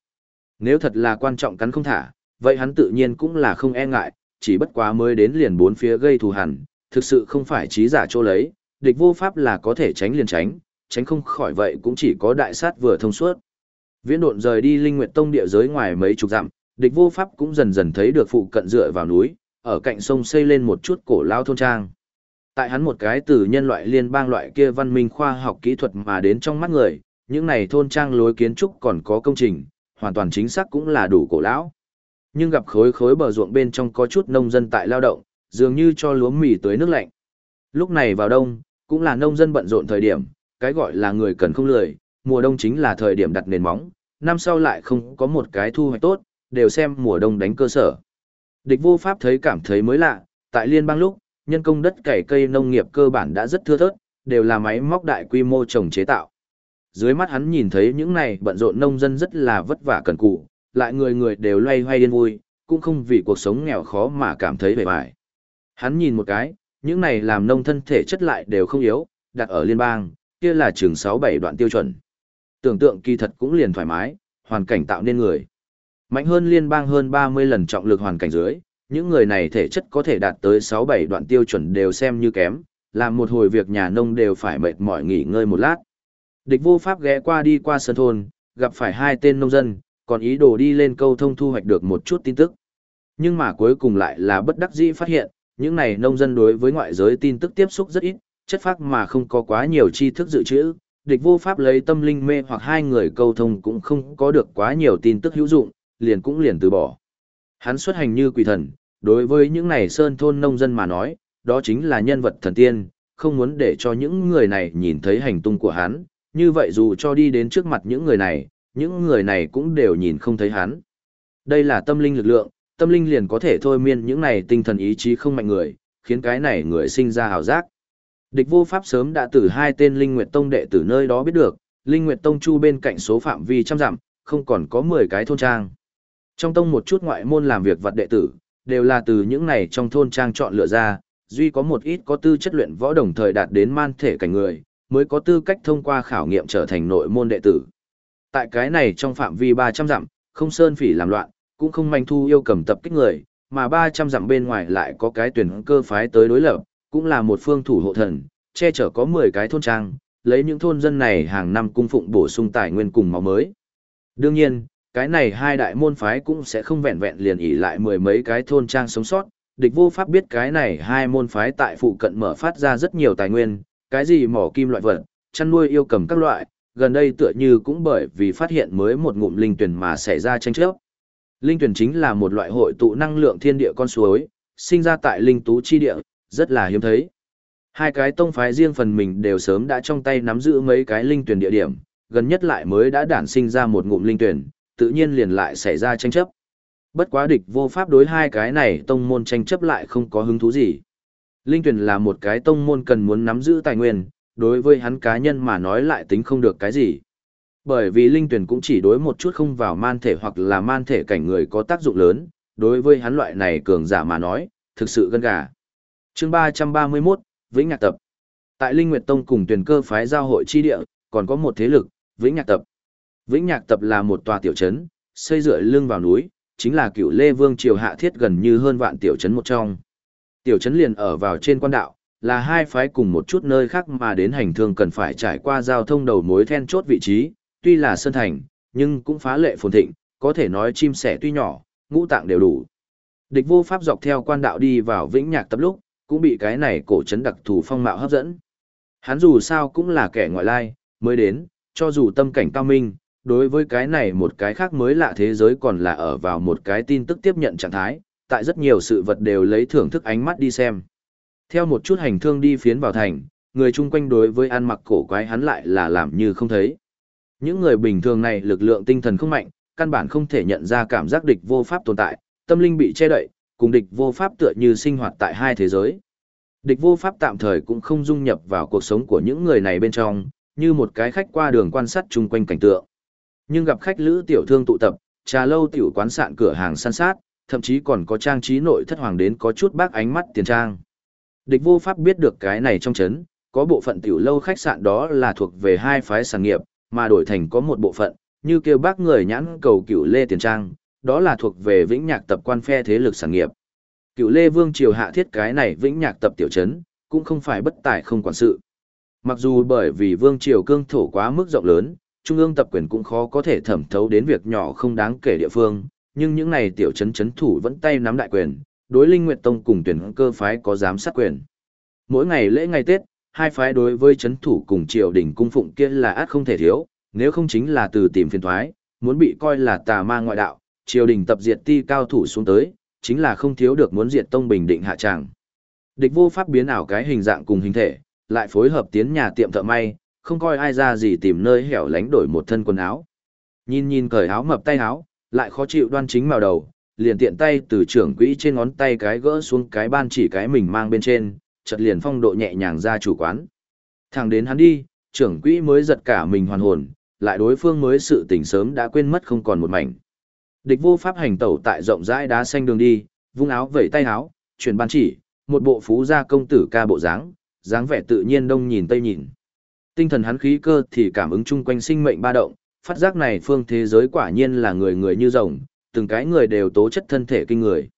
Nếu thật là quan trọng cắn không thả, vậy hắn tự nhiên cũng là không e ngại, chỉ bất quá mới đến liền bốn phía gây thù hằn, thực sự không phải trí giả chỗ lấy, địch vô pháp là có thể tránh liền tránh, tránh không khỏi vậy cũng chỉ có đại sát vừa thông suốt. Viễn độn rời đi Linh Nguyệt Tông địa giới ngoài mấy chục dặm, địch vô pháp cũng dần dần thấy được phụ cận dựa vào núi, ở cạnh sông xây lên một chút cổ lao thôn trang. Tại hắn một cái từ nhân loại liên bang loại kia văn minh khoa học kỹ thuật mà đến trong mắt người, những này thôn trang lối kiến trúc còn có công trình, hoàn toàn chính xác cũng là đủ cổ lão. Nhưng gặp khối khối bờ ruộng bên trong có chút nông dân tại lao động, dường như cho lúa mì tới nước lạnh. Lúc này vào đông, cũng là nông dân bận rộn thời điểm, cái gọi là người cần không lười, mùa đông chính là thời điểm đặt nền móng, năm sau lại không có một cái thu hoạch tốt, đều xem mùa đông đánh cơ sở. Địch vô pháp thấy cảm thấy mới lạ, tại liên bang lúc, nhân công đất cày cây nông nghiệp cơ bản đã rất thưa thớt, đều là máy móc đại quy mô trồng chế tạo. Dưới mắt hắn nhìn thấy những này bận rộn nông dân rất là vất vả cần cù, lại người người đều loay hoay điên vui, cũng không vì cuộc sống nghèo khó mà cảm thấy bề vải. Hắn nhìn một cái, những này làm nông thân thể chất lại đều không yếu, đặt ở liên bang, kia là trường 6-7 đoạn tiêu chuẩn. Tưởng tượng kỳ thật cũng liền thoải mái, hoàn cảnh tạo nên người. Mạnh hơn liên bang hơn 30 lần trọng lực hoàn cảnh dưới, những người này thể chất có thể đạt tới 6-7 đoạn tiêu chuẩn đều xem như kém, làm một hồi việc nhà nông đều phải mệt mỏi nghỉ ngơi một lát. Địch vô pháp ghé qua đi qua sân thôn, gặp phải hai tên nông dân, còn ý đồ đi lên câu thông thu hoạch được một chút tin tức. Nhưng mà cuối cùng lại là bất đắc dĩ phát hiện, những này nông dân đối với ngoại giới tin tức tiếp xúc rất ít, chất phác mà không có quá nhiều tri thức dự trữ, địch vô pháp lấy tâm linh mê hoặc hai người câu thông cũng không có được quá nhiều tin tức hữu dụng, liền cũng liền từ bỏ. Hắn xuất hành như quỷ thần, đối với những này sơn thôn nông dân mà nói, đó chính là nhân vật thần tiên, không muốn để cho những người này nhìn thấy hành tung của hắn, như vậy dù cho đi đến trước mặt những người này, những người này cũng đều nhìn không thấy hắn. Đây là tâm linh lực lượng, tâm linh liền có thể thôi miên những này tinh thần ý chí không mạnh người, khiến cái này người sinh ra hào giác. Địch vô pháp sớm đã từ hai tên Linh Nguyệt Tông đệ tử nơi đó biết được, Linh Nguyệt Tông chu bên cạnh số phạm vi trăm dặm, không còn có 10 cái thôn trang. Trong tông một chút ngoại môn làm việc vật đệ tử, đều là từ những này trong thôn trang chọn lựa ra, duy có một ít có tư chất luyện võ đồng thời đạt đến man thể cảnh người, mới có tư cách thông qua khảo nghiệm trở thành nội môn đệ tử. Tại cái này trong phạm vi 300 dặm, không sơn phỉ làm loạn, cũng không manh thu yêu cầm tập kích người, mà 300 dặm bên ngoài lại có cái tuyển cơ phái tới đối lập, cũng là một phương thủ hộ thần, che chở có 10 cái thôn trang, lấy những thôn dân này hàng năm cung phụng bổ sung tài nguyên cùng máu mới. Đương nhiên, cái này hai đại môn phái cũng sẽ không vẹn vẹn liền ỉ lại mười mấy cái thôn trang sống sót, địch vô pháp biết cái này hai môn phái tại phụ cận mở phát ra rất nhiều tài nguyên, cái gì mỏ kim loại vật, chăn nuôi yêu cầm các loại, gần đây tựa như cũng bởi vì phát hiện mới một ngụm linh tuyển mà xảy ra tranh chấp. Linh tuyển chính là một loại hội tụ năng lượng thiên địa con suối, sinh ra tại linh tú chi địa, rất là hiếm thấy. Hai cái tông phái riêng phần mình đều sớm đã trong tay nắm giữ mấy cái linh tuyển địa điểm, gần nhất lại mới đã đản sinh ra một ngụm linh tuyển, tự nhiên liền lại xảy ra tranh chấp. Bất quá địch vô pháp đối hai cái này tông môn tranh chấp lại không có hứng thú gì. Linh tuyển là một cái tông môn cần muốn nắm giữ tài nguyên, đối với hắn cá nhân mà nói lại tính không được cái gì. Bởi vì linh tuyển cũng chỉ đối một chút không vào man thể hoặc là man thể cảnh người có tác dụng lớn, đối với hắn loại này cường giả mà nói, thực sự gân gà. Chương 331, Vĩnh Nhạc Tập. Tại Linh Nguyệt Tông cùng tuyển cơ phái giao hội chi địa, còn có một thế lực, Vĩnh Nhạc Tập. Vĩnh Nhạc Tập là một tòa tiểu trấn, xây dựa lưng vào núi, chính là cựu Lê Vương triều hạ thiết gần như hơn vạn tiểu trấn một trong. Tiểu trấn liền ở vào trên quan đạo, là hai phái cùng một chút nơi khác mà đến hành thương cần phải trải qua giao thông đầu mối then chốt vị trí, tuy là sơn thành, nhưng cũng phá lệ phồn thịnh, có thể nói chim sẻ tuy nhỏ, ngũ tạng đều đủ. Địch vô pháp dọc theo quan đạo đi vào vĩnh nhạc tập lúc, cũng bị cái này cổ trấn đặc thù phong mạo hấp dẫn. Hắn dù sao cũng là kẻ ngoại lai, mới đến, cho dù tâm cảnh cao minh, đối với cái này một cái khác mới lạ thế giới còn là ở vào một cái tin tức tiếp nhận trạng thái, tại rất nhiều sự vật đều lấy thưởng thức ánh mắt đi xem. Theo một chút hành thương đi phiến vào thành, người chung quanh đối với ăn mặc cổ quái hắn lại là làm như không thấy. Những người bình thường này lực lượng tinh thần không mạnh, căn bản không thể nhận ra cảm giác địch vô pháp tồn tại, tâm linh bị che đậy, cùng địch vô pháp tựa như sinh hoạt tại hai thế giới. Địch vô pháp tạm thời cũng không dung nhập vào cuộc sống của những người này bên trong, như một cái khách qua đường quan sát chung quanh cảnh tượng. Nhưng gặp khách lữ tiểu thương tụ tập, trà lâu tiểu quán sạn cửa hàng săn sát, thậm chí còn có trang trí nội thất hoàng đến có chút bác ánh mắt tiền trang. Địch vô pháp biết được cái này trong chấn, có bộ phận tiểu lâu khách sạn đó là thuộc về hai phái sản nghiệp, mà đổi thành có một bộ phận, như kêu bác người nhãn cầu cửu lê tiền trang, đó là thuộc về vĩnh nhạc tập quan phe thế lực sản nghiệp. cựu lê vương triều hạ thiết cái này vĩnh nhạc tập tiểu chấn, cũng không phải bất tài không quản sự. Mặc dù bởi vì vương triều cương thổ quá mức rộng lớn, trung ương tập quyền cũng khó có thể thẩm thấu đến việc nhỏ không đáng kể địa phương, nhưng những này tiểu chấn chấn thủ vẫn tay nắm đại quyền, đối Linh Nguyệt Tông cùng tuyển cơ phái có giám sát quyền. Mỗi ngày lễ ngày Tết, hai phái đối với chấn thủ cùng triều đình cung phụng kia là át không thể thiếu, nếu không chính là từ tìm phiền thoái, muốn bị coi là tà ma ngoại đạo, triều đình tập diệt ti cao thủ xuống tới, chính là không thiếu được muốn diệt tông bình định hạ tràng. Địch vô pháp biến ảo cái hình dạng cùng hình thể, lại phối hợp tiến nhà tiệm thợ may, không coi ai ra gì tìm nơi hẻo lánh đổi một thân quần áo. Nhìn nhìn cởi áo mập tay áo, lại khó chịu đoan chính màu đầu, liền tiện tay từ trưởng quỹ trên ngón tay cái gỡ xuống cái ban chỉ cái mình mang bên trên, chợt liền phong độ nhẹ nhàng ra chủ quán. Thẳng đến hắn đi, trưởng quỹ mới giật cả mình hoàn hồn, lại đối phương mới sự tỉnh sớm đã quên mất không còn một mảnh. Địch vô pháp hành tẩu tại rộng rãi đá xanh đường đi, vung áo vẩy tay áo, chuyển ban chỉ, một bộ phú gia công tử ca bộ dáng, dáng vẻ tự nhiên đông nhìn tây nhìn. Tinh thần hắn khí cơ thì cảm ứng chung quanh sinh mệnh ba động, phát giác này phương thế giới quả nhiên là người người như rồng, từng cái người đều tố chất thân thể kinh người.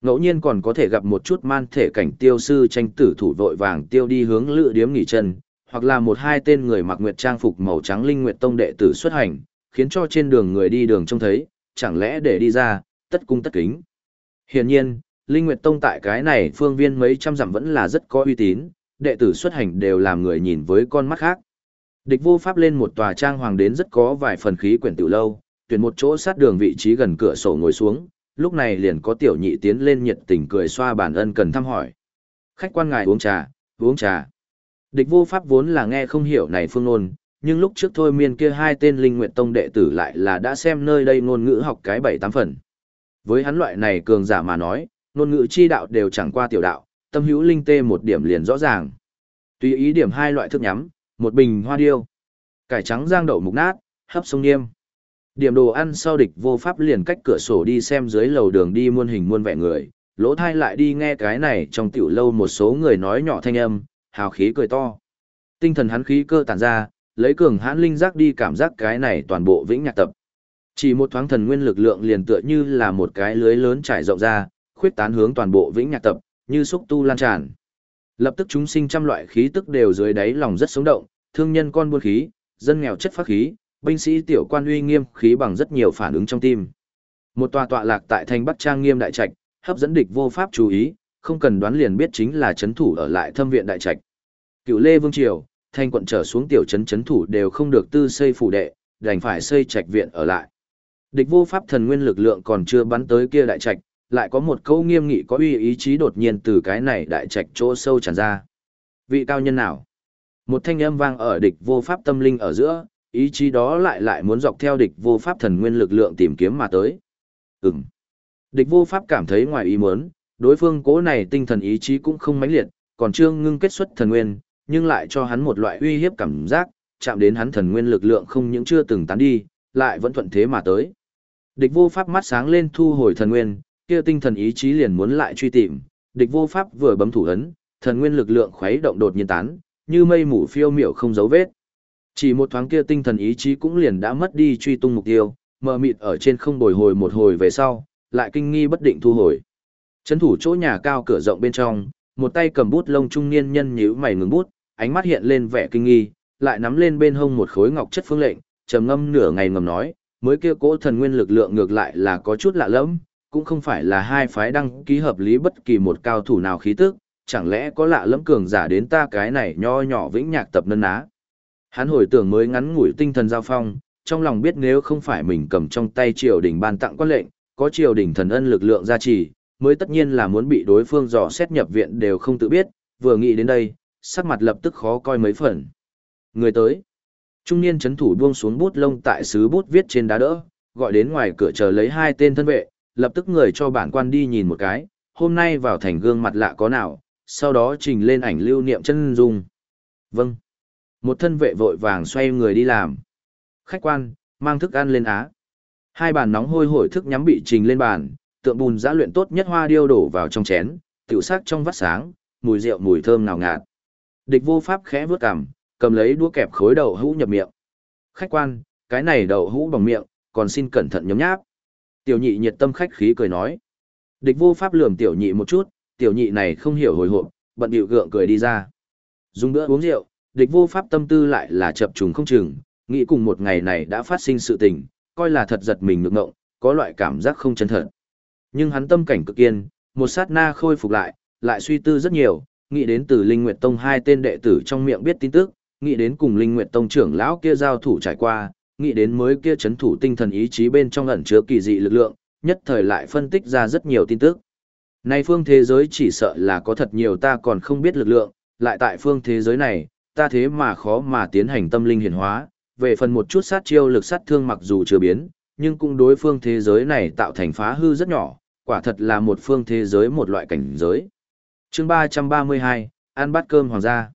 Ngẫu nhiên còn có thể gặp một chút man thể cảnh tiêu sư tranh tử thủ vội vàng tiêu đi hướng lựa điếm nghỉ chân, hoặc là một hai tên người mặc nguyệt trang phục màu trắng linh nguyệt tông đệ tử xuất hành, khiến cho trên đường người đi đường trông thấy, chẳng lẽ để đi ra, tất cung tất kính. Hiển nhiên, Linh Nguyệt Tông tại cái này phương viên mấy trăm dặm vẫn là rất có uy tín, đệ tử xuất hành đều làm người nhìn với con mắt khác. Địch vô pháp lên một tòa trang hoàng đến rất có vài phần khí quyển tiểu lâu, tuyển một chỗ sát đường vị trí gần cửa sổ ngồi xuống, lúc này liền có tiểu nhị tiến lên nhiệt tình cười xoa bản ân cần thăm hỏi. Khách quan ngài uống trà, uống trà. Địch vô pháp vốn là nghe không hiểu này phương ngôn, nhưng lúc trước thôi miên kia hai tên linh nguyện tông đệ tử lại là đã xem nơi đây ngôn ngữ học cái bảy tám phần. Với hắn loại này cường giả mà nói, ngôn ngữ chi đạo đều chẳng qua tiểu đạo, tâm hữu linh tê một điểm liền rõ ràng. Tùy ý điểm hai loại thức nhắm, một bình hoa điêu, cải trắng giang đậu mục nát, hấp sông niêm. Điểm đồ ăn sau địch vô pháp liền cách cửa sổ đi xem dưới lầu đường đi muôn hình muôn vẻ người, lỗ thai lại đi nghe cái này trong tiểu lâu một số người nói nhỏ thanh âm, hào khí cười to. Tinh thần hắn khí cơ tản ra, lấy cường hãn linh giác đi cảm giác cái này toàn bộ vĩnh nhạc tập. Chỉ một thoáng thần nguyên lực lượng liền tựa như là một cái lưới lớn trải rộng ra, khuyết tán hướng toàn bộ vĩnh nhạc tập, như xúc tu lan tràn. Lập tức chúng sinh trăm loại khí tức đều dưới đáy lòng rất sống động, thương nhân con buôn khí, dân nghèo chất phát khí, binh sĩ tiểu quan uy nghiêm khí bằng rất nhiều phản ứng trong tim. Một tòa tọa lạc tại thành Bắc Trang nghiêm đại trạch, hấp dẫn địch vô pháp chú ý, không cần đoán liền biết chính là chấn thủ ở lại thâm viện đại trạch. Cựu Lê Vương Triều, thanh quận trở xuống tiểu trấn chấn thủ đều không được tư xây phủ đệ, đành phải xây trạch viện ở lại. Địch vô pháp thần nguyên lực lượng còn chưa bắn tới kia đại trạch, lại có một câu nghiêm nghị có uy ý chí đột nhiên từ cái này đại trạch chỗ sâu tràn ra. Vị cao nhân nào? Một thanh âm vang ở địch vô pháp tâm linh ở giữa, ý chí đó lại lại muốn dọc theo địch vô pháp thần nguyên lực lượng tìm kiếm mà tới. Ừm. Địch vô pháp cảm thấy ngoài ý muốn, đối phương cố này tinh thần ý chí cũng không mãnh liệt, còn chưa ngưng kết xuất thần nguyên, nhưng lại cho hắn một loại uy hiếp cảm giác, chạm đến hắn thần nguyên lực lượng không những chưa từng tán đi, lại vẫn thuận thế mà tới. Địch vô pháp mắt sáng lên thu hồi thần nguyên, kia tinh thần ý chí liền muốn lại truy tìm, địch vô pháp vừa bấm thủ ấn, thần nguyên lực lượng khuấy động đột nhiên tán, như mây mù phiêu miểu không dấu vết. Chỉ một thoáng kia tinh thần ý chí cũng liền đã mất đi truy tung mục tiêu, mờ mịt ở trên không bồi hồi một hồi về sau, lại kinh nghi bất định thu hồi. Chấn thủ chỗ nhà cao cửa rộng bên trong, một tay cầm bút lông trung niên nhân nhíu mày ngừng bút, ánh mắt hiện lên vẻ kinh nghi, lại nắm lên bên hông một khối ngọc chất phương lệnh, trầm ngâm nửa ngày ngầm nói, mới kia cỗ thần nguyên lực lượng ngược lại là có chút lạ lẫm, cũng không phải là hai phái đăng ký hợp lý bất kỳ một cao thủ nào khí tức, chẳng lẽ có lạ lẫm cường giả đến ta cái này nho nhỏ vĩnh nhạc tập nân á. Hắn hồi tưởng mới ngắn ngủi tinh thần giao phong, trong lòng biết nếu không phải mình cầm trong tay triều đình ban tặng quan lệnh, có triều đình thần ân lực lượng gia trì, mới tất nhiên là muốn bị đối phương dò xét nhập viện đều không tự biết, vừa nghĩ đến đây, sắc mặt lập tức khó coi mấy phần. Người tới. Trung niên chấn thủ buông xuống bút lông tại sứ bút viết trên đá đỡ, gọi đến ngoài cửa chờ lấy hai tên thân vệ, lập tức người cho bản quan đi nhìn một cái, hôm nay vào thành gương mặt lạ có nào, sau đó trình lên ảnh lưu niệm chân dung. Vâng. Một thân vệ vội vàng xoay người đi làm. Khách quan, mang thức ăn lên á. Hai bàn nóng hôi hổi thức nhắm bị trình lên bàn, tượng bùn giã luyện tốt nhất hoa điêu đổ vào trong chén, tiểu sắc trong vắt sáng, mùi rượu mùi thơm nào ngạt. Địch vô pháp khẽ vướt cằm, cầm lấy đũa kẹp khối đậu hũ nhập miệng. Khách quan, cái này đậu hũ bằng miệng, còn xin cẩn thận nhấm nháp. Tiểu nhị nhiệt tâm khách khí cười nói. Địch vô pháp lườm tiểu nhị một chút, tiểu nhị này không hiểu hồi hộp, bận điệu gượng cười đi ra. Dùng bữa uống rượu, địch vô pháp tâm tư lại là chập trùng không chừng, nghĩ cùng một ngày này đã phát sinh sự tình, coi là thật giật mình ngược ngộng, có loại cảm giác không chân thật. Nhưng hắn tâm cảnh cực kiên, một sát na khôi phục lại, lại suy tư rất nhiều, nghĩ đến từ Linh Nguyệt Tông hai tên đệ tử trong miệng biết tin tức, nghĩ đến cùng Linh Nguyệt Tông trưởng lão kia giao thủ trải qua, nghĩ đến mới kia chấn thủ tinh thần ý chí bên trong ẩn chứa kỳ dị lực lượng, nhất thời lại phân tích ra rất nhiều tin tức. Nay phương thế giới chỉ sợ là có thật nhiều ta còn không biết lực lượng, lại tại phương thế giới này, ta thế mà khó mà tiến hành tâm linh hiển hóa, về phần một chút sát chiêu lực sát thương mặc dù chưa biến, nhưng cũng đối phương thế giới này tạo thành phá hư rất nhỏ, quả thật là một phương thế giới một loại cảnh giới chương 332, ăn bát cơm hoàng gia.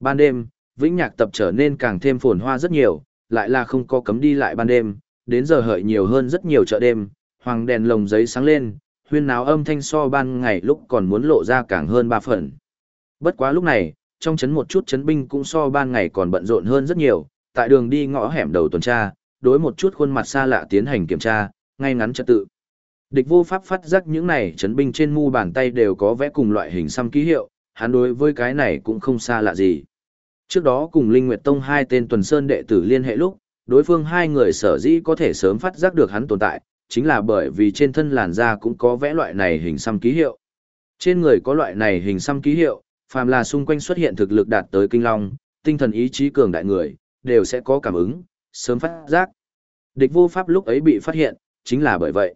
Ban đêm, Vĩnh Nhạc tập trở nên càng thêm phồn hoa rất nhiều, lại là không có cấm đi lại ban đêm, đến giờ hợi nhiều hơn rất nhiều chợ đêm, hoàng đèn lồng giấy sáng lên, huyên náo âm thanh so ban ngày lúc còn muốn lộ ra càng hơn ba phần. Bất quá lúc này, trong chấn một chút chấn binh cũng so ban ngày còn bận rộn hơn rất nhiều, tại đường đi ngõ hẻm đầu tuần tra, đối một chút khuôn mặt xa lạ tiến hành kiểm tra, ngay ngắn trật tự. Địch vô pháp phát giác những này chấn binh trên mu bàn tay đều có vẽ cùng loại hình xăm ký hiệu, hắn đối với cái này cũng không xa lạ gì. Trước đó cùng Linh Nguyệt Tông hai tên tuần sơn đệ tử liên hệ lúc, đối phương hai người sở dĩ có thể sớm phát giác được hắn tồn tại, chính là bởi vì trên thân làn da cũng có vẽ loại này hình xăm ký hiệu. Trên người có loại này hình xăm ký hiệu, phàm là xung quanh xuất hiện thực lực đạt tới kinh long, tinh thần ý chí cường đại người, đều sẽ có cảm ứng, sớm phát giác. Địch vô pháp lúc ấy bị phát hiện, chính là bởi vậy.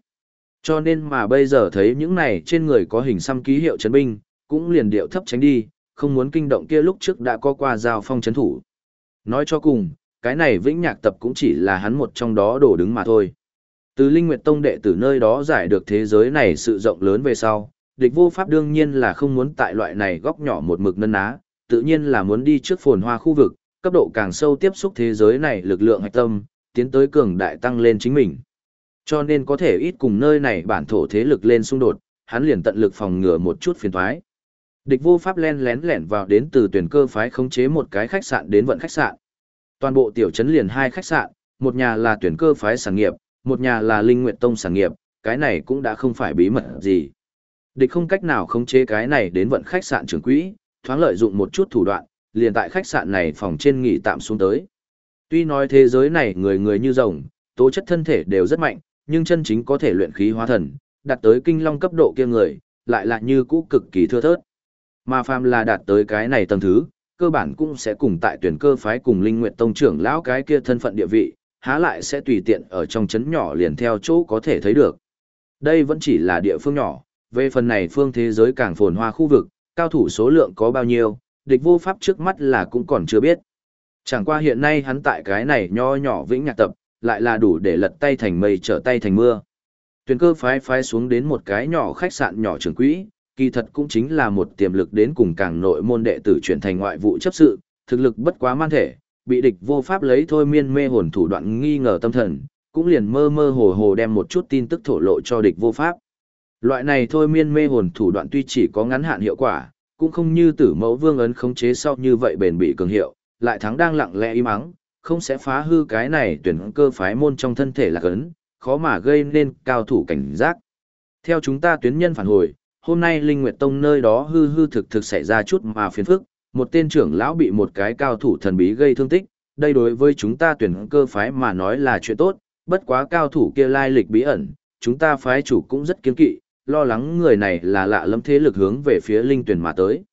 Cho nên mà bây giờ thấy những này trên người có hình xăm ký hiệu chấn binh, cũng liền điệu thấp tránh đi, không muốn kinh động kia lúc trước đã có qua giao phong chấn thủ. Nói cho cùng, cái này vĩnh nhạc tập cũng chỉ là hắn một trong đó đổ đứng mà thôi. Từ Linh Nguyệt Tông đệ tử nơi đó giải được thế giới này sự rộng lớn về sau, địch vô pháp đương nhiên là không muốn tại loại này góc nhỏ một mực nân ná, tự nhiên là muốn đi trước phồn hoa khu vực, cấp độ càng sâu tiếp xúc thế giới này lực lượng hạch tâm, tiến tới cường đại tăng lên chính mình. Cho nên có thể ít cùng nơi này bản thổ thế lực lên xung đột, hắn liền tận lực phòng ngừa một chút phiền toái. Địch vô pháp len lén lẻn vào đến từ tuyển cơ phái khống chế một cái khách sạn đến vận khách sạn. Toàn bộ tiểu trấn liền hai khách sạn, một nhà là tuyển cơ phái sản nghiệp, một nhà là linh nguyện tông sản nghiệp, cái này cũng đã không phải bí mật gì. Địch không cách nào khống chế cái này đến vận khách sạn trưởng quỹ, thoáng lợi dụng một chút thủ đoạn, liền tại khách sạn này phòng trên nghỉ tạm xuống tới. Tuy nói thế giới này người người như rồng, tố chất thân thể đều rất mạnh, nhưng chân chính có thể luyện khí hóa thần, đạt tới kinh long cấp độ kia người, lại là như cũ cực kỳ thưa thớt. Mà phàm là đạt tới cái này tầng thứ, cơ bản cũng sẽ cùng tại tuyển cơ phái cùng linh nguyệt tông trưởng lão cái kia thân phận địa vị, há lại sẽ tùy tiện ở trong chấn nhỏ liền theo chỗ có thể thấy được. Đây vẫn chỉ là địa phương nhỏ, về phần này phương thế giới càng phồn hoa khu vực, cao thủ số lượng có bao nhiêu, địch vô pháp trước mắt là cũng còn chưa biết. Chẳng qua hiện nay hắn tại cái này nho nhỏ vĩnh nhạc tập, lại là đủ để lật tay thành mây trở tay thành mưa. Tuyển cơ phái phái xuống đến một cái nhỏ khách sạn nhỏ trường quỹ, kỳ thật cũng chính là một tiềm lực đến cùng càng nội môn đệ tử chuyển thành ngoại vụ chấp sự, thực lực bất quá man thể, bị địch vô pháp lấy thôi miên mê hồn thủ đoạn nghi ngờ tâm thần, cũng liền mơ mơ hồ hồ đem một chút tin tức thổ lộ cho địch vô pháp. Loại này thôi miên mê hồn thủ đoạn tuy chỉ có ngắn hạn hiệu quả, cũng không như tử mẫu vương ấn khống chế sau như vậy bền bị cường hiệu, lại thắng đang lặng lẽ im mắng không sẽ phá hư cái này tuyển cơ phái môn trong thân thể là ấn, khó mà gây nên cao thủ cảnh giác. Theo chúng ta tuyến nhân phản hồi, hôm nay Linh Nguyệt Tông nơi đó hư hư thực thực xảy ra chút mà phiền phức, một tên trưởng lão bị một cái cao thủ thần bí gây thương tích, đây đối với chúng ta tuyển cơ phái mà nói là chuyện tốt, bất quá cao thủ kia lai lịch bí ẩn, chúng ta phái chủ cũng rất kiên kỵ, lo lắng người này là lạ lâm thế lực hướng về phía linh tuyển mà tới.